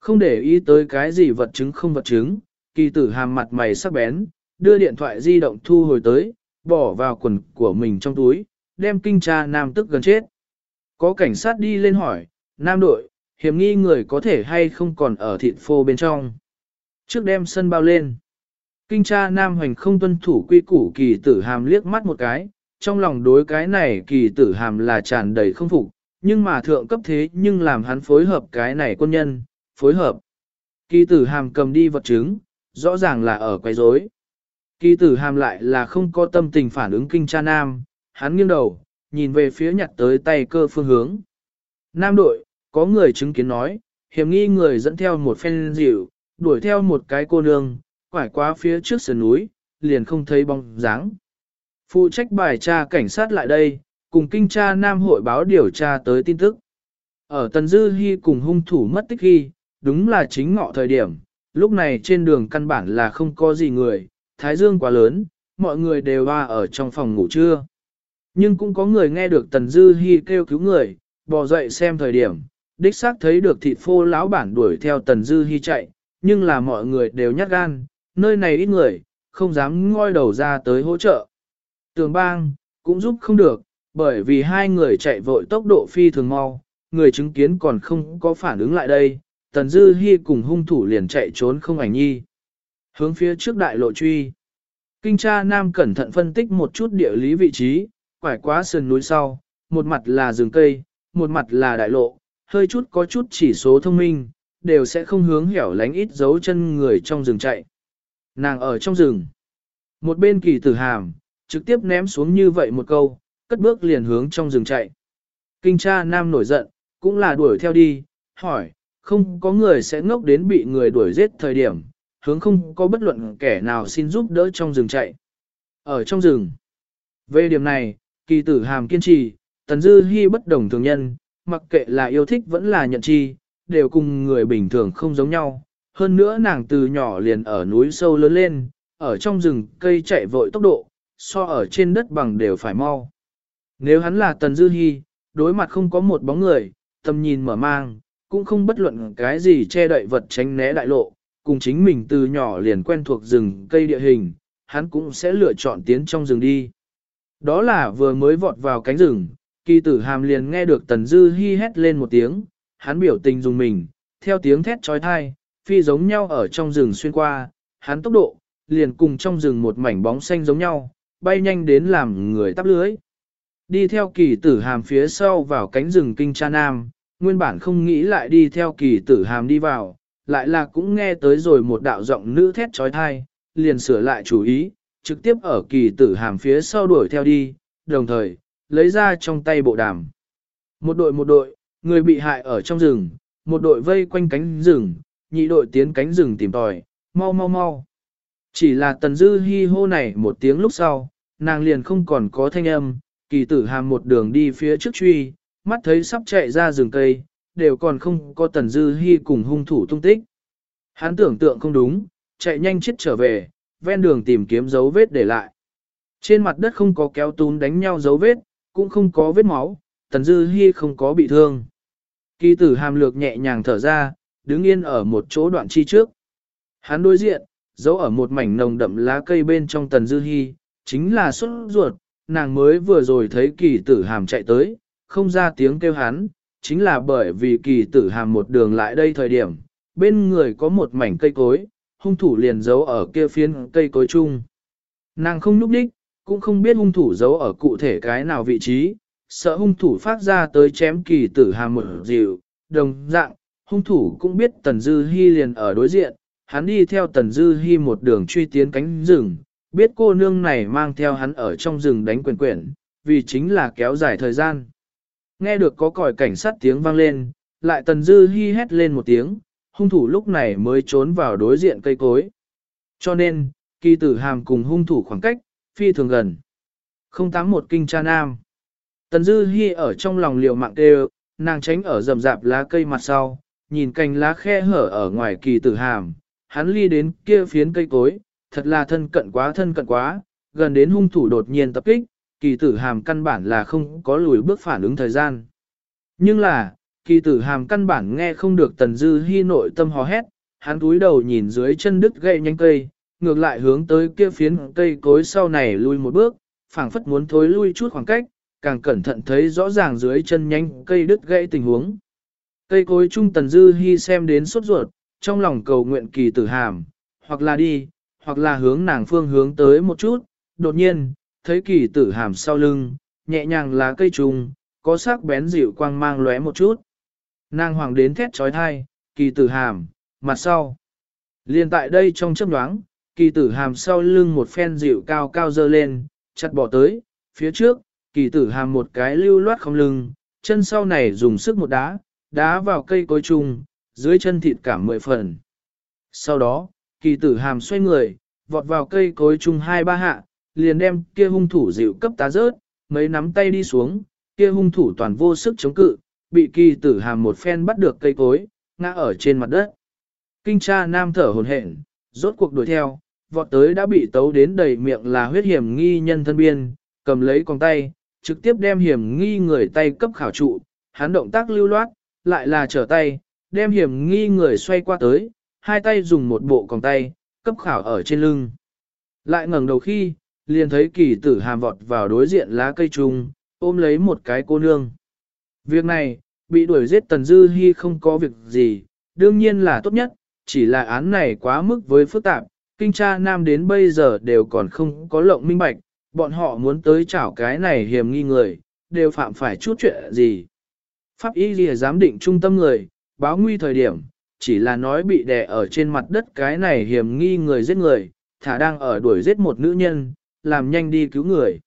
Không để ý tới cái gì vật chứng không vật chứng, kỳ tử hàm mặt mày sắc bén, đưa điện thoại di động thu hồi tới, bỏ vào quần của mình trong túi, đem kinh tra nam tức gần chết. Có cảnh sát đi lên hỏi, nam đội, hiểm nghi người có thể hay không còn ở thịt phô bên trong. Trước đem sân bao lên. Kinh tra nam hoành không tuân thủ quy củ kỳ tử hàm liếc mắt một cái, trong lòng đối cái này kỳ tử hàm là tràn đầy không phục, nhưng mà thượng cấp thế nhưng làm hắn phối hợp cái này quân nhân, phối hợp. Kỳ tử hàm cầm đi vật chứng, rõ ràng là ở quấy rối. Kỳ tử hàm lại là không có tâm tình phản ứng kinh cha nam, hắn nghiêng đầu, nhìn về phía nhặt tới tay cơ phương hướng. Nam đội, có người chứng kiến nói, hiểm nghi người dẫn theo một phen dịu, đuổi theo một cái cô nương, quải qua phía trước sườn núi, liền không thấy bóng dáng. Phụ trách bài tra cảnh sát lại đây, cùng kinh tra Nam hội báo điều tra tới tin tức. Ở Tần Dư Hi cùng hung thủ mất tích khi, đúng là chính ngọ thời điểm, lúc này trên đường căn bản là không có gì người, thái dương quá lớn, mọi người đều hoa ở trong phòng ngủ trưa. Nhưng cũng có người nghe được Tần Dư Hi kêu cứu người, bò dậy xem thời điểm, đích xác thấy được thịt phô lão bản đuổi theo Tần Dư Hi chạy, nhưng là mọi người đều nhát gan, nơi này ít người, không dám ngoi đầu ra tới hỗ trợ. Tường bang, cũng giúp không được, bởi vì hai người chạy vội tốc độ phi thường mau, người chứng kiến còn không có phản ứng lại đây, Tần Dư Hi cùng hung thủ liền chạy trốn không ảnh nhi. Hướng phía trước đại lộ truy. Kinh tra Nam cẩn thận phân tích một chút địa lý vị trí, quải quá sườn núi sau, một mặt là rừng cây, một mặt là đại lộ, hơi chút có chút chỉ số thông minh, đều sẽ không hướng hẻo lánh ít dấu chân người trong rừng chạy. Nàng ở trong rừng. Một bên kỳ tử hàm, trực tiếp ném xuống như vậy một câu, cất bước liền hướng trong rừng chạy. Kinh cha nam nổi giận, cũng là đuổi theo đi, hỏi, không có người sẽ ngốc đến bị người đuổi giết thời điểm, hướng không có bất luận kẻ nào xin giúp đỡ trong rừng chạy. Ở trong rừng. Về điểm này, kỳ tử hàm kiên trì, tần dư hy bất đồng thường nhân, mặc kệ là yêu thích vẫn là nhận chi, đều cùng người bình thường không giống nhau. Hơn nữa nàng từ nhỏ liền ở núi sâu lớn lên, ở trong rừng cây chạy vội tốc độ, so ở trên đất bằng đều phải mau. Nếu hắn là Tần Dư Hi, đối mặt không có một bóng người, tầm nhìn mở mang, cũng không bất luận cái gì che đậy vật tránh né đại lộ, cùng chính mình từ nhỏ liền quen thuộc rừng cây địa hình, hắn cũng sẽ lựa chọn tiến trong rừng đi. Đó là vừa mới vọt vào cánh rừng, kỳ tử hàm liền nghe được Tần Dư Hi hét lên một tiếng, hắn biểu tình dùng mình, theo tiếng thét trói thai, phi giống nhau ở trong rừng xuyên qua, hắn tốc độ, liền cùng trong rừng một mảnh bóng xanh giống nhau, bay nhanh đến làm người tắp lưới. Đi theo kỳ tử hàm phía sau vào cánh rừng kinh cha nam, nguyên bản không nghĩ lại đi theo kỳ tử hàm đi vào, lại là cũng nghe tới rồi một đạo giọng nữ thét trói thai, liền sửa lại chủ ý, trực tiếp ở kỳ tử hàm phía sau đuổi theo đi, đồng thời, lấy ra trong tay bộ đàm. Một đội một đội, người bị hại ở trong rừng, một đội vây quanh cánh rừng, nhị đội tiến cánh rừng tìm tòi, mau mau mau. Chỉ là tần dư hi hô này một tiếng lúc sau, nàng liền không còn có thanh âm, kỳ tử hàm một đường đi phía trước truy, mắt thấy sắp chạy ra rừng cây, đều còn không có tần dư hi cùng hung thủ tung tích. Hắn tưởng tượng không đúng, chạy nhanh chết trở về, ven đường tìm kiếm dấu vết để lại. Trên mặt đất không có kéo tún đánh nhau dấu vết, cũng không có vết máu, tần dư hi không có bị thương. Kỳ tử hàm lược nhẹ nhàng thở ra, đứng yên ở một chỗ đoạn chi trước. Hắn đối diện, giấu ở một mảnh nồng đậm lá cây bên trong tần dư hi, chính là xuất ruột, nàng mới vừa rồi thấy kỳ tử hàm chạy tới, không ra tiếng kêu hắn, chính là bởi vì kỳ tử hàm một đường lại đây thời điểm, bên người có một mảnh cây cối, hung thủ liền giấu ở kia phiến cây cối chung. Nàng không núp đích, cũng không biết hung thủ giấu ở cụ thể cái nào vị trí, sợ hung thủ phát ra tới chém kỳ tử hàm một dịu, đồng dạng, hung thủ cũng biết Tần Dư Hi liền ở đối diện, hắn đi theo Tần Dư Hi một đường truy tiến cánh rừng, biết cô nương này mang theo hắn ở trong rừng đánh quyền quyển, vì chính là kéo dài thời gian. Nghe được có còi cảnh sát tiếng vang lên, lại Tần Dư Hi hét lên một tiếng, hung thủ lúc này mới trốn vào đối diện cây cối. Cho nên, kỳ tử hàm cùng hung thủ khoảng cách, phi thường gần. 081 Kinh Cha Nam Tần Dư Hi ở trong lòng liều mạng kêu, nàng tránh ở rầm rạp lá cây mặt sau, nhìn cành lá khe hở ở ngoài kỳ tử hàm, hắn ly đến kia phiến cây cối, thật là thân cận quá thân cận quá, gần đến hung thủ đột nhiên tập kích, kỳ tử hàm căn bản là không có lùi bước phản ứng thời gian. Nhưng là, kỳ tử hàm căn bản nghe không được tần dư hy nội tâm hò hét, hắn túi đầu nhìn dưới chân đứt gậy nhanh cây, ngược lại hướng tới kia phiến cây cối sau này lui một bước, phảng phất muốn thối lui chút khoảng cách, càng cẩn thận thấy rõ ràng dưới chân nhanh cây đứt gãy tình huống. Cây cối trung tần dư hy xem đến sốt ruột, trong lòng cầu nguyện kỳ tử hàm, hoặc là đi, hoặc là hướng nàng phương hướng tới một chút, đột nhiên, thấy kỳ tử hàm sau lưng, nhẹ nhàng lá cây trùng, có sắc bén dịu quang mang lóe một chút. Nàng hoàng đến thét trói thai, kỳ tử hàm, mặt sau. Liên tại đây trong chấp nhoáng, kỳ tử hàm sau lưng một phen dịu cao cao dơ lên, chặt bỏ tới, phía trước, kỳ tử hàm một cái lưu loát không lưng, chân sau này dùng sức một đá, đá vào cây cối trùng, dưới chân thịt cảm mười phần. Sau đó, kỳ tử hàm xoay người, vọt vào cây cối trùng hai ba hạ, liền đem kia hung thủ dịu cấp tá rớt, mấy nắm tay đi xuống, kia hung thủ toàn vô sức chống cự, bị kỳ tử hàm một phen bắt được cây cối, ngã ở trên mặt đất. Kinh cha nam thở hồn hển, rốt cuộc đuổi theo, vọt tới đã bị tấu đến đầy miệng là huyết hiểm nghi nhân thân biên, cầm lấy con tay, trực tiếp đem hiểm nghi người tay cấp khảo trụ, hắn động tác lưu loát, lại là trở tay, đem hiểm nghi người xoay qua tới, hai tay dùng một bộ còng tay, cấp khảo ở trên lưng. Lại ngẩng đầu khi, liền thấy kỳ tử hàm vọt vào đối diện lá cây trùng, ôm lấy một cái cô nương. Việc này, bị đuổi giết Tần Dư Hi không có việc gì, đương nhiên là tốt nhất, chỉ là án này quá mức với phức tạp, kinh tra nam đến bây giờ đều còn không có lộng minh bạch, bọn họ muốn tới chảo cái này hiểm nghi người, đều phạm phải chút chuyện gì. Pháp y lìa giám định trung tâm người, báo nguy thời điểm, chỉ là nói bị đè ở trên mặt đất cái này hiểm nghi người giết người, thả đang ở đuổi giết một nữ nhân, làm nhanh đi cứu người.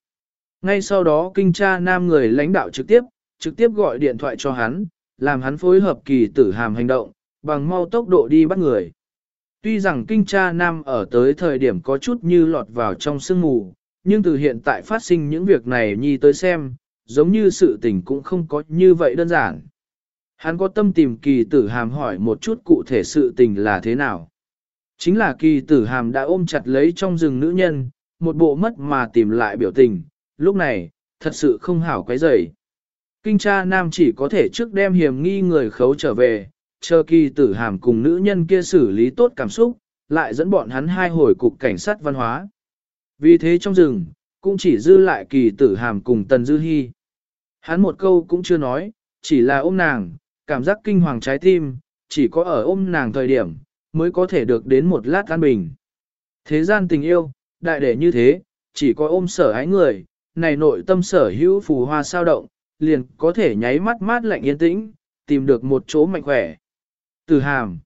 Ngay sau đó kinh tra nam người lãnh đạo trực tiếp, trực tiếp gọi điện thoại cho hắn, làm hắn phối hợp kỳ tử hàm hành động, bằng mau tốc độ đi bắt người. Tuy rằng kinh tra nam ở tới thời điểm có chút như lọt vào trong sương mù, nhưng từ hiện tại phát sinh những việc này nhi tới xem, giống như sự tình cũng không có như vậy đơn giản. Hắn có tâm tìm kỳ tử hàm hỏi một chút cụ thể sự tình là thế nào. Chính là kỳ tử hàm đã ôm chặt lấy trong rừng nữ nhân, một bộ mất mà tìm lại biểu tình, lúc này, thật sự không hảo quấy rầy. Kinh cha nam chỉ có thể trước đem hiểm nghi người khấu trở về, chờ kỳ tử hàm cùng nữ nhân kia xử lý tốt cảm xúc, lại dẫn bọn hắn hai hồi cục cảnh sát văn hóa. Vì thế trong rừng, cũng chỉ dư lại kỳ tử hàm cùng tần dư hy. Hắn một câu cũng chưa nói, chỉ là ôm nàng, cảm giác kinh hoàng trái tim, chỉ có ở ôm nàng thời điểm, mới có thể được đến một lát an bình. Thế gian tình yêu, đại để như thế, chỉ có ôm sở ái người, này nội tâm sở hữu phù hoa sao động, liền có thể nháy mắt mát lạnh yên tĩnh, tìm được một chỗ mạnh khỏe. Tử hàm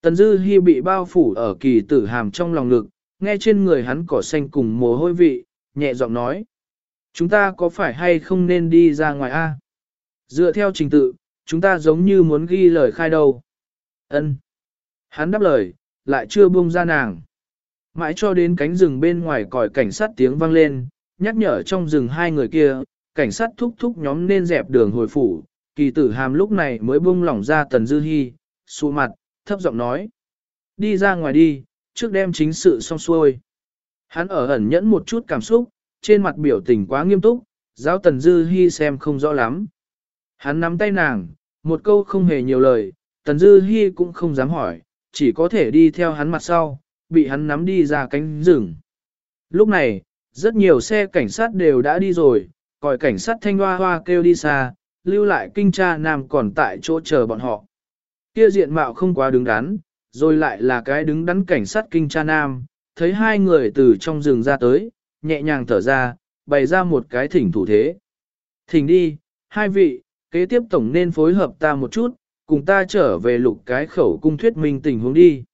Tần Dư Hi bị bao phủ ở kỳ tử hàm trong lòng lực nghe trên người hắn cỏ xanh cùng mồ hôi vị, nhẹ giọng nói. Chúng ta có phải hay không nên đi ra ngoài a? Dựa theo trình tự, chúng ta giống như muốn ghi lời khai đâu. Ân. Hắn đáp lời, lại chưa buông ra nàng. Mãi cho đến cánh rừng bên ngoài còi cảnh sát tiếng vang lên, nhắc nhở trong rừng hai người kia, cảnh sát thúc thúc nhóm nên dẹp đường hồi phủ. Kỳ tử hàm lúc này mới buông lỏng ra tần dư hy, xù mặt, thấp giọng nói. Đi ra ngoài đi, trước đem chính sự xong xuôi. Hắn ở ẩn nhẫn một chút cảm xúc, trên mặt biểu tình quá nghiêm túc, giáo tần dư hy xem không rõ lắm. Hắn nắm tay nàng, một câu không hề nhiều lời, tần dư hy cũng không dám hỏi, chỉ có thể đi theo hắn mặt sau, bị hắn nắm đi ra cánh rừng. Lúc này, rất nhiều xe cảnh sát đều đã đi rồi, còi cảnh sát thanh hoa hoa kêu đi xa, lưu lại kinh tra nam còn tại chỗ chờ bọn họ. Kia diện mạo không quá đứng đắn, rồi lại là cái đứng đắn cảnh sát kinh tra nam, thấy hai người từ trong rừng ra tới, nhẹ nhàng thở ra, bày ra một cái thỉnh thủ thế. Thỉnh đi, hai vị, kế tiếp tổng nên phối hợp ta một chút, cùng ta trở về lục cái khẩu cung thuyết minh tình huống đi.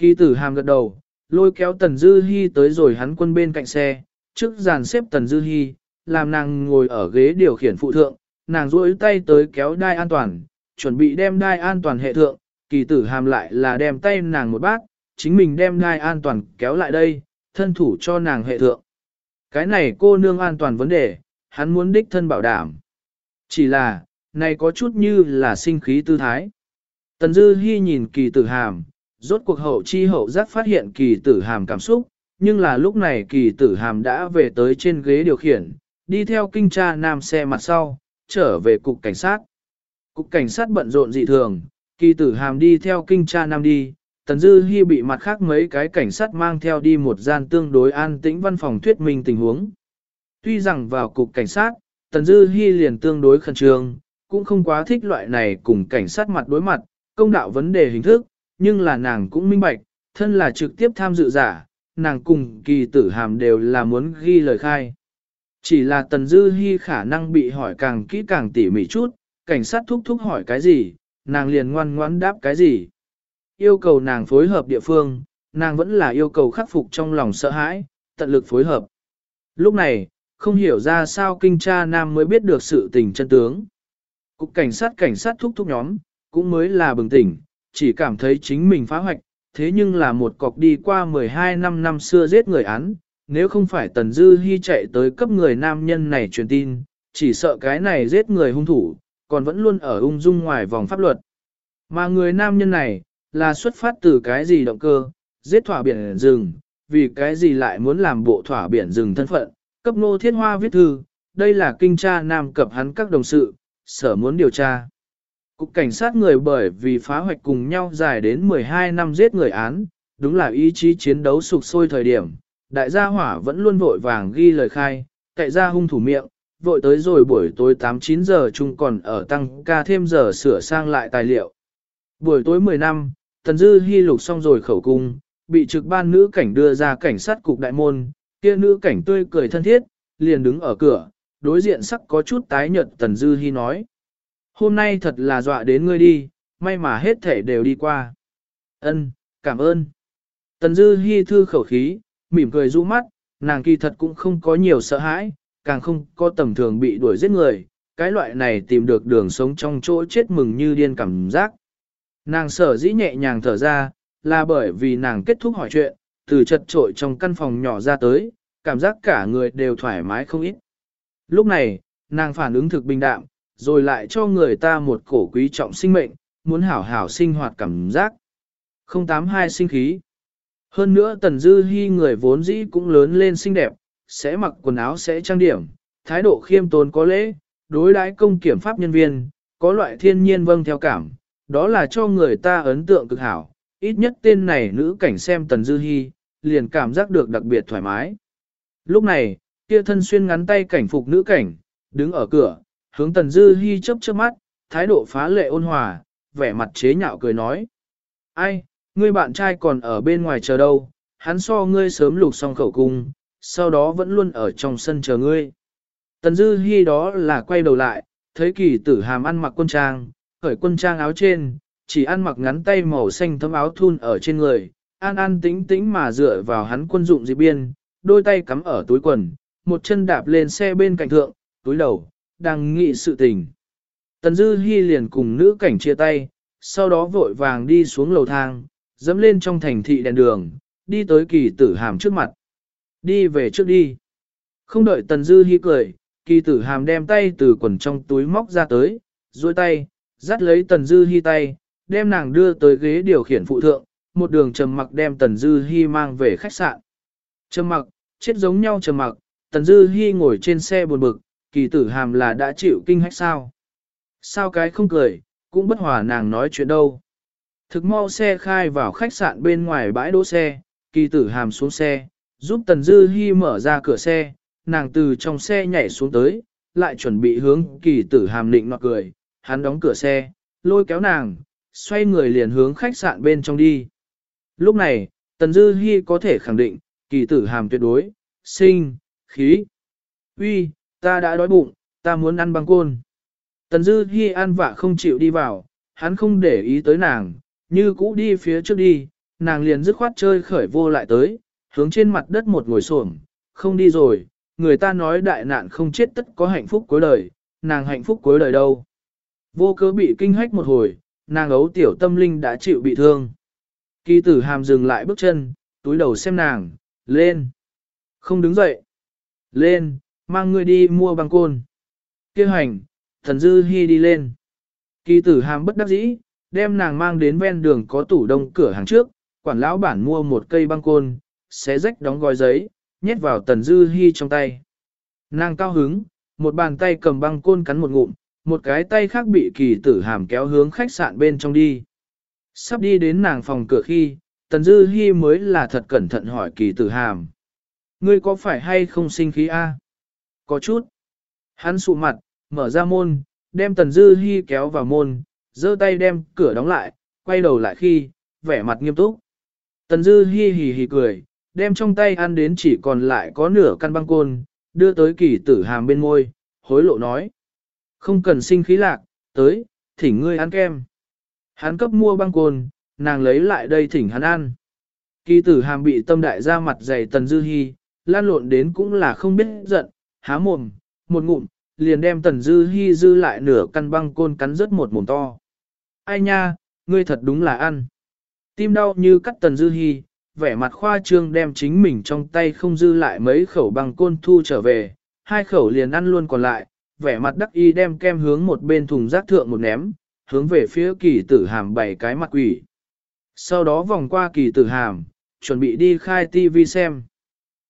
Kỳ tử hàm gật đầu, lôi kéo Tần Dư Hi tới rồi hắn quân bên cạnh xe, trước dàn xếp Tần Dư Hi, làm nàng ngồi ở ghế điều khiển phụ thượng, nàng duỗi tay tới kéo đai an toàn, chuẩn bị đem đai an toàn hệ thượng, kỳ tử hàm lại là đem tay nàng một bát, chính mình đem đai an toàn kéo lại đây, thân thủ cho nàng hệ thượng. Cái này cô nương an toàn vấn đề, hắn muốn đích thân bảo đảm. Chỉ là, này có chút như là sinh khí tư thái. Tần Dư Hi nhìn kỳ tử hàm, rốt cuộc hậu chi hậu giác phát hiện kỳ tử hàm cảm xúc, nhưng là lúc này kỳ tử hàm đã về tới trên ghế điều khiển, đi theo kinh tra nam xe mặt sau, trở về cục cảnh sát. Cục cảnh sát bận rộn dị thường, kỳ tử hàm đi theo kinh tra nam đi, Tần Dư Hi bị mặt khác mấy cái cảnh sát mang theo đi một gian tương đối an tĩnh văn phòng thuyết minh tình huống. Tuy rằng vào cục cảnh sát, Tần Dư Hi liền tương đối khẩn trương, cũng không quá thích loại này cùng cảnh sát mặt đối mặt, công đạo vấn đề hình thức, nhưng là nàng cũng minh bạch, thân là trực tiếp tham dự giả, nàng cùng kỳ tử hàm đều là muốn ghi lời khai. Chỉ là Tần Dư Hi khả năng bị hỏi càng kỹ càng tỉ mỉ chút, cảnh sát thúc thúc hỏi cái gì, nàng liền ngoan ngoãn đáp cái gì. Yêu cầu nàng phối hợp địa phương, nàng vẫn là yêu cầu khắc phục trong lòng sợ hãi, tận lực phối hợp. Lúc này, không hiểu ra sao kinh tra nam mới biết được sự tình chân tướng. Cục cảnh sát cảnh sát thúc thúc nhóm, cũng mới là bừng tỉnh, chỉ cảm thấy chính mình phá hoạch, thế nhưng là một cọc đi qua 12 năm năm xưa giết người án, nếu không phải Tần Dư Hi chạy tới cấp người nam nhân này truyền tin, chỉ sợ cái này giết người hung thủ, còn vẫn luôn ở ung dung ngoài vòng pháp luật. Mà người nam nhân này, là xuất phát từ cái gì động cơ, giết thỏa biển rừng, vì cái gì lại muốn làm bộ thỏa biển rừng thân phận, cấp nô thiết hoa viết thư, đây là kinh tra nam cập hắn các đồng sự, sở muốn điều tra. Cục cảnh sát người bởi vì phá hoạch cùng nhau dài đến 12 năm giết người án, đúng là ý chí chiến đấu sụp sôi thời điểm. Đại gia hỏa vẫn luôn vội vàng ghi lời khai, cậy ra hung thủ miệng, vội tới rồi buổi tối 8-9 giờ chung còn ở tăng ca thêm giờ sửa sang lại tài liệu. Buổi tối 10 năm, Tần Dư hy lục xong rồi khẩu cung, bị trực ban nữ cảnh đưa ra cảnh sát cục đại môn, kia nữ cảnh tươi cười thân thiết, liền đứng ở cửa, đối diện sắc có chút tái nhợt Tần Dư hy nói. Hôm nay thật là dọa đến ngươi đi, may mà hết thể đều đi qua. Ân, cảm ơn. Tần Dư Hi thư khẩu khí, mỉm cười du mắt, nàng kỳ thật cũng không có nhiều sợ hãi, càng không có tầm thường bị đuổi giết người, cái loại này tìm được đường sống trong chỗ chết mừng như điên cảm giác. Nàng sở dĩ nhẹ nhàng thở ra, là bởi vì nàng kết thúc hỏi chuyện, từ chật trội trong căn phòng nhỏ ra tới, cảm giác cả người đều thoải mái không ít. Lúc này, nàng phản ứng thực bình đạm, rồi lại cho người ta một cổ quý trọng sinh mệnh, muốn hảo hảo sinh hoạt cảm giác. 082 sinh khí. Hơn nữa Tần Dư Hi người vốn dĩ cũng lớn lên xinh đẹp, sẽ mặc quần áo sẽ trang điểm, thái độ khiêm tốn có lễ, đối đãi công kiểm pháp nhân viên, có loại thiên nhiên vâng theo cảm, đó là cho người ta ấn tượng cực hảo. Ít nhất tên này nữ cảnh xem Tần Dư Hi, liền cảm giác được đặc biệt thoải mái. Lúc này, kia thân xuyên ngắn tay cảnh phục nữ cảnh, đứng ở cửa, hướng Tần Dư Hi chớp chớp mắt, thái độ phá lệ ôn hòa, vẻ mặt chế nhạo cười nói. Ai, ngươi bạn trai còn ở bên ngoài chờ đâu, hắn so ngươi sớm lục xong khẩu cung, sau đó vẫn luôn ở trong sân chờ ngươi. Tần Dư Hi đó là quay đầu lại, thấy kỳ tử hàm ăn mặc quân trang, khởi quân trang áo trên, chỉ ăn mặc ngắn tay màu xanh thấm áo thun ở trên người, an an tĩnh tĩnh mà dựa vào hắn quân dụng dị biên, đôi tay cắm ở túi quần, một chân đạp lên xe bên cạnh thượng, túi đầu, đang nghị sự tình. Tần Dư Hi liền cùng nữ cảnh chia tay, sau đó vội vàng đi xuống lầu thang, dẫm lên trong thành thị đèn đường, đi tới kỳ tử hàm trước mặt. Đi về trước đi. Không đợi Tần Dư Hi cười, kỳ tử hàm đem tay từ quần trong túi móc ra tới, duỗi tay, dắt lấy Tần Dư Hi tay, đem nàng đưa tới ghế điều khiển phụ thượng, một đường trầm mặc đem Tần Dư Hi mang về khách sạn. Trầm mặc, chết giống nhau trầm mặc, Tần Dư Hi ngồi trên xe buồn bực, kỳ tử hàm là đã chịu kinh hách sao. Sao cái không cười, cũng bất hòa nàng nói chuyện đâu. Thực mau xe khai vào khách sạn bên ngoài bãi đỗ xe, kỳ tử hàm xuống xe, giúp Tần Dư Hi mở ra cửa xe, nàng từ trong xe nhảy xuống tới, lại chuẩn bị hướng kỳ tử hàm định nọt cười, hắn đóng cửa xe, lôi kéo nàng, xoay người liền hướng khách sạn bên trong đi. Lúc này, Tần Dư Hi có thể khẳng định, kỳ tử hàm tuyệt đối, sinh, khí. Uy, ta đã đói bụng, ta muốn ăn băng côn. Tần Dư Hi ăn vạ không chịu đi vào, hắn không để ý tới nàng, như cũ đi phía trước đi, nàng liền dứt khoát chơi khởi vô lại tới, hướng trên mặt đất một ngồi xổm, không đi rồi, người ta nói đại nạn không chết tất có hạnh phúc cuối đời, nàng hạnh phúc cuối đời đâu. Vô cớ bị kinh hách một hồi, nàng ấu tiểu tâm linh đã chịu bị thương. Kỳ tử hàm dừng lại bước chân, túi đầu xem nàng, lên. Không đứng dậy. Lên, mang ngươi đi mua băng côn. Kêu hành, thần dư hy đi lên. Kỳ tử hàm bất đắc dĩ, đem nàng mang đến ven đường có tủ đông cửa hàng trước, quản lão bản mua một cây băng côn, xé rách đóng gói giấy, nhét vào tần dư hy trong tay. Nàng cao hứng, một bàn tay cầm băng côn cắn một ngụm, một cái tay khác bị kỳ tử hàm kéo hướng khách sạn bên trong đi. Sắp đi đến nàng phòng cửa khi, tần dư hy mới là thật cẩn thận hỏi kỳ tử hàm. Ngươi có phải hay không sinh khí a? Có chút. Hắn sụ mặt, mở ra môn, đem tần dư hy kéo vào môn, giơ tay đem cửa đóng lại, quay đầu lại khi, vẻ mặt nghiêm túc. Tần dư hi hì hì cười, đem trong tay ăn đến chỉ còn lại có nửa căn băng côn, đưa tới kỳ tử hàm bên môi, hối lộ nói. Không cần sinh khí lạc, tới, thỉnh ngươi ăn kem. Hắn cấp mua băng côn, nàng lấy lại đây thỉnh hắn ăn. Kỳ tử hàm bị tâm đại ra mặt dày tần dư hi, lan lộn đến cũng là không biết giận, há mồm, một ngụm, liền đem tần dư hy dư lại nửa căn băng côn cắn rớt một mồm to. Ai nha, ngươi thật đúng là ăn. Tim đau như cắt tần dư hy, vẻ mặt khoa trương đem chính mình trong tay không dư lại mấy khẩu băng côn thu trở về, hai khẩu liền ăn luôn còn lại, vẻ mặt đắc y đem kem hướng một bên thùng rác thượng một ném, hướng về phía kỳ tử hàm bảy cái mặt quỷ. Sau đó vòng qua kỳ tử hàm, chuẩn bị đi khai tivi xem.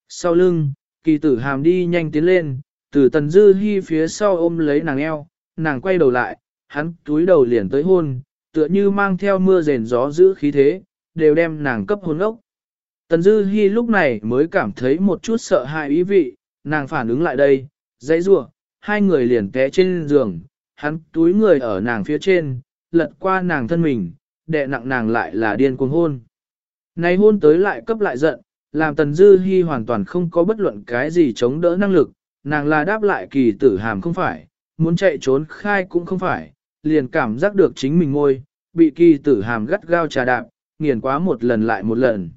Sau lưng, kỳ tử hàm đi nhanh tiến lên, từ tần dư hy phía sau ôm lấy nàng eo, nàng quay đầu lại, hắn túi đầu liền tới hôn, tựa như mang theo mưa rền gió giữ khí thế, đều đem nàng cấp hôn ốc. Tần dư hy lúc này mới cảm thấy một chút sợ hãi ý vị, nàng phản ứng lại đây, dãy rủa hai người liền té trên giường, hắn túi người ở nàng phía trên, lật qua nàng thân mình, đè nặng nàng lại là điên cuồng hôn. Này hôn tới lại cấp lại giận, làm Tần Dư Hi hoàn toàn không có bất luận cái gì chống đỡ năng lực, nàng là đáp lại kỳ tử hàm không phải, muốn chạy trốn khai cũng không phải, liền cảm giác được chính mình ngôi, bị kỳ tử hàm gắt gao trà đạp, nghiền quá một lần lại một lần.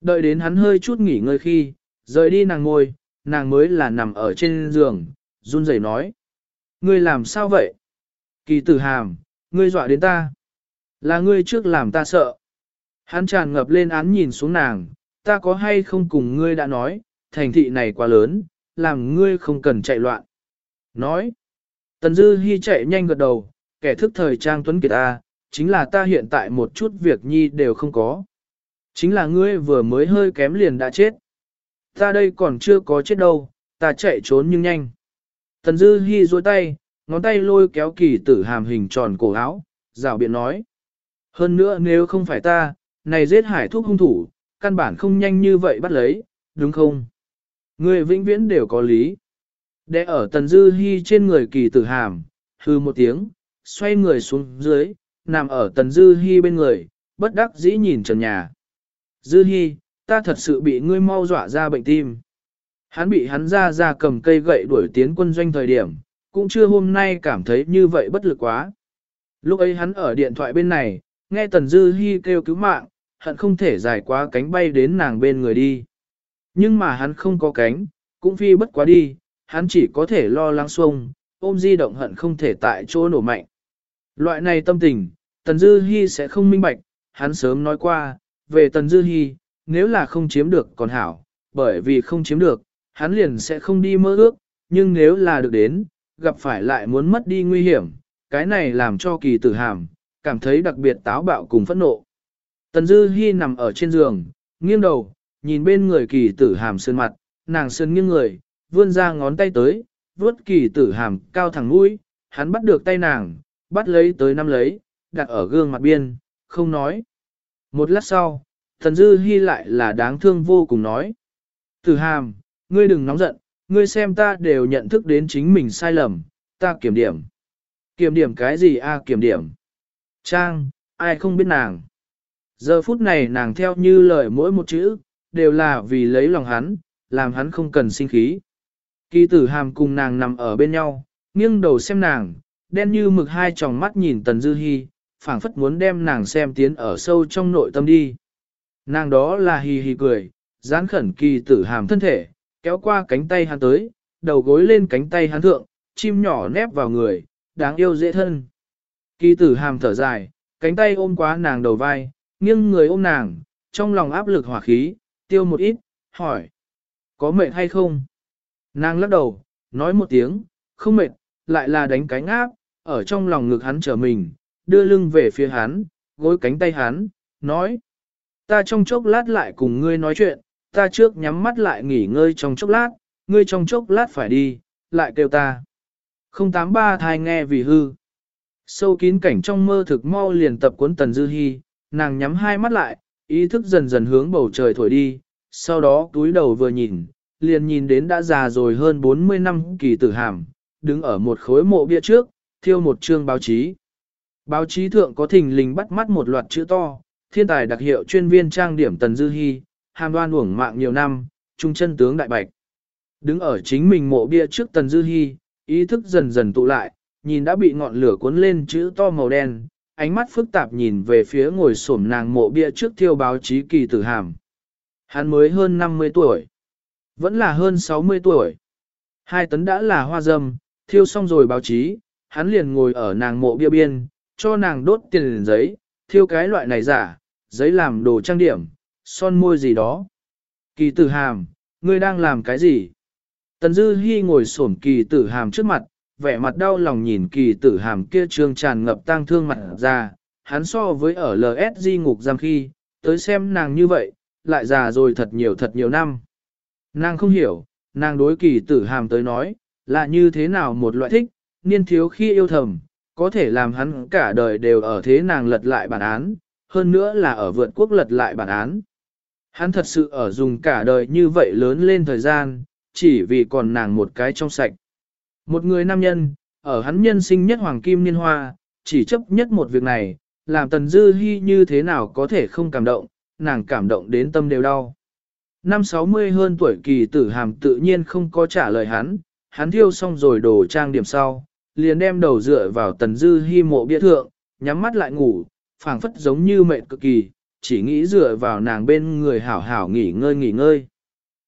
Đợi đến hắn hơi chút nghỉ ngơi khi, rời đi nàng ngồi, nàng mới là nằm ở trên giường, run rẩy nói. Ngươi làm sao vậy? Kỳ tử hàm, ngươi dọa đến ta. Là ngươi trước làm ta sợ. Hắn tràn ngập lên án nhìn xuống nàng, ta có hay không cùng ngươi đã nói, thành thị này quá lớn, làm ngươi không cần chạy loạn. Nói, Tần Dư Hi chạy nhanh gật đầu, kẻ thức thời trang tuấn kiệt ta, chính là ta hiện tại một chút việc nhi đều không có. Chính là ngươi vừa mới hơi kém liền đã chết. Ta đây còn chưa có chết đâu, ta chạy trốn nhưng nhanh. Tần Dư Hi duỗi tay, ngón tay lôi kéo kỳ tử hàm hình tròn cổ áo, rào biện nói. Hơn nữa nếu không phải ta, này giết hải thuốc hung thủ, căn bản không nhanh như vậy bắt lấy, đúng không? Người vĩnh viễn đều có lý. Để ở tần dư hy trên người kỳ tử hàm, hư một tiếng, xoay người xuống dưới, nằm ở tần dư hy bên người, bất đắc dĩ nhìn trần nhà. Dư hy, ta thật sự bị ngươi mau dọa ra bệnh tim. Hắn bị hắn ra ra cầm cây gậy đuổi tiến quân doanh thời điểm, cũng chưa hôm nay cảm thấy như vậy bất lực quá. Lúc ấy hắn ở điện thoại bên này, nghe Tần Dư Hi kêu cứu mạng, hận không thể dài quá cánh bay đến nàng bên người đi. Nhưng mà hắn không có cánh, cũng phi bất quá đi, hắn chỉ có thể lo lắng xuông, ôm di động hận không thể tại chỗ nổ mạnh. Loại này tâm tình, Tần Dư Hi sẽ không minh bạch, hắn sớm nói qua, về Tần Dư Hi, nếu là không chiếm được còn hảo, bởi vì không chiếm được, hắn liền sẽ không đi mơ ước, nhưng nếu là được đến, gặp phải lại muốn mất đi nguy hiểm, cái này làm cho kỳ tử hàm, cảm thấy đặc biệt táo bạo cùng phẫn nộ. Tần Dư Hi nằm ở trên giường, nghiêng đầu, nhìn bên người kỳ tử hàm sơn mặt, nàng sơn nghiêng người, vươn ra ngón tay tới, vuốt kỳ tử hàm cao thẳng mũi, hắn bắt được tay nàng, bắt lấy tới nắm lấy, đặt ở gương mặt biên, không nói. Một lát sau, thần dư Hi lại là đáng thương vô cùng nói. Tử hàm, ngươi đừng nóng giận, ngươi xem ta đều nhận thức đến chính mình sai lầm, ta kiểm điểm. Kiểm điểm cái gì a kiểm điểm? Trang, ai không biết nàng. Giờ phút này nàng theo như lời mỗi một chữ, đều là vì lấy lòng hắn, làm hắn không cần sinh khí. Kỳ tử hàm cùng nàng nằm ở bên nhau, nghiêng đầu xem nàng, đen như mực hai tròng mắt nhìn Tần Dư Hi, phảng phất muốn đem nàng xem tiến ở sâu trong nội tâm đi. Nàng đó là hì hì cười, dán khẩn kỳ tử hàm thân thể, kéo qua cánh tay hắn tới, đầu gối lên cánh tay hắn thượng, chim nhỏ nép vào người, đáng yêu dễ thân. Kỳ tử hàm thở dài, cánh tay ôm quá nàng đầu vai, nghiêng người ôm nàng, trong lòng áp lực hỏa khí, tiêu một ít, hỏi. Có mệt hay không? Nàng lắc đầu, nói một tiếng, không mệt, lại là đánh cánh áp, ở trong lòng ngực hắn trở mình, đưa lưng về phía hắn, gối cánh tay hắn, nói. Ta trong chốc lát lại cùng ngươi nói chuyện, ta trước nhắm mắt lại nghỉ ngơi trong chốc lát, ngươi trong chốc lát phải đi, lại kêu ta. 083 thai nghe vì hư. Sâu kín cảnh trong mơ thực mau liền tập cuốn tần dư hy, nàng nhắm hai mắt lại, ý thức dần dần hướng bầu trời thổi đi, sau đó túi đầu vừa nhìn, liền nhìn đến đã già rồi hơn 40 năm kỳ tử hàm, đứng ở một khối mộ bia trước, thiêu một chương báo chí. Báo chí thượng có thình lình bắt mắt một loạt chữ to, thiên tài đặc hiệu chuyên viên trang điểm Tần Dư Hi, hàm đoan uổng mạng nhiều năm, trung chân tướng đại bạch. Đứng ở chính mình mộ bia trước Tần Dư Hi, ý thức dần dần tụ lại, nhìn đã bị ngọn lửa cuốn lên chữ to màu đen, ánh mắt phức tạp nhìn về phía ngồi xổm nàng mộ bia trước thiêu báo chí kỳ tử hàm. Hắn mới hơn 50 tuổi. Vẫn là hơn 60 tuổi. Hai tấn đã là hoa dâm, thiêu xong rồi báo chí, hắn liền ngồi ở nàng mộ bia biên, cho nàng đốt tiền giấy, thiêu cái loại này giả, giấy làm đồ trang điểm, son môi gì đó. Kỳ tử hàm, ngươi đang làm cái gì? Tần Dư Hi ngồi xổm kỳ tử hàm trước mặt, vẻ mặt đau lòng nhìn kỳ tử hàm kia trương tràn ngập tang thương mặt ra, hắn so với ở LSG ngục giam khi, tới xem nàng như vậy, lại già rồi thật nhiều thật nhiều năm. Nàng không hiểu, nàng đối kỳ tử hàm tới nói, là như thế nào một loại thích, niên thiếu khi yêu thầm, có thể làm hắn cả đời đều ở thế nàng lật lại bản án, hơn nữa là ở vượt quốc lật lại bản án. Hắn thật sự ở dùng cả đời như vậy lớn lên thời gian, chỉ vì còn nàng một cái trong sạch. Một người nam nhân, ở hắn nhân sinh nhất hoàng kim niên hoa, chỉ chấp nhất một việc này, làm tần dư hy như thế nào có thể không cảm động, nàng cảm động đến tâm đều đau. Năm 60 hơn tuổi kỳ tử hàm tự nhiên không có trả lời hắn, hắn thiêu xong rồi đồ trang điểm sau, liền đem đầu dựa vào tần dư hy mộ bia thượng, nhắm mắt lại ngủ, phảng phất giống như mệt cực kỳ, chỉ nghĩ dựa vào nàng bên người hảo hảo nghỉ ngơi nghỉ ngơi.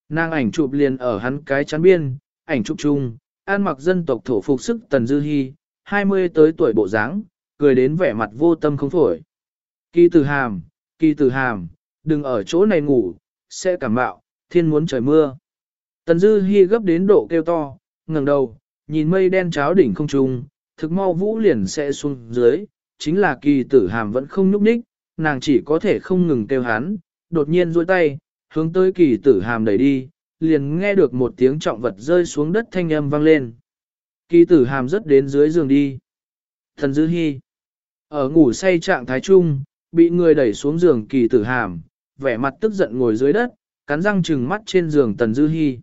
Nàng ảnh chụp liền ở hắn cái chắn biên, ảnh chụp chung, an mặc dân tộc thổ phục sức tần dư hy, 20 tới tuổi bộ dáng, cười đến vẻ mặt vô tâm không phổi. Kỳ tử hàm, kỳ tử hàm, đừng ở chỗ này ngủ, sẽ cảm bạo, thiên muốn trời mưa. Tần dư hy gấp đến độ kêu to, ngẩng đầu, nhìn mây đen cháo đỉnh không trung, thực mau vũ liền sẽ xuống dưới, chính là kỳ tử hàm vẫn không nhúc nhích, nàng chỉ có thể không ngừng kêu hắn, đột nhiên duỗi tay, hướng tới kỳ tử hàm đẩy đi, liền nghe được một tiếng trọng vật rơi xuống đất thanh âm vang lên. Kỳ tử hàm rất đến dưới giường đi. Thần dư hy. Ở ngủ say trạng thái trung, bị người đẩy xuống giường kỳ tử hàm, vẻ mặt tức giận ngồi dưới đất, cắn răng trừng mắt trên giường tần dư hy.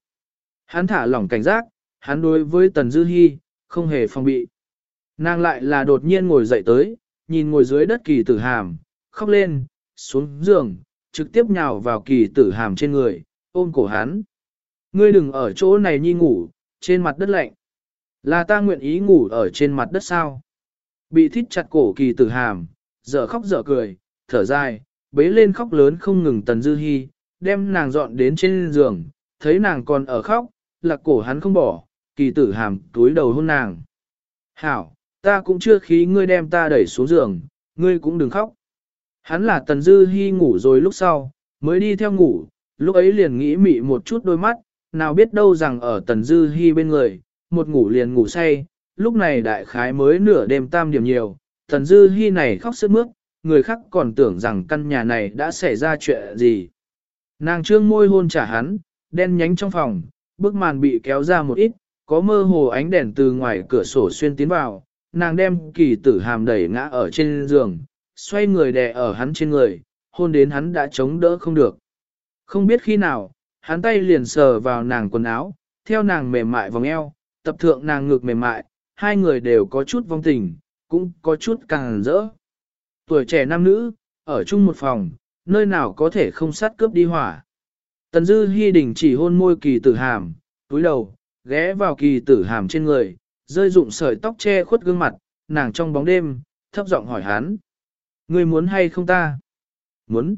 Hắn thả lỏng cảnh giác, hắn đối với Tần Dư hy không hề phòng bị. Nàng lại là đột nhiên ngồi dậy tới, nhìn ngồi dưới đất kỳ tử hàm, khóc lên, xuống giường, trực tiếp nhào vào kỳ tử hàm trên người, ôm cổ hắn. Ngươi đừng ở chỗ này nhi ngủ, trên mặt đất lạnh. Là ta nguyện ý ngủ ở trên mặt đất sao? Bị thít chặt cổ kỳ tử hàm, dở khóc dở cười, thở dài, bế lên khóc lớn không ngừng Tần Dư Hi, đem nàng dọn đến trên giường, thấy nàng còn ở khóc, lạc cổ hắn không bỏ, kỳ tử hàm túi đầu hôn nàng. Hảo, ta cũng chưa khí ngươi đem ta đẩy xuống giường, ngươi cũng đừng khóc. Hắn là Tần Dư Hi ngủ rồi lúc sau, Mới đi theo ngủ, lúc ấy liền nghĩ mị một chút đôi mắt, nào biết đâu rằng ở tần dư hy bên người, một ngủ liền ngủ say, lúc này đại khái mới nửa đêm tam điểm nhiều, tần dư hy này khóc sức mướt, người khác còn tưởng rằng căn nhà này đã xảy ra chuyện gì. Nàng trương môi hôn trả hắn, đen nhánh trong phòng, bức màn bị kéo ra một ít, có mơ hồ ánh đèn từ ngoài cửa sổ xuyên tiến vào, nàng đem kỳ tử hàm đẩy ngã ở trên giường, xoay người đè ở hắn trên người, hôn đến hắn đã chống đỡ không được. Không biết khi nào, hắn tay liền sờ vào nàng quần áo, theo nàng mềm mại vòng eo, tập thượng nàng ngực mềm mại, hai người đều có chút vong tình, cũng có chút càng rỡ. Tuổi trẻ nam nữ, ở chung một phòng, nơi nào có thể không sát cướp đi hỏa. Tần Dư Hi đình chỉ hôn môi kỳ tử hàm, túi đầu, ghé vào kỳ tử hàm trên người, rơi rụng sợi tóc che khuất gương mặt, nàng trong bóng đêm, thấp giọng hỏi hắn. Ngươi muốn hay không ta? Muốn.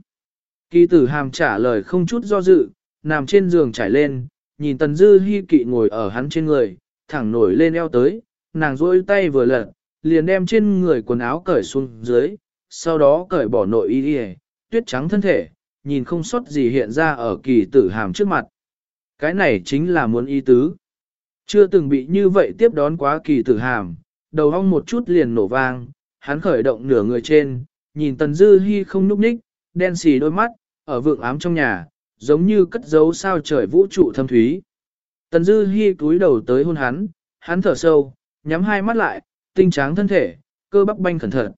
Kỳ tử hàm trả lời không chút do dự, nằm trên giường trải lên, nhìn tần dư hi kỵ ngồi ở hắn trên người, thẳng nổi lên eo tới, nàng duỗi tay vừa lật, liền đem trên người quần áo cởi xuống dưới, sau đó cởi bỏ nội y đi tuyết trắng thân thể, nhìn không sót gì hiện ra ở kỳ tử hàm trước mặt. Cái này chính là muốn y tứ. Chưa từng bị như vậy tiếp đón quá kỳ tử hàm, đầu hong một chút liền nổ vang, hắn khởi động nửa người trên, nhìn tần dư hi không núp ních, đen xì đôi mắt, ở vượng ám trong nhà, giống như cất giấu sao trời vũ trụ thâm thúy. Tần dư hi cúi đầu tới hôn hắn, hắn thở sâu, nhắm hai mắt lại, tinh tráng thân thể, cơ bắp banh cẩn thận.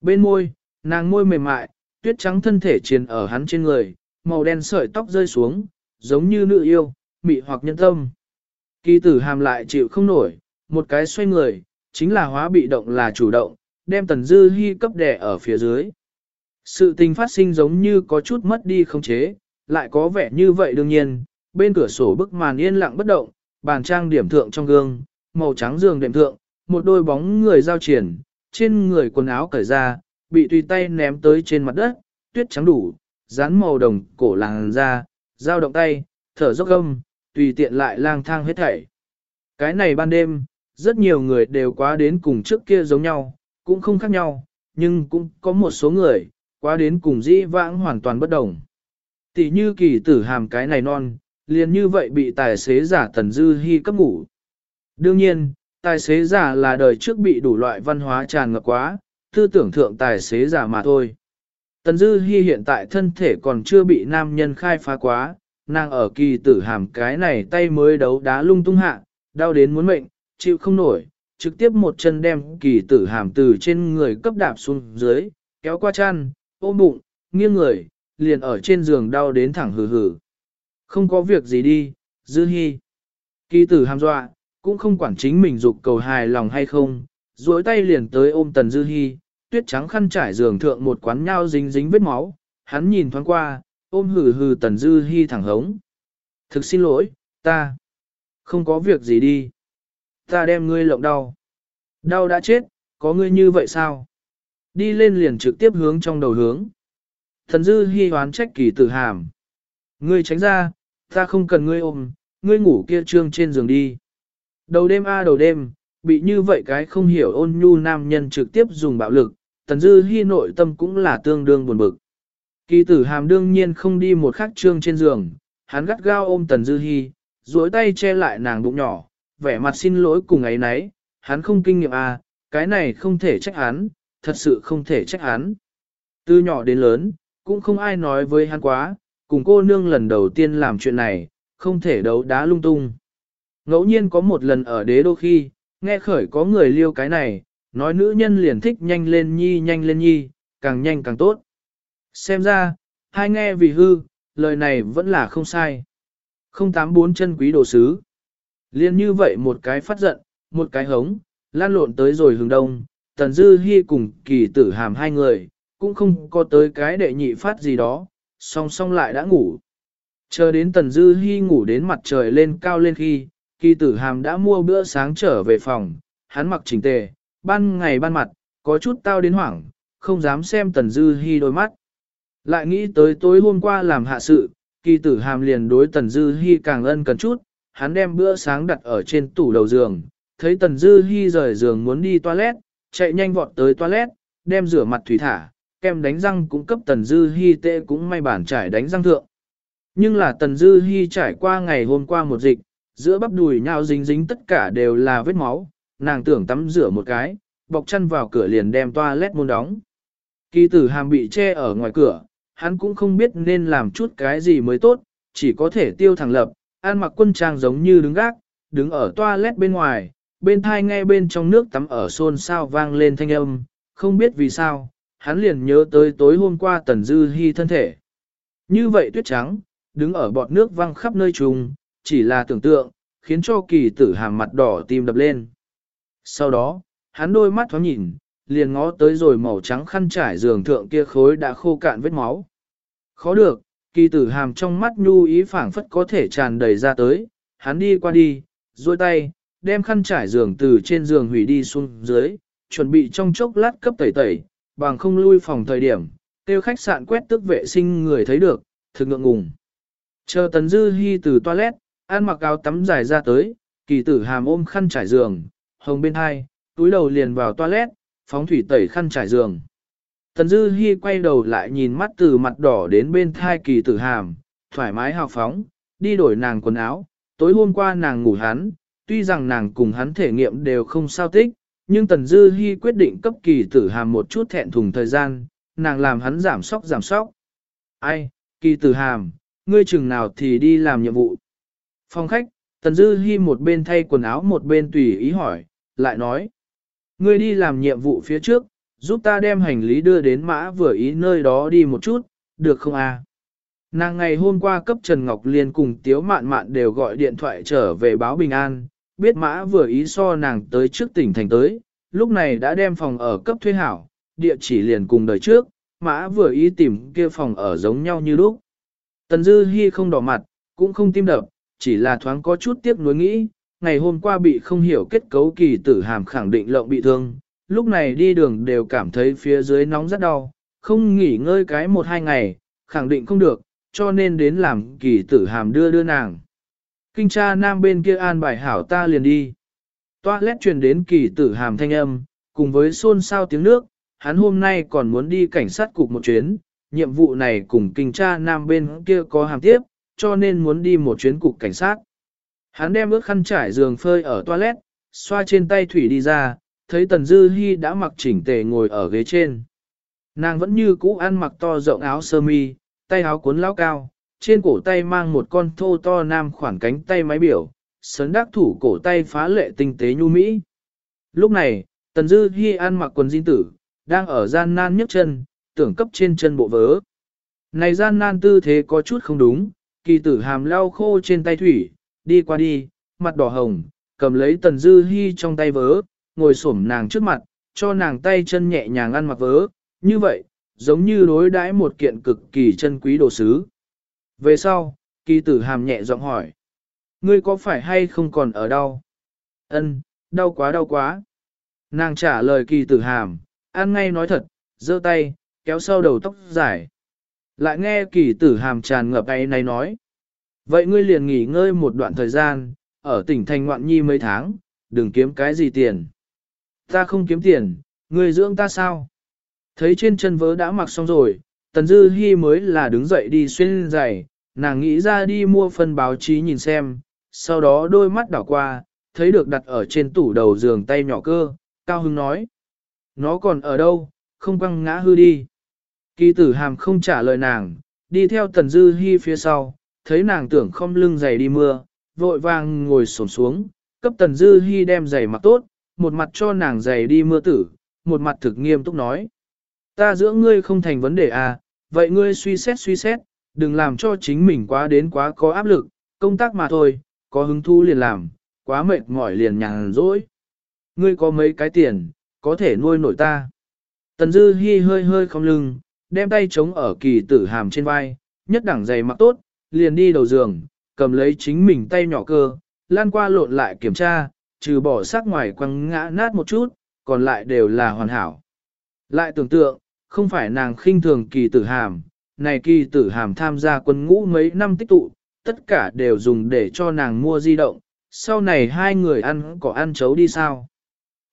Bên môi, nàng môi mềm mại, tuyết trắng thân thể triền ở hắn trên người, màu đen sợi tóc rơi xuống, giống như nữ yêu, mị hoặc nhân tâm. Kỳ tử hàm lại chịu không nổi, một cái xoay người, chính là hóa bị động là chủ động, đem tần dư hy cấp đè ở phía dưới. Sự tình phát sinh giống như có chút mất đi không chế, lại có vẻ như vậy đương nhiên, bên cửa sổ bức màn yên lặng bất động, bàn trang điểm thượng trong gương, màu trắng giường đệm thượng, một đôi bóng người giao triển, trên người quần áo cởi ra, bị tùy tay ném tới trên mặt đất, tuyết trắng đủ, dán màu đồng cổ làng ra, giao động tay, thở dốc gâm, tùy tiện lại lang thang hết thảy. Cái này ban đêm, rất nhiều người đều quá đến cùng trước kia giống nhau, cũng không khác nhau, nhưng cũng có một số người, quá đến cùng dĩ vãng hoàn toàn bất đồng. Tỷ như kỳ tử hàm cái này non, liền như vậy bị tài xế giả Tần Dư Hi cấp ngủ. Đương nhiên, tài xế giả là đời trước bị đủ loại văn hóa tràn ngập quá, tư tưởng thượng tài xế giả mà thôi. Tần Dư Hi hiện tại thân thể còn chưa bị nam nhân khai phá quá, nàng ở kỳ tử hàm cái này tay mới đấu đá lung tung hạ, đau đến muốn mệnh, chịu không nổi, trực tiếp một chân đem kỳ tử hàm từ trên người cấp đạp xuống dưới, kéo qua chăn, ôm bụng, nghiêng người, liền ở trên giường đau đến thẳng hừ hừ. Không có việc gì đi, dư hy. Kỳ tử hàm dọa, cũng không quản chính mình dục cầu hài lòng hay không, duỗi tay liền tới ôm tần dư hy, tuyết trắng khăn trải giường thượng một quán nhau dính dính vết máu, hắn nhìn thoáng qua, ôm hừ hừ tần dư hy thẳng hống. Thực xin lỗi, ta. Không có việc gì đi. Ta đem ngươi lộng đau. Đau đã chết, có ngươi như vậy sao? Đi lên liền trực tiếp hướng trong đầu hướng. Thần dư hy hoán trách kỳ tử hàm. Ngươi tránh ra, ta không cần ngươi ôm, ngươi ngủ kia trương trên giường đi. Đầu đêm a đầu đêm, bị như vậy cái không hiểu ôn nhu nam nhân trực tiếp dùng bạo lực, tần dư hy nội tâm cũng là tương đương buồn bực. Kỳ tử hàm đương nhiên không đi một khắc trương trên giường, hắn gắt gao ôm tần dư hy, duỗi tay che lại nàng bụng nhỏ, vẻ mặt xin lỗi cùng ấy nấy, hắn không kinh nghiệm à, cái này không thể trách hắn, thật sự không thể trách hắn. Từ nhỏ đến lớn, cũng không ai nói với hắn quá, cùng cô nương lần đầu tiên làm chuyện này, không thể đấu đá lung tung. Ngẫu nhiên có một lần ở đế đô khi, nghe khởi có người liêu cái này, nói nữ nhân liền thích nhanh lên nhi nhanh lên nhi, càng nhanh càng tốt. Xem ra, hai nghe vì hư, lời này vẫn là không sai. Không tám bốn chân quý đồ sứ. Liên như vậy một cái phát giận, một cái hống, lan lộn tới rồi hướng đông, tần dư hy cùng kỳ tử hàm hai người, cũng không có tới cái đệ nhị phát gì đó, song song lại đã ngủ. Chờ đến tần dư hy ngủ đến mặt trời lên cao lên khi, kỳ tử hàm đã mua bữa sáng trở về phòng, hắn mặc chỉnh tề, ban ngày ban mặt, có chút tao đến hoảng, không dám xem tần dư hy đôi mắt. Lại nghĩ tới tối hôm qua làm hạ sự, kỳ tử hàm liền đối tần dư hy càng ân cần chút, hắn đem bữa sáng đặt ở trên tủ đầu giường, thấy tần dư hy rời giường muốn đi toilet, chạy nhanh vọt tới toilet, đem rửa mặt thủy thả, kem đánh răng cũng cấp Tần Dư Hi tệ cũng may bản trải đánh răng thượng. Nhưng là Tần Dư Hi trải qua ngày hôm qua một dịch, giữa bắp đùi nhào dính dính tất cả đều là vết máu, nàng tưởng tắm rửa một cái, bọc chân vào cửa liền đem toilet môn đóng. Kỳ tử hàm bị che ở ngoài cửa, hắn cũng không biết nên làm chút cái gì mới tốt, chỉ có thể tiêu thẳng lập, an mặc quân trang giống như đứng gác, đứng ở toilet bên ngoài, bên thai nghe bên trong nước tắm ở xôn xao vang lên thanh âm, không biết vì sao, hắn liền nhớ tới tối hôm qua Tần Dư Hi thân thể. Như vậy tuyết trắng, đứng ở bọt nước văng khắp nơi trùng, chỉ là tưởng tượng, khiến cho kỳ tử hàm mặt đỏ tim đập lên. Sau đó, hắn đôi mắt thoáng nhìn, liền ngó tới rồi màu trắng khăn trải giường thượng kia khối đã khô cạn vết máu. Khó được, kỳ tử hàm trong mắt nhu ý phảng phất có thể tràn đầy ra tới, hắn đi qua đi, duỗi tay, đem khăn trải giường từ trên giường hủy đi xuống dưới, chuẩn bị trong chốc lát cấp tẩy tẩy, bằng không lui phòng thời điểm, tiêu khách sạn quét tước vệ sinh người thấy được, thực ngượng ngùng. Chờ tần dư hy từ toilet, ăn mặc áo tắm dài ra tới, kỳ tử hàm ôm khăn trải giường, hồng bên hai, túi đầu liền vào toilet, phóng thủy tẩy khăn trải giường. Tần Dư Hi quay đầu lại nhìn mắt từ mặt đỏ đến bên thai kỳ tử hàm, thoải mái hào phóng, đi đổi nàng quần áo. Tối hôm qua nàng ngủ hắn, tuy rằng nàng cùng hắn thể nghiệm đều không sao tích, nhưng Tần Dư Hi quyết định cấp kỳ tử hàm một chút thẹn thùng thời gian, nàng làm hắn giảm sóc giảm sóc. Ai, kỳ tử hàm, ngươi chừng nào thì đi làm nhiệm vụ. Phòng khách, Tần Dư Hi một bên thay quần áo một bên tùy ý hỏi, lại nói. Ngươi đi làm nhiệm vụ phía trước, giúp ta đem hành lý đưa đến mã vừa ý nơi đó đi một chút, được không à? Nàng ngày hôm qua cấp Trần Ngọc Liên cùng Tiếu Mạn Mạn đều gọi điện thoại trở về báo bình an, biết mã vừa ý so nàng tới trước tỉnh thành tới, lúc này đã đem phòng ở cấp thuê hảo, địa chỉ liền cùng đời trước, mã vừa ý tìm kia phòng ở giống nhau như lúc. Tần Dư Hi không đỏ mặt, cũng không tim đập, chỉ là thoáng có chút tiếc nuối nghĩ, ngày hôm qua bị không hiểu kết cấu kỳ tử hàm khẳng định lộng bị thương, lúc này đi đường đều cảm thấy phía dưới nóng rất đau, không nghỉ ngơi cái một hai ngày, khẳng định không được, cho nên đến làm kỳ tử hàm đưa đưa nàng. Kinh tra nam bên kia an bài hảo ta liền đi. Toa lét truyền đến kỳ tử hàm thanh âm, cùng với xôn xao tiếng nước, hắn hôm nay còn muốn đi cảnh sát cục một chuyến, nhiệm vụ này cùng kinh tra nam bên kia có hàm tiếp, cho nên muốn đi một chuyến cục cảnh sát. Hắn đem ước khăn trải giường phơi ở toilet, xoa trên tay thủy đi ra, thấy Tần Dư Hi đã mặc chỉnh tề ngồi ở ghế trên. Nàng vẫn như cũ ăn mặc to rộng áo sơ mi, tay áo cuốn lão cao, trên cổ tay mang một con thô to nam khoảng cánh tay máy biểu, sấn đắc thủ cổ tay phá lệ tinh tế nhu mỹ. Lúc này, Tần Dư Hi ăn mặc quần diên tử, đang ở gian nan nhấc chân, tưởng cấp trên chân bộ vớ. Này gian nan tư thế có chút không đúng, kỳ tử hàm lau khô trên tay thủy, đi qua đi, mặt đỏ hồng, cầm lấy tần dư hy trong tay vớ, ngồi xổm nàng trước mặt, cho nàng tay chân nhẹ nhàng ăn mặc vớ, như vậy, giống như đối đãi một kiện cực kỳ chân quý đồ sứ. Về sau, kỳ tử hàm nhẹ giọng hỏi, ngươi có phải hay không còn ở đâu? Ân, đau quá đau quá. Nàng trả lời kỳ tử hàm, ăn ngay nói thật, giơ tay, kéo sau đầu tóc dài. Lại nghe kỳ tử hàm tràn ngập ấy này nói. Vậy ngươi liền nghỉ ngơi một đoạn thời gian, ở tỉnh thành ngoạn nhi mấy tháng, đừng kiếm cái gì tiền. Ta không kiếm tiền, ngươi dưỡng ta sao? Thấy trên chân vớ đã mặc xong rồi, Tần Dư Hi mới là đứng dậy đi xuyên giày, nàng nghĩ ra đi mua phân báo chí nhìn xem, sau đó đôi mắt đảo qua, thấy được đặt ở trên tủ đầu giường tay nhỏ cơ, Cao Hưng nói. Nó còn ở đâu, không quăng ngã hư đi. Kỳ tử hàm không trả lời nàng, đi theo Tần Dư Hi phía sau, thấy nàng tưởng không lưng giày đi mưa, vội vàng ngồi xổm xuống, cấp Tần Dư Hi đem giày mặc tốt, một mặt cho nàng giày đi mưa tử, một mặt thực nghiêm túc nói. Ta giữa ngươi không thành vấn đề à, vậy ngươi suy xét suy xét, đừng làm cho chính mình quá đến quá có áp lực, công tác mà thôi, có hứng thú liền làm, quá mệt mỏi liền nhàn rỗi. Ngươi có mấy cái tiền, có thể nuôi nổi ta. Tần Dư Hi hơi hơi không lưng, đem tay chống ở kỳ tử hàm trên vai, nhất đẳng giày mặc tốt, liền đi đầu giường, cầm lấy chính mình tay nhỏ cơ, lan qua lộn lại kiểm tra, trừ bỏ sắc ngoài quăng ngã nát một chút, còn lại đều là hoàn hảo. Lại tưởng tượng, không phải nàng khinh thường kỳ tử hàm, này kỳ tử hàm tham gia quân ngũ mấy năm tích tụ, tất cả đều dùng để cho nàng mua di động, sau này hai người ăn có ăn chấu đi sao.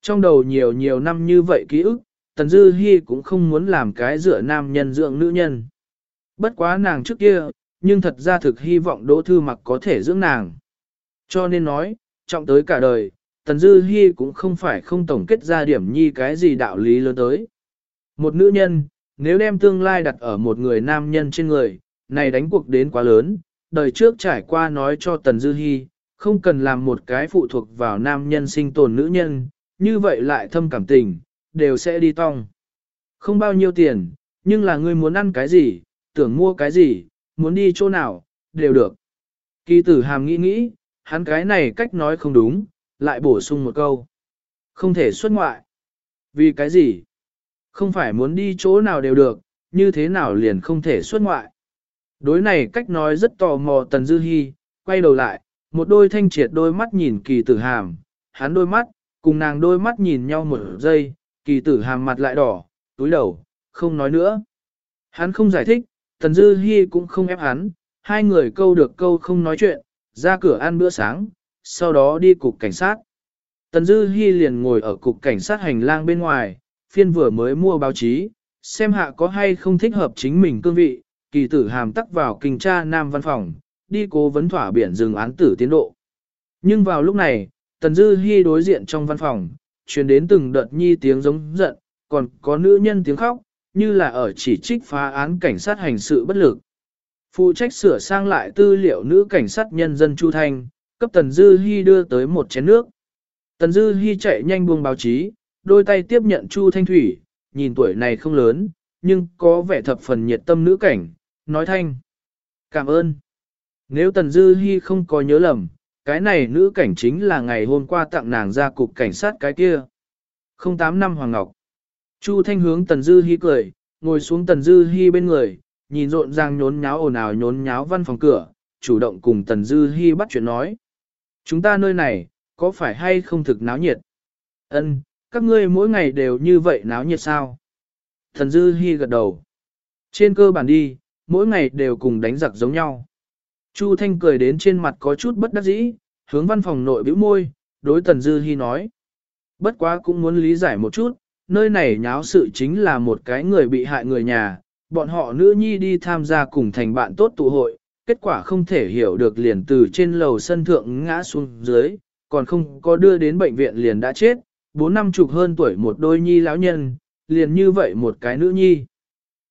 Trong đầu nhiều nhiều năm như vậy ký ức, Tần Dư Hi cũng không muốn làm cái dựa nam nhân dưỡng nữ nhân. Bất quá nàng trước kia, nhưng thật ra thực hy vọng Đỗ Thư Mặc có thể dưỡng nàng. Cho nên nói, trọng tới cả đời, Tần Dư Hi cũng không phải không tổng kết ra điểm nhi cái gì đạo lý lớn tới. Một nữ nhân, nếu đem tương lai đặt ở một người nam nhân trên người, này đánh cuộc đến quá lớn, đời trước trải qua nói cho Tần Dư Hi, không cần làm một cái phụ thuộc vào nam nhân sinh tồn nữ nhân, như vậy lại thâm cảm tình, đều sẽ đi tong. Không bao nhiêu tiền, nhưng là ngươi muốn ăn cái gì, tưởng mua cái gì, muốn đi chỗ nào, đều được. Kỳ tử hàm nghĩ nghĩ, hắn cái này cách nói không đúng, lại bổ sung một câu. Không thể xuất ngoại. Vì cái gì? Không phải muốn đi chỗ nào đều được, như thế nào liền không thể xuất ngoại. Đối này cách nói rất tò mò Tần Dư Hi, quay đầu lại, một đôi thanh triệt đôi mắt nhìn kỳ tử hàm, hắn đôi mắt, cùng nàng đôi mắt nhìn nhau một giây, kỳ tử hàm mặt lại đỏ, túi đầu, không nói nữa. Hắn không giải thích, Tần Dư Hi cũng không ép hắn, hai người câu được câu không nói chuyện, ra cửa ăn bữa sáng, sau đó đi cục cảnh sát. Tần Dư Hi liền ngồi ở cục cảnh sát hành lang bên ngoài, phiên vừa mới mua báo chí, xem hạ có hay không thích hợp chính mình cương vị, kỳ tử hàm tắc vào kinh tra nam văn phòng, đi cố vấn thỏa biển dừng án tử tiến độ. Nhưng vào lúc này, Tần Dư Hi đối diện trong văn phòng, truyền đến từng đợt nhi tiếng giống giận, còn có nữ nhân tiếng khóc, như là ở chỉ trích phá án cảnh sát hành sự bất lực. Phụ trách sửa sang lại tư liệu nữ cảnh sát nhân dân Chu Thanh, cấp Tần Dư Hi đưa tới một chén nước. Tần Dư Hi chạy nhanh buông báo chí, đôi tay tiếp nhận Chu Thanh Thủy, nhìn tuổi này không lớn, nhưng có vẻ thập phần nhiệt tâm nữ cảnh, nói thanh. Cảm ơn. Nếu Tần Dư Hi không có nhớ lầm, cái này nữ cảnh chính là ngày hôm qua tặng nàng ra cục cảnh sát cái kia. 08 năm Hoàng Ngọc. Chu Thanh hướng Tần Dư Hi cười, ngồi xuống Tần Dư Hi bên người, nhìn rộn ràng nhốn nháo ồn ào nhốn nháo văn phòng cửa, chủ động cùng Tần Dư Hi bắt chuyện nói. Chúng ta nơi này, có phải hay không thực náo nhiệt? Ân, các ngươi mỗi ngày đều như vậy náo nhiệt sao? thần Dư Hi gật đầu. Trên cơ bản đi, mỗi ngày đều cùng đánh giặc giống nhau. Chu Thanh cười đến trên mặt có chút bất đắc dĩ, hướng văn phòng nội bĩu môi, đối Tần Dư Hi nói. Bất quá cũng muốn lý giải một chút, nơi này nháo sự chính là một cái người bị hại người nhà, bọn họ nữ nhi đi tham gia cùng thành bạn tốt tụ hội, kết quả không thể hiểu được liền từ trên lầu sân thượng ngã xuống dưới, còn không có đưa đến bệnh viện liền đã chết, bốn năm chục hơn tuổi một đôi nhi lão nhân, liền như vậy một cái nữ nhi.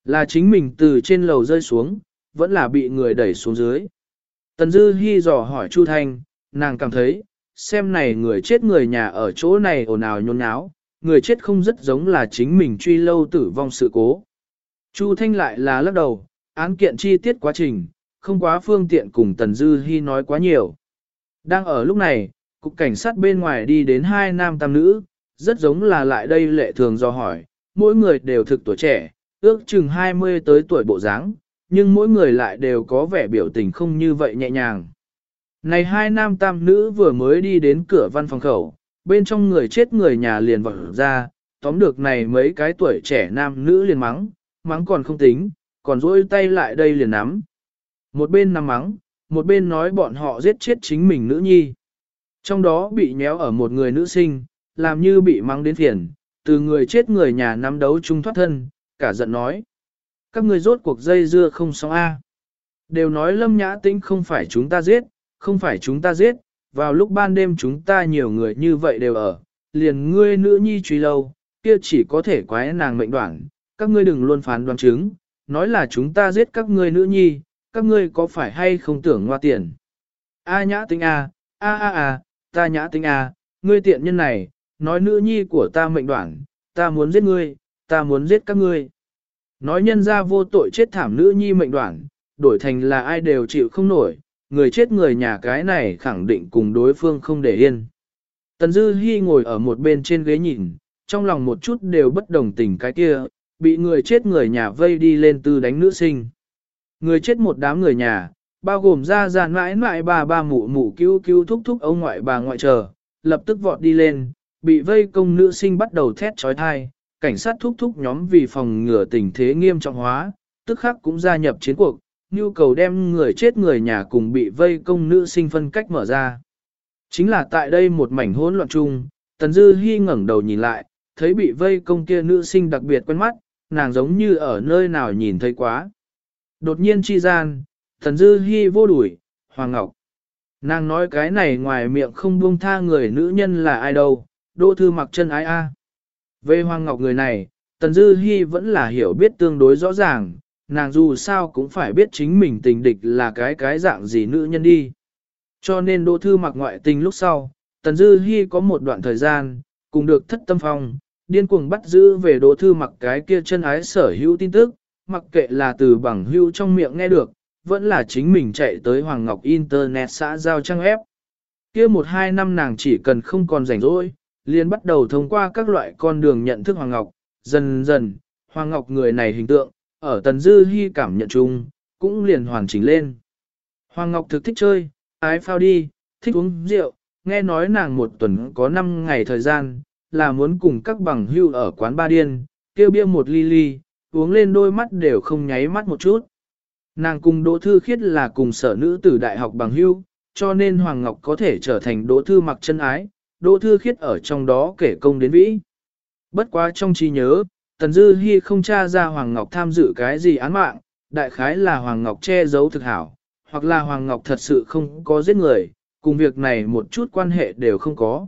Là chính mình từ trên lầu rơi xuống, vẫn là bị người đẩy xuống dưới. Tần Dư Hi dò hỏi Chu Thanh, nàng cảm thấy, xem này người chết người nhà ở chỗ này ồn ào nhốn nháo, người chết không rất giống là chính mình truy lâu tử vong sự cố. Chu Thanh lại là lắc đầu, án kiện chi tiết quá trình, không quá phương tiện cùng Tần Dư Hi nói quá nhiều. Đang ở lúc này, cục cảnh sát bên ngoài đi đến hai nam tam nữ, rất giống là lại đây lệ thường do hỏi, mỗi người đều thực tuổi trẻ, ước chừng 20 tới tuổi bộ dáng, nhưng mỗi người lại đều có vẻ biểu tình không như vậy nhẹ nhàng. Này hai nam tam nữ vừa mới đi đến cửa văn phòng khẩu, bên trong người chết người nhà liền vọt ra, tóm được này mấy cái tuổi trẻ nam nữ liền mắng, mắng còn không tính, còn dỗi tay lại đây liền nắm. Một bên nắm mắng, một bên nói bọn họ giết chết chính mình nữ nhi. Trong đó bị nhéo ở một người nữ sinh, làm như bị mắng đến phiền, từ người chết người nhà nắm đấu chung thoát thân, cả giận nói. Các người rốt cuộc dây dưa không xong A. Đều nói lâm nhã tĩnh không phải chúng ta giết, không phải chúng ta giết, vào lúc ban đêm chúng ta nhiều người như vậy đều ở, liền ngươi nữ nhi truy lâu, kia chỉ có thể quái nàng mệnh đoạn, các ngươi đừng luôn phán đoán chứng, nói là chúng ta giết các ngươi nữ nhi, các ngươi có phải hay không tưởng ngoa tiền. A nhã tính A, A A A, ta nhã tính A, ngươi tiện nhân này, nói nữ nhi của ta mệnh đoạn, ta muốn giết ngươi, ta muốn giết các ngươi. Nói nhân ra vô tội chết thảm nữ nhi mệnh đoạn, đổi thành là ai đều chịu không nổi, người chết người nhà cái này khẳng định cùng đối phương không để yên. Tần Dư Hi ngồi ở một bên trên ghế nhìn, trong lòng một chút đều bất đồng tình cái kia, bị người chết người nhà vây đi lên tư đánh nữ sinh. Người chết một đám người nhà, bao gồm ra ra mãi mãi bà ba mụ mụ cứu cứu thúc thúc ông ngoại bà ngoại chờ, lập tức vọt đi lên, bị vây công nữ sinh bắt đầu thét trói thai, cảnh sát thúc thúc nhóm vì phòng ngừa tình thế nghiêm trọng hóa, tức khắc cũng gia nhập chiến cuộc, nhu cầu đem người chết người nhà cùng bị vây công nữ sinh phân cách mở ra. Chính là tại đây một mảnh hỗn loạn chung, Tần Dư Hi ngẩng đầu nhìn lại, thấy bị vây công kia nữ sinh đặc biệt quen mắt, nàng giống như ở nơi nào nhìn thấy quá. Đột nhiên chi gian, thần dư hy vô đuổi, Hoàng Ngọc. Nàng nói cái này ngoài miệng không buông tha người nữ nhân là ai đâu, đỗ thư mặc chân ái a. Về Hoàng Ngọc người này, Tần Dư Hi vẫn là hiểu biết tương đối rõ ràng, nàng dù sao cũng phải biết chính mình tình địch là cái cái dạng gì nữ nhân đi. Cho nên Đỗ Thư mặc ngoại tình lúc sau, Tần Dư Hi có một đoạn thời gian, cùng được thất tâm phong, điên cuồng bắt giữ về Đỗ Thư mặc cái kia chân ái sở hữu tin tức, mặc kệ là từ bằng hữu trong miệng nghe được, vẫn là chính mình chạy tới Hoàng Ngọc Internet xã giao trang ép. Kia một hai năm nàng chỉ cần không còn rảnh rỗi, liền bắt đầu thông qua các loại con đường nhận thức Hoàng Ngọc, dần dần, Hoàng Ngọc người này hình tượng, ở Tần Dư Hi cảm nhận chung, cũng liền hoàn chỉnh lên. Hoàng Ngọc thực thích chơi, ái phao đi, thích uống rượu, nghe nói nàng một tuần có 5 ngày thời gian, là muốn cùng các bằng hưu ở quán ba điên, kêu bia một ly ly, uống lên đôi mắt đều không nháy mắt một chút. Nàng cùng Đỗ Thư Khiết là cùng sở nữ tử đại học bằng hưu, cho nên Hoàng Ngọc có thể trở thành Đỗ Thư mặc chân ái, Đỗ Thư Khiết ở trong đó kể công đến vĩ. Bất quá trong trí nhớ, Tần Dư Hi không tra ra Hoàng Ngọc tham dự cái gì án mạng, đại khái là Hoàng Ngọc che giấu thực hảo, hoặc là Hoàng Ngọc thật sự không có giết người, cùng việc này một chút quan hệ đều không có.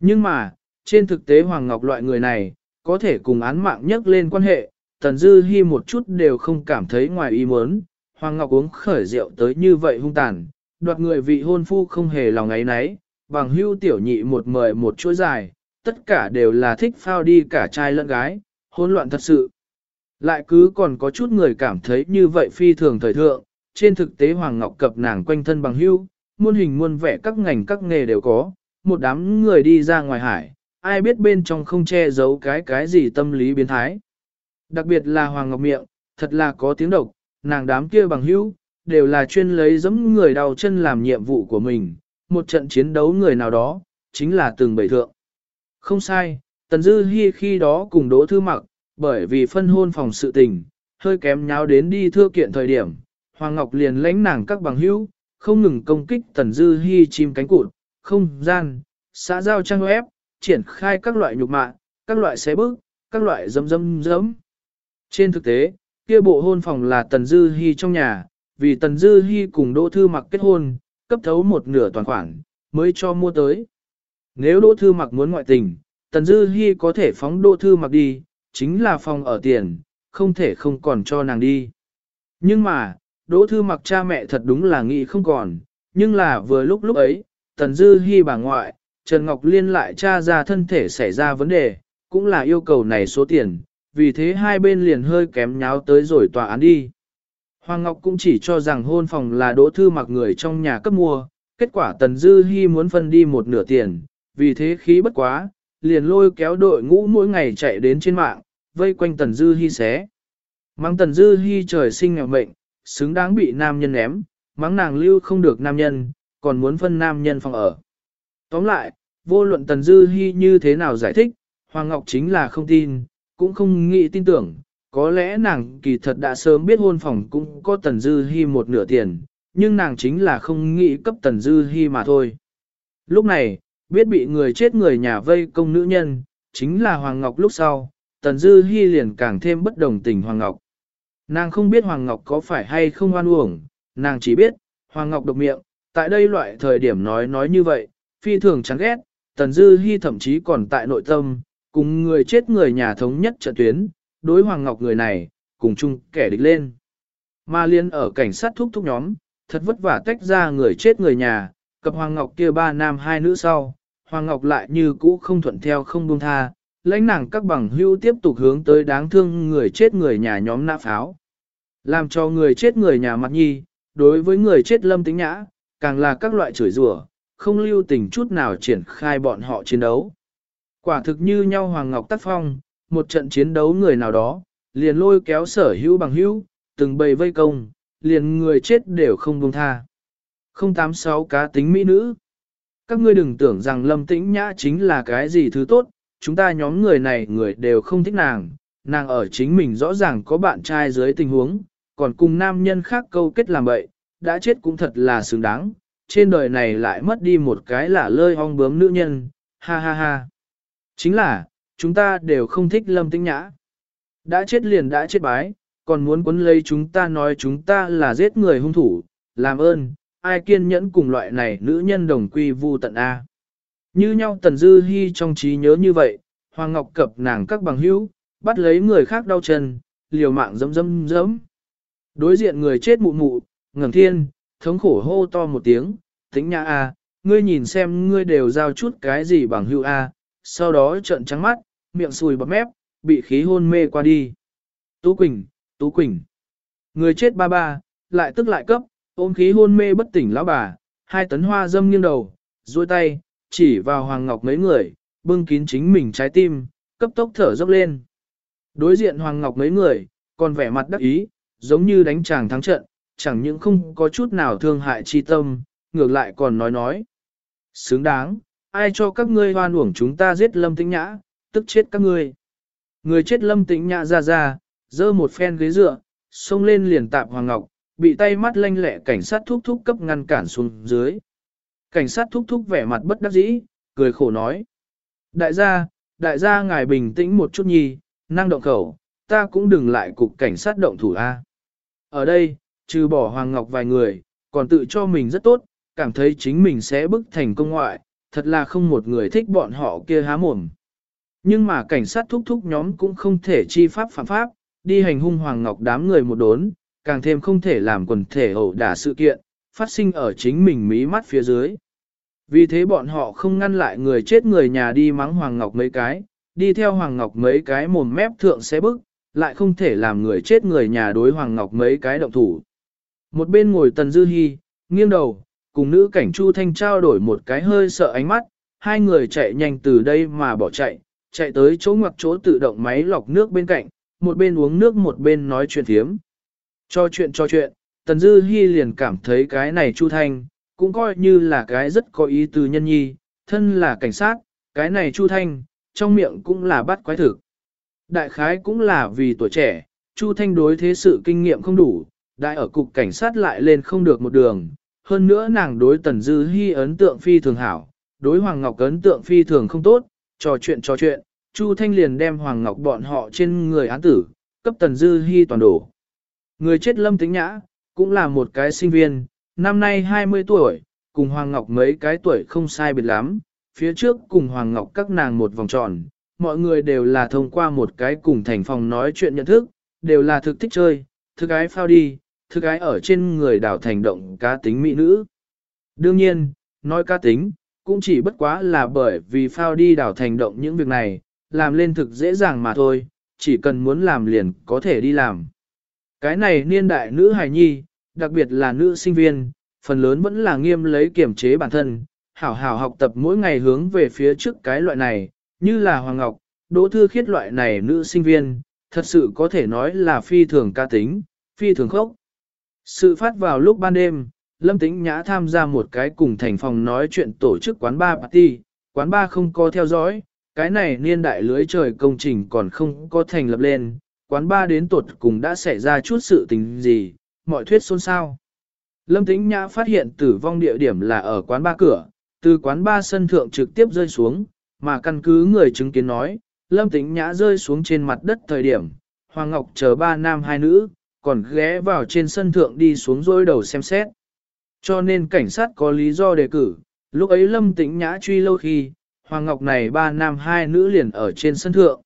Nhưng mà, trên thực tế Hoàng Ngọc loại người này, có thể cùng án mạng nhắc lên quan hệ, Tần Dư Hi một chút đều không cảm thấy ngoài ý muốn, Hoàng Ngọc uống khởi rượu tới như vậy hung tàn, đoạt người vị hôn phu không hề lòng ấy nấy, bằng hưu tiểu nhị một mời một chuỗi dài, tất cả đều là thích phao đi cả trai lẫn gái, hỗn loạn thật sự. Lại cứ còn có chút người cảm thấy như vậy phi thường thời thượng, trên thực tế Hoàng Ngọc cập nàng quanh thân bằng hưu, muôn hình muôn vẻ các ngành các nghề đều có, một đám người đi ra ngoài hải, ai biết bên trong không che giấu cái cái gì tâm lý biến thái. Đặc biệt là Hoàng Ngọc miệng, thật là có tiếng độc, nàng đám kia bằng hưu, đều là chuyên lấy giẫm người đau chân làm nhiệm vụ của mình, một trận chiến đấu người nào đó, chính là từng bầy thượng. Không sai, Tần Dư Hi khi đó cùng Đỗ Thư Mặc, bởi vì phân hôn phòng sự tình, hơi kém nháo đến đi thưa kiện thời điểm, Hoàng Ngọc liền lãnh nàng các bằng hữu, không ngừng công kích Tần Dư Hi chim cánh cụt, không gian, xã giao trang web, triển khai các loại nhục mạ, các loại xé bước, các loại dâm dâm dấm Trên thực tế, kia bộ hôn phòng là Tần Dư Hi trong nhà, vì Tần Dư Hi cùng Đỗ Thư Mặc kết hôn, cấp thấu một nửa toàn khoản, mới cho mua tới. Nếu Đỗ Thư Mặc muốn ngoại tình, Tần Dư Hi có thể phóng Đỗ Thư Mặc đi, chính là phòng ở tiền, không thể không còn cho nàng đi. Nhưng mà, Đỗ Thư Mặc cha mẹ thật đúng là nghĩ không còn, nhưng là vừa lúc lúc ấy, Tần Dư Hi bà ngoại, Trần Ngọc Liên lại tra ra thân thể xảy ra vấn đề, cũng là yêu cầu này số tiền, vì thế hai bên liền hơi kém nháo tới rồi tòa án đi. Hoàng Ngọc cũng chỉ cho rằng hôn phòng là Đỗ Thư Mặc người trong nhà cấp mua, kết quả Tần Dư Hi muốn phân đi một nửa tiền, vì thế khí bất quá, liền lôi kéo đội ngũ mỗi ngày chạy đến trên mạng, vây quanh Tần Dư Hi xé. Mắng Tần Dư Hi trời sinh nghèo mệnh, xứng đáng bị nam nhân ném, mắng nàng lưu không được nam nhân, còn muốn phân nam nhân phòng ở. Tóm lại, vô luận Tần Dư Hi như thế nào giải thích, Hoàng Ngọc chính là không tin, cũng không nghĩ tin tưởng, có lẽ nàng kỳ thật đã sớm biết hôn phòng cũng có Tần Dư Hi một nửa tiền, nhưng nàng chính là không nghĩ cấp Tần Dư Hi mà thôi. Lúc này, biết bị người chết người nhà vây công nữ nhân, chính là Hoàng Ngọc lúc sau, Tần Dư Hi liền càng thêm bất đồng tình Hoàng Ngọc. Nàng không biết Hoàng Ngọc có phải hay không oan uổng, nàng chỉ biết, Hoàng Ngọc độc miệng, tại đây loại thời điểm nói nói như vậy, phi thường chán ghét, Tần Dư Hi thậm chí còn tại nội tâm, cùng người chết người nhà thống nhất trận tuyến, đối Hoàng Ngọc người này, cùng chung kẻ địch lên. Mà liên ở cảnh sát thúc thúc nhóm, thật vất vả tách ra người chết người nhà, cặp Hoàng Ngọc kia ba nam hai nữ sau, Hoàng Ngọc lại như cũ không thuận theo không buông tha, lãnh nàng các bằng hưu tiếp tục hướng tới đáng thương người chết người nhà nhóm nã pháo. Làm cho người chết người nhà mặt nhi, đối với người chết lâm tính nhã, càng là các loại chửi rủa, không lưu tình chút nào triển khai bọn họ chiến đấu. Quả thực như nhau Hoàng Ngọc tác phong, một trận chiến đấu người nào đó, liền lôi kéo sở hữu bằng hữu, từng bầy vây công, liền người chết đều không buông tha. 086 cá tính mỹ nữ. Các ngươi đừng tưởng rằng lâm tĩnh nhã chính là cái gì thứ tốt, chúng ta nhóm người này người đều không thích nàng, nàng ở chính mình rõ ràng có bạn trai dưới tình huống, còn cùng nam nhân khác câu kết làm bậy, đã chết cũng thật là xứng đáng, trên đời này lại mất đi một cái là lơi hong bướm nữ nhân, ha ha ha. Chính là, chúng ta đều không thích lâm tĩnh nhã. Đã chết liền đã chết bái, còn muốn quấn lấy chúng ta nói chúng ta là giết người hung thủ, làm ơn, ai kiên nhẫn cùng loại này nữ nhân đồng quy vu tận A. Như nhau Tần Dư Hi trong trí nhớ như vậy, Hoàng Ngọc cập nàng các bằng hữu, bắt lấy người khác đau chân, liều mạng dấm dấm dấm Đối diện người chết mụ mụ, ngẩng thiên, thống khổ hô to một tiếng, tính nhã A, ngươi nhìn xem ngươi đều giao chút cái gì bằng hữu A, sau đó trợn trắng mắt, miệng sùi bọt mép, bị khí hôn mê qua đi. Tú Quỳnh, Tú Quỳnh. Người chết ba ba, lại tức lại cấp, ôm khí hôn mê bất tỉnh lão bà, hai tấn hoa dâm nghiêng đầu, duỗi tay, chỉ vào Hoàng Ngọc mấy người, bưng kín chính mình trái tim, cấp tốc thở dốc lên. Đối diện Hoàng Ngọc mấy người, còn vẻ mặt đắc ý, giống như đánh chàng thắng trận, chẳng những không có chút nào thương hại chi tâm, ngược lại còn nói nói. Xứng đáng, ai cho các ngươi hoan uổng chúng ta giết lâm tĩnh nhã, tức chết các ngươi. Người chết lâm tĩnh nhã ra ra, dơ một phen ghế dựa, xông lên liền tạp Hoàng Ngọc, bị tay mắt lanh lẹ cảnh sát thúc thúc cấp ngăn cản xuống dưới. Cảnh sát thúc thúc vẻ mặt bất đắc dĩ, cười khổ nói. Đại gia, đại gia ngài bình tĩnh một chút nhì, năng động khẩu, ta cũng đừng lại cục cảnh sát động thủ A. Ở đây, trừ bỏ Hoàng Ngọc vài người, còn tự cho mình rất tốt, cảm thấy chính mình sẽ bức thành công ngoại, thật là không một người thích bọn họ kia há mồm. Nhưng mà cảnh sát thúc thúc nhóm cũng không thể chi pháp phạm pháp, đi hành hung Hoàng Ngọc đám người một đốn, càng thêm không thể làm quần thể ẩu đả sự kiện, phát sinh ở chính mình mí mắt phía dưới. Vì thế bọn họ không ngăn lại người chết người nhà đi mắng Hoàng Ngọc mấy cái, đi theo Hoàng Ngọc mấy cái mồm mép thượng sẽ bức, lại không thể làm người chết người nhà đối Hoàng Ngọc mấy cái động thủ. Một bên ngồi Tần Dư Hi, nghiêng đầu, cùng nữ cảnh Chu Thanh trao đổi một cái hơi sợ ánh mắt, hai người chạy nhanh từ đây mà bỏ chạy, chạy tới chỗ ngoặc chỗ tự động máy lọc nước bên cạnh, một bên uống nước một bên nói chuyện thiếm. Cho chuyện cho chuyện, Tần Dư Hi liền cảm thấy cái này Chu Thanh, cũng coi như là cái rất có ý từ nhân nhi, thân là cảnh sát, cái này Chu Thanh, trong miệng cũng là bắt quái thực. Đại khái cũng là vì tuổi trẻ, Chu Thanh đối thế sự kinh nghiệm không đủ, đại ở cục cảnh sát lại lên không được một đường, hơn nữa nàng đối Tần Dư Hi ấn tượng phi thường hảo, đối Hoàng Ngọc ấn tượng phi thường không tốt, trò chuyện trò chuyện, Chu Thanh liền đem Hoàng Ngọc bọn họ trên người án tử, cấp Tần Dư Hi toàn đổ. Người chết Lâm Tĩnh Nhã, cũng là một cái sinh viên, năm nay 20 tuổi, cùng Hoàng Ngọc mấy cái tuổi không sai biệt lắm, phía trước cùng Hoàng Ngọc các nàng một vòng tròn, mọi người đều là thông qua một cái cùng thành phòng nói chuyện nhận thức, đều là thực thích chơi, thực ái phao đi, thực ái ở trên người đảo thành động cá tính mỹ nữ. Đương nhiên, nói cá tính, cũng chỉ bất quá là bởi vì phao đi đảo thành động những việc này, làm lên thực dễ dàng mà thôi, chỉ cần muốn làm liền có thể đi làm. Cái này niên đại nữ hài nhi, đặc biệt là nữ sinh viên, phần lớn vẫn là nghiêm lấy kiểm chế bản thân, hảo hảo học tập mỗi ngày hướng về phía trước cái loại này, như là Hoàng Ngọc, Đỗ Thư Khiết loại này nữ sinh viên, thật sự có thể nói là phi thường ca tính, phi thường khốc. Sự phát vào lúc ban đêm, Lâm Tĩnh Nhã tham gia một cái cùng thành phòng nói chuyện tổ chức quán ba party, quán ba không có theo dõi, cái này niên đại lưới trời công trình còn không có thành lập lên, quán ba đến tuột cùng đã xảy ra chút sự tình gì, mọi thuyết xôn xao. Lâm Tĩnh Nhã phát hiện tử vong địa điểm là ở quán ba cửa, từ quán ba sân thượng trực tiếp rơi xuống, mà căn cứ người chứng kiến nói, Lâm Tĩnh Nhã rơi xuống trên mặt đất thời điểm, Hoàng Ngọc chờ ba nam hai nữ, còn ghé vào trên sân thượng đi xuống dôi đầu xem xét. Cho nên cảnh sát có lý do đề cử, lúc ấy Lâm Tĩnh Nhã truy lâu khi, Hoàng Ngọc này ba nam hai nữ liền ở trên sân thượng.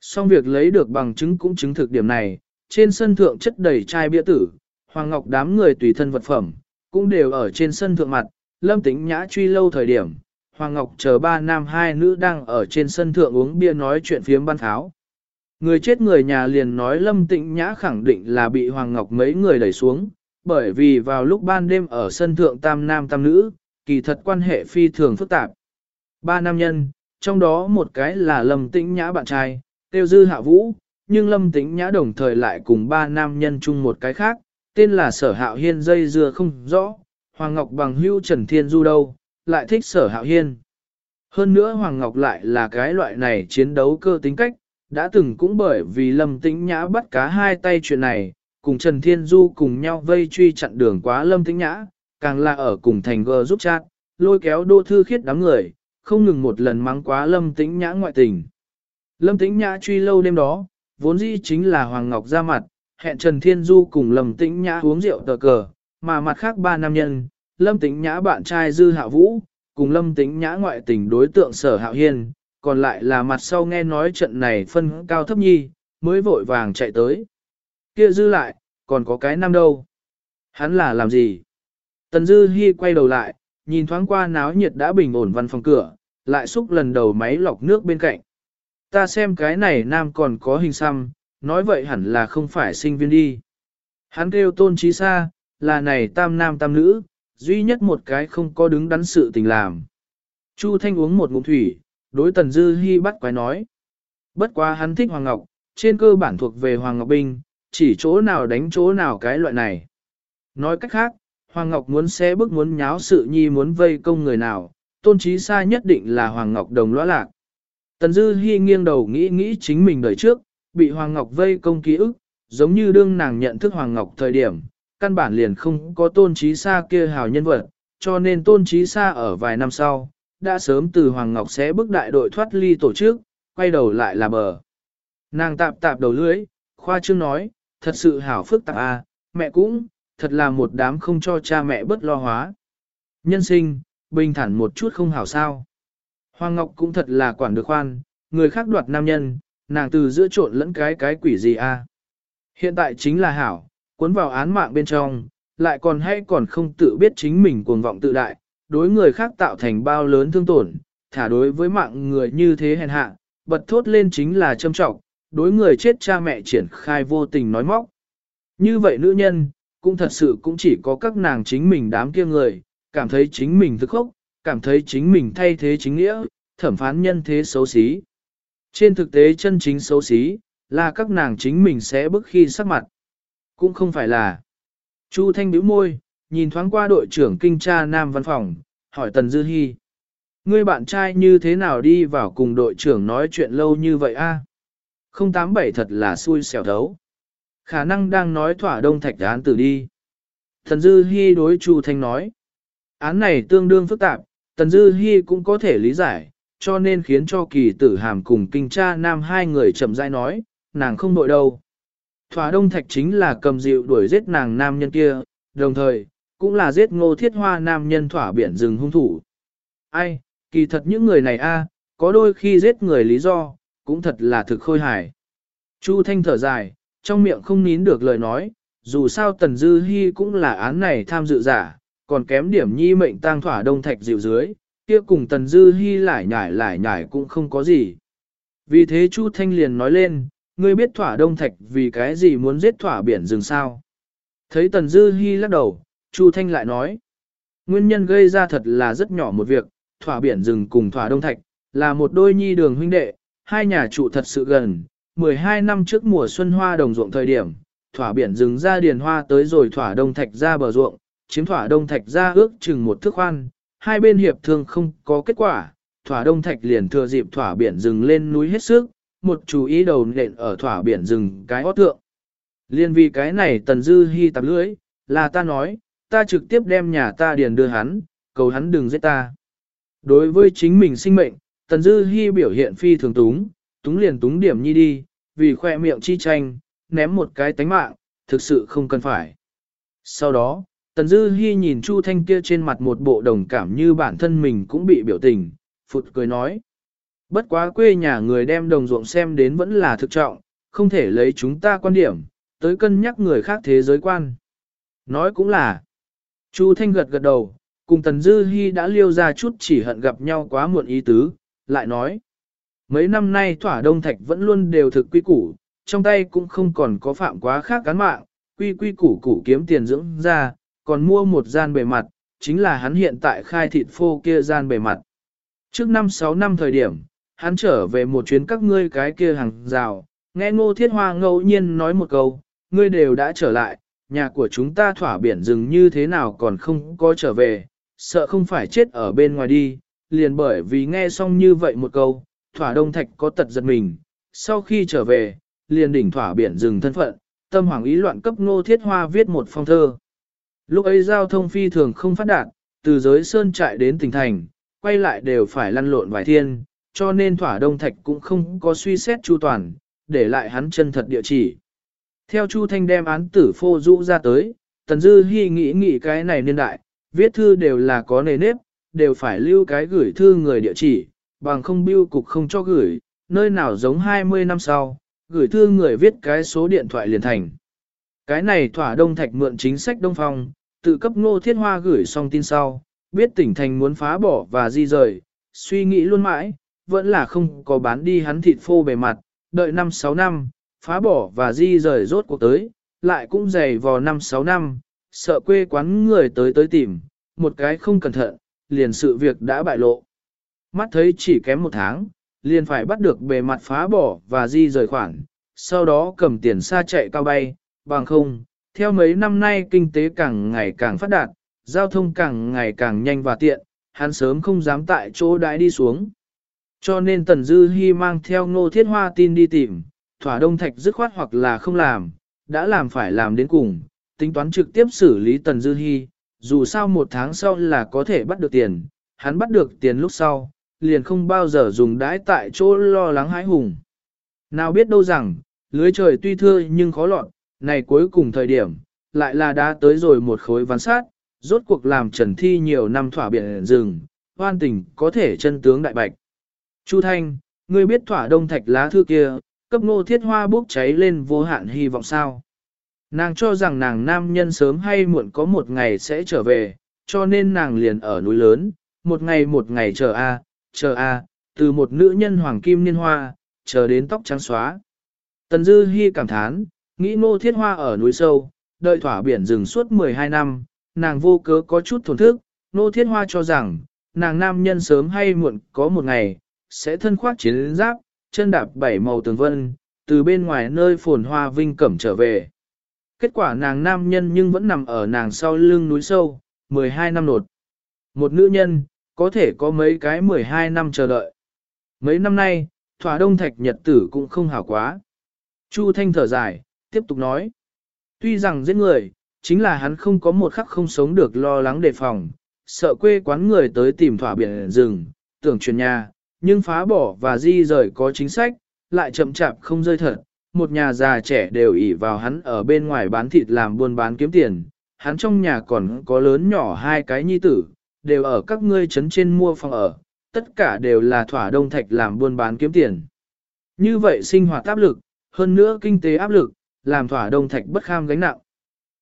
Xong việc lấy được bằng chứng cũng chứng thực điểm này, trên sân thượng chất đầy chai bia tử, Hoàng Ngọc đám người tùy thân vật phẩm, cũng đều ở trên sân thượng mặt, lâm Tĩnh nhã truy lâu thời điểm, Hoàng Ngọc chờ ba nam hai nữ đang ở trên sân thượng uống bia nói chuyện phiếm ban tháo. Người chết người nhà liền nói Lâm Tĩnh Nhã khẳng định là bị Hoàng Ngọc mấy người đẩy xuống, bởi vì vào lúc ban đêm ở sân thượng tam nam tam nữ, kỳ thật quan hệ phi thường phức tạp. Ba nam nhân, trong đó một cái là Lâm Tĩnh Nhã bạn trai, tiêu dư hạ vũ, nhưng Lâm Tĩnh Nhã đồng thời lại cùng ba nam nhân chung một cái khác, tên là sở hạo hiên dây dưa không rõ, Hoàng Ngọc bằng hưu Trần Thiên Du đâu, lại thích sở hạo hiên. Hơn nữa Hoàng Ngọc lại là cái loại này chiến đấu cơ tính cách, đã từng cũng bởi vì Lâm Tĩnh Nhã bắt cá hai tay chuyện này, cùng Trần Thiên Du cùng nhau vây truy chặn đường quá Lâm Tĩnh Nhã, càng là ở cùng thành gờ giúp chat, lôi kéo đô thư khiết đám người, không ngừng một lần mắng quá Lâm Tĩnh Nhã ngoại tình. Lâm Tĩnh Nhã truy lâu đêm đó, vốn dĩ chính là Hoàng Ngọc ra mặt, hẹn Trần Thiên Du cùng Lâm Tĩnh Nhã uống rượu tờ cờ, mà mặt khác ba nam nhân, Lâm Tĩnh Nhã bạn trai Dư Hạ Vũ, cùng Lâm Tĩnh Nhã ngoại tình đối tượng Sở Hạo Hiên, còn lại là mặt sau nghe nói trận này phân cao thấp nhi, mới vội vàng chạy tới. Kia Dư lại, còn có cái nam đâu? Hắn là làm gì? Tần Dư Hi quay đầu lại, nhìn thoáng qua náo nhiệt đã bình ổn văn phòng cửa, lại xúc lần đầu máy lọc nước bên cạnh. Ta xem cái này nam còn có hình xăm, nói vậy hẳn là không phải sinh viên đi. Hắn kêu tôn trí xa, là này tam nam tam nữ, duy nhất một cái không có đứng đắn sự tình làm. Chu Thanh uống một ngụm thủy, đối Tần Dư Hi bắt quái nói. Bất quá hắn thích Hoàng Ngọc, trên cơ bản thuộc về Hoàng Ngọc Binh, chỉ chỗ nào đánh chỗ nào cái loại này. Nói cách khác, Hoàng Ngọc muốn xé bức muốn nháo sự nhi muốn vây công người nào, tôn trí xa nhất định là Hoàng Ngọc đồng lõa lạc. Tần Dư Hi nghiêng đầu nghĩ nghĩ chính mình đời trước, bị Hoàng Ngọc vây công ký ức, giống như đương nàng nhận thức Hoàng Ngọc thời điểm, căn bản liền không có tôn trí xa kia hào nhân vật, cho nên tôn trí xa ở vài năm sau, đã sớm từ Hoàng Ngọc sẽ bước đại đội thoát ly tổ chức, quay đầu lại là bờ. Nàng tạp tạp đầu lưỡi, khoa trương nói, thật sự hảo phức tạp à, mẹ cũng, thật là một đám không cho cha mẹ bất lo hóa. Nhân sinh, bình thản một chút không hảo sao. Hoàng Ngọc cũng thật là quản được khoan, người khác đoạt nam nhân, nàng từ giữa trộn lẫn cái cái quỷ gì a? À. Hiện tại chính là hảo, cuốn vào án mạng bên trong, lại còn hay còn không tự biết chính mình cuồng vọng tự đại, đối người khác tạo thành bao lớn thương tổn, thả đối với mạng người như thế hèn hạ, bật thốt lên chính là châm trọng, đối người chết cha mẹ triển khai vô tình nói móc. Như vậy nữ nhân, cũng thật sự cũng chỉ có các nàng chính mình đám kia người, cảm thấy chính mình thức khốc, cảm thấy chính mình thay thế chính nghĩa, thẩm phán nhân thế xấu xí. Trên thực tế chân chính xấu xí, là các nàng chính mình sẽ bức khi sắc mặt. Cũng không phải là. Chu Thanh bĩu môi, nhìn thoáng qua đội trưởng kinh tra Nam Văn Phòng, hỏi Tần Dư Hi. Ngươi bạn trai như thế nào đi vào cùng đội trưởng nói chuyện lâu như vậy a? 087 thật là xui xẻo thấu. Khả năng đang nói thỏa đông thạch án tử đi. Thần Dư Hi đối Chu Thanh nói. Án này tương đương phức tạp, Thần Dư Hi cũng có thể lý giải, cho nên khiến cho kỳ tử hàm cùng kinh cha nam hai người chậm rãi nói, nàng không đội đâu. Thỏa đông thạch chính là cầm dịu đuổi giết nàng nam nhân kia, đồng thời, cũng là giết ngô thiết hoa nam nhân thỏa biển rừng hung thủ. Ai, kỳ thật những người này a có đôi khi giết người lý do, cũng thật là thực khôi hài. Chu Thanh thở dài, trong miệng không nín được lời nói, dù sao Tần Dư Hi cũng là án này tham dự giả, còn kém điểm nhi mệnh tang thỏa đông thạch dịu dưới, kia cùng Tần Dư Hi lại nhải lại nhải cũng không có gì. Vì thế Chu Thanh liền nói lên, ngươi biết thỏa đông thạch vì cái gì muốn giết thỏa biển rừng sao? Thấy Tần Dư Hi lắc đầu, Chu Thanh lại nói, nguyên nhân gây ra thật là rất nhỏ một việc, thỏa biển rừng cùng thỏa đông thạch, là một đôi nhi đường huynh đệ, hai nhà trụ thật sự gần, 12 năm trước mùa xuân hoa đồng ruộng thời điểm, thỏa biển rừng ra điền hoa tới rồi thỏa đông thạch ra bờ ruộng, chiếm thỏa đông thạch ra ước chừng một thước khoan, hai bên hiệp thương không có kết quả, thỏa đông thạch liền thừa dịp thỏa biển rừng lên núi hết sức, một chú ý đầu nện ở thỏa biển rừng cái hót thượng. Liên vì cái này tần dư hy tạp lưỡi, là ta nói, ta trực tiếp đem nhà ta điền đưa hắn, cầu hắn đừng giết ta. Đối với chính mình sinh mệnh, tần dư Hi biểu hiện phi thường túng, túng liền túng điểm nhi đi, vì khoe miệng chi tranh, ném một cái tánh mạng, thực sự không cần phải. Sau đó, Tần Dư Hi nhìn Chu Thanh kia trên mặt một bộ đồng cảm như bản thân mình cũng bị biểu tình, phụt cười nói. Bất quá quê nhà người đem đồng ruộng xem đến vẫn là thực trọng, không thể lấy chúng ta quan điểm, tới cân nhắc người khác thế giới quan. Nói cũng là, Chu Thanh gật gật đầu, cùng Tần Dư Hi đã liêu ra chút chỉ hận gặp nhau quá muộn ý tứ, lại nói. Mấy năm nay thỏa đông thạch vẫn luôn đều thực quy củ, trong tay cũng không còn có phạm quá khác cán mạng, quy quy củ củ kiếm tiền dưỡng ra, còn mua một gian bề mặt, chính là hắn hiện tại khai thịt phô kia gian bề mặt. Trước năm 6 năm thời điểm, hắn trở về một chuyến các ngươi cái kia hàng rào, nghe ngô thiết hoa ngẫu nhiên nói một câu, ngươi đều đã trở lại, nhà của chúng ta thỏa biển rừng như thế nào còn không có trở về, sợ không phải chết ở bên ngoài đi, liền bởi vì nghe xong như vậy một câu, thỏa đông thạch có tật giật mình, sau khi trở về, liền đỉnh thỏa biển rừng thân phận, tâm hoàng ý loạn cấp ngô thiết hoa viết một phong thơ. Lúc ấy giao thông phi thường không phát đạt, từ giới sơn trại đến tỉnh thành, quay lại đều phải lăn lộn vài thiên, cho nên thỏa đông thạch cũng không có suy xét chu toàn, để lại hắn chân thật địa chỉ. Theo Chu Thanh đem án tử phô rũ ra tới, Tần Dư Hi nghĩ nghĩ cái này niên đại, viết thư đều là có nề nếp, đều phải lưu cái gửi thư người địa chỉ, bằng không biêu cục không cho gửi, nơi nào giống 20 năm sau, gửi thư người viết cái số điện thoại liền thành. Cái này thỏa đông thạch mượn chính sách đông phong, tự cấp ngô thiết hoa gửi xong tin sau, biết tỉnh thành muốn phá bỏ và di rời, suy nghĩ luôn mãi, vẫn là không có bán đi hắn thịt phô bề mặt, đợi 5-6 năm, phá bỏ và di rời rốt cuộc tới, lại cũng dày vò 5-6 năm, sợ quê quán người tới tới tìm, một cái không cẩn thận, liền sự việc đã bại lộ. Mắt thấy chỉ kém một tháng, liền phải bắt được bề mặt phá bỏ và di rời khoản, sau đó cầm tiền xa chạy cao bay, bằng không, theo mấy năm nay kinh tế càng ngày càng phát đạt, giao thông càng ngày càng nhanh và tiện, hắn sớm không dám tại chỗ đãi đi xuống. Cho nên Tần Dư Hi mang theo ngô thiết hoa tin đi tìm, thỏa đông thạch dứt khoát hoặc là không làm, đã làm phải làm đến cùng, tính toán trực tiếp xử lý Tần Dư Hi, dù sao một tháng sau là có thể bắt được tiền, hắn bắt được tiền lúc sau, liền không bao giờ dùng đãi tại chỗ lo lắng hãi hùng. Nào biết đâu rằng, lưới trời tuy thưa nhưng khó lọt, này cuối cùng thời điểm, lại là đã tới rồi một khối ván sát, rốt cuộc làm trần thi nhiều năm thỏa biển rừng, hoan tình có thể chân tướng đại bạch. Chu Thanh, ngươi biết thỏa đông thạch lá thư kia, cấp ngô thiết hoa bốc cháy lên vô hạn hy vọng sao. Nàng cho rằng nàng nam nhân sớm hay muộn có một ngày sẽ trở về, cho nên nàng liền ở núi lớn, một ngày một ngày chờ a, chờ a, từ một nữ nhân hoàng kim niên hoa, chờ đến tóc trắng xóa. Tần Dư Hi cảm thán, nghĩ ngô thiết hoa ở núi sâu, đợi thỏa biển rừng suốt 12 năm, nàng vô cớ có chút thổn thức, ngô thiết hoa cho rằng, nàng nam nhân sớm hay muộn có một ngày, sẽ thân khoác chiến giáp, chân đạp bảy màu tường vân, từ bên ngoài nơi phồn hoa vinh cẩm trở về. Kết quả nàng nam nhân nhưng vẫn nằm ở nàng sau lưng núi sâu, 12 năm nột. Một nữ nhân, có thể có mấy cái 12 năm chờ đợi. Mấy năm nay, thỏa đông thạch nhật tử cũng không hảo quá. Chu Thanh thở dài, tiếp tục nói. Tuy rằng giết người, chính là hắn không có một khắc không sống được lo lắng đề phòng, sợ quê quán người tới tìm thỏa biển rừng, tưởng chuyển nhà, nhưng phá bỏ và di rời có chính sách, lại chậm chạp không rơi thật. Một nhà già trẻ đều ỉ vào hắn ở bên ngoài bán thịt làm buôn bán kiếm tiền, hắn trong nhà còn có lớn nhỏ hai cái nhi tử, đều ở các ngươi trấn trên mua phòng ở, tất cả đều là thỏa đông thạch làm buôn bán kiếm tiền. Như vậy sinh hoạt áp lực, hơn nữa kinh tế áp lực, làm thỏa đông thạch bất kham gánh nặng.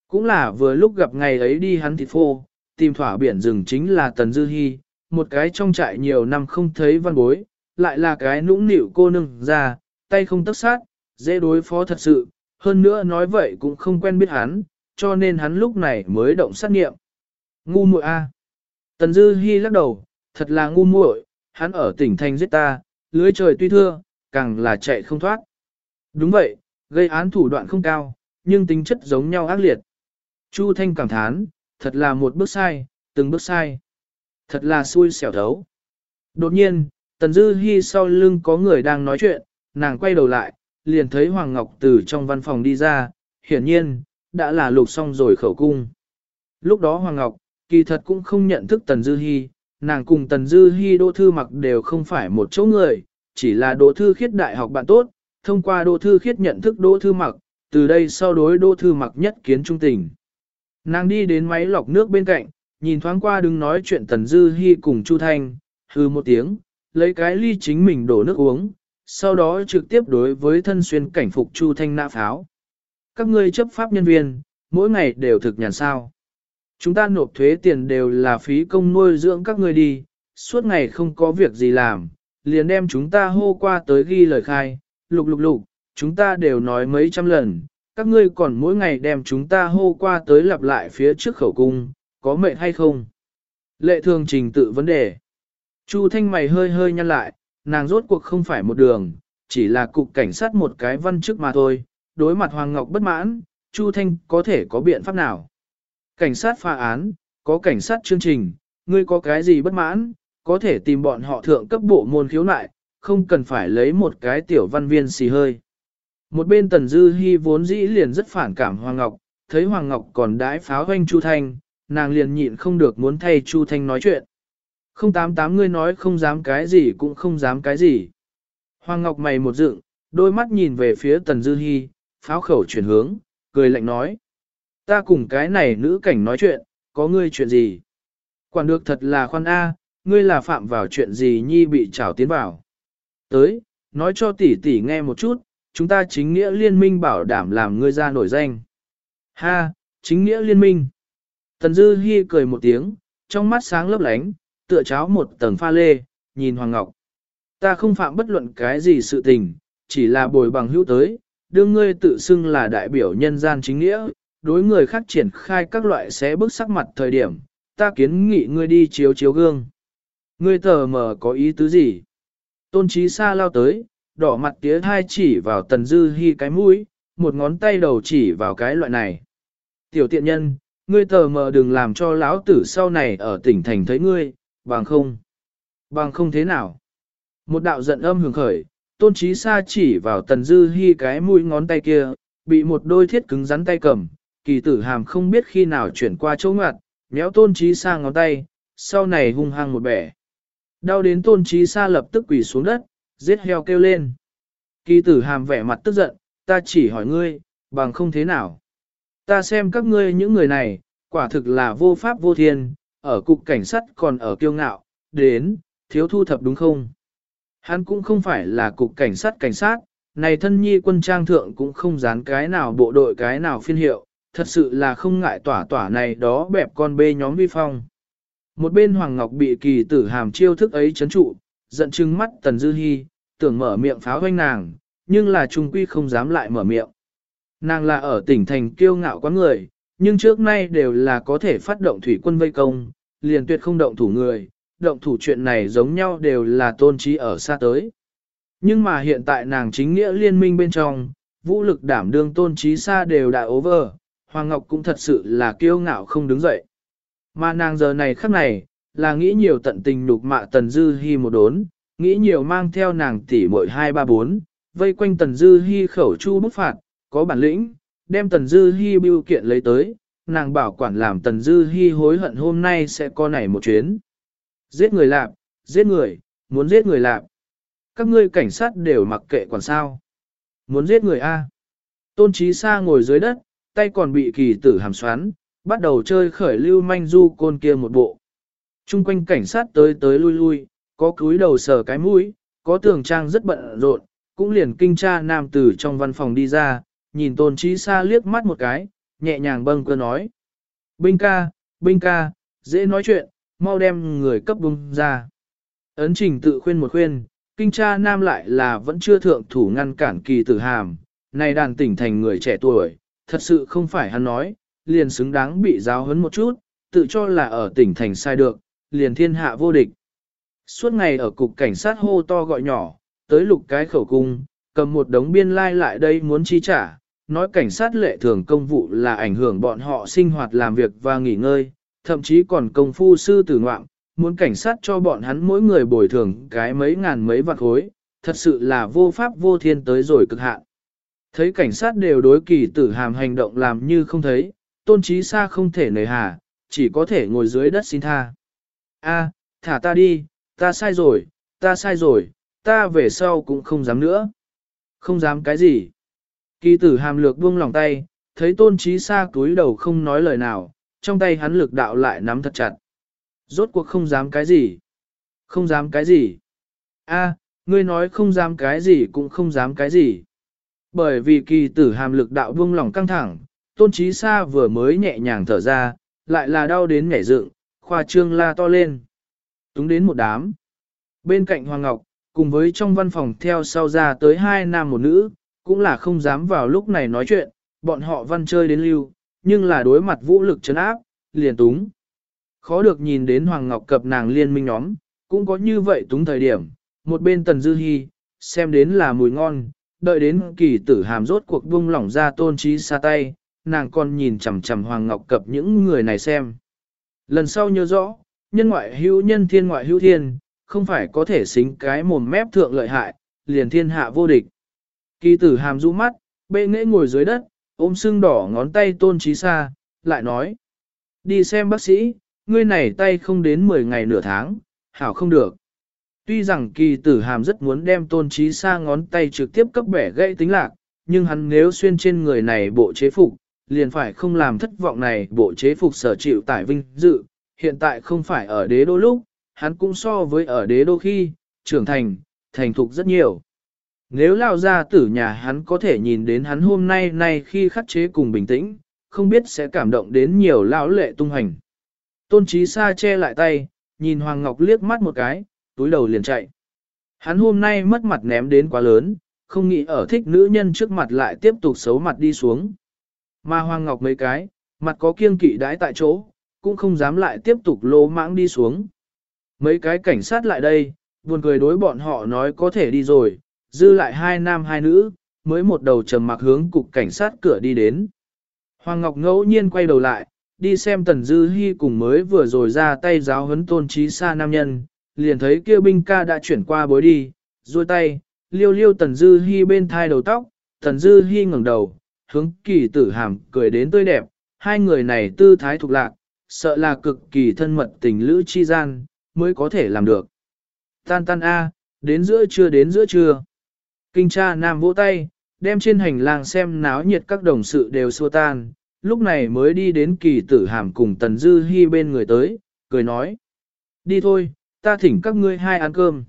Cũng là vừa lúc gặp ngày ấy đi hắn thịt phô, tìm thỏa biển rừng chính là Tần Dư Hi, một cái trong trại nhiều năm không thấy văn bối, lại là cái nũng nịu cô nương ra, tay không tất sát, dễ đối phó thật sự, hơn nữa nói vậy cũng không quen biết hắn, cho nên hắn lúc này mới động sát nghiệm. Ngu muội a. Tần Dư Hi lắc đầu, thật là ngu muội, hắn ở tỉnh thành giết ta, lưới trời tuy thưa, càng là chạy không thoát. Đúng vậy, gây án thủ đoạn không cao, nhưng tính chất giống nhau ác liệt. Chu Thanh cảm thán, thật là một bước sai, từng bước sai. Thật là xui xẻo thấu. Đột nhiên, Tần Dư Hi sau lưng có người đang nói chuyện, nàng quay đầu lại, liền thấy Hoàng Ngọc từ trong văn phòng đi ra, hiển nhiên, đã là lục xong rồi khẩu cung. Lúc đó Hoàng Ngọc, kỳ thật cũng không nhận thức Tần Dư Hi, nàng cùng Tần Dư Hi Đỗ Thư Mặc đều không phải một chỗ người, chỉ là Đỗ Thư Khiết đại học bạn tốt, thông qua Đỗ Thư Khiết nhận thức Đỗ Thư Mặc, từ đây sau đối Đỗ Thư Mặc nhất kiến trung tình. Nàng đi đến máy lọc nước bên cạnh, nhìn thoáng qua đứng nói chuyện Tần Dư Hi cùng Chu Thanh, hừ một tiếng, lấy cái ly chính mình đổ nước uống, sau đó trực tiếp đối với thân xuyên cảnh phục Chu Thanh nã pháo. Các ngươi chấp pháp nhân viên, mỗi ngày đều thực nhàn sao. Chúng ta nộp thuế tiền đều là phí công nuôi dưỡng các ngươi đi, suốt ngày không có việc gì làm, liền đem chúng ta hô qua tới ghi lời khai, lục lục lục, chúng ta đều nói mấy trăm lần, các ngươi còn mỗi ngày đem chúng ta hô qua tới lặp lại phía trước khẩu cung, có mệt hay không? Lệ thường trình tự vấn đề. Chu Thanh mày hơi hơi nhăn lại, nàng rốt cuộc không phải một đường, chỉ là cục cảnh sát một cái văn chức mà thôi. Đối mặt Hoàng Ngọc bất mãn, Chu Thanh có thể có biện pháp nào? Cảnh sát pha án, có cảnh sát chương trình, ngươi có cái gì bất mãn, có thể tìm bọn họ thượng cấp bộ môn khiếu nại, không cần phải lấy một cái tiểu văn viên xì hơi. Một bên Tần Dư Hi vốn dĩ liền rất phản cảm Hoàng Ngọc, thấy Hoàng Ngọc còn đãi pháo hoanh Chu Thanh, nàng liền nhịn không được muốn thay Chu Thanh nói chuyện. Không tám tám ngươi nói không dám cái gì cũng không dám cái gì. Hoàng Ngọc mày một dựng, đôi mắt nhìn về phía Tần Dư Hi, pháo khẩu chuyển hướng, cười lạnh nói. Ta cùng cái này nữ cảnh nói chuyện, có ngươi chuyện gì? Quản được thật là khoan A, ngươi là phạm vào chuyện gì nhi bị trảo tiến vào. Tới, nói cho tỷ tỷ nghe một chút, chúng ta chính nghĩa liên minh bảo đảm làm ngươi ra nổi danh. Ha, chính nghĩa liên minh. Tần Dư Hi cười một tiếng, trong mắt sáng lấp lánh, tựa cháo một tầng pha lê, nhìn Hoàng Ngọc. Ta không phạm bất luận cái gì sự tình, chỉ là bồi bằng hữu tới, đương ngươi tự xưng là đại biểu nhân gian chính nghĩa, đối người khác triển khai các loại xé bức sắc mặt thời điểm, ta kiến nghị ngươi đi chiếu chiếu gương. Ngươi tờ mờ có ý tứ gì? Tôn trí xa lao tới, đỏ mặt tía thai chỉ vào tần dư hy cái mũi, một ngón tay đầu chỉ vào cái loại này. Tiểu tiện nhân, ngươi tờ mờ đừng làm cho lão tử sau này ở tỉnh thành thấy ngươi, bằng không. Bằng không thế nào. Một đạo giận âm hưởng khởi, tôn trí xa chỉ vào tần dư hy cái mũi ngón tay kia, bị một đôi thiết cứng rắn tay cầm, kỳ tử hàm không biết khi nào chuyển qua chỗ ngoặt, méo tôn trí xa ngón tay, sau này hung hăng một bẻ. Đau đến tôn trí xa lập tức quỳ xuống đất, giết heo kêu lên. Kỳ tử hàm vẻ mặt tức giận, ta chỉ hỏi ngươi, bằng không thế nào. Ta xem các ngươi những người này, quả thực là vô pháp vô thiên, ở cục cảnh sát còn ở kiêu ngạo, đến, thiếu thu thập đúng không? Hắn cũng không phải là cục cảnh sát cảnh sát, này thân nhi quân trang thượng cũng không dán cái nào bộ đội cái nào phiên hiệu, thật sự là không ngại tỏa tỏa này đó bẹp con bê nhóm vi phong. Một bên Hoàng Ngọc bị kỳ tử hàm chiêu thức ấy chấn trụ, giận chừng mắt Tần Dư Hi, tưởng mở miệng pháo hoanh nàng, nhưng là trung quy không dám lại mở miệng. Nàng là ở tỉnh thành kiêu ngạo quá người, nhưng trước nay đều là có thể phát động thủy quân vây công, liền tuyệt không động thủ người, động thủ chuyện này giống nhau đều là tôn trí ở xa tới. Nhưng mà hiện tại nàng chính nghĩa liên minh bên trong, vũ lực đảm đương tôn trí xa đều đã over, Hoàng Ngọc cũng thật sự là kiêu ngạo không đứng dậy. Mà nàng giờ này khắc này, là nghĩ nhiều tận tình nục mạ Tần Dư Hi một đốn, nghĩ nhiều mang theo nàng tỷ muội hai ba bốn, vây quanh Tần Dư Hi khẩu chu bức phạt, có bản lĩnh, đem Tần Dư Hi bưu kiện lấy tới, nàng bảo quản làm Tần Dư Hi hối hận hôm nay sẽ có này một chuyến. Giết người lạp, giết người, muốn giết người lạp. Các ngươi cảnh sát đều mặc kệ quản sao. Muốn giết người A. Tôn Chí Sa ngồi dưới đất, tay còn bị kỳ tử hàm xoắn, bắt đầu chơi khởi lưu manh du côn kia một bộ. Trung quanh cảnh sát tới tới lui lui, có cúi đầu sờ cái mũi, có tường trang rất bận rộn, cũng liền kinh tra nam tử trong văn phòng đi ra, nhìn tôn trí xa liếc mắt một cái, nhẹ nhàng bâng cơ nói. Binh ca, binh ca, dễ nói chuyện, mau đem người cấp bung ra. Ấn trình tự khuyên một khuyên, kinh cha nam lại là vẫn chưa thượng thủ ngăn cản kỳ tử hàm, này đàn tỉnh thành người trẻ tuổi, thật sự không phải hắn nói, liền xứng đáng bị giáo huấn một chút, tự cho là ở tỉnh thành sai được, liền thiên hạ vô địch. Suốt ngày ở cục cảnh sát hô to gọi nhỏ, tới lục cái khẩu cung, cầm một đống biên lai like lại đây muốn chi trả, nói cảnh sát lệ thường công vụ là ảnh hưởng bọn họ sinh hoạt làm việc và nghỉ ngơi, thậm chí còn công phu sư tử ngoạm, muốn cảnh sát cho bọn hắn mỗi người bồi thường cái mấy ngàn mấy vạn khối, thật sự là vô pháp vô thiên tới rồi cực hạn. Thấy cảnh sát đều đối kỳ tử hàm hành động làm như không thấy, tôn trí xa không thể nề hà, chỉ có thể ngồi dưới đất xin tha. A, thả ta đi, ta sai rồi, ta sai rồi, ta về sau cũng không dám nữa. Không dám cái gì. Kỳ tử hàm lược buông lòng tay, thấy tôn trí xa túi đầu không nói lời nào, trong tay hắn lực đạo lại nắm thật chặt. Rốt cuộc không dám cái gì. Không dám cái gì. A, ngươi nói không dám cái gì cũng không dám cái gì. Bởi vì kỳ tử hàm lực đạo buông lòng căng thẳng, tôn trí xa vừa mới nhẹ nhàng thở ra, lại là đau đến nhảy dựng, khoa trương la to lên. Túng đến một đám. Bên cạnh Hoàng Ngọc, cùng với trong văn phòng theo sau ra tới hai nam một nữ, cũng là không dám vào lúc này nói chuyện, bọn họ văn chơi đến lưu, nhưng là đối mặt vũ lực chấn áp, liền túng. Khó được nhìn đến Hoàng Ngọc cập nàng liên minh nhóm, cũng có như vậy túng thời điểm, một bên Tần Dư Hi, xem đến là mùi ngon, đợi đến kỳ tử hàm rốt cuộc buông lỏng ra tôn trí xa tay, nàng còn nhìn chằm chằm Hoàng Ngọc cập những người này xem. Lần sau nhớ rõ, nhân ngoại hữu nhân thiên ngoại hữu thiên, không phải có thể xính cái mồm mép thượng lợi hại, liền thiên hạ vô địch. Kỳ tử hàm rũ mắt, bệ nghệ ngồi dưới đất, ôm sưng đỏ ngón tay tôn trí xa, lại nói. Đi xem bác sĩ, ngươi này tay không đến 10 ngày nửa tháng, hảo không được. Tuy rằng kỳ tử hàm rất muốn đem tôn trí xa ngón tay trực tiếp cấp bẻ gãy tính lạc, nhưng hắn nếu xuyên trên người này bộ chế phục, liền phải không làm thất vọng này bộ chế phục sở chịu tải vinh dự, hiện tại không phải ở đế đô lúc, hắn cũng so với ở đế đô khi, trưởng thành, thành thục rất nhiều. Nếu lao ra tử nhà hắn có thể nhìn đến hắn hôm nay nay khi khắc chế cùng bình tĩnh, không biết sẽ cảm động đến nhiều lão lệ tung hành. Tôn trí xa che lại tay, nhìn Hoàng Ngọc liếc mắt một cái, túi đầu liền chạy. Hắn hôm nay mất mặt ném đến quá lớn, không nghĩ ở thích nữ nhân trước mặt lại tiếp tục xấu mặt đi xuống. Mà Hoàng Ngọc mấy cái, mặt có kiêng kỵ đãi tại chỗ, cũng không dám lại tiếp tục lô mãng đi xuống. Mấy cái cảnh sát lại đây, buồn cười đối bọn họ nói có thể đi rồi, dư lại hai nam hai nữ, mới một đầu trầm mặc hướng cục cảnh sát cửa đi đến. Hoàng Ngọc ngẫu nhiên quay đầu lại, đi xem Tần Dư Hi cùng mới vừa rồi ra tay giáo huấn tôn trí xa nam nhân, liền thấy kia binh ca đã chuyển qua bối đi, duỗi tay, liêu liêu Tần Dư Hi bên thai đầu tóc, Tần Dư Hi ngẩng đầu, hướng kỳ tử hàm cười đến tươi đẹp, hai người này tư thái thuộc lạc, sợ là cực kỳ thân mật tình lữ chi gian, mới có thể làm được. Tan tan a, đến giữa trưa đến giữa trưa. Kinh cha nam vỗ tay, đem trên hành lang xem náo nhiệt các đồng sự đều xua tan, lúc này mới đi đến kỳ tử hàm cùng tần dư hy bên người tới, cười nói. Đi thôi, ta thỉnh các ngươi hai ăn cơm.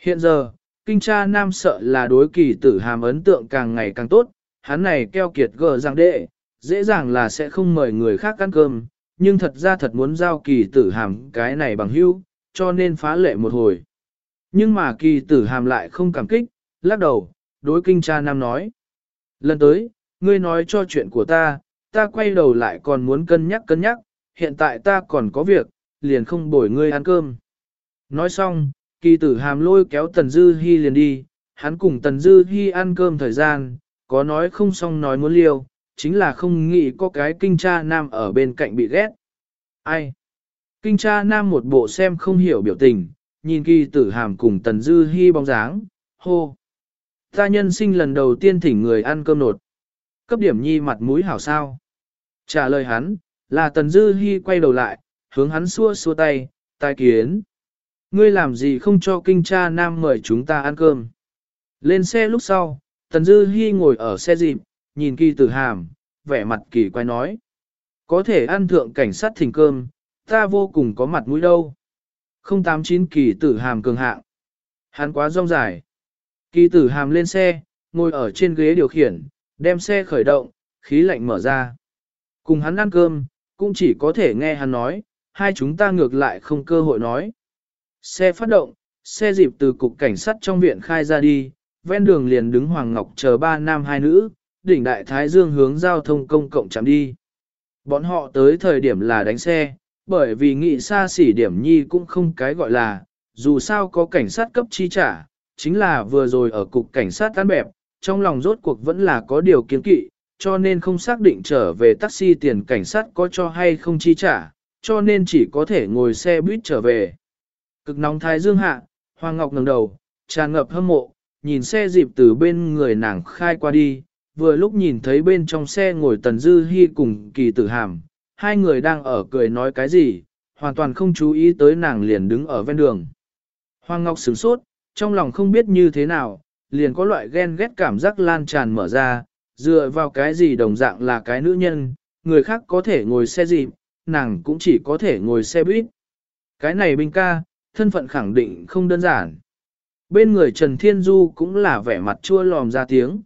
Hiện giờ, kinh cha nam sợ là đối kỳ tử hàm ấn tượng càng ngày càng tốt, hắn này keo kiệt gờ rằng đệ, dễ dàng là sẽ không mời người khác ăn cơm, nhưng thật ra thật muốn giao kỳ tử hàm cái này bằng hữu, cho nên phá lệ một hồi. Nhưng mà kỳ tử hàm lại không cảm kích, lắc đầu, đối kinh cha nam nói. Lần tới, ngươi nói cho chuyện của ta, ta quay đầu lại còn muốn cân nhắc cân nhắc, hiện tại ta còn có việc, liền không bồi ngươi ăn cơm. Nói xong, kỳ tử hàm lôi kéo Tần Dư Hi liền đi, hắn cùng Tần Dư Hi ăn cơm thời gian, có nói không xong nói muốn liêu, chính là không nghĩ có cái kinh cha nam ở bên cạnh bị ghét. Ai? Kinh cha nam một bộ xem không hiểu biểu tình, nhìn kỳ tử hàm cùng Tần Dư Hi bóng dáng, hô. Ta nhân sinh lần đầu tiên thỉnh người ăn cơm nột. Cấp điểm nhi mặt mũi hảo sao. Trả lời hắn, là Tần Dư Hi quay đầu lại, hướng hắn xua xua tay, tai kiến. Ngươi làm gì không cho kinh cha nam mời chúng ta ăn cơm. Lên xe lúc sau, Tần Dư Hi ngồi ở xe dịp, nhìn kỳ tử hàm, vẻ mặt kỳ quái nói. Có thể ăn thượng cảnh sát thỉnh cơm, ta vô cùng có mặt mũi đâu. 089 kỳ tử hàm cường hạng. Hắn quá rong dài. Kỳ tử hàm lên xe, ngồi ở trên ghế điều khiển, đem xe khởi động, khí lạnh mở ra. Cùng hắn ăn cơm, cũng chỉ có thể nghe hắn nói, hai chúng ta ngược lại không cơ hội nói. Xe phát động, xe dịp từ cục cảnh sát trong viện khai ra đi, ven đường liền đứng Hoàng Ngọc chờ ba nam hai nữ, đỉnh đại thái dương hướng giao thông công cộng chạm đi. Bọn họ tới thời điểm là đánh xe, bởi vì nghị xa xỉ điểm nhi cũng không cái gọi là, dù sao có cảnh sát cấp chi trả, chính là vừa rồi ở cục cảnh sát tán bẹp, trong lòng rốt cuộc vẫn là có điều kiến kỵ, cho nên không xác định trở về taxi tiền cảnh sát có cho hay không chi trả, cho nên chỉ có thể ngồi xe buýt trở về. Cực nóng thái dương hạ, Hoàng Ngọc ngẩng đầu, tràn ngập hâm mộ, nhìn xe dịp từ bên người nàng khai qua đi, vừa lúc nhìn thấy bên trong xe ngồi Tần Dư Hi cùng kỳ tử hàm, hai người đang ở cười nói cái gì, hoàn toàn không chú ý tới nàng liền đứng ở ven đường. Hoàng Ngọc sửng sốt, trong lòng không biết như thế nào, liền có loại ghen ghét cảm giác lan tràn mở ra, dựa vào cái gì đồng dạng là cái nữ nhân, người khác có thể ngồi xe dịp, nàng cũng chỉ có thể ngồi xe buýt. Cái này binh ca, thân phận khẳng định không đơn giản. Bên người Trần Thiên Du cũng là vẻ mặt chua lòm ra tiếng.